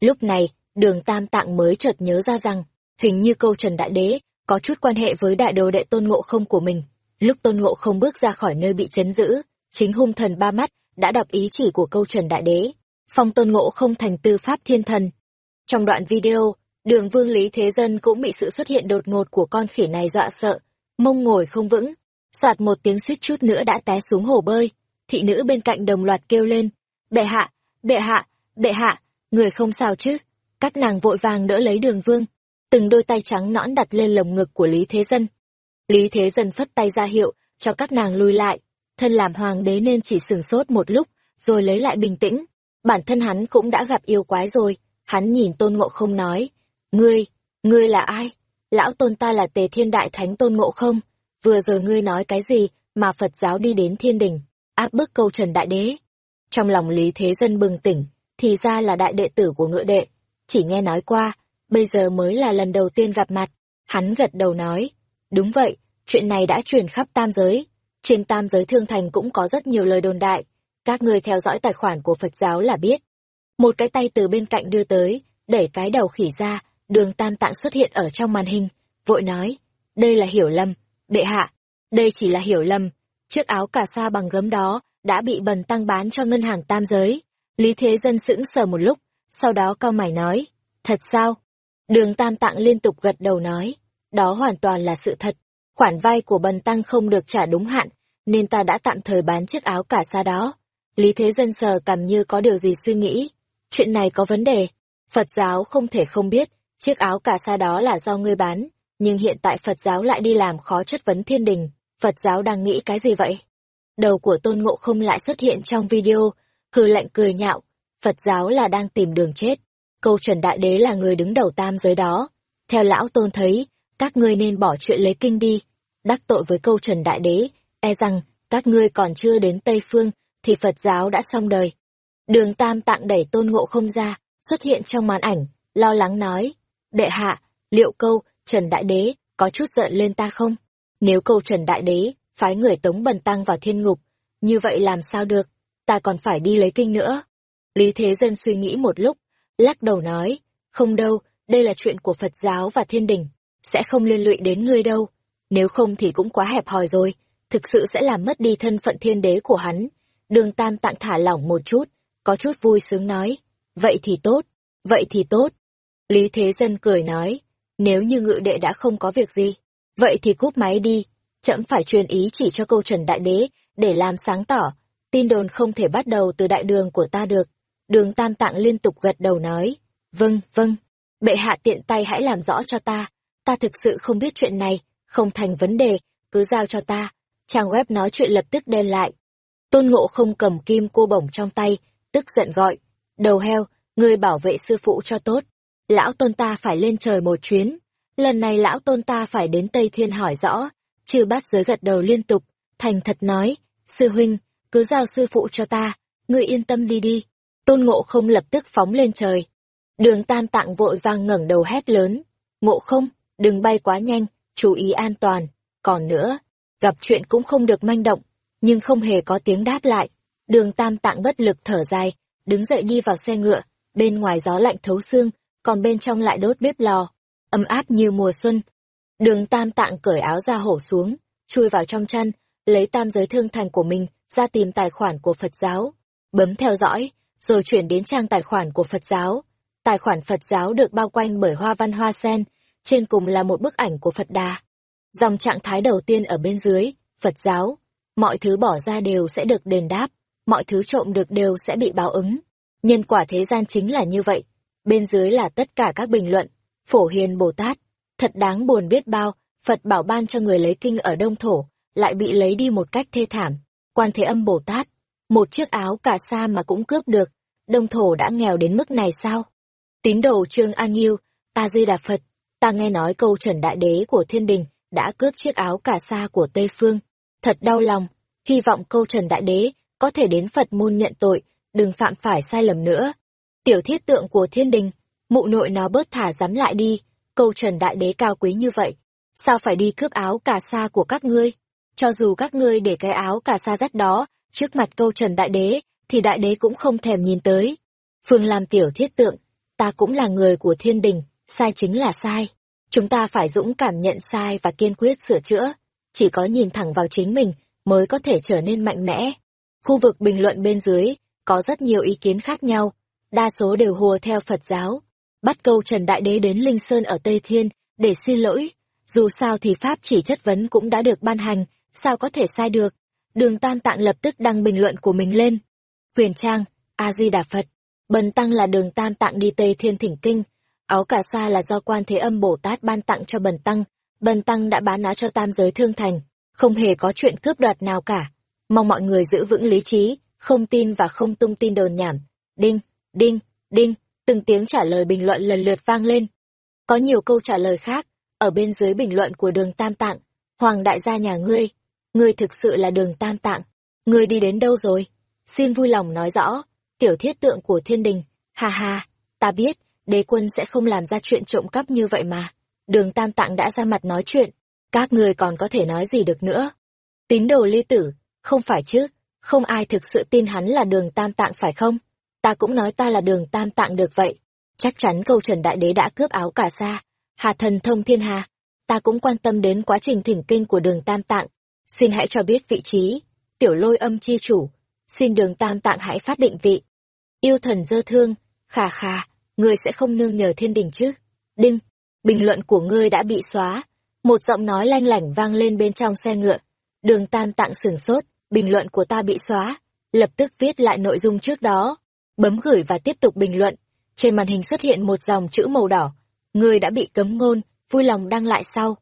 Lúc này, đường Tam Tạng mới chợt nhớ ra rằng, hình như câu Trần Đại Đế có chút quan hệ với đại đồ đệ tôn ngộ không của mình. Lúc tôn ngộ không bước ra khỏi nơi bị chấn giữ, chính hung thần ba mắt đã đọc ý chỉ của câu trần đại đế, phong tôn ngộ không thành tư pháp thiên thần. Trong đoạn video, đường vương lý thế dân cũng bị sự xuất hiện đột ngột của con khỉ này dọa sợ, mông ngồi không vững, soạt một tiếng suýt chút nữa đã té xuống hồ bơi. Thị nữ bên cạnh đồng loạt kêu lên, bệ hạ, bệ hạ, bệ hạ, người không sao chứ. Các nàng vội vàng đỡ lấy đường vương, từng đôi tay trắng nõn đặt lên lồng ngực của Lý Thế Dân. Lý Thế Dân phất tay ra hiệu, cho các nàng lùi lại, thân làm hoàng đế nên chỉ sửng sốt một lúc, rồi lấy lại bình tĩnh. Bản thân hắn cũng đã gặp yêu quái rồi, hắn nhìn tôn ngộ không nói, ngươi, ngươi là ai? Lão tôn ta là tề thiên đại thánh tôn ngộ không, vừa rồi ngươi nói cái gì mà Phật giáo đi đến thiên đình, áp bức câu trần đại đế. Trong lòng Lý Thế Dân bừng tỉnh, thì ra là đại đệ tử của ngựa đệ, chỉ nghe nói qua, bây giờ mới là lần đầu tiên gặp mặt. Hắn gật đầu nói, đúng vậy, chuyện này đã truyền khắp tam giới. Trên tam giới thương thành cũng có rất nhiều lời đồn đại. Các người theo dõi tài khoản của Phật giáo là biết. Một cái tay từ bên cạnh đưa tới, đẩy cái đầu khỉ ra, đường tam tạng xuất hiện ở trong màn hình, vội nói, đây là hiểu lầm, bệ hạ, đây chỉ là hiểu lầm. Chiếc áo cà sa bằng gấm đó đã bị bần tăng bán cho ngân hàng tam giới. Lý Thế Dân sững sờ một lúc, sau đó cao mày nói, thật sao? Đường Tam Tạng liên tục gật đầu nói, đó hoàn toàn là sự thật. Khoản vay của bần tăng không được trả đúng hạn, nên ta đã tạm thời bán chiếc áo cả sa đó. Lý Thế Dân sờ cảm như có điều gì suy nghĩ. Chuyện này có vấn đề. Phật giáo không thể không biết, chiếc áo cả sa đó là do ngươi bán, nhưng hiện tại Phật giáo lại đi làm khó chất vấn thiên đình. Phật giáo đang nghĩ cái gì vậy? Đầu của tôn ngộ không lại xuất hiện trong video, hư lạnh cười nhạo. Phật giáo là đang tìm đường chết câu Trần Đại Đế là người đứng đầu tam giới đó. Theo lão tôn thấy, các ngươi nên bỏ chuyện lấy kinh đi. Đắc tội với câu Trần Đại Đế, e rằng, các ngươi còn chưa đến Tây Phương, thì Phật giáo đã xong đời. Đường Tam tạng đẩy tôn ngộ không ra, xuất hiện trong màn ảnh, lo lắng nói, đệ hạ, liệu câu, Trần Đại Đế, có chút giận lên ta không? Nếu câu Trần Đại Đế, phái người tống bần tăng vào thiên ngục, như vậy làm sao được, ta còn phải đi lấy kinh nữa. Lý Thế Dân suy nghĩ một lúc, lắc đầu nói, không đâu, đây là chuyện của Phật giáo và thiên đình, sẽ không liên lụy đến ngươi đâu, nếu không thì cũng quá hẹp hòi rồi, thực sự sẽ làm mất đi thân phận thiên đế của hắn. Đường Tam tạng thả lỏng một chút, có chút vui sướng nói, vậy thì tốt, vậy thì tốt. Lý Thế Dân cười nói, nếu như ngự đệ đã không có việc gì, vậy thì cúp máy đi, chậm phải truyền ý chỉ cho câu trần đại đế, để làm sáng tỏ, tin đồn không thể bắt đầu từ đại đường của ta được. Đường Tam Tạng liên tục gật đầu nói, vâng, vâng, bệ hạ tiện tay hãy làm rõ cho ta, ta thực sự không biết chuyện này, không thành vấn đề, cứ giao cho ta. Trang web nói chuyện lập tức đen lại. Tôn Ngộ không cầm kim cô bổng trong tay, tức giận gọi, đầu heo, người bảo vệ sư phụ cho tốt. Lão tôn ta phải lên trời một chuyến, lần này lão tôn ta phải đến Tây Thiên hỏi rõ, chư bát giới gật đầu liên tục, thành thật nói, sư huynh, cứ giao sư phụ cho ta, ngươi yên tâm đi đi. Tôn ngộ không lập tức phóng lên trời. Đường tam tạng vội vang ngẩng đầu hét lớn. Ngộ không, đừng bay quá nhanh, chú ý an toàn. Còn nữa, gặp chuyện cũng không được manh động, nhưng không hề có tiếng đáp lại. Đường tam tạng bất lực thở dài, đứng dậy đi vào xe ngựa, bên ngoài gió lạnh thấu xương, còn bên trong lại đốt bếp lò, ấm áp như mùa xuân. Đường tam tạng cởi áo ra hổ xuống, chui vào trong chăn, lấy tam giới thương thành của mình ra tìm tài khoản của Phật giáo, bấm theo dõi, rồi chuyển đến trang tài khoản của Phật giáo. Tài khoản Phật giáo được bao quanh bởi hoa văn hoa sen, trên cùng là một bức ảnh của Phật Đà. Dòng trạng thái đầu tiên ở bên dưới, Phật giáo, mọi thứ bỏ ra đều sẽ được đền đáp, mọi thứ trộm được đều sẽ bị báo ứng. Nhân quả thế gian chính là như vậy. Bên dưới là tất cả các bình luận, phổ hiền Bồ Tát, thật đáng buồn biết bao, Phật bảo ban cho người lấy kinh ở Đông Thổ, lại bị lấy đi một cách thê thảm. Quan Thế Âm Bồ Tát, một chiếc áo cà sa mà cũng cướp được, Đông Thổ đã nghèo đến mức này sao? Tín đồ Trương An Nhiêu, ta di đà Phật, ta nghe nói câu trần đại đế của thiên đình đã cướp chiếc áo cà sa của Tây Phương. Thật đau lòng, hy vọng câu trần đại đế có thể đến Phật môn nhận tội, đừng phạm phải sai lầm nữa. Tiểu thiết tượng của thiên đình, mụ nội nó bớt thả dám lại đi, câu trần đại đế cao quý như vậy, sao phải đi cướp áo cà sa của các ngươi? Cho dù các ngươi để cái áo cà sa rách đó, trước mặt câu trần đại đế, thì đại đế cũng không thèm nhìn tới. Phương làm tiểu thiết tượng, ta cũng là người của thiên đình, sai chính là sai. Chúng ta phải dũng cảm nhận sai và kiên quyết sửa chữa. Chỉ có nhìn thẳng vào chính mình mới có thể trở nên mạnh mẽ. Khu vực bình luận bên dưới, có rất nhiều ý kiến khác nhau, đa số đều hùa theo Phật giáo. Bắt câu Trần Đại Đế đến Linh Sơn ở Tây Thiên, để xin lỗi. Dù sao thì Pháp chỉ chất vấn cũng đã được ban hành, sao có thể sai được. Đường Tam Tạng lập tức đăng bình luận của mình lên. Huyền Trang, A-di-đà Phật, Bần Tăng là đường Tam Tạng đi Tây Thiên Thỉnh Kinh. Áo cà sa là do quan thế âm Bồ Tát ban tặng cho Bần Tăng. Bần Tăng đã bán nó cho tam giới thương thành, không hề có chuyện cướp đoạt nào cả. Mong mọi người giữ vững lý trí, không tin và không tung tin đồn nhảm. Đinh, đinh, đinh, từng tiếng trả lời bình luận lần lượt vang lên. Có nhiều câu trả lời khác, ở bên dưới bình luận của đường Tam Tạng. Hoàng đại gia nhà ngươi, ngươi thực sự là đường Tam Tạng. Ngươi đi đến đâu rồi? Xin vui lòng nói rõ, tiểu thiết tượng của thiên đình. Hà hà, ta biết, đế quân sẽ không làm ra chuyện trộm cắp như vậy mà. Đường Tam Tạng đã ra mặt nói chuyện, các người còn có thể nói gì được nữa. Tín đồ ly tử, không phải chứ, không ai thực sự tin hắn là đường Tam Tạng phải không? Ta cũng nói ta là đường Tam Tạng được vậy. Chắc chắn câu Trần Đại Đế đã cướp áo cả xa. Hà thần thông thiên hà. Ta cũng quan tâm đến quá trình thỉnh kinh của đường Tam Tạng. Xin hãy cho biết vị trí. Tiểu lôi âm chi chủ. Xin đường Tam Tạng hãy phát định vị. Yêu thần dơ thương. Khà khà, ngươi sẽ không nương nhờ thiên đình chứ. Đinh, bình luận của ngươi đã bị xóa. Một giọng nói lanh lảnh vang lên bên trong xe ngựa. Đường Tam Tạng sửng sốt, bình luận của ta bị xóa. Lập tức viết lại nội dung trước đó bấm gửi và tiếp tục bình luận. Trên màn hình xuất hiện một dòng chữ màu đỏ. Người đã bị cấm ngôn, vui lòng đăng lại sau.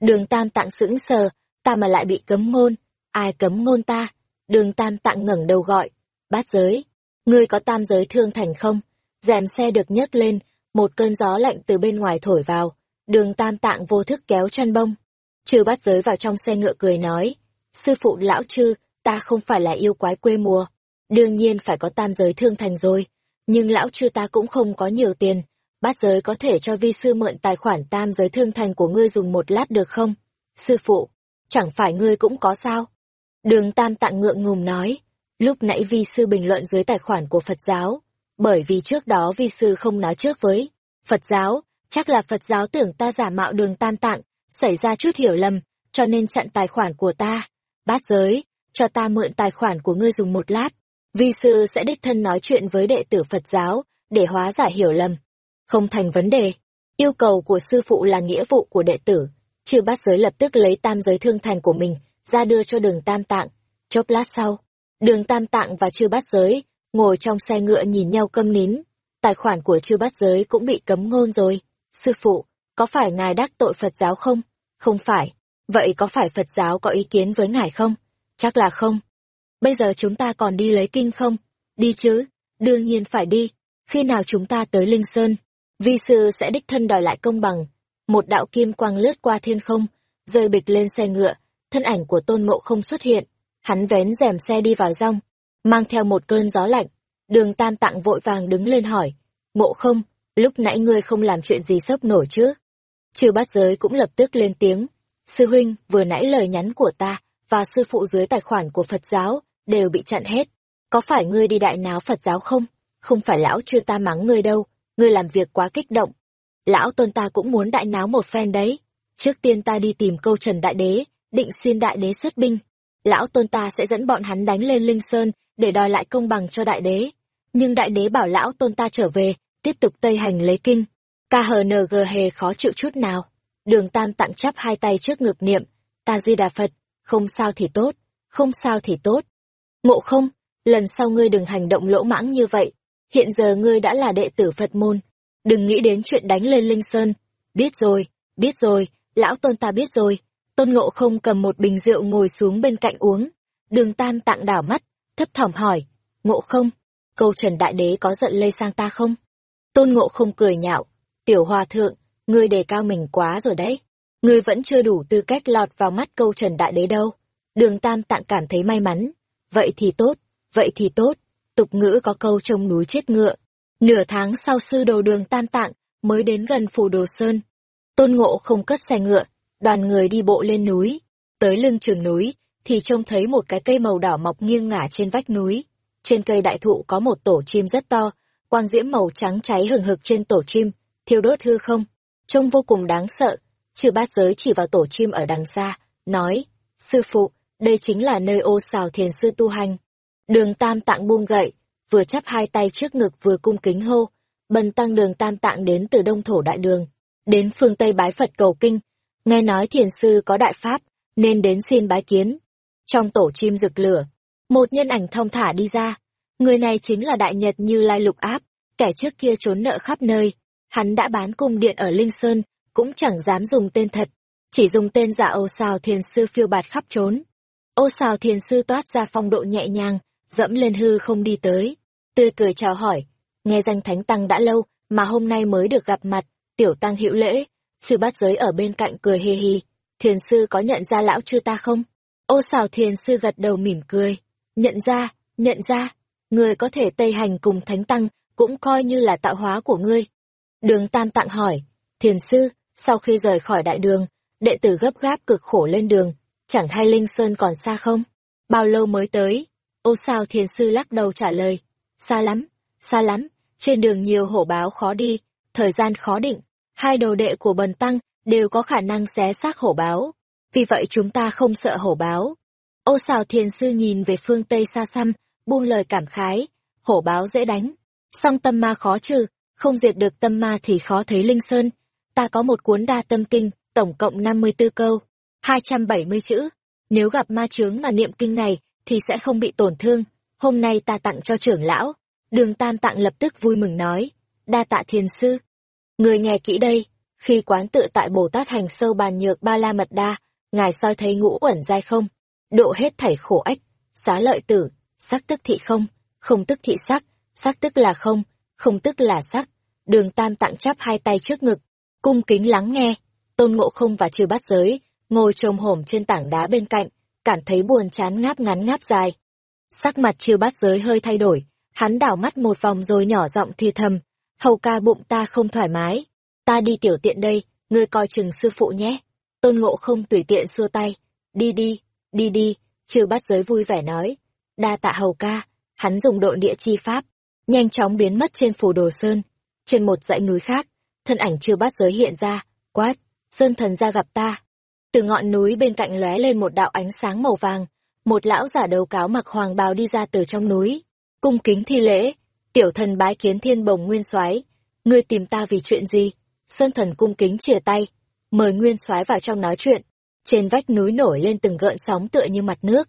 Đường Tam Tạng sững sờ, ta mà lại bị cấm ngôn. Ai cấm ngôn ta? Đường Tam Tạng ngẩng đầu gọi. Bát giới. Ngươi có tam giới thương thành không? rèm xe được nhấc lên, một cơn gió lạnh từ bên ngoài thổi vào. Đường Tam Tạng vô thức kéo chăn bông. Trừ bát giới vào trong xe ngựa cười nói. Sư phụ lão chư, ta không phải là yêu quái quê mùa đương nhiên phải có tam giới thương thành rồi, nhưng lão chư ta cũng không có nhiều tiền, bát giới có thể cho vi sư mượn tài khoản tam giới thương thành của ngươi dùng một lát được không? Sư phụ, chẳng phải ngươi cũng có sao? Đường tam tạng ngượng ngùng nói, lúc nãy vi sư bình luận dưới tài khoản của Phật giáo, bởi vì trước đó vi sư không nói trước với Phật giáo, chắc là Phật giáo tưởng ta giả mạo đường tam tạng, xảy ra chút hiểu lầm, cho nên chặn tài khoản của ta. Bát giới, cho ta mượn tài khoản của ngươi dùng một lát, vi sư sẽ đích thân nói chuyện với đệ tử Phật giáo, để hóa giải hiểu lầm. Không thành vấn đề. Yêu cầu của sư phụ là nghĩa vụ của đệ tử. Chư bát giới lập tức lấy tam giới thương thành của mình, ra đưa cho đường tam tạng. Chốc lát sau, đường tam tạng và chư bát giới, ngồi trong xe ngựa nhìn nhau câm nín. Tài khoản của chư bát giới cũng bị cấm ngôn rồi. Sư phụ, có phải ngài đắc tội Phật giáo không? Không phải. Vậy có phải Phật giáo có ý kiến với ngài không? Chắc là không bây giờ chúng ta còn đi lấy kinh không? Đi chứ, đương nhiên phải đi. Khi nào chúng ta tới Linh Sơn, vi sư sẽ đích thân đòi lại công bằng. Một đạo kim quang lướt qua thiên không, rơi bịch lên xe ngựa, thân ảnh của tôn ngộ không xuất hiện, hắn vén rèm xe đi vào rong, mang theo một cơn gió lạnh. Đường tam tạng vội vàng đứng lên hỏi, ngộ không, lúc nãy ngươi không làm chuyện gì sốc nổi chứ? Trừ bát giới cũng lập tức lên tiếng, sư huynh, vừa nãy lời nhắn của ta, và sư phụ dưới tài khoản của Phật giáo, đều bị chặn hết. Có phải ngươi đi đại náo Phật giáo không? Không phải lão chưa ta mắng ngươi đâu, ngươi làm việc quá kích động. Lão tôn ta cũng muốn đại náo một phen đấy. Trước tiên ta đi tìm câu trần đại đế, định xin đại đế xuất binh. Lão tôn ta sẽ dẫn bọn hắn đánh lên Linh Sơn, để đòi lại công bằng cho đại đế. Nhưng đại đế bảo lão tôn ta trở về, tiếp tục tây hành lấy kinh. KHNG hề khó chịu chút nào. Đường Tam tặng chắp hai tay trước ngực niệm, ta di đà Phật, không sao thì tốt, không sao thì tốt. Ngộ không, lần sau ngươi đừng hành động lỗ mãng như vậy, hiện giờ ngươi đã là đệ tử Phật môn, đừng nghĩ đến chuyện đánh lên Linh Sơn. Biết rồi, biết rồi, lão tôn ta biết rồi. Tôn Ngộ không cầm một bình rượu ngồi xuống bên cạnh uống. Đường Tam tạng đảo mắt, thấp thỏm hỏi, Ngộ không, câu Trần Đại Đế có giận lây sang ta không? Tôn Ngộ không cười nhạo, tiểu hòa thượng, ngươi đề cao mình quá rồi đấy. Ngươi vẫn chưa đủ tư cách lọt vào mắt câu Trần Đại Đế đâu. Đường Tam tạng cảm thấy may mắn. Vậy thì tốt, vậy thì tốt. Tục ngữ có câu trông núi chết ngựa. Nửa tháng sau sư đồ đường Tam tạng mới đến gần phủ đồ sơn. Tôn Ngộ không cất xe ngựa, đoàn người đi bộ lên núi. Tới lưng trường núi, thì trông thấy một cái cây màu đỏ mọc nghiêng ngả trên vách núi. Trên cây đại thụ có một tổ chim rất to, quang diễm màu trắng cháy hừng hực trên tổ chim, thiêu đốt hư không, trông vô cùng đáng sợ. Chư bát giới chỉ vào tổ chim ở đằng xa, nói, sư phụ, đây chính là nơi ô xào thiền sư tu hành. Đường tam tạng buông gậy, vừa chắp hai tay trước ngực vừa cung kính hô, bần tăng đường tam tạng đến từ đông thổ đại đường, đến phương Tây bái Phật cầu kinh, nghe nói thiền sư có đại pháp, nên đến xin bái kiến. Trong tổ chim rực lửa, một nhân ảnh thông thả đi ra, người này chính là đại nhật như lai lục áp, kẻ trước kia trốn nợ khắp nơi, hắn đã bán cung điện ở Linh Sơn, cũng chẳng dám dùng tên thật, chỉ dùng tên giả ô xào thiền sư phiêu bạt khắp trốn. Ô xào thiền sư toát ra phong độ nhẹ nhàng, dẫm lên hư không đi tới, tươi cười chào hỏi, nghe danh thánh tăng đã lâu, mà hôm nay mới được gặp mặt, tiểu tăng hữu lễ, sư bát giới ở bên cạnh cười hì hì, thiền sư có nhận ra lão chưa ta không? Ô xào thiền sư gật đầu mỉm cười, nhận ra, nhận ra, người có thể tây hành cùng thánh tăng, cũng coi như là tạo hóa của ngươi. Đường Tam Tạng hỏi, thiền sư, sau khi rời khỏi đại đường, đệ tử gấp gáp cực khổ lên đường, chẳng hay Linh Sơn còn xa không? Bao lâu mới tới? Ô sao thiền sư lắc đầu trả lời, xa lắm, xa lắm, trên đường nhiều hổ báo khó đi, thời gian khó định, hai đồ đệ của bần tăng đều có khả năng xé xác hổ báo, vì vậy chúng ta không sợ hổ báo. Ô sao thiền sư nhìn về phương Tây xa xăm, buông lời cảm khái, hổ báo dễ đánh, song tâm ma khó trừ, không diệt được tâm ma thì khó thấy linh sơn. Ta có một cuốn đa tâm kinh, tổng cộng 54 câu, 270 chữ. Nếu gặp ma chướng mà niệm kinh này, thì sẽ không bị tổn thương. Hôm nay ta tặng cho trưởng lão. Đường Tam Tạng lập tức vui mừng nói. Đa tạ thiền sư. Người nghe kỹ đây, khi quán tự tại Bồ Tát hành sâu bàn nhược ba la mật đa, ngài soi thấy ngũ uẩn dai không? Độ hết thảy khổ ách, xá lợi tử, sắc tức thị không, không tức thị sắc, sắc tức là không, không tức là sắc. Đường Tam tặng chắp hai tay trước ngực, cung kính lắng nghe. Tôn Ngộ Không và Trừ Bát Giới ngồi trồm hổm trên tảng đá bên cạnh, cảm thấy buồn chán ngáp ngắn ngáp dài. Sắc mặt chiêu Bát Giới hơi thay đổi, hắn đảo mắt một vòng rồi nhỏ giọng thì thầm, hầu ca bụng ta không thoải mái, ta đi tiểu tiện đây, ngươi coi chừng sư phụ nhé. Tôn Ngộ Không tùy tiện xua tay, đi đi, đi đi, chiêu Bát Giới vui vẻ nói, đa tạ hầu ca, hắn dùng độ địa chi pháp, nhanh chóng biến mất trên phủ đồ sơn. Trên một dãy núi khác, thân ảnh chiêu bát giới hiện ra, quát, sơn thần ra gặp ta. Từ ngọn núi bên cạnh lóe lên một đạo ánh sáng màu vàng, một lão giả đầu cáo mặc hoàng bào đi ra từ trong núi, cung kính thi lễ, tiểu thần bái kiến thiên bồng nguyên soái ngươi tìm ta vì chuyện gì? Sơn thần cung kính chìa tay, mời nguyên soái vào trong nói chuyện. Trên vách núi nổi lên từng gợn sóng tựa như mặt nước.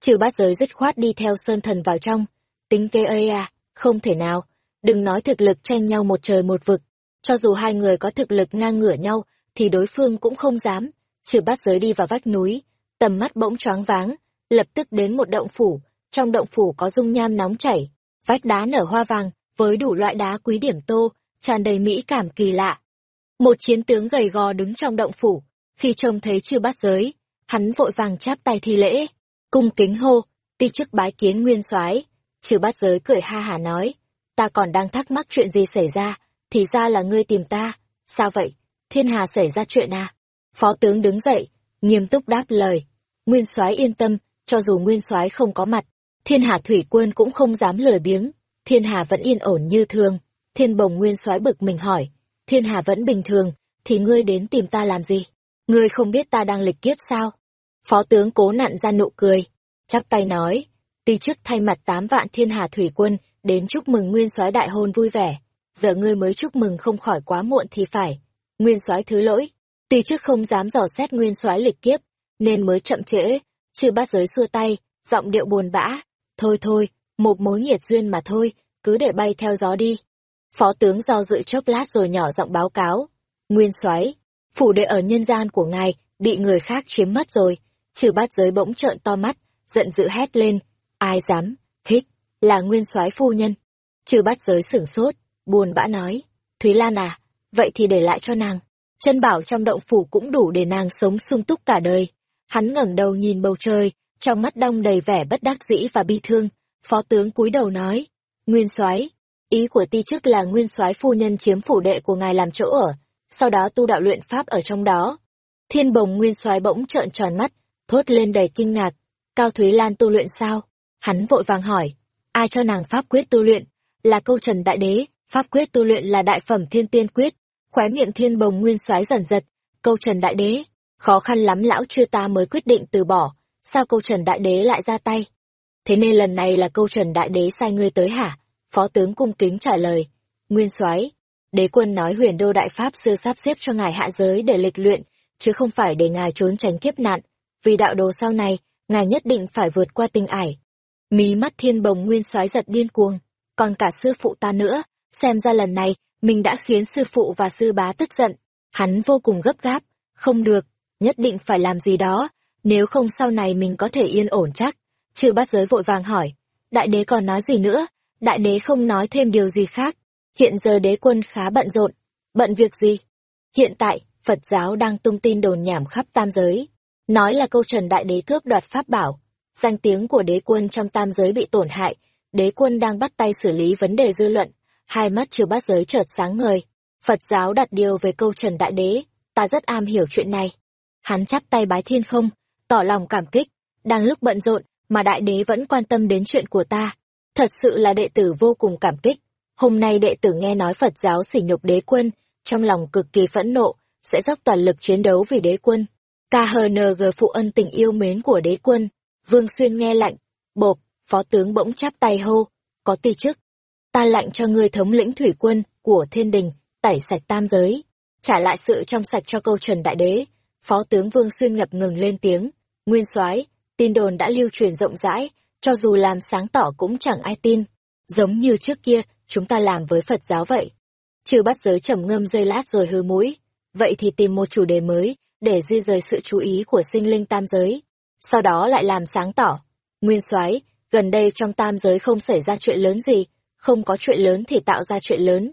Trừ bát giới dứt khoát đi theo sơn thần vào trong, tính kế ơi à, không thể nào, đừng nói thực lực tranh nhau một trời một vực, cho dù hai người có thực lực ngang ngửa nhau, thì đối phương cũng không dám. Trừ bát giới đi vào vách núi, tầm mắt bỗng choáng váng, lập tức đến một động phủ, trong động phủ có dung nham nóng chảy, vách đá nở hoa vàng, với đủ loại đá quý điểm tô, tràn đầy mỹ cảm kỳ lạ. Một chiến tướng gầy gò đứng trong động phủ, khi trông thấy chư bát giới, hắn vội vàng chắp tay thi lễ, cung kính hô, ti chức bái kiến nguyên soái. Trừ bát giới cười ha hà nói, ta còn đang thắc mắc chuyện gì xảy ra, thì ra là ngươi tìm ta, sao vậy, thiên hà xảy ra chuyện à? Phó tướng đứng dậy, nghiêm túc đáp lời, nguyên soái yên tâm, cho dù nguyên soái không có mặt, thiên hà thủy quân cũng không dám lười biếng, thiên hà vẫn yên ổn như thường. Thiên bồng nguyên soái bực mình hỏi, thiên hà vẫn bình thường, thì ngươi đến tìm ta làm gì? Ngươi không biết ta đang lịch kiếp sao? Phó tướng cố nặn ra nụ cười, chắp tay nói, ti chức thay mặt tám vạn thiên hà thủy quân đến chúc mừng nguyên soái đại hôn vui vẻ giờ ngươi mới chúc mừng không khỏi quá muộn thì phải nguyên soái thứ lỗi tuy trước không dám dò xét nguyên soái lịch kiếp, nên mới chậm trễ chư bát giới xua tay, giọng điệu buồn bã, thôi thôi, một mối nghiệt duyên mà thôi, cứ để bay theo gió đi. Phó tướng do dự chốc lát rồi nhỏ giọng báo cáo, nguyên soái, phủ đệ ở nhân gian của ngài bị người khác chiếm mất rồi, trừ bát giới bỗng trợn to mắt, giận dữ hét lên, ai dám thích là nguyên soái phu nhân. Trừ bát giới sửng sốt, buồn bã nói, thúy lan à vậy thì để lại cho nàng chân bảo trong động phủ cũng đủ để nàng sống sung túc cả đời. Hắn ngẩng đầu nhìn bầu trời, trong mắt đong đầy vẻ bất đắc dĩ và bi thương. Phó tướng cúi đầu nói, nguyên soái, ý của ti chức là nguyên soái phu nhân chiếm phủ đệ của ngài làm chỗ ở, sau đó tu đạo luyện pháp ở trong đó. Thiên bồng nguyên soái bỗng trợn tròn mắt, thốt lên đầy kinh ngạc, cao thúy lan tu luyện sao? Hắn vội vàng hỏi, ai cho nàng pháp quyết tu luyện? Là câu trần đại đế, pháp quyết tu luyện là đại phẩm thiên tiên quyết khóe miệng thiên bồng nguyên soái dần giật, câu trần đại đế, khó khăn lắm lão chưa ta mới quyết định từ bỏ, sao câu trần đại đế lại ra tay? Thế nên lần này là câu trần đại đế sai ngươi tới hả? Phó tướng cung kính trả lời, nguyên soái, đế quân nói huyền đô đại pháp sư sắp xếp cho ngài hạ giới để lịch luyện, chứ không phải để ngài trốn tránh kiếp nạn, vì đạo đồ sau này, ngài nhất định phải vượt qua tinh ải. Mí mắt thiên bồng nguyên soái giật điên cuồng, còn cả sư phụ ta nữa, xem ra lần này mình đã khiến sư phụ và sư bá tức giận. Hắn vô cùng gấp gáp. Không được, nhất định phải làm gì đó. Nếu không sau này mình có thể yên ổn chắc. Chư bát giới vội vàng hỏi. Đại đế còn nói gì nữa? Đại đế không nói thêm điều gì khác. Hiện giờ đế quân khá bận rộn. Bận việc gì? Hiện tại, phật giáo đang tung tin đồn nhảm khắp tam giới. Nói là câu trần đại đế cướp đoạt pháp bảo. Danh tiếng của đế quân trong tam giới bị tổn hại. Đế quân đang bắt tay xử lý vấn đề dư luận hai mắt chưa bát giới chợt sáng ngời. Phật giáo đặt điều về câu trần đại đế. Ta rất am hiểu chuyện này. Hắn chắp tay bái thiên không tỏ lòng cảm kích. Đang lúc bận rộn mà đại đế vẫn quan tâm đến chuyện của ta. Thật sự là đệ tử vô cùng cảm kích. Hôm nay đệ tử nghe nói phật giáo sỉ nhục đế quân trong lòng cực kỳ phẫn nộ sẽ dốc toàn lực chiến đấu vì đế quân. KHNG phụ ân tình yêu mến của đế quân. Vương Xuyên nghe lạnh, bộp, phó tướng bỗng chắp tay hô, có ti chức. Ta lạnh cho ngươi thống lĩnh thủy quân của thiên đình, tẩy sạch tam giới, trả lại sự trong sạch cho câu trần đại đế. Phó tướng Vương Xuyên ngập ngừng lên tiếng, nguyên soái tin đồn đã lưu truyền rộng rãi, cho dù làm sáng tỏ cũng chẳng ai tin. Giống như trước kia, chúng ta làm với Phật giáo vậy. Trừ bắt giới trầm ngâm dây lát rồi hư mũi. Vậy thì tìm một chủ đề mới, để di rời sự chú ý của sinh linh tam giới. Sau đó lại làm sáng tỏ. Nguyên soái gần đây trong tam giới không xảy ra chuyện lớn gì, không có chuyện lớn thì tạo ra chuyện lớn.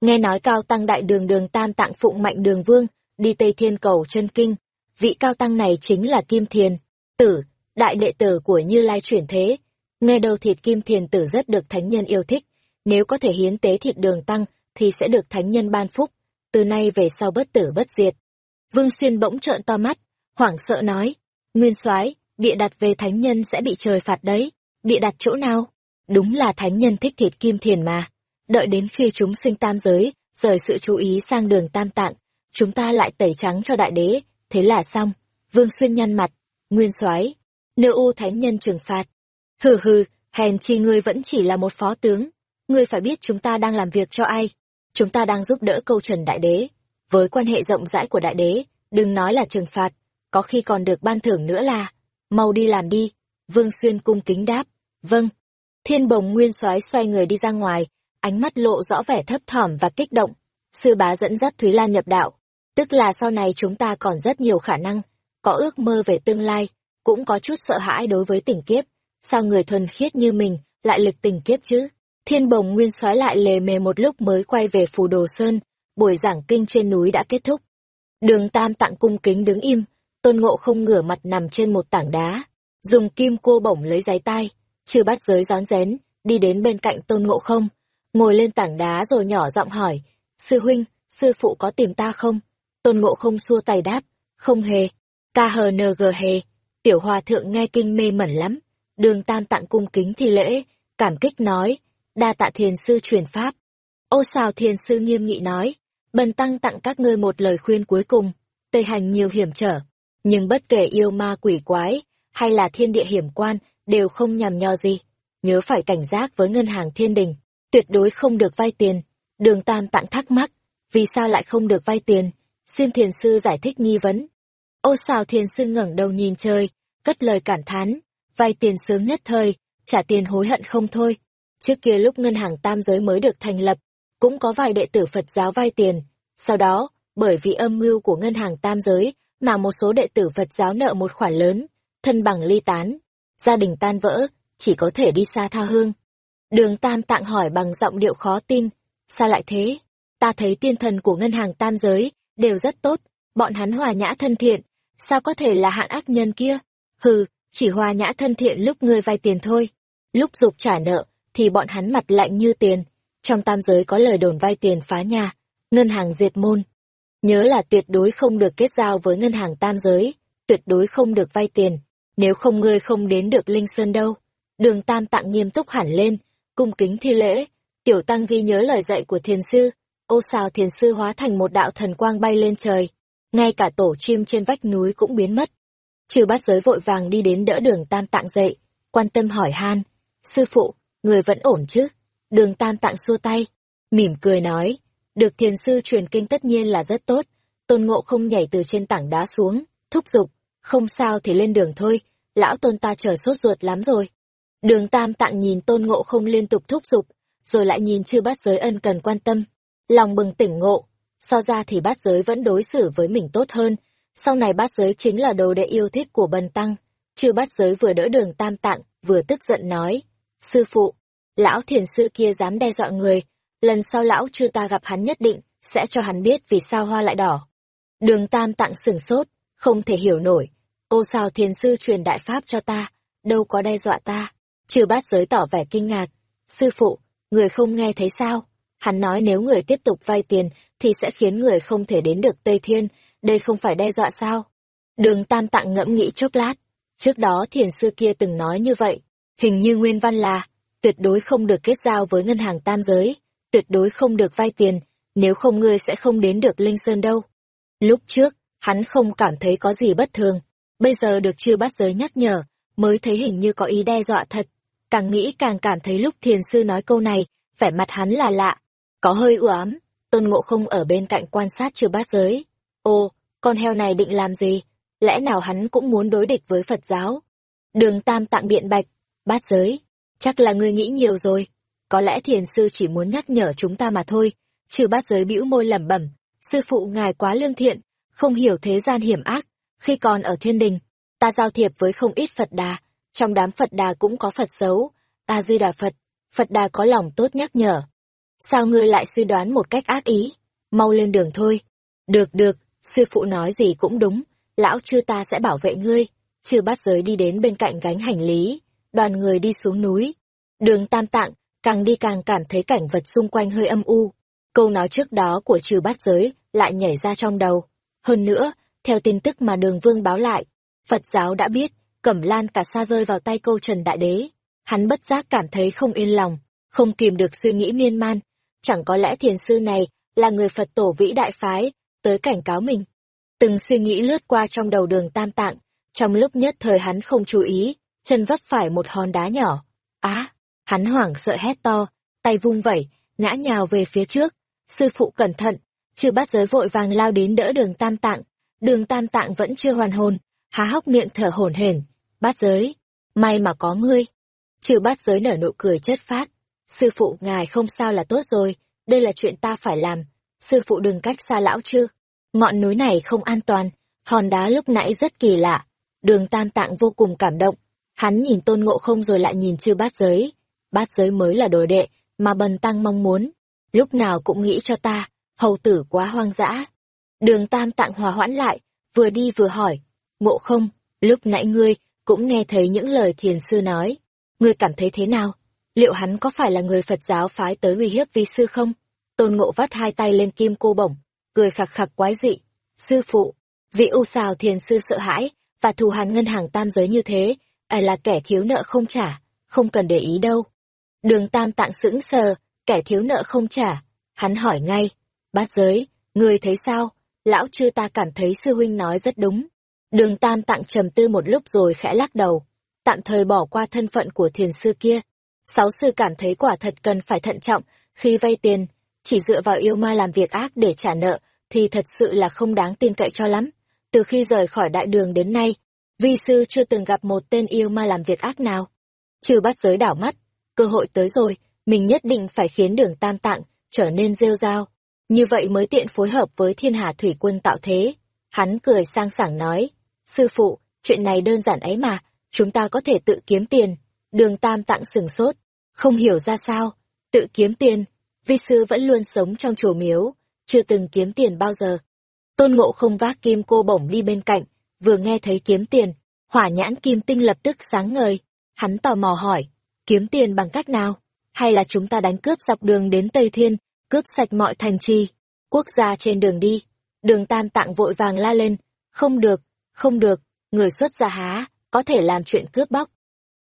Nghe nói cao tăng đại đường đường tam tạng phụng mạnh đường vương, đi Tây Thiên cầu chân kinh. Vị cao tăng này chính là Kim Thiền, tử, đại đệ tử của Như Lai chuyển thế. Nghe đầu thịt Kim Thiền tử rất được thánh nhân yêu thích, nếu có thể hiến tế thịt đường tăng thì sẽ được thánh nhân ban phúc, từ nay về sau bất tử bất diệt. Vương Xuyên bỗng trợn to mắt, hoảng sợ nói, Nguyên soái bịa đặt về thánh nhân sẽ bị trời phạt đấy, bịa đặt chỗ nào? Đúng là thánh nhân thích thịt kim thiền mà. Đợi đến khi chúng sinh tam giới, rời sự chú ý sang đường tam tạng, chúng ta lại tẩy trắng cho đại đế, thế là xong. Vương Xuyên nhăn mặt, Nguyên soái nữ u thánh nhân trừng phạt. Hừ hừ, hèn chi ngươi vẫn chỉ là một phó tướng. Ngươi phải biết chúng ta đang làm việc cho ai. Chúng ta đang giúp đỡ câu trần đại đế, với quan hệ rộng rãi của đại đế, đừng nói là trừng phạt, có khi còn được ban thưởng nữa là, mau đi làm đi. Vương Xuyên cung kính đáp, vâng. Thiên bồng nguyên soái xoay người đi ra ngoài, ánh mắt lộ rõ vẻ thấp thỏm và kích động. Sư bá dẫn dắt Thúy Lan nhập đạo, tức là sau này chúng ta còn rất nhiều khả năng, có ước mơ về tương lai, cũng có chút sợ hãi đối với tình kiếp. Sao người thuần khiết như mình lại lực tình kiếp chứ? Thiên bồng nguyên soái lại lề mề một lúc mới quay về phù đồ sơn, buổi giảng kinh trên núi đã kết thúc. Đường Tam Tạng cung kính đứng im, tôn ngộ không ngửa mặt nằm trên một tảng đá, dùng kim cô bổng lấy giấy tai chư bắt giới rón rén, đi đến bên cạnh tôn ngộ không, ngồi lên tảng đá rồi nhỏ giọng hỏi, sư huynh, sư phụ có tìm ta không? Tôn ngộ không xua tay đáp, không hề, ca hờ nờ gờ hề, tiểu hòa thượng nghe kinh mê mẩn lắm, đường tam tặng cung kính thi lễ, cảm kích nói, đa tạ thiền sư truyền pháp. Ô xào thiền sư nghiêm nghị nói, bần tăng tặng các ngươi một lời khuyên cuối cùng, tây hành nhiều hiểm trở, nhưng bất kể yêu ma quỷ quái, hay là thiên địa hiểm quan, đều không nhằm nho gì. Nhớ phải cảnh giác với ngân hàng thiên đình, tuyệt đối không được vay tiền. Đường Tam tặng thắc mắc, vì sao lại không được vay tiền? Xin thiền sư giải thích nghi vấn. Ô sao thiền sư ngẩng đầu nhìn trời, cất lời cảm thán, vay tiền sướng nhất thời, trả tiền hối hận không thôi. Trước kia lúc ngân hàng tam giới mới được thành lập, cũng có vài đệ tử Phật giáo vay tiền. Sau đó, bởi vì âm mưu của ngân hàng tam giới, mà một số đệ tử Phật giáo nợ một khoản lớn, thân bằng ly tán, gia đình tan vỡ, chỉ có thể đi xa tha hương. Đường Tam tạng hỏi bằng giọng điệu khó tin, sao lại thế? Ta thấy tiên thần của ngân hàng tam giới, đều rất tốt, bọn hắn hòa nhã thân thiện, sao có thể là hạng ác nhân kia? Hừ, chỉ hòa nhã thân thiện lúc ngươi vay tiền thôi. Lúc dục trả nợ, thì bọn hắn mặt lạnh như tiền. Trong tam giới có lời đồn vay tiền phá nhà, ngân hàng diệt môn. Nhớ là tuyệt đối không được kết giao với ngân hàng tam giới, tuyệt đối không được vay tiền, nếu không ngươi không đến được Linh Sơn đâu. Đường Tam Tạng nghiêm túc hẳn lên, cung kính thi lễ, tiểu tăng ghi nhớ lời dạy của thiền sư, ô xào thiền sư hóa thành một đạo thần quang bay lên trời, ngay cả tổ chim trên vách núi cũng biến mất. Trừ bát giới vội vàng đi đến đỡ đường Tam Tạng dậy, quan tâm hỏi han, sư phụ, người vẫn ổn chứ? Đường Tam Tạng xua tay, mỉm cười nói, được thiền sư truyền kinh tất nhiên là rất tốt, tôn ngộ không nhảy từ trên tảng đá xuống, thúc giục, không sao thì lên đường thôi, lão tôn ta chờ sốt ruột lắm rồi. Đường tam tạng nhìn tôn ngộ không liên tục thúc giục, rồi lại nhìn chư bát giới ân cần quan tâm. Lòng bừng tỉnh ngộ, so ra thì bát giới vẫn đối xử với mình tốt hơn, sau này bát giới chính là đồ đệ yêu thích của bần tăng. Chư bát giới vừa đỡ đường tam tạng, vừa tức giận nói, sư phụ, lão thiền sư kia dám đe dọa người, lần sau lão chư ta gặp hắn nhất định, sẽ cho hắn biết vì sao hoa lại đỏ. Đường tam tạng sửng sốt, không thể hiểu nổi, ô sao thiền sư truyền đại pháp cho ta, đâu có đe dọa ta. Trừ bát giới tỏ vẻ kinh ngạc. Sư phụ, người không nghe thấy sao? Hắn nói nếu người tiếp tục vay tiền, thì sẽ khiến người không thể đến được Tây Thiên, đây không phải đe dọa sao? Đường Tam Tạng ngẫm nghĩ chốc lát. Trước đó thiền sư kia từng nói như vậy, hình như nguyên văn là, tuyệt đối không được kết giao với ngân hàng tam giới, tuyệt đối không được vay tiền, nếu không ngươi sẽ không đến được Linh Sơn đâu. Lúc trước, hắn không cảm thấy có gì bất thường, bây giờ được chưa bắt giới nhắc nhở, mới thấy hình như có ý đe dọa thật. Càng nghĩ càng cảm thấy lúc thiền sư nói câu này, vẻ mặt hắn là lạ, có hơi u ám, tôn ngộ không ở bên cạnh quan sát chưa bát giới. Ô, con heo này định làm gì? Lẽ nào hắn cũng muốn đối địch với Phật giáo? Đường tam tạng biện bạch, bát giới, chắc là ngươi nghĩ nhiều rồi. Có lẽ thiền sư chỉ muốn nhắc nhở chúng ta mà thôi. Chư bát giới bĩu môi lẩm bẩm, sư phụ ngài quá lương thiện, không hiểu thế gian hiểm ác. Khi còn ở thiên đình, ta giao thiệp với không ít Phật đà, trong đám Phật đà cũng có Phật xấu, a di đà Phật, Phật đà có lòng tốt nhắc nhở. Sao ngươi lại suy đoán một cách ác ý? Mau lên đường thôi. Được được, sư phụ nói gì cũng đúng, lão chư ta sẽ bảo vệ ngươi. Chư bát giới đi đến bên cạnh gánh hành lý, đoàn người đi xuống núi. Đường tam tạng, càng đi càng cảm thấy cảnh vật xung quanh hơi âm u. Câu nói trước đó của trừ bát giới lại nhảy ra trong đầu. Hơn nữa, theo tin tức mà đường vương báo lại, Phật giáo đã biết, Cẩm Lan cả xa rơi vào tay câu Trần Đại Đế. Hắn bất giác cảm thấy không yên lòng, không kìm được suy nghĩ miên man. Chẳng có lẽ thiền sư này là người Phật tổ vĩ đại phái, tới cảnh cáo mình. Từng suy nghĩ lướt qua trong đầu đường tam tạng, trong lúc nhất thời hắn không chú ý, chân vấp phải một hòn đá nhỏ. Á, hắn hoảng sợ hét to, tay vung vẩy, ngã nhào về phía trước. Sư phụ cẩn thận, chư bát giới vội vàng lao đến đỡ đường tam tạng. Đường tam tạng vẫn chưa hoàn hồn, há hốc miệng thở hổn hển. Bát giới, may mà có ngươi. Trừ bát giới nở nụ cười chất phát. Sư phụ ngài không sao là tốt rồi, đây là chuyện ta phải làm. Sư phụ đừng cách xa lão chứ. Ngọn núi này không an toàn, hòn đá lúc nãy rất kỳ lạ. Đường tam tạng vô cùng cảm động. Hắn nhìn tôn ngộ không rồi lại nhìn chư bát giới. Bát giới mới là đồ đệ, mà bần tăng mong muốn. Lúc nào cũng nghĩ cho ta, hầu tử quá hoang dã. Đường tam tạng hòa hoãn lại, vừa đi vừa hỏi, ngộ không, lúc nãy ngươi cũng nghe thấy những lời thiền sư nói. Ngươi cảm thấy thế nào? Liệu hắn có phải là người Phật giáo phái tới uy hiếp vi sư không? Tôn ngộ vắt hai tay lên kim cô bổng, cười khặc khặc quái dị. Sư phụ, vị u xào thiền sư sợ hãi, và thù hàn ngân hàng tam giới như thế, ai là kẻ thiếu nợ không trả, không cần để ý đâu. Đường tam tạng sững sờ, kẻ thiếu nợ không trả. Hắn hỏi ngay, bát giới, ngươi thấy sao? Lão chư ta cảm thấy sư huynh nói rất đúng. Đường tam tạng trầm tư một lúc rồi khẽ lắc đầu, tạm thời bỏ qua thân phận của thiền sư kia. Sáu sư cảm thấy quả thật cần phải thận trọng khi vay tiền, chỉ dựa vào yêu ma làm việc ác để trả nợ thì thật sự là không đáng tin cậy cho lắm. Từ khi rời khỏi đại đường đến nay, vi sư chưa từng gặp một tên yêu ma làm việc ác nào. Trừ bắt giới đảo mắt, cơ hội tới rồi, mình nhất định phải khiến đường tam tạng trở nên rêu rao. Như vậy mới tiện phối hợp với thiên hà thủy quân tạo thế. Hắn cười sang sảng nói, sư phụ, chuyện này đơn giản ấy mà, chúng ta có thể tự kiếm tiền. Đường tam tạng sừng sốt, không hiểu ra sao, tự kiếm tiền, vi sư vẫn luôn sống trong chùa miếu, chưa từng kiếm tiền bao giờ. Tôn ngộ không vác kim cô bổng đi bên cạnh, vừa nghe thấy kiếm tiền, hỏa nhãn kim tinh lập tức sáng ngời. Hắn tò mò hỏi, kiếm tiền bằng cách nào? Hay là chúng ta đánh cướp dọc đường đến Tây Thiên, cướp sạch mọi thành trì, quốc gia trên đường đi? Đường tam tạng vội vàng la lên, không được, không được, người xuất gia há, có thể làm chuyện cướp bóc.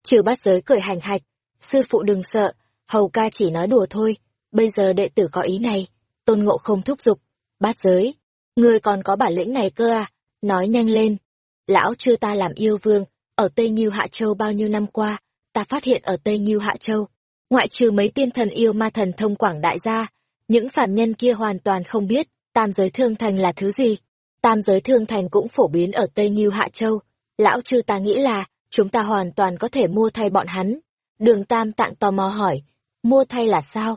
Trừ bát giới cười hành hạch, sư phụ đừng sợ, hầu ca chỉ nói đùa thôi, bây giờ đệ tử có ý này, tôn ngộ không thúc giục, bát giới, người còn có bản lĩnh này cơ à, nói nhanh lên. Lão chưa ta làm yêu vương, ở Tây Nhiêu Hạ Châu bao nhiêu năm qua, ta phát hiện ở Tây Nhiêu Hạ Châu, ngoại trừ mấy tiên thần yêu ma thần thông quảng đại gia, những phạm nhân kia hoàn toàn không biết tam giới thương thành là thứ gì. Tam giới thương thành cũng phổ biến ở Tây Nhiêu Hạ Châu. Lão chư ta nghĩ là, chúng ta hoàn toàn có thể mua thay bọn hắn. Đường Tam tạng tò mò hỏi, mua thay là sao?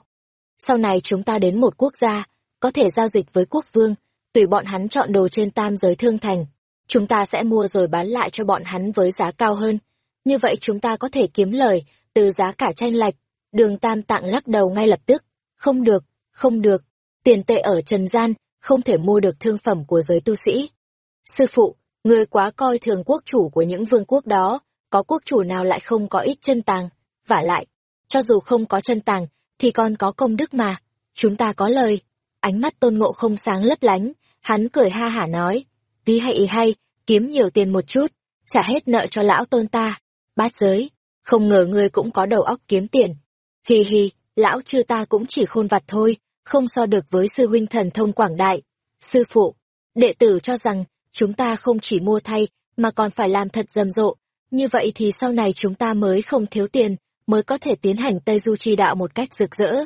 Sau này chúng ta đến một quốc gia, có thể giao dịch với quốc vương, tùy bọn hắn chọn đồ trên tam giới thương thành. Chúng ta sẽ mua rồi bán lại cho bọn hắn với giá cao hơn. Như vậy chúng ta có thể kiếm lời từ giá cả tranh lệch. Đường Tam tạng lắc đầu ngay lập tức. Không được, không được. Tiền tệ ở trần gian, không thể mua được thương phẩm của giới tu sĩ. Sư phụ, người quá coi thường quốc chủ của những vương quốc đó, có quốc chủ nào lại không có ít chân tàng, vả lại, cho dù không có chân tàng, thì còn có công đức mà, chúng ta có lời. Ánh mắt tôn ngộ không sáng lấp lánh, hắn cười ha hả nói, tí hay ý hay, kiếm nhiều tiền một chút, trả hết nợ cho lão tôn ta, bát giới, không ngờ ngươi cũng có đầu óc kiếm tiền. Hi hi, lão chư ta cũng chỉ khôn vặt thôi, không so được với sư huynh thần thông quảng đại. Sư phụ, đệ tử cho rằng, chúng ta không chỉ mua thay, mà còn phải làm thật rầm rộ, như vậy thì sau này chúng ta mới không thiếu tiền, mới có thể tiến hành Tây Du chi đạo một cách rực rỡ.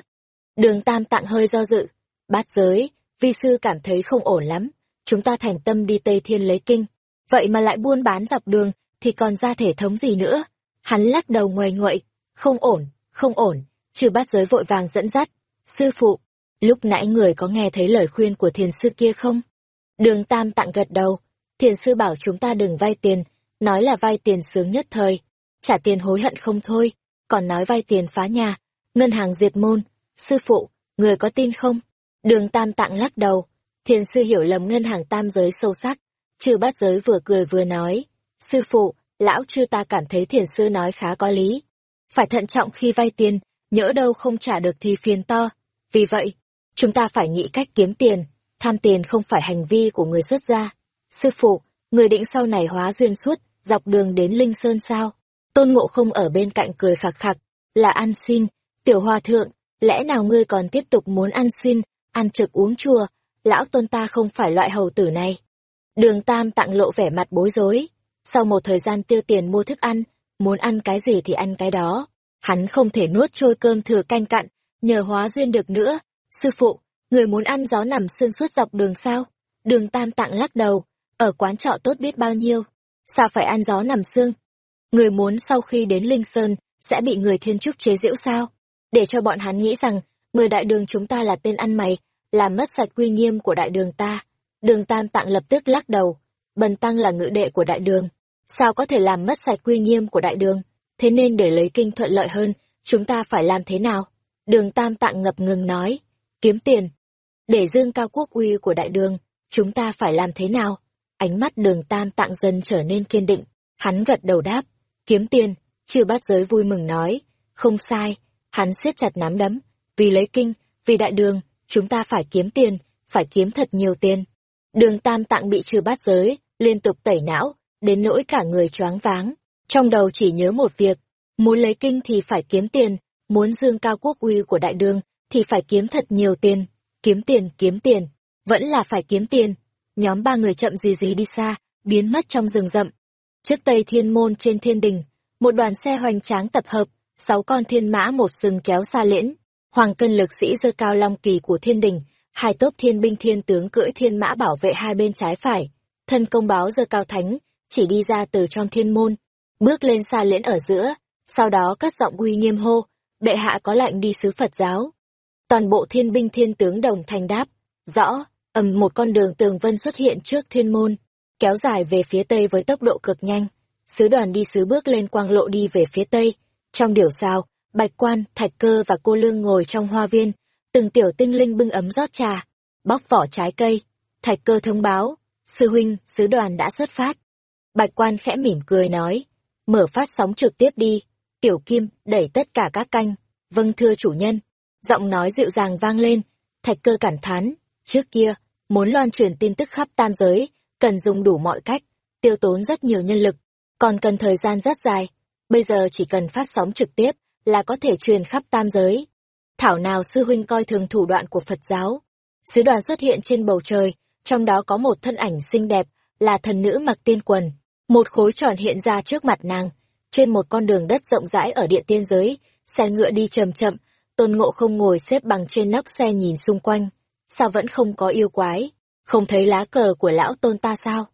Đường Tam Tạng hơi do dự, bát giới, vi sư cảm thấy không ổn lắm, chúng ta thành tâm đi Tây Thiên lấy kinh, vậy mà lại buôn bán dọc đường, thì còn ra thể thống gì nữa? Hắn lắc đầu ngoài nguậy, không ổn, không ổn, chư bát giới vội vàng dẫn dắt. Sư phụ, lúc nãy người có nghe thấy lời khuyên của thiền sư kia không? Đường Tam Tạng gật đầu, thiền sư bảo chúng ta đừng vay tiền, nói là vay tiền sướng nhất thời, trả tiền hối hận không thôi, còn nói vay tiền phá nhà, ngân hàng diệt môn, sư phụ, người có tin không? Đường Tam Tạng lắc đầu, thiền sư hiểu lầm ngân hàng tam giới sâu sắc, chư bát giới vừa cười vừa nói, sư phụ, lão chư ta cảm thấy thiền sư nói khá có lý, phải thận trọng khi vay tiền, nhỡ đâu không trả được thì phiền to, vì vậy, chúng ta phải nghĩ cách kiếm tiền, tham tiền không phải hành vi của người xuất gia. Sư phụ, người định sau này hóa duyên suốt, dọc đường đến Linh Sơn sao? Tôn Ngộ không ở bên cạnh cười khạc khạc, là ăn xin, tiểu hòa thượng, lẽ nào ngươi còn tiếp tục muốn ăn xin, ăn trực uống chua, lão tôn ta không phải loại hầu tử này. Đường Tam tặng lộ vẻ mặt bối rối, sau một thời gian tiêu tiền mua thức ăn, muốn ăn cái gì thì ăn cái đó, hắn không thể nuốt trôi cơm thừa canh cặn, nhờ hóa duyên được nữa. Sư phụ, người muốn ăn gió nằm xương suốt dọc đường sao? Đường Tam tặng lắc đầu, ở quán trọ tốt biết bao nhiêu, sao phải ăn gió nằm xương? Người muốn sau khi đến Linh Sơn, sẽ bị người thiên trúc chế giễu sao? Để cho bọn hắn nghĩ rằng, người đại đường chúng ta là tên ăn mày, làm mất sạch quy nghiêm của đại đường ta. Đường Tam Tạng lập tức lắc đầu, Bần Tăng là ngự đệ của đại đường, sao có thể làm mất sạch quy nghiêm của đại đường? Thế nên để lấy kinh thuận lợi hơn, chúng ta phải làm thế nào? Đường Tam Tạng ngập ngừng nói, kiếm tiền. Để dương cao quốc uy của đại đường, chúng ta phải làm thế nào? ánh mắt đường tam tạng dần trở nên kiên định, hắn gật đầu đáp, kiếm tiền, chư bát giới vui mừng nói, không sai, hắn siết chặt nắm đấm, vì lấy kinh, vì đại đường, chúng ta phải kiếm tiền, phải kiếm thật nhiều tiền. Đường tam tạng bị trừ bát giới, liên tục tẩy não, đến nỗi cả người choáng váng. Trong đầu chỉ nhớ một việc, muốn lấy kinh thì phải kiếm tiền, muốn dương cao quốc uy của đại đường thì phải kiếm thật nhiều tiền. Kiếm tiền, kiếm tiền, vẫn là phải kiếm tiền. Nhóm ba người chậm gì gì đi xa, biến mất trong rừng rậm. Trước tây thiên môn trên thiên đình, một đoàn xe hoành tráng tập hợp, sáu con thiên mã một sừng kéo xa liễn. Hoàng cân lực sĩ dơ cao long kỳ của thiên đình, hai tốp thiên binh thiên tướng cưỡi thiên mã bảo vệ hai bên trái phải. Thân công báo dơ cao thánh, chỉ đi ra từ trong thiên môn, bước lên xa liễn ở giữa, sau đó cất giọng uy nghiêm hô, bệ hạ có lệnh đi sứ Phật giáo. Toàn bộ thiên binh thiên tướng đồng thành đáp, rõ, ầm một con đường tường vân xuất hiện trước thiên môn, kéo dài về phía tây với tốc độ cực nhanh. Sứ đoàn đi sứ bước lên quang lộ đi về phía tây. Trong điểu sao, bạch quan, thạch cơ và cô lương ngồi trong hoa viên, từng tiểu tinh linh bưng ấm rót trà, bóc vỏ trái cây. Thạch cơ thông báo, sư huynh, sứ đoàn đã xuất phát. Bạch quan khẽ mỉm cười nói, mở phát sóng trực tiếp đi. Tiểu Kim đẩy tất cả các canh. Vâng thưa chủ nhân. Giọng nói dịu dàng vang lên. Thạch cơ cản thán. Trước kia, muốn loan truyền tin tức khắp tam giới, cần dùng đủ mọi cách, tiêu tốn rất nhiều nhân lực, còn cần thời gian rất dài. Bây giờ chỉ cần phát sóng trực tiếp là có thể truyền khắp tam giới. Thảo nào sư huynh coi thường thủ đoạn của Phật giáo. Sứ đoàn xuất hiện trên bầu trời, trong đó có một thân ảnh xinh đẹp, là thần nữ mặc tiên quần. Một khối tròn hiện ra trước mặt nàng, trên một con đường đất rộng rãi ở địa tiên giới, xe ngựa đi chậm chậm, tôn ngộ không ngồi xếp bằng trên nóc xe nhìn xung quanh. Sao vẫn không có yêu quái? Không thấy lá cờ của lão tôn ta sao?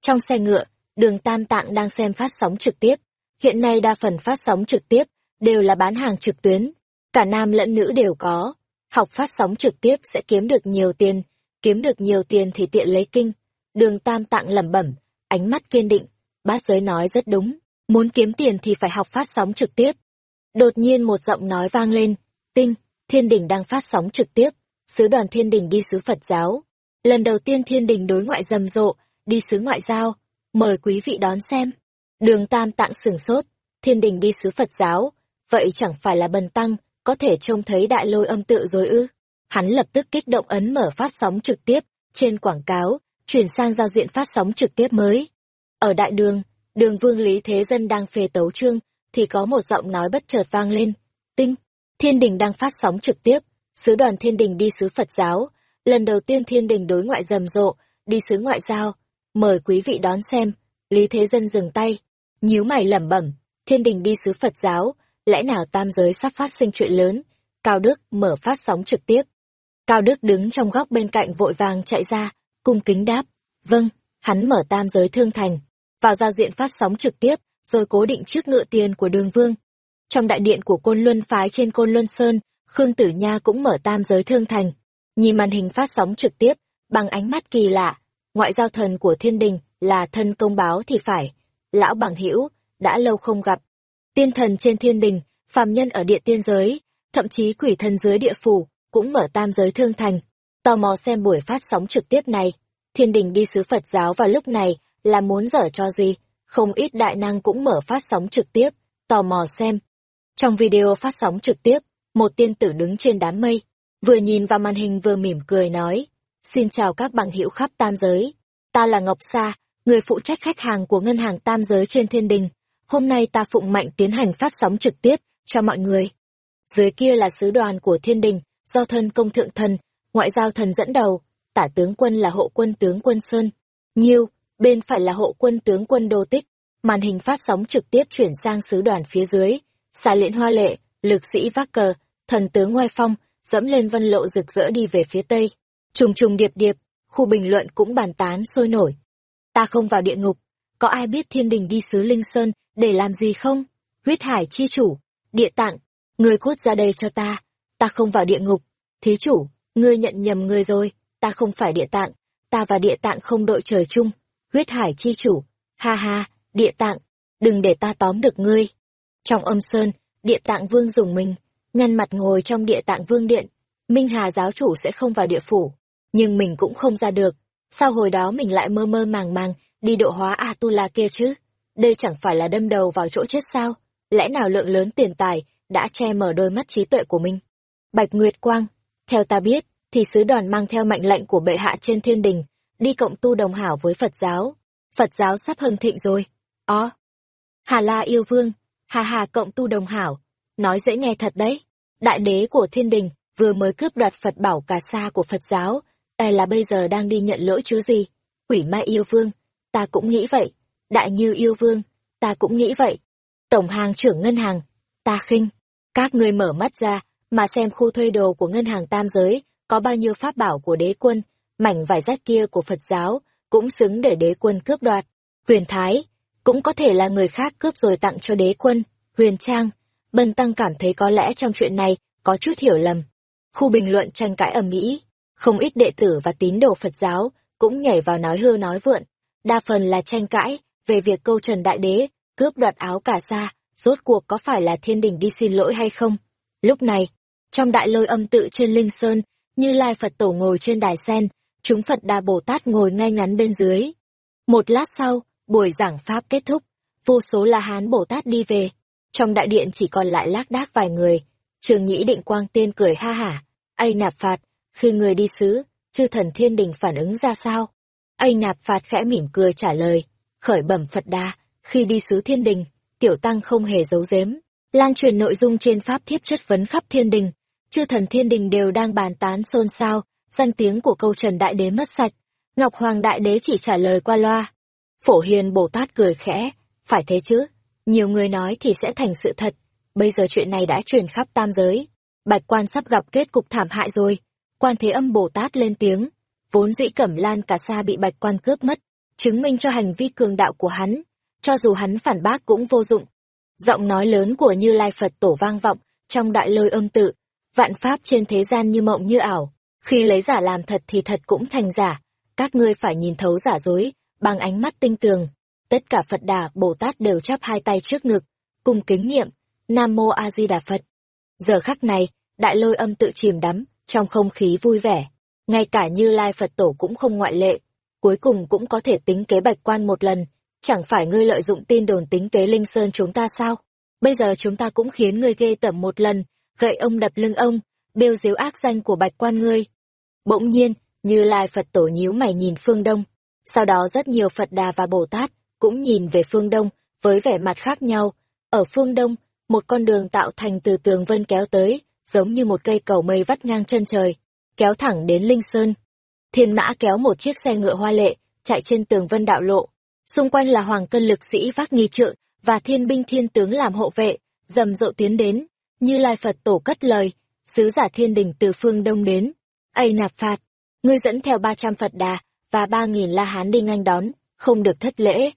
Trong xe ngựa, đường Tam Tạng đang xem phát sóng trực tiếp. Hiện nay đa phần phát sóng trực tiếp đều là bán hàng trực tuyến. Cả nam lẫn nữ đều có. Học phát sóng trực tiếp sẽ kiếm được nhiều tiền, kiếm được nhiều tiền thì tiện lấy kinh. Đường Tam Tạng lẩm bẩm, ánh mắt kiên định. Bát giới nói rất đúng, muốn kiếm tiền thì phải học phát sóng trực tiếp. Đột nhiên một giọng nói vang lên, tinh, thiên đình đang phát sóng trực tiếp, sứ đoàn thiên đình đi sứ Phật giáo. Lần đầu tiên thiên đình đối ngoại rầm rộ, đi sứ ngoại giao, mời quý vị đón xem. Đường Tam Tạng sửng sốt, thiên đình đi sứ Phật giáo, vậy chẳng phải là bần tăng, có thể trông thấy đại lôi âm tự rồi ư. Hắn lập tức kích động ấn mở phát sóng trực tiếp, trên quảng cáo, chuyển sang giao diện phát sóng trực tiếp mới. Ở đại đường, đường vương Lý Thế Dân đang phê tấu trương, thì có một giọng nói bất chợt vang lên. Tinh, thiên đình đang phát sóng trực tiếp, sứ đoàn thiên đình đi sứ Phật giáo, lần đầu tiên thiên đình đối ngoại rầm rộ, đi sứ ngoại giao, mời quý vị đón xem. Lý Thế Dân dừng tay, nhíu mày lẩm bẩm, thiên đình đi sứ Phật giáo, lẽ nào tam giới sắp phát sinh chuyện lớn? Cao Đức mở phát sóng trực tiếp. Cao Đức đứng trong góc bên cạnh vội vàng chạy ra, cung kính đáp, vâng, hắn mở tam giới thương thành, vào giao diện phát sóng trực tiếp, rồi cố định trước ngựa tiền của đường vương. Trong đại điện của Côn Luân phái trên Côn Luân Sơn, Khương Tử Nha cũng mở tam giới thương thành, nhìn màn hình phát sóng trực tiếp, bằng ánh mắt kỳ lạ, ngoại giao thần của thiên đình là thân công báo thì phải, lão bằng hữu đã lâu không gặp. Tiên thần trên thiên đình, phàm nhân ở địa tiên giới, thậm chí quỷ thần dưới địa phủ, cũng mở tam giới thương thành, tò mò xem buổi phát sóng trực tiếp này. Thiên đình đi sứ Phật giáo vào lúc này là muốn dở cho gì, không ít đại năng cũng mở phát sóng trực tiếp, tò mò xem. Trong video phát sóng trực tiếp, một tiên tử đứng trên đám mây, vừa nhìn vào màn hình vừa mỉm cười nói, xin chào các bằng hữu khắp tam giới, ta là Ngọc Sa, người phụ trách khách hàng của ngân hàng tam giới trên thiên đình, hôm nay ta phụng mạnh tiến hành phát sóng trực tiếp cho mọi người. Dưới kia là sứ đoàn của thiên đình, do thân công thượng thần, ngoại giao thần dẫn đầu, tả tướng quân là hộ quân tướng quân Sơn. Nhiêu, bên phải là hộ quân tướng quân Đô Tích, màn hình phát sóng trực tiếp chuyển sang sứ đoàn phía dưới, xà liễn hoa lệ, lực sĩ vác cờ, thần tướng ngoài phong, dẫm lên vân lộ rực rỡ đi về phía tây. Trùng trùng điệp điệp, khu bình luận cũng bàn tán sôi nổi. Ta không vào địa ngục, có ai biết thiên đình đi sứ Linh Sơn để làm gì không? Huyết hải chi chủ, địa tạng, người cút ra đây cho ta, ta không vào địa ngục. Thí chủ, ngươi nhận nhầm ngươi rồi, ta không phải địa tạng, ta và địa tạng không đội trời chung. Huyết hải chi chủ, ha ha, địa tạng, đừng để ta tóm được ngươi. Trong âm sơn, địa tạng vương dùng mình, nhăn mặt ngồi trong địa tạng vương điện. Minh Hà giáo chủ sẽ không vào địa phủ, nhưng mình cũng không ra được. sao hồi đó mình lại mơ mơ màng màng đi độ hóa Atula kia chứ? Đây chẳng phải là đâm đầu vào chỗ chết sao? Lẽ nào lượng lớn tiền tài đã che mở đôi mắt trí tuệ của mình? Bạch Nguyệt Quang, theo ta biết, thì sứ đoàn mang theo mệnh lệnh của bệ hạ trên thiên đình, đi cộng tu đồng hảo với Phật giáo. Phật giáo sắp hưng thịnh rồi. Ó. Hà La yêu vương, hà hà cộng tu đồng hảo. Nói dễ nghe thật đấy. Đại đế của thiên đình vừa mới cướp đoạt Phật bảo cà sa của Phật giáo, e là bây giờ đang đi nhận lỗi chứ gì. Quỷ ma yêu vương, ta cũng nghĩ vậy. Đại như yêu vương, ta cũng nghĩ vậy. Tổng hàng trưởng ngân hàng, ta khinh. Các ngươi mở mắt ra, mà xem khu thuê đồ của ngân hàng tam giới, có bao nhiêu pháp bảo của đế quân, mảnh vải rách kia của Phật giáo, cũng xứng để đế quân cướp đoạt. Huyền Thái, cũng có thể là người khác cướp rồi tặng cho đế quân. Huyền Trang, Bần Tăng cảm thấy có lẽ trong chuyện này có chút hiểu lầm. Khu bình luận tranh cãi ầm ĩ, không ít đệ tử và tín đồ Phật giáo cũng nhảy vào nói hư nói vượn. Đa phần là tranh cãi về việc câu Trần Đại Đế cướp đoạt áo cả sa, rốt cuộc có phải là thiên đình đi xin lỗi hay không. Lúc này, trong đại lôi âm tự trên Linh Sơn, như Lai Phật Tổ ngồi trên đài sen, chúng Phật Đà Bồ Tát ngồi ngay ngắn bên dưới. Một lát sau, buổi giảng Pháp kết thúc, vô số La Hán Bồ Tát đi về. Trong đại điện chỉ còn lại lác đác vài người. Trường Nhĩ Định Quang Tiên cười ha hả. Ây nạp phạt, khi người đi xứ, chư thần thiên đình phản ứng ra sao? Ây nạp phạt khẽ mỉm cười trả lời. Khởi bẩm Phật Đà, khi đi xứ thiên đình, tiểu tăng không hề giấu giếm. Lan truyền nội dung trên Pháp thiếp chất vấn khắp thiên đình. Chư thần thiên đình đều đang bàn tán xôn xao, danh tiếng của câu Trần Đại Đế mất sạch. Ngọc Hoàng Đại Đế chỉ trả lời qua loa. Phổ Hiền Bồ Tát cười khẽ, phải thế chứ, nhiều người nói thì sẽ thành sự thật. Bây giờ chuyện này đã truyền khắp tam giới. Bạch quan sắp gặp kết cục thảm hại rồi. Quan Thế Âm Bồ Tát lên tiếng. Vốn dĩ Cẩm Lan cả xa bị bạch quan cướp mất, chứng minh cho hành vi cường đạo của hắn. Cho dù hắn phản bác cũng vô dụng. Giọng nói lớn của Như Lai Phật Tổ vang vọng trong đại lôi âm tự. Vạn pháp trên thế gian như mộng như ảo. Khi lấy giả làm thật thì thật cũng thành giả. Các ngươi phải nhìn thấu giả dối, bằng ánh mắt tinh tường. Tất cả Phật Đà, Bồ Tát đều chắp hai tay trước ngực, cùng kính niệm, Nam Mô A Di Đà Phật. Giờ khắc này, đại lôi âm tự chìm đắm, trong không khí vui vẻ. Ngay cả Như Lai Phật Tổ cũng không ngoại lệ, cuối cùng cũng có thể tính kế bạch quan một lần. Chẳng phải ngươi lợi dụng tin đồn tính kế Linh Sơn chúng ta sao? Bây giờ chúng ta cũng khiến ngươi ghê tởm một lần, gậy ông đập lưng ông, bêu diếu ác danh của bạch quan ngươi. Bỗng nhiên, Như Lai Phật Tổ nhíu mày nhìn phương Đông. Sau đó rất nhiều Phật Đà và Bồ Tát cũng nhìn về phương Đông với vẻ mặt khác nhau. Ở phương Đông, một con đường tạo thành từ tường vân kéo tới, giống như một cây cầu mây vắt ngang chân trời, kéo thẳng đến Linh Sơn. Thiên mã kéo một chiếc xe ngựa hoa lệ, chạy trên tường vân đạo lộ. Xung quanh là hoàng cân lực sĩ vác nghi trượng và thiên binh thiên tướng làm hộ vệ, rầm rộ tiến đến, như lai Phật tổ cất lời, sứ giả thiên đình từ phương đông đến. Ây nạp phạt, ngươi dẫn theo ba trăm Phật đà và ba nghìn la hán đi nganh đón, không được thất lễ.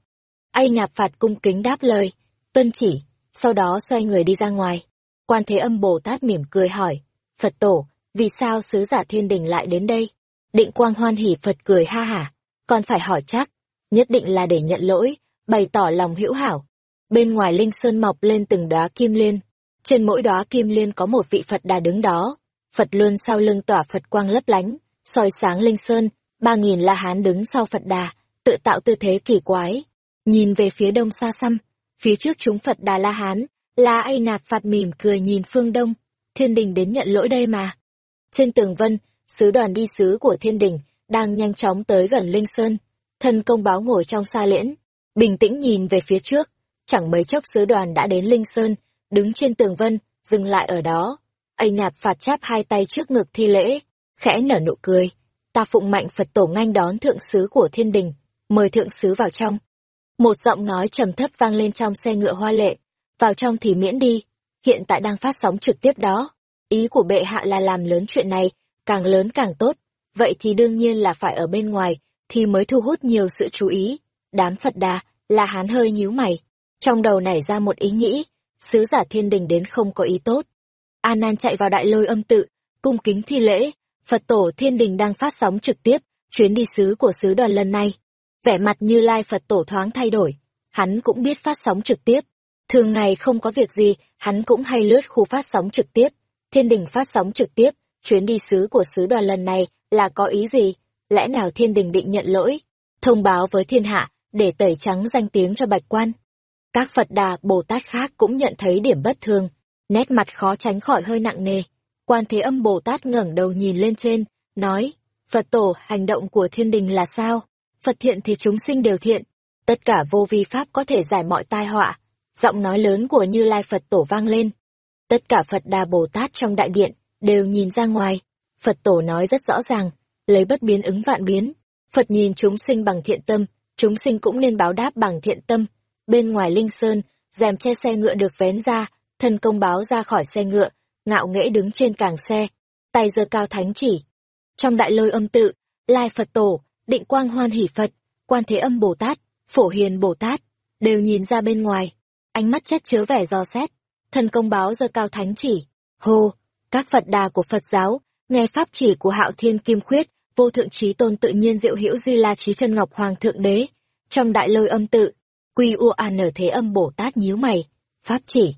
Ây nạp phạt cung kính đáp lời, tuân chỉ, sau đó xoay người đi ra ngoài. Quan Thế Âm Bồ Tát mỉm cười hỏi, Phật tổ, vì sao sứ giả thiên đình lại đến đây? Định Quang hoan hỉ Phật cười ha hả, còn phải hỏi chắc, nhất định là để nhận lỗi, bày tỏ lòng hữu hảo. Bên ngoài linh sơn mọc lên từng đóa kim liên, trên mỗi đóa kim liên có một vị Phật đà đứng đó. Phật luôn sau lưng tỏa Phật quang lấp lánh, soi sáng linh sơn, ba nghìn la hán đứng sau Phật đà, tự tạo tư thế kỳ quái. Nhìn về phía đông xa xăm, phía trước chúng Phật đà la hán, La ai nạp phạt mỉm cười nhìn phương đông, thiên đình đến nhận lỗi đây mà. Trên tường vân, sứ đoàn đi sứ của thiên đình, đang nhanh chóng tới gần Linh Sơn. Thân công báo ngồi trong xa liễn, bình tĩnh nhìn về phía trước, chẳng mấy chốc sứ đoàn đã đến Linh Sơn, đứng trên tường vân, dừng lại ở đó. Ây nạp phạt cháp hai tay trước ngực thi lễ, khẽ nở nụ cười. Ta phụng mạnh Phật tổ nganh đón thượng sứ của thiên đình, mời thượng sứ vào trong. Một giọng nói trầm thấp vang lên trong xe ngựa hoa lệ, vào trong thì miễn đi, hiện tại đang phát sóng trực tiếp đó. Ý của bệ hạ là làm lớn chuyện này, càng lớn càng tốt, vậy thì đương nhiên là phải ở bên ngoài, thì mới thu hút nhiều sự chú ý. Đám Phật đà, là hán hơi nhíu mày, trong đầu nảy ra một ý nghĩ, sứ giả thiên đình đến không có ý tốt. A Nan chạy vào đại lôi âm tự, cung kính thi lễ, Phật tổ thiên đình đang phát sóng trực tiếp, chuyến đi sứ của sứ đoàn lần này. Vẻ mặt như lai Phật tổ thoáng thay đổi, hắn cũng biết phát sóng trực tiếp, Thường ngày không có việc gì, hắn cũng hay lướt khu phát sóng trực tiếp. Thiên đình phát sóng trực tiếp, chuyến đi sứ của sứ đoàn lần này là có ý gì? lẽ nào thiên đình định nhận lỗi, thông báo với thiên hạ, để tẩy trắng danh tiếng cho bạch quan. Các Phật Đà, Bồ Tát khác cũng nhận thấy điểm bất thường, nét mặt khó tránh khỏi hơi nặng nề. Quan Thế Âm Bồ Tát ngẩng đầu nhìn lên trên, nói, Phật tổ, hành động của thiên đình là sao? Phật thiện thì chúng sinh đều thiện, tất cả vô vi pháp có thể giải mọi tai họa. Giọng nói lớn của Như Lai Phật tổ vang lên. Tất cả Phật Đà Bồ Tát trong đại điện đều nhìn ra ngoài. Phật tổ nói rất rõ ràng, lấy bất biến ứng vạn biến. Phật nhìn chúng sinh bằng thiện tâm, chúng sinh cũng nên báo đáp bằng thiện tâm. Bên ngoài Linh Sơn, rèm che xe ngựa được vén ra, thân công báo ra khỏi xe ngựa, ngạo nghễ đứng trên càng xe, tay giơ cao thánh chỉ. Trong đại lôi âm tự, Lai Phật Tổ, Định Quang Hoan Hỷ Phật, Quan Thế Âm Bồ Tát, Phổ Hiền Bồ Tát, đều nhìn ra bên ngoài, ánh mắt chất chứa vẻ do xét. Thân công báo giơ cao thánh chỉ, hô, các Phật đà của Phật giáo, nghe pháp chỉ của Hạo Thiên Kim Khuyết, vô thượng trí tôn tự nhiên diệu hữu di la trí chân ngọc hoàng thượng đế, trong đại lôi âm tự, quy u an nở thế âm Bồ Tát nhíu mày, pháp chỉ.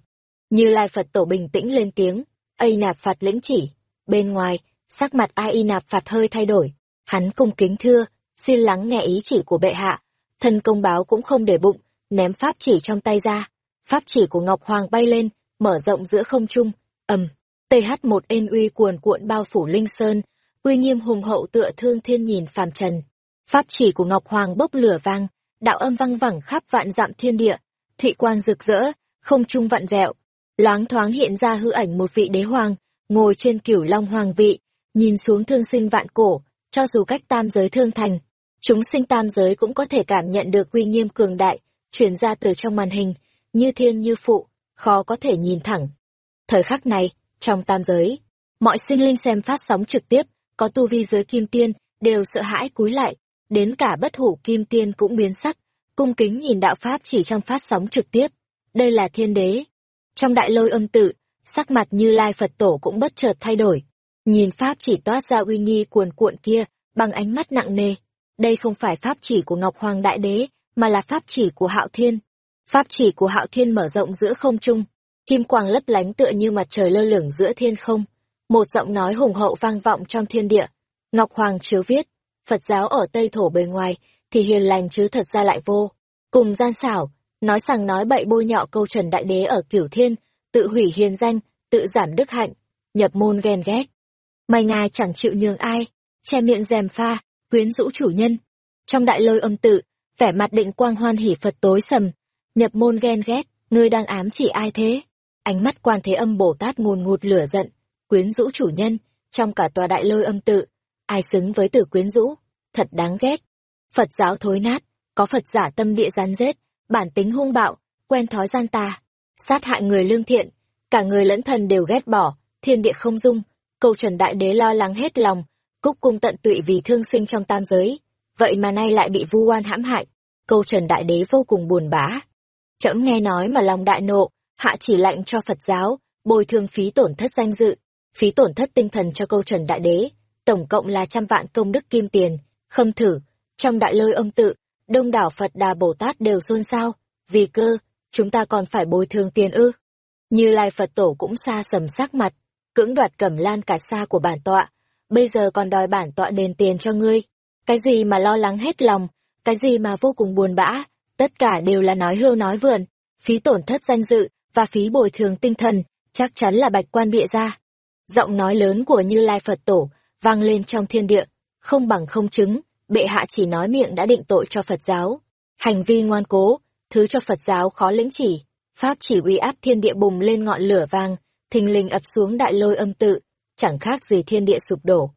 Như Lai Phật Tổ bình tĩnh lên tiếng, Ây nạp phạt lĩnh chỉ. Bên ngoài, sắc mặt A y nạp phạt hơi thay đổi. Hắn cung kính thưa, xin lắng nghe ý chỉ của bệ hạ. Thân công báo cũng không để bụng, ném pháp chỉ trong tay ra. Pháp chỉ của Ngọc Hoàng bay lên, mở rộng giữa không trung, ầm. th một ên uy cuồn cuộn bao phủ linh sơn, uy nghiêm hùng hậu tựa thương thiên nhìn phàm trần. Pháp chỉ của Ngọc Hoàng bốc lửa vang, đạo âm vang vẳng khắp vạn dặm thiên địa, thị quan rực rỡ, không trung vạn vẹo, loáng thoáng hiện ra hư ảnh một vị đế hoàng, ngồi trên cửu long hoàng vị, nhìn xuống thương sinh vạn cổ, cho dù cách tam giới thương thành, chúng sinh tam giới cũng có thể cảm nhận được uy nghiêm cường đại, truyền ra từ trong màn hình, như thiên như phụ, khó có thể nhìn thẳng. Thời khắc này, trong tam giới, mọi sinh linh xem phát sóng trực tiếp, có tu vi giới kim tiên, đều sợ hãi cúi lại, đến cả bất hủ kim tiên cũng biến sắc, cung kính nhìn đạo pháp chỉ trong phát sóng trực tiếp. Đây là thiên đế, trong đại lôi âm tự, sắc mặt như lai Phật tổ cũng bất chợt thay đổi. Nhìn pháp chỉ toát ra uy nghi cuồn cuộn kia, bằng ánh mắt nặng nề. Đây không phải pháp chỉ của Ngọc Hoàng Đại Đế, mà là pháp chỉ của Hạo Thiên. Pháp chỉ của Hạo Thiên mở rộng giữa không trung, kim quang lấp lánh tựa như mặt trời lơ lửng giữa thiên không. Một giọng nói hùng hậu vang vọng trong thiên địa. Ngọc Hoàng chiếu viết, Phật giáo ở Tây Thổ bề ngoài, thì hiền lành chứ thật ra lại vô. Cùng gian xảo, nói rằng nói bậy bôi nhọ câu trần đại đế ở cửu thiên, tự hủy hiền danh, tự giảm đức hạnh, nhập môn ghen ghét. May ngài chẳng chịu nhường ai, che miệng dèm pha, quyến rũ chủ nhân. Trong đại lôi âm tự, vẻ mặt định quang hoan hỉ Phật tối sầm, nhập môn ghen ghét, ngươi đang ám chỉ ai thế? Ánh mắt quan thế âm Bồ Tát ngùn ngụt lửa giận, quyến rũ chủ nhân, trong cả tòa đại lôi âm tự, ai xứng với từ quyến rũ, thật đáng ghét. Phật giáo thối nát, có Phật giả tâm địa rán rết, bản tính hung bạo, quen thói gian tà, sát hại người lương thiện, cả người lẫn thần đều ghét bỏ, thiên địa không dung, câu trần đại đế lo lắng hết lòng, cúc cung tận tụy vì thương sinh trong tam giới, vậy mà nay lại bị vu oan hãm hại, câu trần đại đế vô cùng buồn bã. Chậm nghe nói mà lòng đại nộ, hạ chỉ lệnh cho Phật giáo, bồi thường phí tổn thất danh dự, phí tổn thất tinh thần cho câu trần đại đế, tổng cộng là trăm vạn công đức kim tiền, khâm thử, trong đại lôi âm tự, đông đảo Phật Đà Bồ Tát đều xôn xao, gì cơ, chúng ta còn phải bồi thường tiền ư. Như Lai Phật Tổ cũng xa sầm sắc mặt, cưỡng đoạt cẩm lan cả xa của bản tọa, bây giờ còn đòi bản tọa đền tiền cho ngươi. Cái gì mà lo lắng hết lòng, cái gì mà vô cùng buồn bã, tất cả đều là nói hưu nói vườn, phí tổn thất danh dự và phí bồi thường tinh thần, chắc chắn là bạch quan bịa ra. Giọng nói lớn của Như Lai Phật Tổ vang lên trong thiên địa, không bằng không chứng, bệ hạ chỉ nói miệng đã định tội cho Phật giáo. Hành vi ngoan cố, thứ cho Phật giáo khó lĩnh chỉ, Pháp chỉ uy áp thiên địa bùng lên ngọn lửa vàng, thình lình ập xuống đại lôi âm tự, chẳng khác gì thiên địa sụp đổ.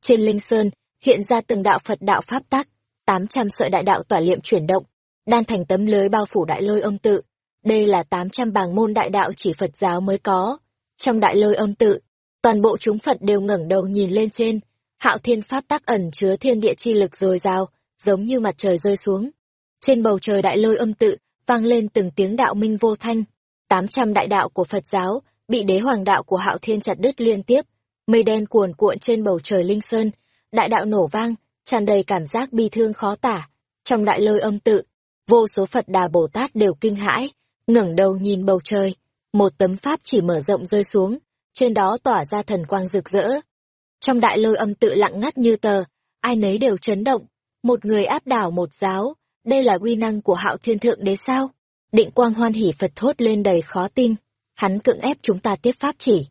Trên Linh Sơn, hiện ra từng đạo Phật đạo Pháp tắc, 800 sợi đại đạo tỏa liệm chuyển động, đan thành tấm lưới bao phủ đại lôi âm tự. Đây là 800 bảng môn đại đạo chỉ Phật giáo mới có. Trong đại lôi âm tự, toàn bộ chúng Phật đều ngẩng đầu nhìn lên trên, hạo thiên pháp Tác ẩn chứa thiên địa chi lực dồi dào, giống như mặt trời rơi xuống. Trên bầu trời đại lôi âm tự, vang lên từng tiếng đạo minh vô thanh. Tám trăm đại đạo của Phật giáo, bị đế hoàng đạo của hạo thiên chặt đứt liên tiếp. Mây đen cuồn cuộn trên bầu trời linh sơn, đại đạo nổ vang, tràn đầy cảm giác bi thương khó tả. Trong đại lôi âm tự, vô số Phật đà Bồ Tát đều kinh hãi, ngẩng đầu nhìn bầu trời. Một tấm pháp chỉ mở rộng rơi xuống, trên đó tỏa ra thần quang rực rỡ, trong đại lôi âm tự lặng ngắt như tờ, ai nấy đều chấn động. Một người áp đảo một giáo, đây là uy năng của hạo thiên thượng đế sao? Định quang hoan hỉ Phật thốt lên đầy khó tin. Hắn cưỡng ép chúng ta tiếp pháp chỉ.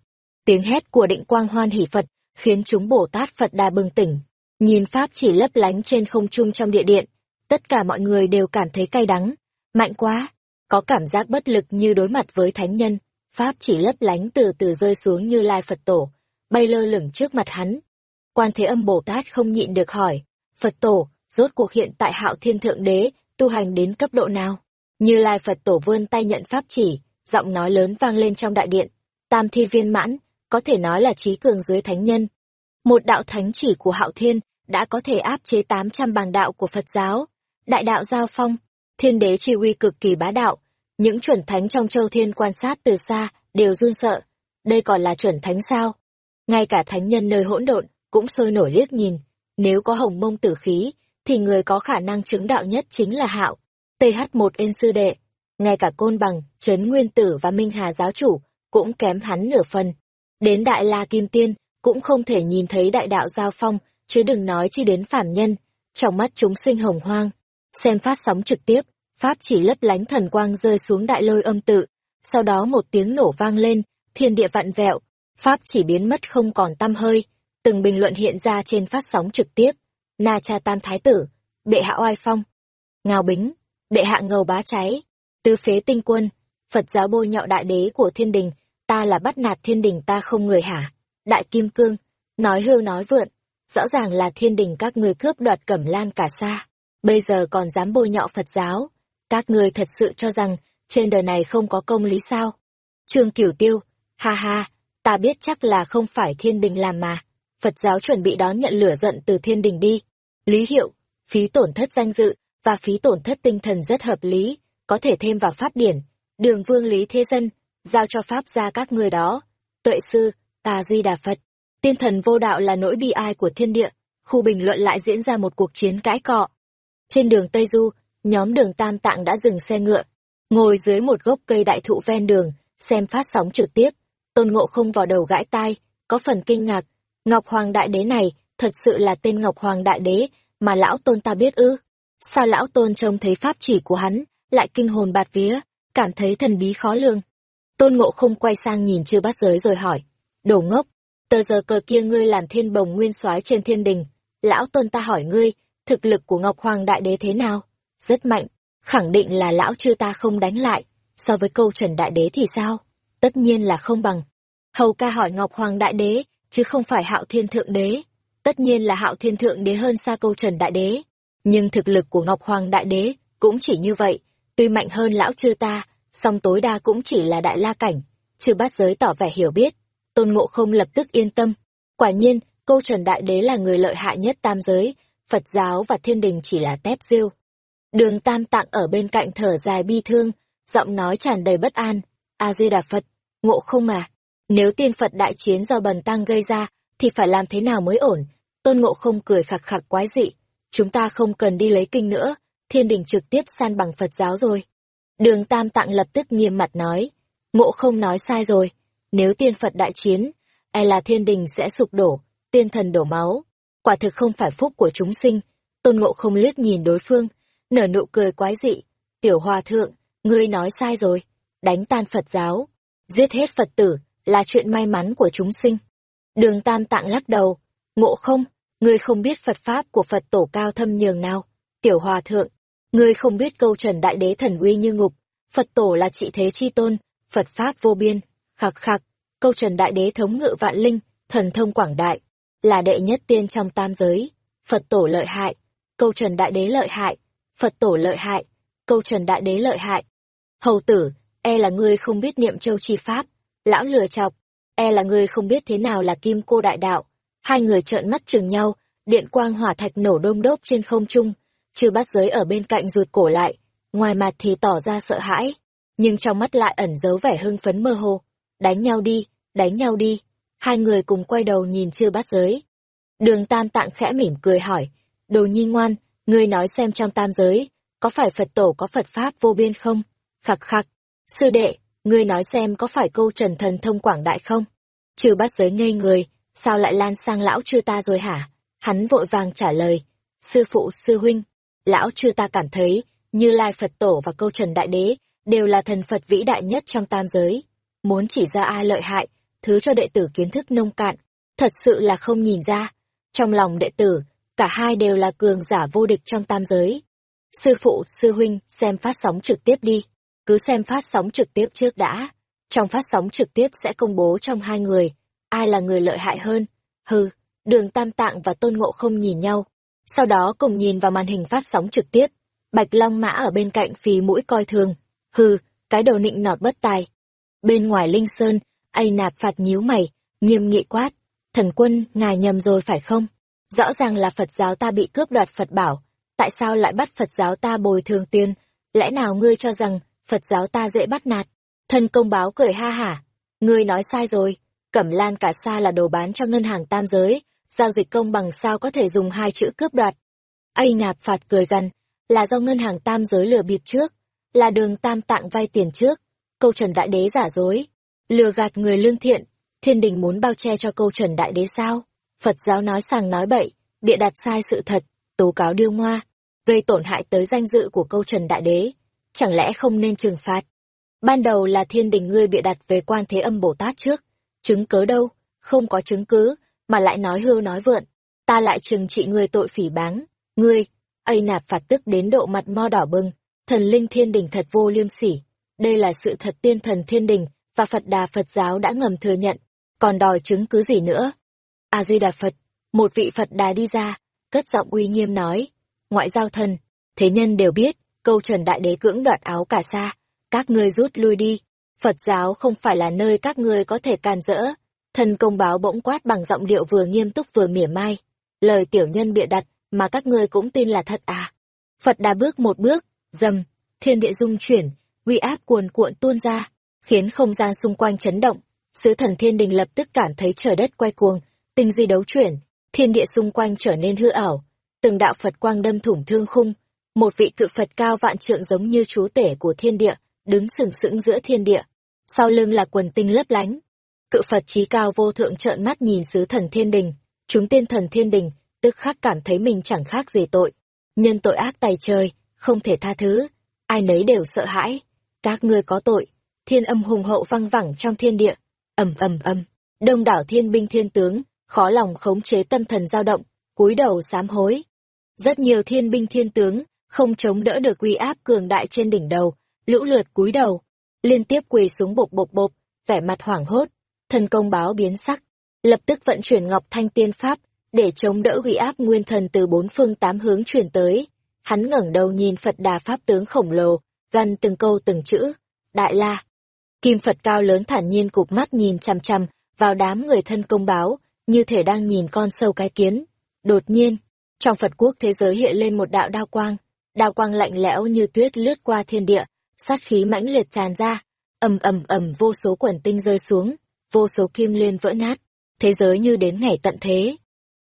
Tiếng hét của định quang hoan hỉ Phật khiến chúng Bồ Tát Phật đà bừng tỉnh. Nhìn pháp chỉ lấp lánh trên không trung trong địa điện, tất cả mọi người đều cảm thấy cay đắng. Mạnh quá, có cảm giác bất lực như đối mặt với thánh nhân. Pháp chỉ lấp lánh từ từ rơi xuống như lai Phật tổ, bay lơ lửng trước mặt hắn. Quan Thế Âm Bồ Tát không nhịn được hỏi, Phật tổ, rốt cuộc hiện tại hạo thiên thượng đế, tu hành đến cấp độ nào? Như Lai Phật tổ vươn tay nhận pháp chỉ, giọng nói lớn vang lên trong đại điện. Tam thi viên mãn, có thể nói là trí cường dưới thánh nhân. Một đạo thánh chỉ của hạo thiên, đã có thể áp chế 800 bàng đạo của Phật giáo. Đại đạo giao phong, thiên đế chi uy cực kỳ bá đạo. Những chuẩn thánh trong châu thiên quan sát từ xa, đều run sợ. Đây còn là chuẩn thánh sao? Ngay cả thánh nhân nơi hỗn độn, cũng sôi nổi liếc nhìn. Nếu có hồng mông tử khí, thì người có khả năng chứng đạo nhất chính là hạo. TH1 ên sư đệ, ngay cả côn bằng, trấn nguyên tử và minh hà giáo chủ, cũng kém hắn nửa phần. Đến đại la kim tiên, cũng không thể nhìn thấy đại đạo giao phong, chứ đừng nói chi đến phản nhân, trong mắt chúng sinh hồng hoang. Xem phát sóng trực tiếp, pháp chỉ lấp lánh thần quang rơi xuống đại lôi âm tự, sau đó một tiếng nổ vang lên, thiên địa vặn vẹo, pháp chỉ biến mất không còn tăm hơi, từng bình luận hiện ra trên phát sóng trực tiếp. Na cha tam thái tử, bệ hạ oai phong, ngao bính, bệ hạ ngầu bá cháy, tư phế tinh quân, Phật giáo bôi nhọ đại đế của thiên đình, ta là bắt nạt thiên đình ta không người hả? Đại Kim Cương, nói hưu nói vượn, rõ ràng là thiên đình các người cướp đoạt cẩm lan cả xa, bây giờ còn dám bôi nhọ Phật giáo. Các người thật sự cho rằng, trên đời này không có công lý sao? Trương Cửu Tiêu, ha ha, ta biết chắc là không phải thiên đình làm mà. Phật giáo chuẩn bị đón nhận lửa giận từ thiên đình đi. Lý hiệu, phí tổn thất danh dự, và phí tổn thất tinh thần rất hợp lý, có thể thêm vào pháp điển. Đường vương lý thế dân, giao cho pháp ra các người đó. Tuệ sư, tà di đà Phật, tiên thần vô đạo là nỗi bi ai của thiên địa. Khu bình luận lại diễn ra một cuộc chiến cãi cọ. Trên đường Tây Du, nhóm đường Tam Tạng đã dừng xe ngựa, ngồi dưới một gốc cây đại thụ ven đường, xem phát sóng trực tiếp. Tôn Ngộ không vào đầu gãi tai, có phần kinh ngạc. Ngọc Hoàng Đại Đế này, thật sự là tên Ngọc Hoàng Đại Đế, mà lão tôn ta biết ư. Sao lão tôn trông thấy pháp chỉ của hắn, lại kinh hồn bạt vía, cảm thấy thần bí khó lường. Tôn ngộ không quay sang nhìn chưa bắt giới rồi hỏi. Đồ ngốc, tờ giờ cờ kia ngươi làm thiên bồng nguyên soái trên thiên đình. Lão tôn ta hỏi ngươi, thực lực của Ngọc Hoàng Đại Đế thế nào? Rất mạnh, khẳng định là lão chưa ta không đánh lại. So với câu Trần Đại Đế thì sao? Tất nhiên là không bằng. Hầu ca hỏi Ngọc Hoàng Đại Đế, chứ không phải Hạo Thiên Thượng Đế. Tất nhiên là Hạo Thiên Thượng Đế hơn xa câu Trần Đại Đế. Nhưng thực lực của Ngọc Hoàng Đại Đế cũng chỉ như vậy, tuy mạnh hơn lão chư ta, song tối đa cũng chỉ là đại la cảnh. Chư bát giới tỏ vẻ hiểu biết, tôn ngộ không lập tức yên tâm. Quả nhiên, câu trần đại đế là người lợi hại nhất tam giới, Phật giáo và thiên đình chỉ là tép riêu. Đường tam tạng ở bên cạnh thở dài bi thương, giọng nói tràn đầy bất an. A-di-đà Phật, ngộ không mà. Nếu tiên Phật đại chiến do bần tăng gây ra, thì phải làm thế nào mới ổn? Tôn ngộ không cười khạc khạc quái dị chúng ta không cần đi lấy kinh nữa, thiên đình trực tiếp san bằng Phật giáo rồi. Đường Tam Tạng lập tức nghiêm mặt nói, ngộ không nói sai rồi, nếu tiên Phật đại chiến, e là thiên đình sẽ sụp đổ, tiên thần đổ máu. Quả thực không phải phúc của chúng sinh, tôn ngộ không liếc nhìn đối phương, nở nụ cười quái dị, tiểu hòa thượng, ngươi nói sai rồi, đánh tan Phật giáo, giết hết Phật tử, là chuyện may mắn của chúng sinh. Đường Tam Tạng lắc đầu, ngộ không, ngươi không biết Phật Pháp của Phật tổ cao thâm nhường nào. Tiểu Hòa Thượng, ngươi không biết câu trần đại đế thần uy như ngục, Phật tổ là trị thế chi tôn, Phật Pháp vô biên, khạc khạc, câu trần đại đế thống ngự vạn linh, thần thông quảng đại, là đệ nhất tiên trong tam giới, Phật tổ lợi hại, câu trần đại đế lợi hại, Phật tổ lợi hại, câu trần đại đế lợi hại. Hầu tử, e là ngươi không biết niệm châu chi pháp, lão lừa chọc, e là ngươi không biết thế nào là kim cô đại đạo, Hai người trợn mắt chừng nhau, điện quang hỏa thạch nổ đôm đốp trên không trung, chư bát giới ở bên cạnh rụt cổ lại, ngoài mặt thì tỏ ra sợ hãi, nhưng trong mắt lại ẩn giấu vẻ hưng phấn mơ hồ. Đánh nhau đi, đánh nhau đi. Hai người cùng quay đầu nhìn chư bát giới. Đường tam tạng khẽ mỉm cười hỏi, đồ nhi ngoan, ngươi nói xem trong tam giới, có phải Phật tổ có Phật Pháp vô biên không? Khặc khặc, sư đệ, ngươi nói xem có phải câu trần thần thông quảng đại không? Trừ bát giới ngây người, sao lại lan sang lão chưa ta rồi hả? Hắn vội vàng trả lời, sư phụ sư huynh, lão chưa ta cảm thấy, như Lai Phật Tổ và câu trần đại đế, đều là thần Phật vĩ đại nhất trong tam giới. Muốn chỉ ra ai lợi hại, thứ cho đệ tử kiến thức nông cạn, thật sự là không nhìn ra. Trong lòng đệ tử, cả hai đều là cường giả vô địch trong tam giới. Sư phụ, sư huynh, xem phát sóng trực tiếp đi. Cứ xem phát sóng trực tiếp trước đã. Trong phát sóng trực tiếp sẽ công bố trong hai người, ai là người lợi hại hơn. Hừ, đường Tam Tạng và Tôn Ngộ không nhìn nhau. Sau đó cùng nhìn vào màn hình phát sóng trực tiếp. Bạch Long Mã ở bên cạnh phì mũi coi thường. Hừ, cái đầu nịnh nọt bất tài. Bên ngoài Linh Sơn, ai nạp phạt nhíu mày, nghiêm nghị quát. Thần quân, ngài nhầm rồi phải không? Rõ ràng là Phật giáo ta bị cướp đoạt Phật bảo. Tại sao lại bắt Phật giáo ta bồi thường tiền? Lẽ nào ngươi cho rằng Phật giáo ta dễ bắt nạt? Thân công báo cười ha hả. Ngươi nói sai rồi. Cẩm lan cả sa là đồ bán cho ngân hàng tam giới. Giao dịch công bằng sao có thể dùng hai chữ cướp đoạt? Ây nạp phạt cười gần. Là do ngân hàng tam giới lừa bịp trước. Là đường tam tạng vay tiền trước. Câu trần đại đế giả dối. Lừa gạt người lương thiện thiên đình muốn bao che cho câu trần đại đế sao? Phật giáo nói sàng nói bậy, bịa đặt sai sự thật, tố cáo điêu ngoa, gây tổn hại tới danh dự của câu trần đại đế. Chẳng lẽ không nên trừng phạt? Ban đầu là thiên đình ngươi bịa đặt về quan thế âm Bồ Tát trước. Chứng cớ đâu? Không có chứng cứ, mà lại nói hưu nói vượn. Ta lại trừng trị ngươi tội phỉ báng. Ngươi, ây nạp phạt tức đến độ mặt mo đỏ bừng. Thần linh thiên đình thật vô liêm sỉ. Đây là sự thật tiên thần thiên đình và Phật đà Phật giáo đã ngầm thừa nhận còn đòi chứng cứ gì nữa. A Di Đà Phật, một vị Phật đà đi ra, cất giọng uy nghiêm nói, ngoại giao thần, thế nhân đều biết, câu trần đại đế cưỡng đoạt áo cả sa, các ngươi rút lui đi, Phật giáo không phải là nơi các ngươi có thể can rỡ. Thần công báo bỗng quát bằng giọng điệu vừa nghiêm túc vừa mỉa mai, lời tiểu nhân bịa đặt mà các ngươi cũng tin là thật à. Phật đà bước một bước, dầm, thiên địa dung chuyển, uy áp cuồn cuộn tuôn ra, khiến không gian xung quanh chấn động, Sứ thần thiên đình lập tức cảm thấy trời đất quay cuồng, tinh di đấu chuyển, thiên địa xung quanh trở nên hư ảo. Từng đạo Phật quang đâm thủng thương khung, một vị cự Phật cao vạn trượng giống như chúa tể của thiên địa, đứng sừng sững giữa thiên địa. Sau lưng là quần tinh lấp lánh. Cự Phật trí cao vô thượng trợn mắt nhìn sứ thần thiên đình, chúng tiên thần thiên đình, tức khắc cảm thấy mình chẳng khác gì tội. Nhân tội ác tài trời, không thể tha thứ, ai nấy đều sợ hãi. Các ngươi có tội, thiên âm hùng hậu văng vẳng trong thiên địa, ầm ầm ầm đông đảo thiên binh thiên tướng khó lòng khống chế tâm thần dao động cúi đầu sám hối rất nhiều thiên binh thiên tướng không chống đỡ được uy áp cường đại trên đỉnh đầu lũ lượt cúi đầu liên tiếp quỳ xuống bộc bộc bộc vẻ mặt hoảng hốt thần công báo biến sắc lập tức vận chuyển ngọc thanh tiên pháp để chống đỡ uy áp nguyên thần từ bốn phương tám hướng truyền tới hắn ngẩng đầu nhìn phật đà pháp tướng khổng lồ gần từng câu từng chữ đại la Kim Phật cao lớn thản nhiên cụp mắt nhìn chằm chằm vào đám người thân công báo, như thể đang nhìn con sâu cái kiến. Đột nhiên, trong Phật quốc thế giới hiện lên một đạo đao quang, đao quang lạnh lẽo như tuyết lướt qua thiên địa, sát khí mãnh liệt tràn ra, ầm ầm ầm vô số quần tinh rơi xuống, vô số kim liên vỡ nát, thế giới như đến ngày tận thế.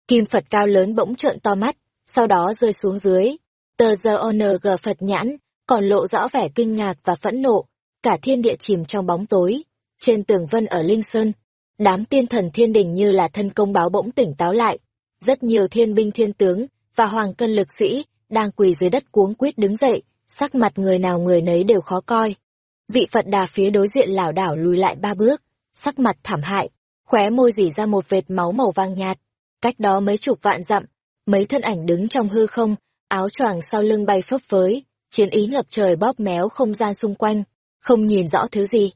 Kim Phật cao lớn bỗng trợn to mắt, sau đó rơi xuống dưới. Tờ giờ ONG Phật nhãn, còn lộ rõ vẻ kinh ngạc và phẫn nộ, cả thiên địa chìm trong bóng tối. Trên tường vân ở Linh Sơn, đám tiên thần thiên đình như là thân công báo bỗng tỉnh táo lại. Rất nhiều thiên binh thiên tướng và hoàng cân lực sĩ đang quỳ dưới đất cuống quýt đứng dậy, sắc mặt người nào người nấy đều khó coi. Vị Phật đà phía đối diện lảo đảo lùi lại ba bước, sắc mặt thảm hại, khóe môi dỉ ra một vệt máu màu vàng nhạt. Cách đó mấy chục vạn dặm, mấy thân ảnh đứng trong hư không, áo choàng sau lưng bay phấp phới, chiến ý ngập trời bóp méo không gian xung quanh không nhìn rõ thứ gì.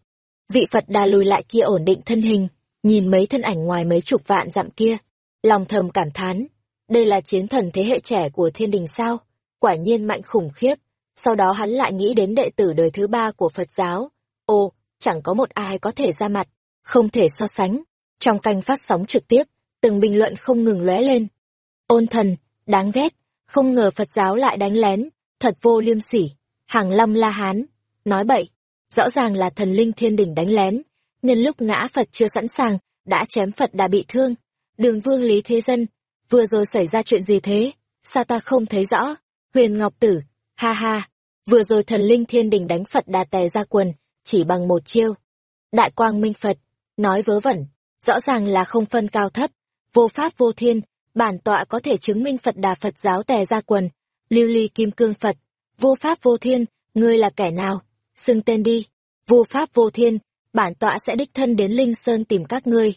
Vị Phật đà lùi lại kia ổn định thân hình, nhìn mấy thân ảnh ngoài mấy chục vạn dặm kia, lòng thầm cảm thán, đây là chiến thần thế hệ trẻ của thiên đình sao, quả nhiên mạnh khủng khiếp. Sau đó hắn lại nghĩ đến đệ tử đời thứ ba của Phật giáo, ô, chẳng có một ai có thể ra mặt, không thể so sánh. Trong canh phát sóng trực tiếp, từng bình luận không ngừng lóe lên. Ôn thần, đáng ghét, không ngờ Phật giáo lại đánh lén, thật vô liêm sỉ. Hàng lâm la hán, nói bậy, rõ ràng là thần linh thiên đỉnh đánh lén, nhân lúc ngã Phật chưa sẵn sàng, đã chém Phật đã bị thương. Đường vương Lý Thế Dân, vừa rồi xảy ra chuyện gì thế? Sao ta không thấy rõ? Huyền Ngọc Tử, ha ha, vừa rồi thần linh thiên đỉnh đánh Phật đà tè ra quần, chỉ bằng một chiêu. Đại quang minh Phật, nói vớ vẩn, rõ ràng là không phân cao thấp, vô pháp vô thiên, bản tọa có thể chứng minh Phật Đà Phật giáo tè ra quần, lưu ly kim cương Phật, vô pháp vô thiên, ngươi là kẻ nào? Xưng tên đi, vô pháp vô thiên, bản tọa sẽ đích thân đến Linh Sơn tìm các ngươi.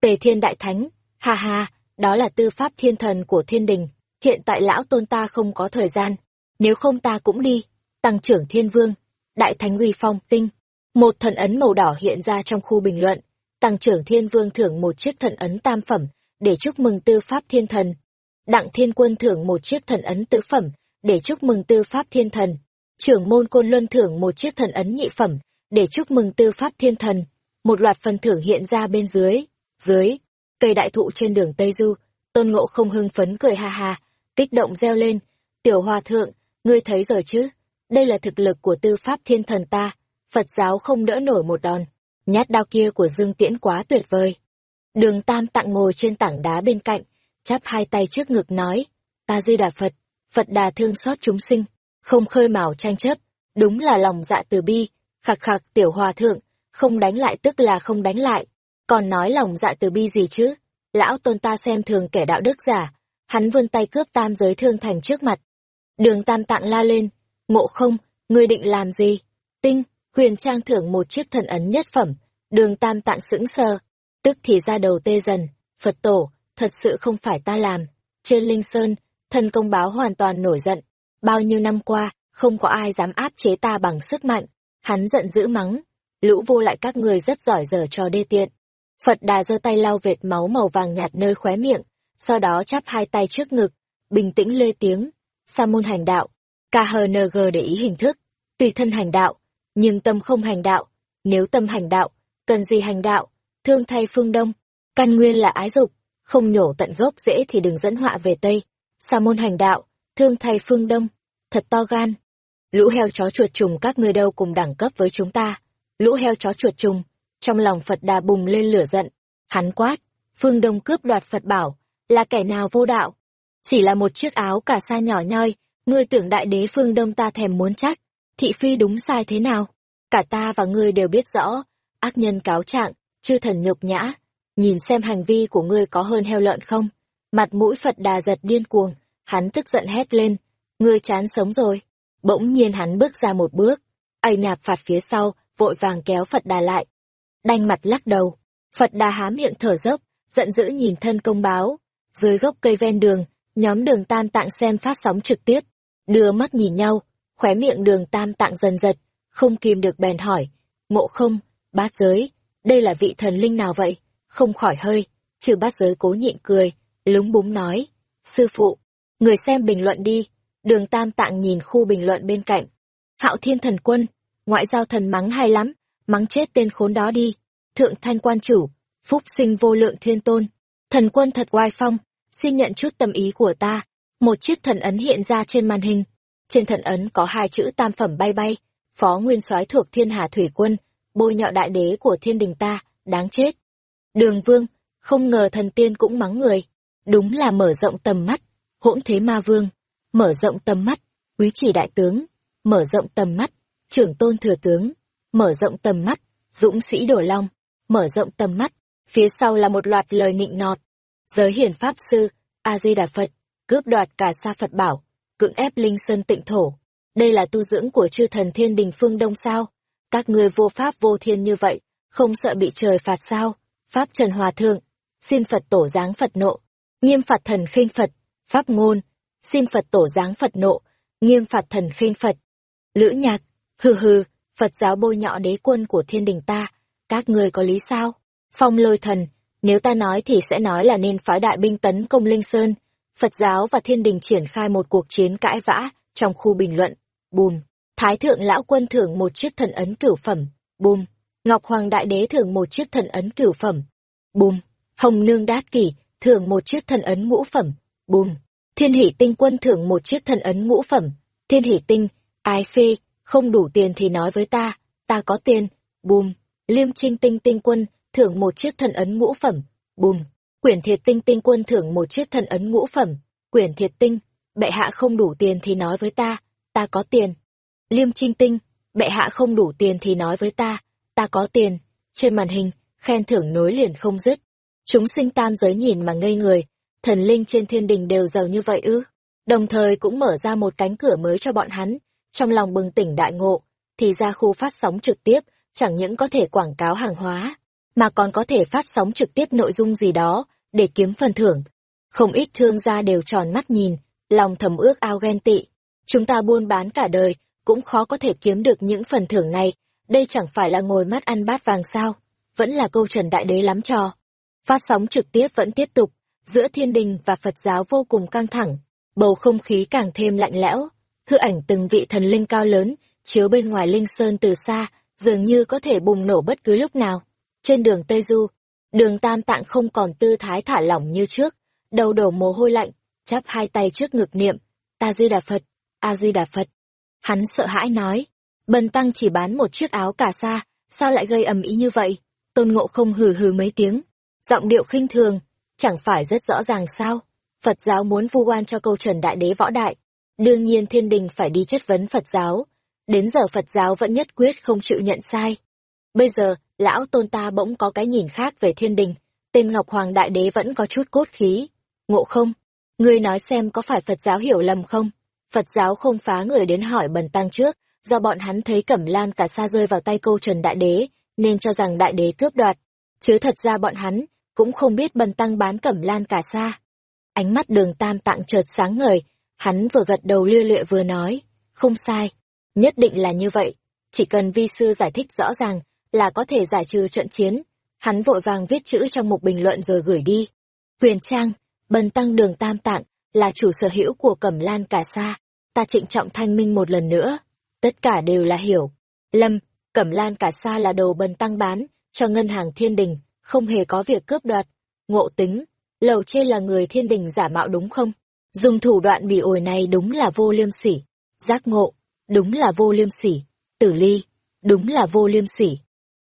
Tề Thiên Đại Thánh, ha ha, đó là tư pháp thiên thần của thiên đình, hiện tại lão tôn ta không có thời gian, nếu không ta cũng đi, tăng trưởng thiên vương, đại thánh uy phong tinh. Một thần ấn màu đỏ hiện ra trong khu bình luận, tăng trưởng thiên vương thưởng một chiếc thần ấn tam phẩm, để chúc mừng tư pháp thiên thần. Đặng thiên quân thưởng một chiếc thần ấn tứ phẩm, để chúc mừng tư pháp thiên thần. Trưởng môn côn luân thưởng một chiếc thần ấn nhị phẩm, để chúc mừng tư pháp thiên thần. Một loạt phần thưởng hiện ra bên dưới. Dưới, cây đại thụ trên đường Tây Du, tôn ngộ không hưng phấn cười ha ha, kích động reo lên. Tiểu hòa thượng, ngươi thấy rồi chứ? Đây là thực lực của tư pháp thiên thần ta. Phật giáo không đỡ nổi một đòn. Nhát đao kia của Dương Tiễn quá tuyệt vời. Đường Tam tặng ngồi trên tảng đá bên cạnh, chắp hai tay trước ngực nói, ta di đà Phật, Phật đà thương xót chúng sinh, không khơi mào tranh chấp, đúng là lòng dạ từ bi, khạc khạc tiểu hòa thượng, không đánh lại tức là không đánh lại, còn nói lòng dạ từ bi gì chứ, lão tôn ta xem thường kẻ đạo đức giả, hắn vươn tay cướp tam giới thương thành trước mặt. Đường tam tạng la lên, ngộ không, ngươi định làm gì? Tinh, huyền trang thưởng một chiếc thần ấn nhất phẩm, đường tam tạng sững sờ, tức thì ra đầu tê dần, Phật tổ, thật sự không phải ta làm. Trên Linh Sơn, thần công báo hoàn toàn nổi giận. Bao nhiêu năm qua, không có ai dám áp chế ta bằng sức mạnh. Hắn giận dữ mắng. Lũ vô lại các người rất giỏi giờ trò đê tiện. Phật đà giơ tay lau vệt máu màu vàng nhạt nơi khóe miệng, sau đó chắp hai tay trước ngực, bình tĩnh lê tiếng. Sa môn hành đạo, KHNG để ý hình thức, tùy thân hành đạo, nhưng tâm không hành đạo. Nếu tâm hành đạo, cần gì hành đạo? Thương thay phương Đông, căn nguyên là ái dục, không nhổ tận gốc dễ thì đừng dẫn họa về Tây. Sa môn hành đạo, thương thay phương Đông, thật to gan. Lũ heo chó chuột trùng các ngươi đâu cùng đẳng cấp với chúng ta. Lũ heo chó chuột trùng, trong lòng Phật đà bùng lên lửa giận. Hắn quát, phương Đông cướp đoạt Phật bảo, là kẻ nào vô đạo. Chỉ là một chiếc áo cả sa nhỏ nhoi, ngươi tưởng đại đế phương Đông ta thèm muốn chắc. Thị phi đúng sai thế nào? Cả ta và ngươi đều biết rõ, ác nhân cáo trạng, chư thần nhục nhã, nhìn xem hành vi của ngươi có hơn heo lợn không? Mặt mũi Phật đà giật điên cuồng, hắn tức giận hét lên, ngươi chán sống rồi. Bỗng nhiên hắn bước ra một bước, ai nạp phạt phía sau, vội vàng kéo Phật đà lại. Đanh mặt lắc đầu, Phật đà há miệng thở dốc, giận dữ nhìn thân công báo. Dưới gốc cây ven đường, nhóm đường tam tạng xem phát sóng trực tiếp, đưa mắt nhìn nhau, khóe miệng đường tam tạng dần giật, không kìm được bèn hỏi, ngộ không, bát giới, đây là vị thần linh nào vậy? Không khỏi hơi, trừ bát giới cố nhịn cười, lúng búng nói. Sư phụ, người xem bình luận đi. Đường tam tạng nhìn khu bình luận bên cạnh. Hạo thiên thần quân, ngoại giao thần mắng hay lắm, mắng chết tên khốn đó đi. Thượng thanh quan chủ, phúc sinh vô lượng thiên tôn. Thần quân thật oai phong, xin nhận chút tâm ý của ta. Một chiếc thần ấn hiện ra trên màn hình. Trên thần ấn có hai chữ tam phẩm bay bay, phó nguyên soái thuộc thiên hà thủy quân, bôi nhọ đại đế của thiên đình ta, đáng chết. Đường vương, không ngờ thần tiên cũng mắng người. Đúng là mở rộng tầm mắt, hỗn thế ma vương, mở rộng tầm mắt, quý chỉ đại tướng, mở rộng tầm mắt, trưởng tôn thừa tướng, mở rộng tầm mắt, dũng sĩ đổ long, mở rộng tầm mắt, phía sau là một loạt lời nịnh nọt. Giới hiển pháp sư, A-di-đà Phật, cướp đoạt cả sa Phật bảo, cưỡng ép linh sơn tịnh thổ. Đây là tu dưỡng của chư thần thiên đình phương đông sao? Các ngươi vô pháp vô thiên như vậy, không sợ bị trời phạt sao? Pháp Trần Hòa Thượng, xin Phật tổ giáng Phật nộ, nghiêm phạt thần khinh Phật, Pháp ngôn, xin Phật tổ giáng Phật nộ, nghiêm phạt thần khinh Phật. Lữ nhạc, hừ hừ, Phật giáo bôi nhọ đế quân của thiên đình ta, các ngươi có lý sao? Phong lôi thần, nếu ta nói thì sẽ nói là nên phái đại binh tấn công Linh Sơn. Phật giáo và thiên đình triển khai một cuộc chiến cãi vã trong khu bình luận. Bùm! Thái thượng lão quân thưởng một chiếc thần ấn cửu phẩm, bùm, Ngọc Hoàng đại đế thưởng một chiếc thần ấn cửu phẩm, bùm, Hồng nương đát kỷ thưởng một chiếc thần ấn ngũ phẩm, bùm, Thiên hỷ tinh quân thưởng một chiếc thần ấn ngũ phẩm, Thiên hỷ tinh, ai phê, không đủ tiền thì nói với ta, ta có tiền, bùm, Liêm trinh tinh tinh quân thưởng một chiếc thần ấn ngũ phẩm, bùm, Quyển thiệt tinh tinh quân thưởng một chiếc thần ấn ngũ phẩm, quyển thiệt tinh, bệ hạ không đủ tiền thì nói với ta, ta có tiền. Liêm Trinh Tinh, bệ hạ không đủ tiền thì nói với ta, ta có tiền. Trên màn hình, khen thưởng nối liền không dứt. Chúng sinh tam giới nhìn mà ngây người, thần linh trên thiên đình đều giàu như vậy ư? Đồng thời cũng mở ra một cánh cửa mới cho bọn hắn, trong lòng bừng tỉnh đại ngộ, thì ra khu phát sóng trực tiếp, chẳng những có thể quảng cáo hàng hóa, mà còn có thể phát sóng trực tiếp nội dung gì đó, để kiếm phần thưởng. Không ít thương gia đều tròn mắt nhìn, lòng thầm ước ao ghen tị. Chúng ta buôn bán cả đời, cũng khó có thể kiếm được những phần thưởng này, đây chẳng phải là ngồi mắt ăn bát vàng sao, vẫn là câu trần đại đế lắm trò. Phát sóng trực tiếp vẫn tiếp tục, giữa thiên đình và Phật giáo vô cùng căng thẳng, bầu không khí càng thêm lạnh lẽo, hư ảnh từng vị thần linh cao lớn, chiếu bên ngoài linh sơn từ xa, dường như có thể bùng nổ bất cứ lúc nào. Trên đường Tây Du, đường Tam Tạng không còn tư thái thả lỏng như trước, đầu đổ mồ hôi lạnh, chắp hai tay trước ngực niệm, ta di đà Phật, a di đà Phật. Hắn sợ hãi nói, bần tăng chỉ bán một chiếc áo cà sa, sao lại gây ầm ĩ như vậy? Tôn ngộ không hừ hừ mấy tiếng, giọng điệu khinh thường, chẳng phải rất rõ ràng sao? Phật giáo muốn vu oan cho câu trần đại đế võ đại. Đương nhiên thiên đình phải đi chất vấn Phật giáo. Đến giờ Phật giáo vẫn nhất quyết không chịu nhận sai. Bây giờ, lão tôn ta bỗng có cái nhìn khác về thiên đình. Tên Ngọc Hoàng Đại Đế vẫn có chút cốt khí. Ngộ không? Ngươi nói xem có phải Phật giáo hiểu lầm không? Phật giáo không phá người đến hỏi bần tăng trước, do bọn hắn thấy cẩm lan cả sa rơi vào tay câu trần đại đế, nên cho rằng đại đế cướp đoạt. Chứ thật ra bọn hắn, cũng không biết bần tăng bán cẩm lan cả sa. Ánh mắt đường tam tạng chợt sáng ngời, hắn vừa gật đầu lia lịa vừa nói, không sai, nhất định là như vậy, chỉ cần vi sư giải thích rõ ràng là có thể giải trừ trận chiến. Hắn vội vàng viết chữ trong mục bình luận rồi gửi đi. Huyền Trang, bần tăng đường tam tạng, là chủ sở hữu của Cẩm Lan cả sa, ta trịnh trọng thanh minh một lần nữa. Tất cả đều là hiểu. Lâm, Cẩm Lan cả sa là đồ bần tăng bán, cho ngân hàng thiên đình, không hề có việc cướp đoạt. Ngộ tính, lầu trên là người thiên đình giả mạo đúng không? Dùng thủ đoạn bị ổi này đúng là vô liêm sỉ. Giác ngộ, đúng là vô liêm sỉ. Tử ly, đúng là vô liêm sỉ.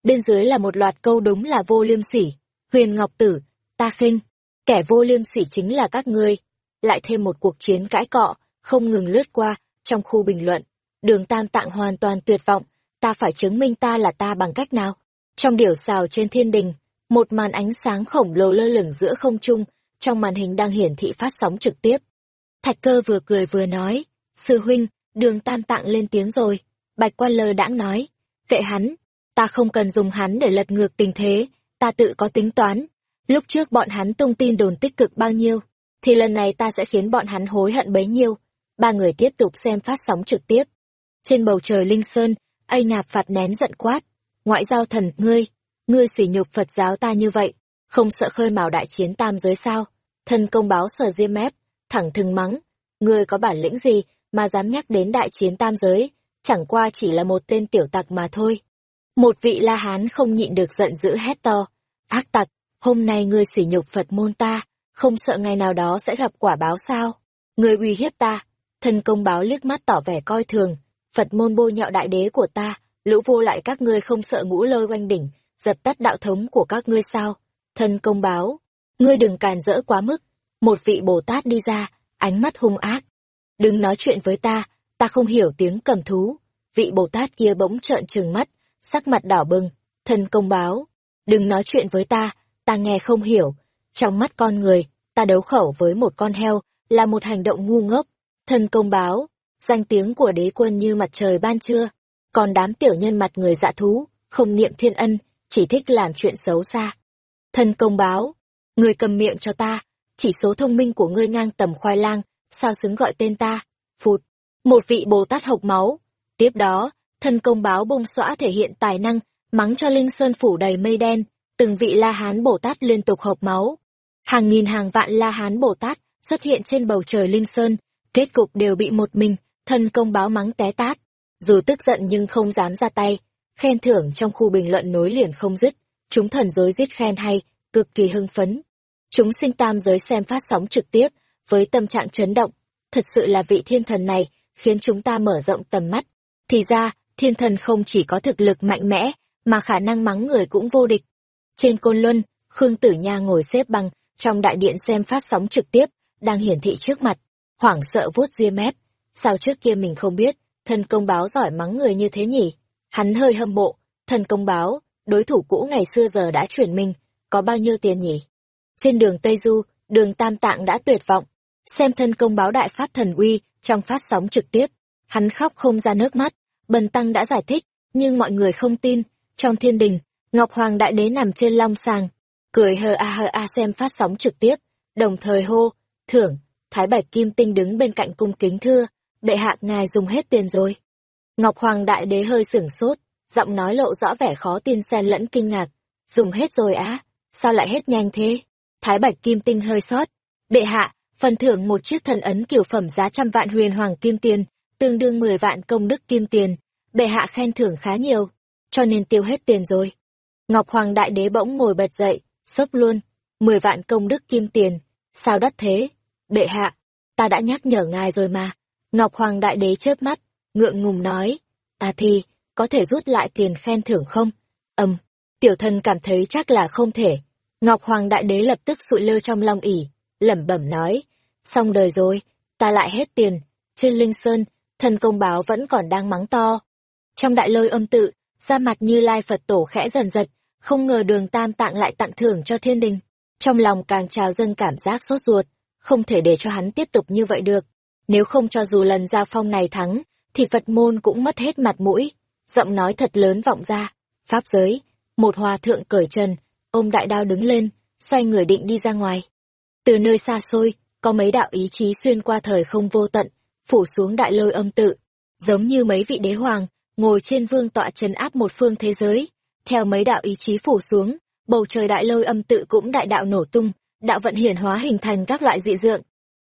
Bên dưới là một loạt câu đúng là vô liêm sỉ. Huyền Ngọc Tử, ta khinh, kẻ vô liêm sỉ chính là các ngươi. Lại thêm một cuộc chiến cãi cọ, không ngừng lướt qua, trong khu bình luận. Đường Tam Tạng hoàn toàn tuyệt vọng, ta phải chứng minh ta là ta bằng cách nào? Trong điều xào trên thiên đình, một màn ánh sáng khổng lồ lơ lửng giữa không trung, trong màn hình đang hiển thị phát sóng trực tiếp. Thạch cơ vừa cười vừa nói, sư huynh, đường tam tạng lên tiếng rồi. Bạch quan lơ đãng nói, kệ hắn, ta không cần dùng hắn để lật ngược tình thế, ta tự có tính toán. Lúc trước bọn hắn tung tin đồn tích cực bao nhiêu, thì lần này ta sẽ khiến bọn hắn hối hận bấy nhiêu. Ba người tiếp tục xem phát sóng trực tiếp. Trên bầu trời Linh Sơn, Ây Nạp phạt nén giận quát. Ngoại giao thần, ngươi, ngươi sỉ nhục Phật giáo ta như vậy, không sợ khơi mào đại chiến tam giới sao? Thần công báo sở diêm mép, thẳng thừng mắng. Ngươi có bản lĩnh gì mà dám nhắc đến đại chiến tam giới, chẳng qua chỉ là một tên tiểu tặc mà thôi. Một vị La Hán không nhịn được giận dữ hét to. Ác tặc, hôm nay ngươi sỉ nhục Phật môn ta, không sợ ngày nào đó sẽ gặp quả báo sao? Ngươi uy hiếp ta. Thân công báo liếc mắt tỏ vẻ coi thường. Phật môn bôi nhọ đại đế của ta, lũ vô lại các ngươi không sợ ngũ lôi oanh đỉnh, giật tắt đạo thống của các ngươi sao? Thân công báo, ngươi đừng càn rỡ quá mức. Một vị Bồ Tát đi ra, ánh mắt hung ác. Đừng nói chuyện với ta, ta không hiểu tiếng cầm thú. Vị Bồ Tát kia bỗng trợn trừng mắt, sắc mặt đỏ bừng, thân công báo. Đừng nói chuyện với ta, ta nghe không hiểu. Trong mắt con người, ta đấu khẩu với một con heo, là một hành động ngu ngốc. Thân công báo, danh tiếng của đế quân như mặt trời ban trưa. Còn đám tiểu nhân mặt người dạ thú, không niệm thiên ân, chỉ thích làm chuyện xấu xa. Thân công báo, người cầm miệng cho ta, chỉ số thông minh của ngươi ngang tầm khoai lang, sao xứng gọi tên ta? Phụt, một vị Bồ Tát hộc máu. Tiếp đó, thân công báo bông xõa thể hiện tài năng, mắng cho Linh Sơn phủ đầy mây đen, từng vị La Hán Bồ Tát liên tục hộc máu. Hàng nghìn hàng vạn La Hán Bồ Tát xuất hiện trên bầu trời Linh Sơn, kết cục đều bị một mình, thân công báo mắng té tát. Dù tức giận nhưng không dám ra tay, khen thưởng trong khu bình luận nối liền không dứt, chúng thần dối rít khen hay, cực kỳ hưng phấn. Chúng sinh tam giới xem phát sóng trực tiếp, với tâm trạng chấn động. Thật sự là vị thiên thần này, khiến chúng ta mở rộng tầm mắt. Thì ra, thiên thần không chỉ có thực lực mạnh mẽ, mà khả năng mắng người cũng vô địch. Trên Côn Luân, Khương Tử Nha ngồi xếp bằng, trong đại điện xem phát sóng trực tiếp, đang hiển thị trước mặt, hoảng sợ vuốt ria mép. Sao trước kia mình không biết, thần công báo giỏi mắng người như thế nhỉ? Hắn hơi hâm mộ, thần công báo, đối thủ cũ ngày xưa giờ đã chuyển mình, có bao nhiêu tiền nhỉ? Trên đường Tây Du, đường tam tạng đã tuyệt vọng. Xem thân công báo đại pháp thần uy trong phát sóng trực tiếp. Hắn khóc không ra nước mắt. Bần tăng đã giải thích, nhưng mọi người không tin. Trong thiên đình, Ngọc Hoàng Đại Đế nằm trên long sàng, cười hờ a hờ a xem phát sóng trực tiếp, đồng thời hô, thưởng, Thái Bạch Kim Tinh đứng bên cạnh cung kính thưa, bệ hạ ngài dùng hết tiền rồi. Ngọc Hoàng Đại Đế hơi sửng sốt, giọng nói lộ rõ vẻ khó tin xen lẫn kinh ngạc. Dùng hết rồi á, sao lại hết nhanh thế? Thái Bạch Kim Tinh hơi sót. Bệ hạ, phần thưởng một chiếc thần ấn kiểu phẩm giá trăm vạn huyền hoàng kim tiền, tương đương 10 vạn công đức kim tiền. Bệ hạ khen thưởng khá nhiều, cho nên tiêu hết tiền rồi. Ngọc Hoàng Đại Đế bỗng ngồi bật dậy, sốc luôn. 10 vạn công đức kim tiền, sao đắt thế? Bệ hạ, ta đã nhắc nhở ngài rồi mà. Ngọc Hoàng Đại Đế chớp mắt, ngượng ngùng nói, ta thì, có thể rút lại tiền khen thưởng không? Ầm, tiểu thần cảm thấy chắc là không thể. Ngọc Hoàng Đại Đế lập tức sụi lơ trong lòng ỉ, lẩm bẩm nói, xong đời rồi, ta lại hết tiền. Trên Linh Sơn, thần công báo vẫn còn đang mắng to. Trong đại lôi âm tự, ra mặt như lai Phật tổ khẽ dần giật, không ngờ đường tam tạng lại tặng thưởng cho thiên đình. Trong lòng càng trào dâng cảm giác sốt ruột, không thể để cho hắn tiếp tục như vậy được. Nếu không cho dù lần giao phong này thắng, thì Phật môn cũng mất hết mặt mũi. Giọng nói thật lớn vọng ra. Pháp giới, một hòa thượng cởi trần, ôm đại đao đứng lên, xoay người định đi ra ngoài. Từ nơi xa xôi, có mấy đạo ý chí xuyên qua thời không vô tận, phủ xuống đại lôi âm tự, giống như mấy vị đế hoàng, ngồi trên vương tọa trấn áp một phương thế giới. Theo mấy đạo ý chí phủ xuống, bầu trời đại lôi âm tự cũng đại đạo nổ tung, đạo vận hiển hóa hình thành các loại dị dượng.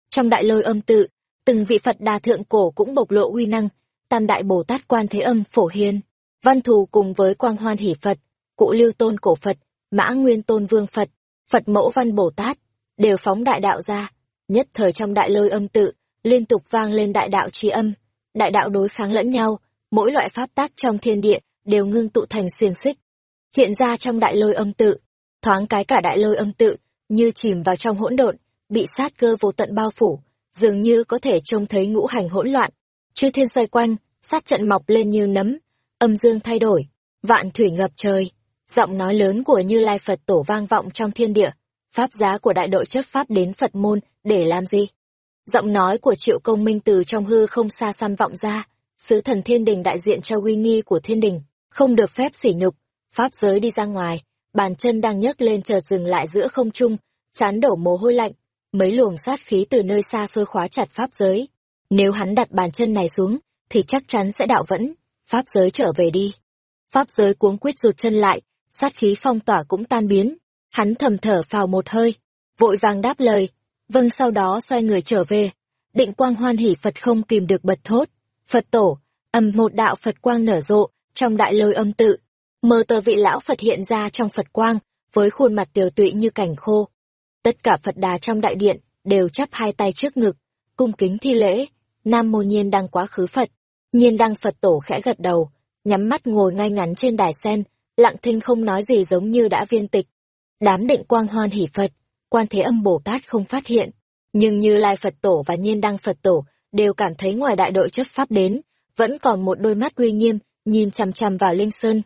Trong đại lôi âm tự, từng vị Phật đà thượng cổ cũng bộc lộ uy năng, tam đại Bồ Tát quan thế âm phổ hiền, văn thù cùng với quang hoan hỷ Phật, cụ lưu tôn cổ Phật, mã nguyên tôn vương Phật, Phật mẫu văn Bồ Tát, đều phóng đại đạo ra. Nhất thời trong đại lôi âm tự, liên tục vang lên đại đạo trí âm, đại đạo đối kháng lẫn nhau, mỗi loại pháp tác trong thiên địa đều ngưng tụ thành xiềng xích. Hiện ra trong đại lôi âm tự, thoáng cái cả đại lôi âm tự, như chìm vào trong hỗn độn, bị sát cơ vô tận bao phủ, dường như có thể trông thấy ngũ hành hỗn loạn. Chư thiên xoay quanh, sát trận mọc lên như nấm, âm dương thay đổi, vạn thủy ngập trời. Giọng nói lớn của Như Lai Phật tổ vang vọng trong thiên địa, pháp giá của đại đội chấp pháp đến Phật môn để làm gì? Giọng nói của Triệu Công Minh từ trong hư không xa xăm vọng ra, sứ thần thiên đình đại diện cho uy nghi của thiên đình, không được phép sỉ nhục, pháp giới đi ra ngoài, bàn chân đang nhấc lên chợt dừng lại giữa không trung, chán đổ mồ hôi lạnh, mấy luồng sát khí từ nơi xa xôi khóa chặt pháp giới. Nếu hắn đặt bàn chân này xuống, thì chắc chắn sẽ đạo vẫn, pháp giới trở về đi. Pháp giới cuống quyết rụt chân lại, sát khí phong tỏa cũng tan biến, hắn thầm thở phào một hơi, vội vàng đáp lời, vâng sau đó xoay người trở về. Định quang hoan hỉ Phật không kìm được bật thốt, Phật tổ, âm một đạo Phật quang nở rộ, trong đại lôi âm tự, mơ tờ vị lão Phật hiện ra trong Phật quang, với khuôn mặt tiều tụy như cảnh khô. Tất cả Phật đà trong đại điện đều chắp hai tay trước ngực, cung kính thi lễ, Nam Mô Nhiên đăng quá khứ Phật. Nhiên đăng Phật tổ khẽ gật đầu, nhắm mắt ngồi ngay ngắn trên đài sen, lặng thinh không nói gì giống như đã viên tịch. Đám định quang hoan hỷ Phật, quan thế âm Bồ Tát không phát hiện, nhưng như Lai Phật tổ và Nhiên đăng Phật tổ đều cảm thấy ngoài đại đội chấp pháp đến, vẫn còn một đôi mắt uy nghiêm, nhìn chằm chằm vào Linh Sơn.